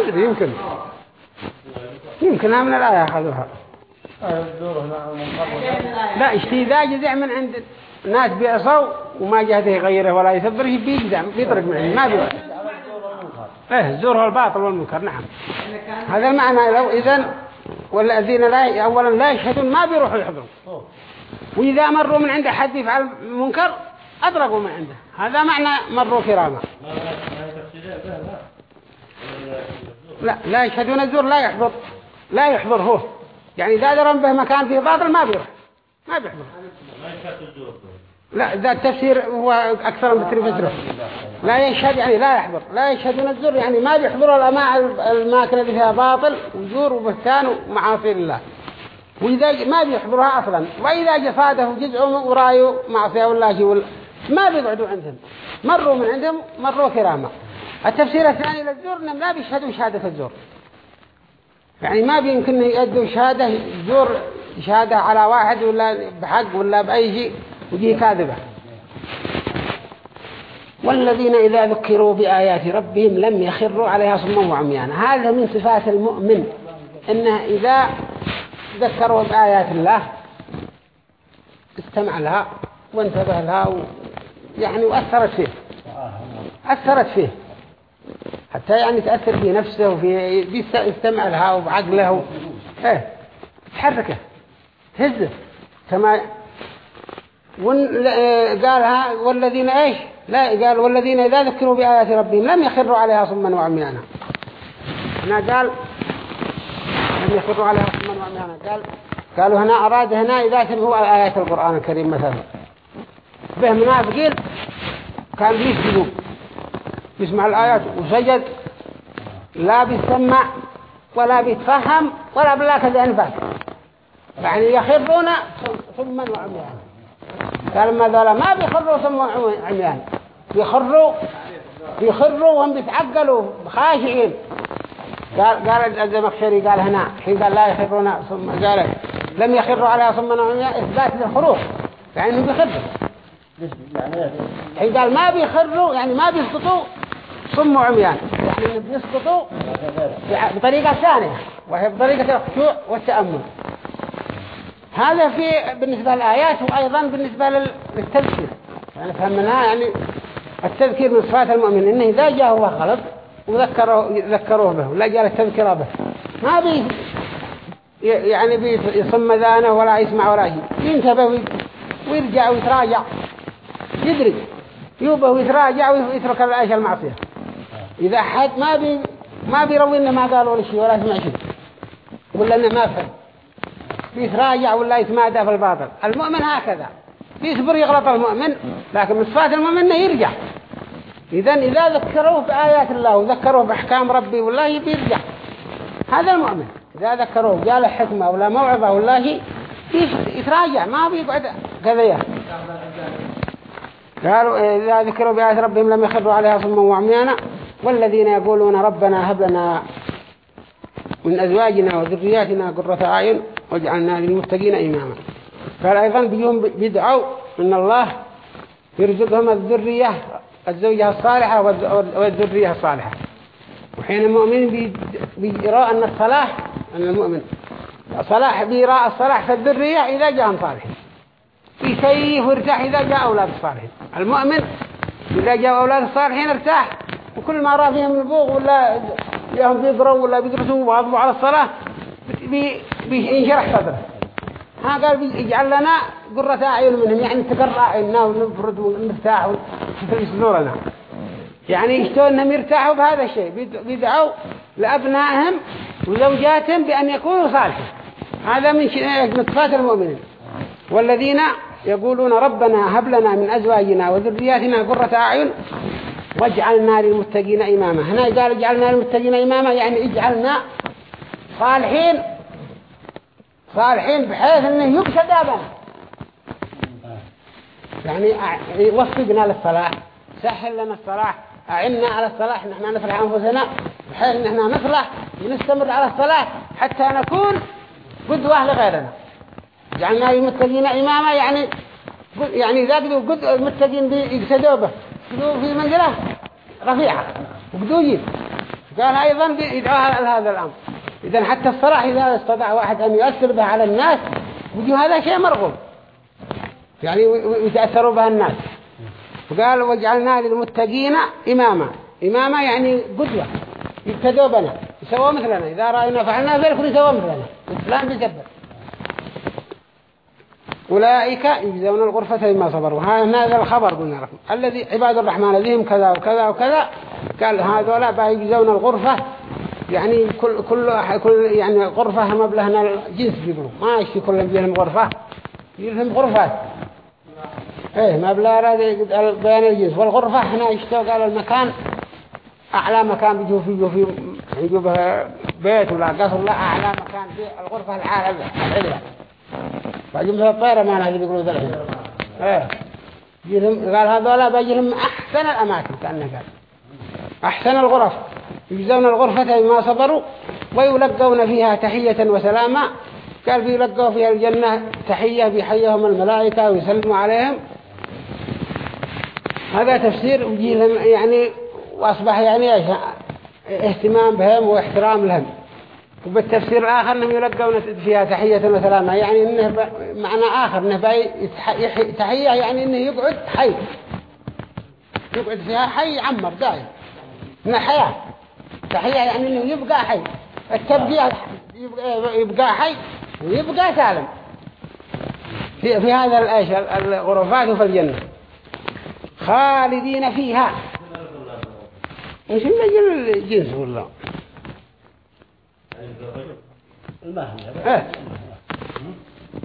يقولوا يمكن. من الآية أخذوها. لا اشتي إذا جزع من عند الناس بيعصوا وما جهده يغيره ولا يثبره بيجزع بيطرق من عنده ما بيوعد إيه الزور هو الباطل والمنكر نعم. هذا المعنى لو إذن والذين لا أولا لا يشهدون ما بيروحوا يحضروا وإذا مروا من عند حد يفعل منكر أدركوا من عنده. هذا معنى مروا كراما لا لا يشهدون الزور لا يحضر لا يحضر هو. يعني إذا درم به مكان فيه باطل ما بيروح ما بيحضر. لا ذا التفسير هو أكثر من تريفزره لا يشهد يعني لا يحضر. لا يشهدون الزور يعني ما بيحضروا الأماكن اللي فيها باطل وزور وبهتان ومعاصي لله. وإذا ما بيحضرها أصلا. وإذا جفاده جزء ورايه شيء ولا ما بيقعدوا عندهم. مروا من عندهم مروا كرامة. التفسير الثاني للزور إنهم لا بيشهدوا شهادة الزور. يعني ما بيمكن يؤدوا شهادة زور شهادة على واحد ولا بحق ولا بأي شيء ودي كاذبة. والذين إذا ذكروا بآيات ربهم لم يخروا عليها صما وعميانا. هذا من صفات المؤمن إنه إذا ذكروا بآيات الله استمع لها وانتبه لها و... يعني وأثرت فيه. أثرت فيه. حتى يعني تأثر في نفسه وفي بيستمع لها وبعقله. إيه تحركه تهزه كما ون... قالها والذين إيش؟ لا قال والذين إذا ذكروا بآيات ربهم لم يخروا عليها صما وعميانا. هنا قال لم يخروا عليها صما وعميانا. قال قالوا هنا أراد هنا إذا سمعوا آيات القرآن الكريم مثلا. به منافقين كان بيسجدوا يسمع الآيات وسجد لا بيسمع ولا بيتفهم ولا كذا أنفاك يعني يخرون ثم وعميانا قال ما ذولا ما بيخروا ثم وعميانا بيخروا بيخروا وهم بيتعقلوا خاشعين. قال قال الزمخشري قال هنا حين قال لا يخرون ثم قال لم يخروا على ثم وعميان إثبات للخروج. يعني بيخروا. حين قال ما بيخروا يعني ما بيسقطوا صم وعميان. يعني بيسقطوا بطريقة ثانية وهي بطريقة الخشوع والتأمل. هذا في بالنسبة للآيات وأيضا بالنسبة للتذكير. يعني فهمناها يعني التذكير من صفات المؤمن إنه إذا جاءه غلط وذكروه ذكروه به ولا جاء التذكير به. ما بي يعني بيصم ذانه ولا يسمع ولا شيء ينتبه ويرجع ويتراجع. يدرك. يوبه ويتراجع ويترك الأشياء المعصية. إذا حد ما بي ما بيروي إنه ما قال ولا شيء ولا سمع شيء. ولا إنه ما فهم. بيتراجع ولا يتمادى في الباطل. المؤمن هكذا. بيصبر يغلط المؤمن لكن من صفات المؤمن إنه يرجع. إذا إذا ذكروه بآيات الله وذكروه بأحكام ربي والله بيرجع. هذا المؤمن إذا ذكروه قال حكمة ولا موعظة شيء يتراجع ما بيقعد كذا قالوا إذا ذكروا بآيات ربهم لم يخروا عليها صما وعميانا. والذين يقولون ربنا هب لنا من أزواجنا وذرياتنا قرة أعين واجعلنا للمتقين إماما. قال أيضا بيوم بيدعوا من الله يرزقهم الذرية الزوجة الصالحة والذرية الصالحة. وحين المؤمن بيرى أن الصلاح أن المؤمن صلاح بيرى الصلاح في الذرية إذا جاءهم صالحين يسيف ويرتاح إذا جاء أولاد الصالحين المؤمن إذا جاء أولاد الصالحين ارتاح. وكل ما رأى فيهم البوغ ولا يهم بيقروا ولا بيدرسوا وعظموا على الصلاة بينشرح صدره. ها قال بيجعل لنا قرة أعين منهم يعني تقرأ أعيننا ونفرد ونرتاح في صدورنا يعني يشتوا أنهم يرتاحوا بهذا الشيء؟ بيدعوا لأبنائهم وزوجاتهم بأن يكونوا صالحين. هذا من صفات المؤمنين. والذين يقولون ربنا هب لنا من أزواجنا وذرياتنا قرة أعين واجعلنا للمتقين إماما. هنا قال اجعلنا للمتقين إماما يعني اجعلنا صالحين. صالحين بحيث إنه يبشد ابنا يعني وفقنا للصلاح سهل لنا الصلاح أعنا على الصلاح نحن نفرح أنفسنا بحيث نحن نصلح ونستمر على الصلاح حتى نكون قدوة لغيرنا. جعلنا للمتقين إماما يعني يعني ذاك قد المتقين يقتدوا به. يقتدوا في منزلة رفيعة. وقدوجين قال أيضا يدعوها لهذا الأمر. إذا حتى الصلاح إذا استطاع واحد أن يؤثر به على الناس وجه هذا شيء مرغوب. يعني ويتأثروا به الناس. فقال وجعلنا للمتقين إماما. إماما يعني قدوة. يبتدوا بنا. يسووا مثلنا. إذا رأينا فعلنا ذلك يسووا مثلنا. الإسلام بيجبر أولئك يجزون الغرفة بما صبروا. هذا الخبر قلنا لكم. الذي عباد الرحمن الذين كذا وكذا وكذا قال هذولا يجزون الغرفة يعني كل كل كل يعني غرفة مبلغنا الجنس بيقولوا. ما يشتي كل بينهم غرفة. يلهم غرفات إيه راد بيان الجنس. والغرفة هنا يشتوق على المكان أعلى مكان بيجوا فيه في يجوا به بيت ولا قصر لا أعلى مكان في الغرفة العالية. العليا فجمع الطيرة ما هذه بيقولوا ذا الحين إيه. قال هذولا بيجيهم أحسن الأماكن كأنه قال أحسن الغرف. يجزون الغرفة بما صبروا ويلقون فيها تحية وسلاما. قال بيلقوا فيها الجنة تحية بيحيهم الملائكة ويسلموا عليهم. هذا تفسير وجيهم يعني وأصبح يعني اهتمام بهم واحترام لهم. وبالتفسير الآخر أنهم يلقون فيها تحية وسلاما. يعني إنه. معنى آخر إنه بأي تحية يعني إنه يقعد حي. يقعد فيها حي عمر دائم. من حياة. تحية يعني إنه يبقى حي. التبقية يبقى, يبقى حي ويبقى سالم. في, في هذا الأيش الغرفات في الجنة. خالدين فيها. إيش اللي الجنس والله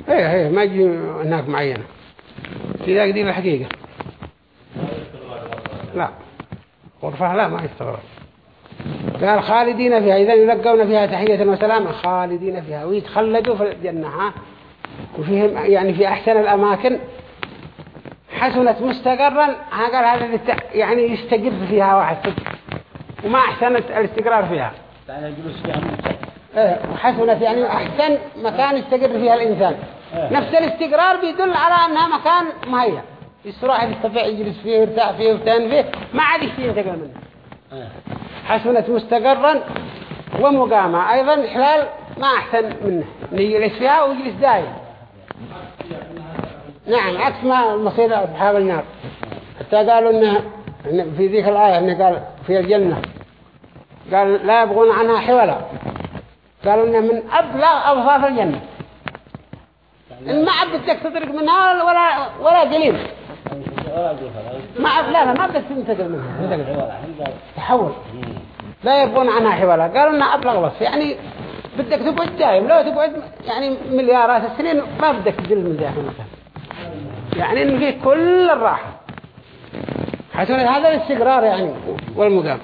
إيه إيه ما يجي هناك معينة. في ذاك دي الحقيقة. لا. غرفة لا ما يستغرب. قال خالدين فيها إذا يلقون فيها تحية وسلام خالدين فيها. ويتخلدوا في الجنة وفيهم يعني في أحسن الأماكن. حسنت مستقرا قال هذا يعني يستقر فيها واحد. وما أحسنت الاستقرار فيها. يعني الجلوس فيها وحسنت يعني أحسن مكان يستقر فيها الإنسان. نفس الاستقرار بيدل على أنها مكان مهيأ. يستراح يستطيع يجلس فيه ويرتاح فيه ويتان فيه. ما عاد ينتقل منه. حسنت مستقرا ومقامة. أيضا حلال ما أحسن منه. يجلس فيها ويجلس دايم. نعم عكس ما المصير أصحاب النار. حتى قالوا إنه في ذيك الآية إنه قال في الجنة. قال لا يبغون عنها حولا. قالوا إنه من أبلغ أوصاف الجنة. إن ما بدك تطرق منها ولا ولا قليل. ما لا لا ما بدك تنتقل منها. تحول. لا يبغون عنها حولا قالوا إنها أبلغ وصف. يعني بدك تقعد دائم لو تقعد يعني مليارات السنين ما بدك تجل من ذاك المكان. يعني إن فيه كل الراحة. حسن هذا الاستقرار يعني والمقام.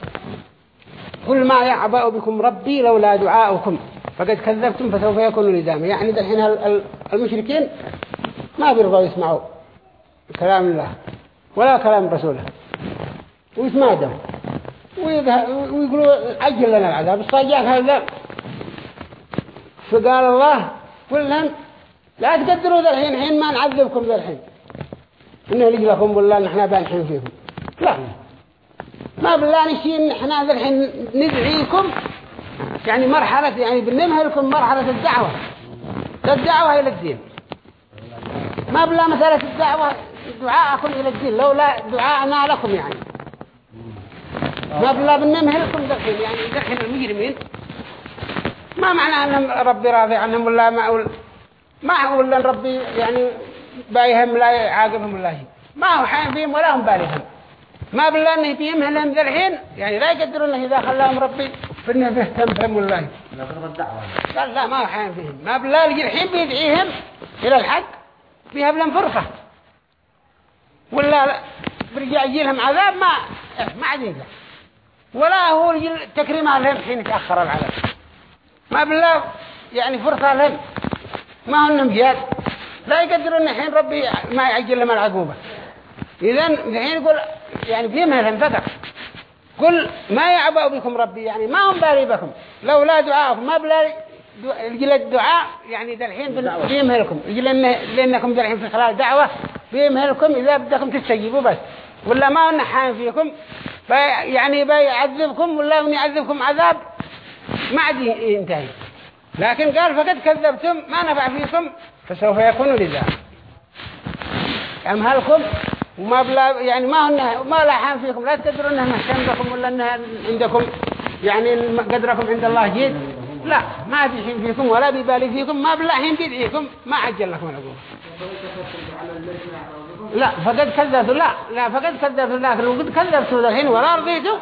كل ما يعبأ بكم ربي لولا دعاؤكم. فقد كذبتم فسوف يكون لزاما. يعني الحين المشركين ما بيرضوا يسمعوا كلام الله ولا كلام رسوله. ويتمادوا. ويقولوا عجل لنا العذاب. الصاجات هذا. فقال الله قل لهم لا تقدروا ذا الحين حين ما نعذبكم ذا الحين. إنه لجي لكم والله نحن بانحين فيكم. لا. ما بالله إن إحنا الحين ندعيكم يعني مرحلة يعني بنمهلكم مرحلة الدعوة. الدعوة إلى الدين. ما بالله مسألة الدعوة دعاءكم إلى الدين لولا دعاءنا لكم يعني. ما بالله بنمهلكم الحين يعني الحين المجرمين. ما معنى أن ربي راضي عنهم ولا ما أقول ما أقول أن ربي يعني بايهم لا يعاقبهم الله ما هو حين فيهم ولا هم بالهم ما بالله أنه بيمهلهم ذا الحين. يعني لا يقدرون أنه إذا خلاهم ربي فإنه بيهتم بهم والله. لا لا ما حين فيهم. ما بالله الحين بيدعيهم إلى الحق بيهب لهم فرصة. ولا برجع يجيلهم عذاب ما ما عاد يقدر ولا هو تكريم لهم حين يتأخر العذاب. ما بالله يعني فرصة لهم. ما هن جاد لا يقدرون الحين ربي ما يعجل لهم العقوبة. إذن الحين يقول يعني بيمهلهم فقط قل ما يعبأ بكم ربي؟ يعني ما هم باري بكم. لولا دعاءكم ما بلا يجي الدعاء يعني ذا الحين بيمهلكم يجي لأنكم ذا الحين في خلال دعوة بيمهلكم إذا بدكم تستجيبوا بس. ولا ما هن حان فيكم؟ بي يعني بيعذبكم ولا من يعذبكم عذاب؟ ما عاد ينتهي. لكن قال فقد كذبتم ما نفع فيكم فسوف يكون لذا أمهلكم وما بلا يعني ما هن ما لا حان فيكم. لا تدرون انها مهتم بكم ولا انها عندكم يعني قدركم عند الله جيد. لا ما بيحين فيكم ولا بيبالي فيكم. ما بلا حين بيدعيكم ما عجل لكم العقوبة لا فقد كذبتوا لا لا فقد كذبتوا لكن وقد كذبتوا الحين ولا رضيتوا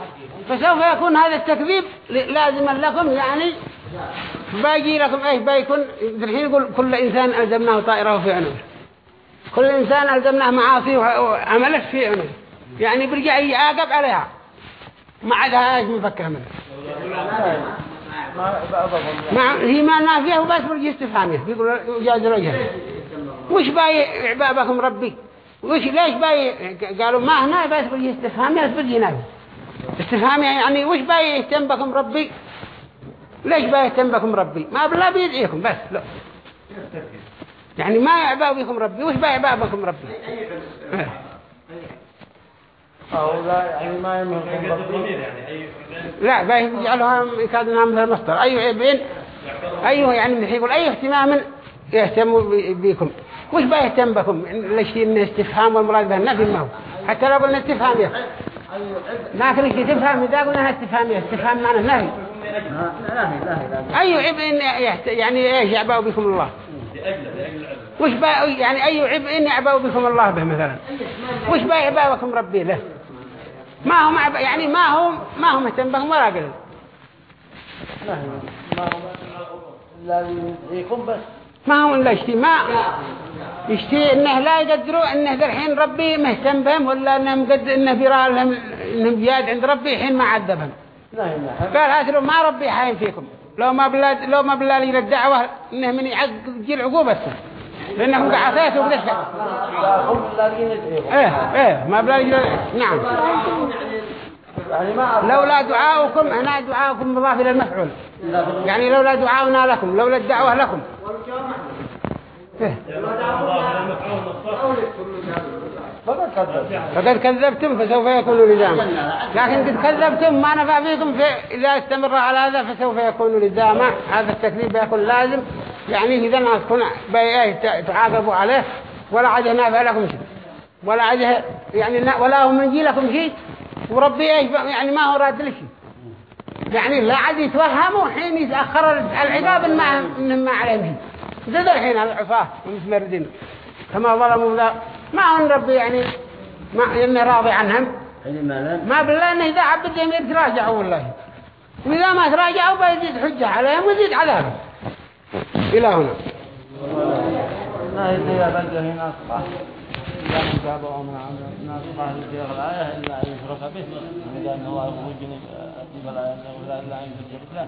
فسوف يكون هذا التكذيب لازما لكم. يعني باقي لكم إيش بايكون. الحين يقول كل إنسان ألزمناه طائره في عنقه. كل إنسان ألزمناه معاصي وعملت فيه عمل يعني برجع يعاقب عليها. ما عادها إيش مفكر منه. ما هي ما نافيه وبس برجع استفهاميه بيقول جاز رجل. وش باي عبابكم ربي؟ وش ليش باي قالوا ما هنا بس برجع استفهاميه برجع نافيه استفهاميه يعني وش باي يهتم بكم ربي؟ ليش باي يهتم بكم ربي؟ ما بالله بيدعيكم بس لا. يعني ما يعبأ بكم ربي وش باي يعبأ بكم ربي؟ إيه. أو لا يعني ما يمهلكم ربي. لا باي يجعلها يكاد انها مثل المصدر. اي عيبين أيوه يعني مثل يقول أي اهتمام يهتم ب- بكم. وش باي يهتم بكم؟ ليش إن استفهام والمراد به؟ النفي ما هو. حتى لو قلنا استفهام يا ما شيء تفهم إذا قلنا استفهام يا استفهام معنى لا لا لا لا اي عيب يهت... يعني إيش يعبأ بكم الله؟ وش باي يعني أي عيب ان يعبأ بكم الله به مثلا. وش باي يعبأ بكم ربي له؟ ما هو معب... يعني ما هو ما هو مهتم بكم ولا قليل نهي ما لا يكون بس. ما هو إلا يشتي ما يشتي إنه لا يقدروا إنه ذا الحين ربي مهتم بهم ولا إنهم قد إنه بيرى لهم إنهم زياد عند ربي حين ما عذبهم. قال هاتلوا ما ربي حين فيكم. لو ما بلا لو ما بلا لي الدعوة إنه من يعق جيل عقوبة لأنهم قعثاتوا بدشة لا هم لاقين يدعيهم إيه إيه ما بلا لي نعم. لولا دعاؤكم هنا دعاؤكم مضاف إلى المفعول. يعني لولا دعاؤنا لكم لولا الدعوة لكم. فقد كذب فقد كذبتم فسوف يكون لزاما. لكن قد كذبتم ما نفع فيكم في إذا استمر على هذا فسوف يكون لزاما. هذا التكذيب يكون لازم. يعني إذا ما تكون تعاقبوا عليه ولا عاد نافع لكم شيء. ولا عاد يعني ولا هم يجي لكم شيء وربي بقى- يعني ما هو راد لشيء يعني لا عاد يتوهموا حين يتأخر العقاب ما ما عليهم شيء. زاد الحين العفاة المتمردين كما ظلموا ذا. ما هو ربي يعني ما إنه راضي عنهم. ما بالله إنه إذا عبدهم يتراجعوا والله. وإذا ما تراجعوا بيزيد حجة عليهم ويزيد عذابهم إلى هنا. أصبح. إذا من الآية إلا أن يشرك به. هو الآية إلا أن يشرك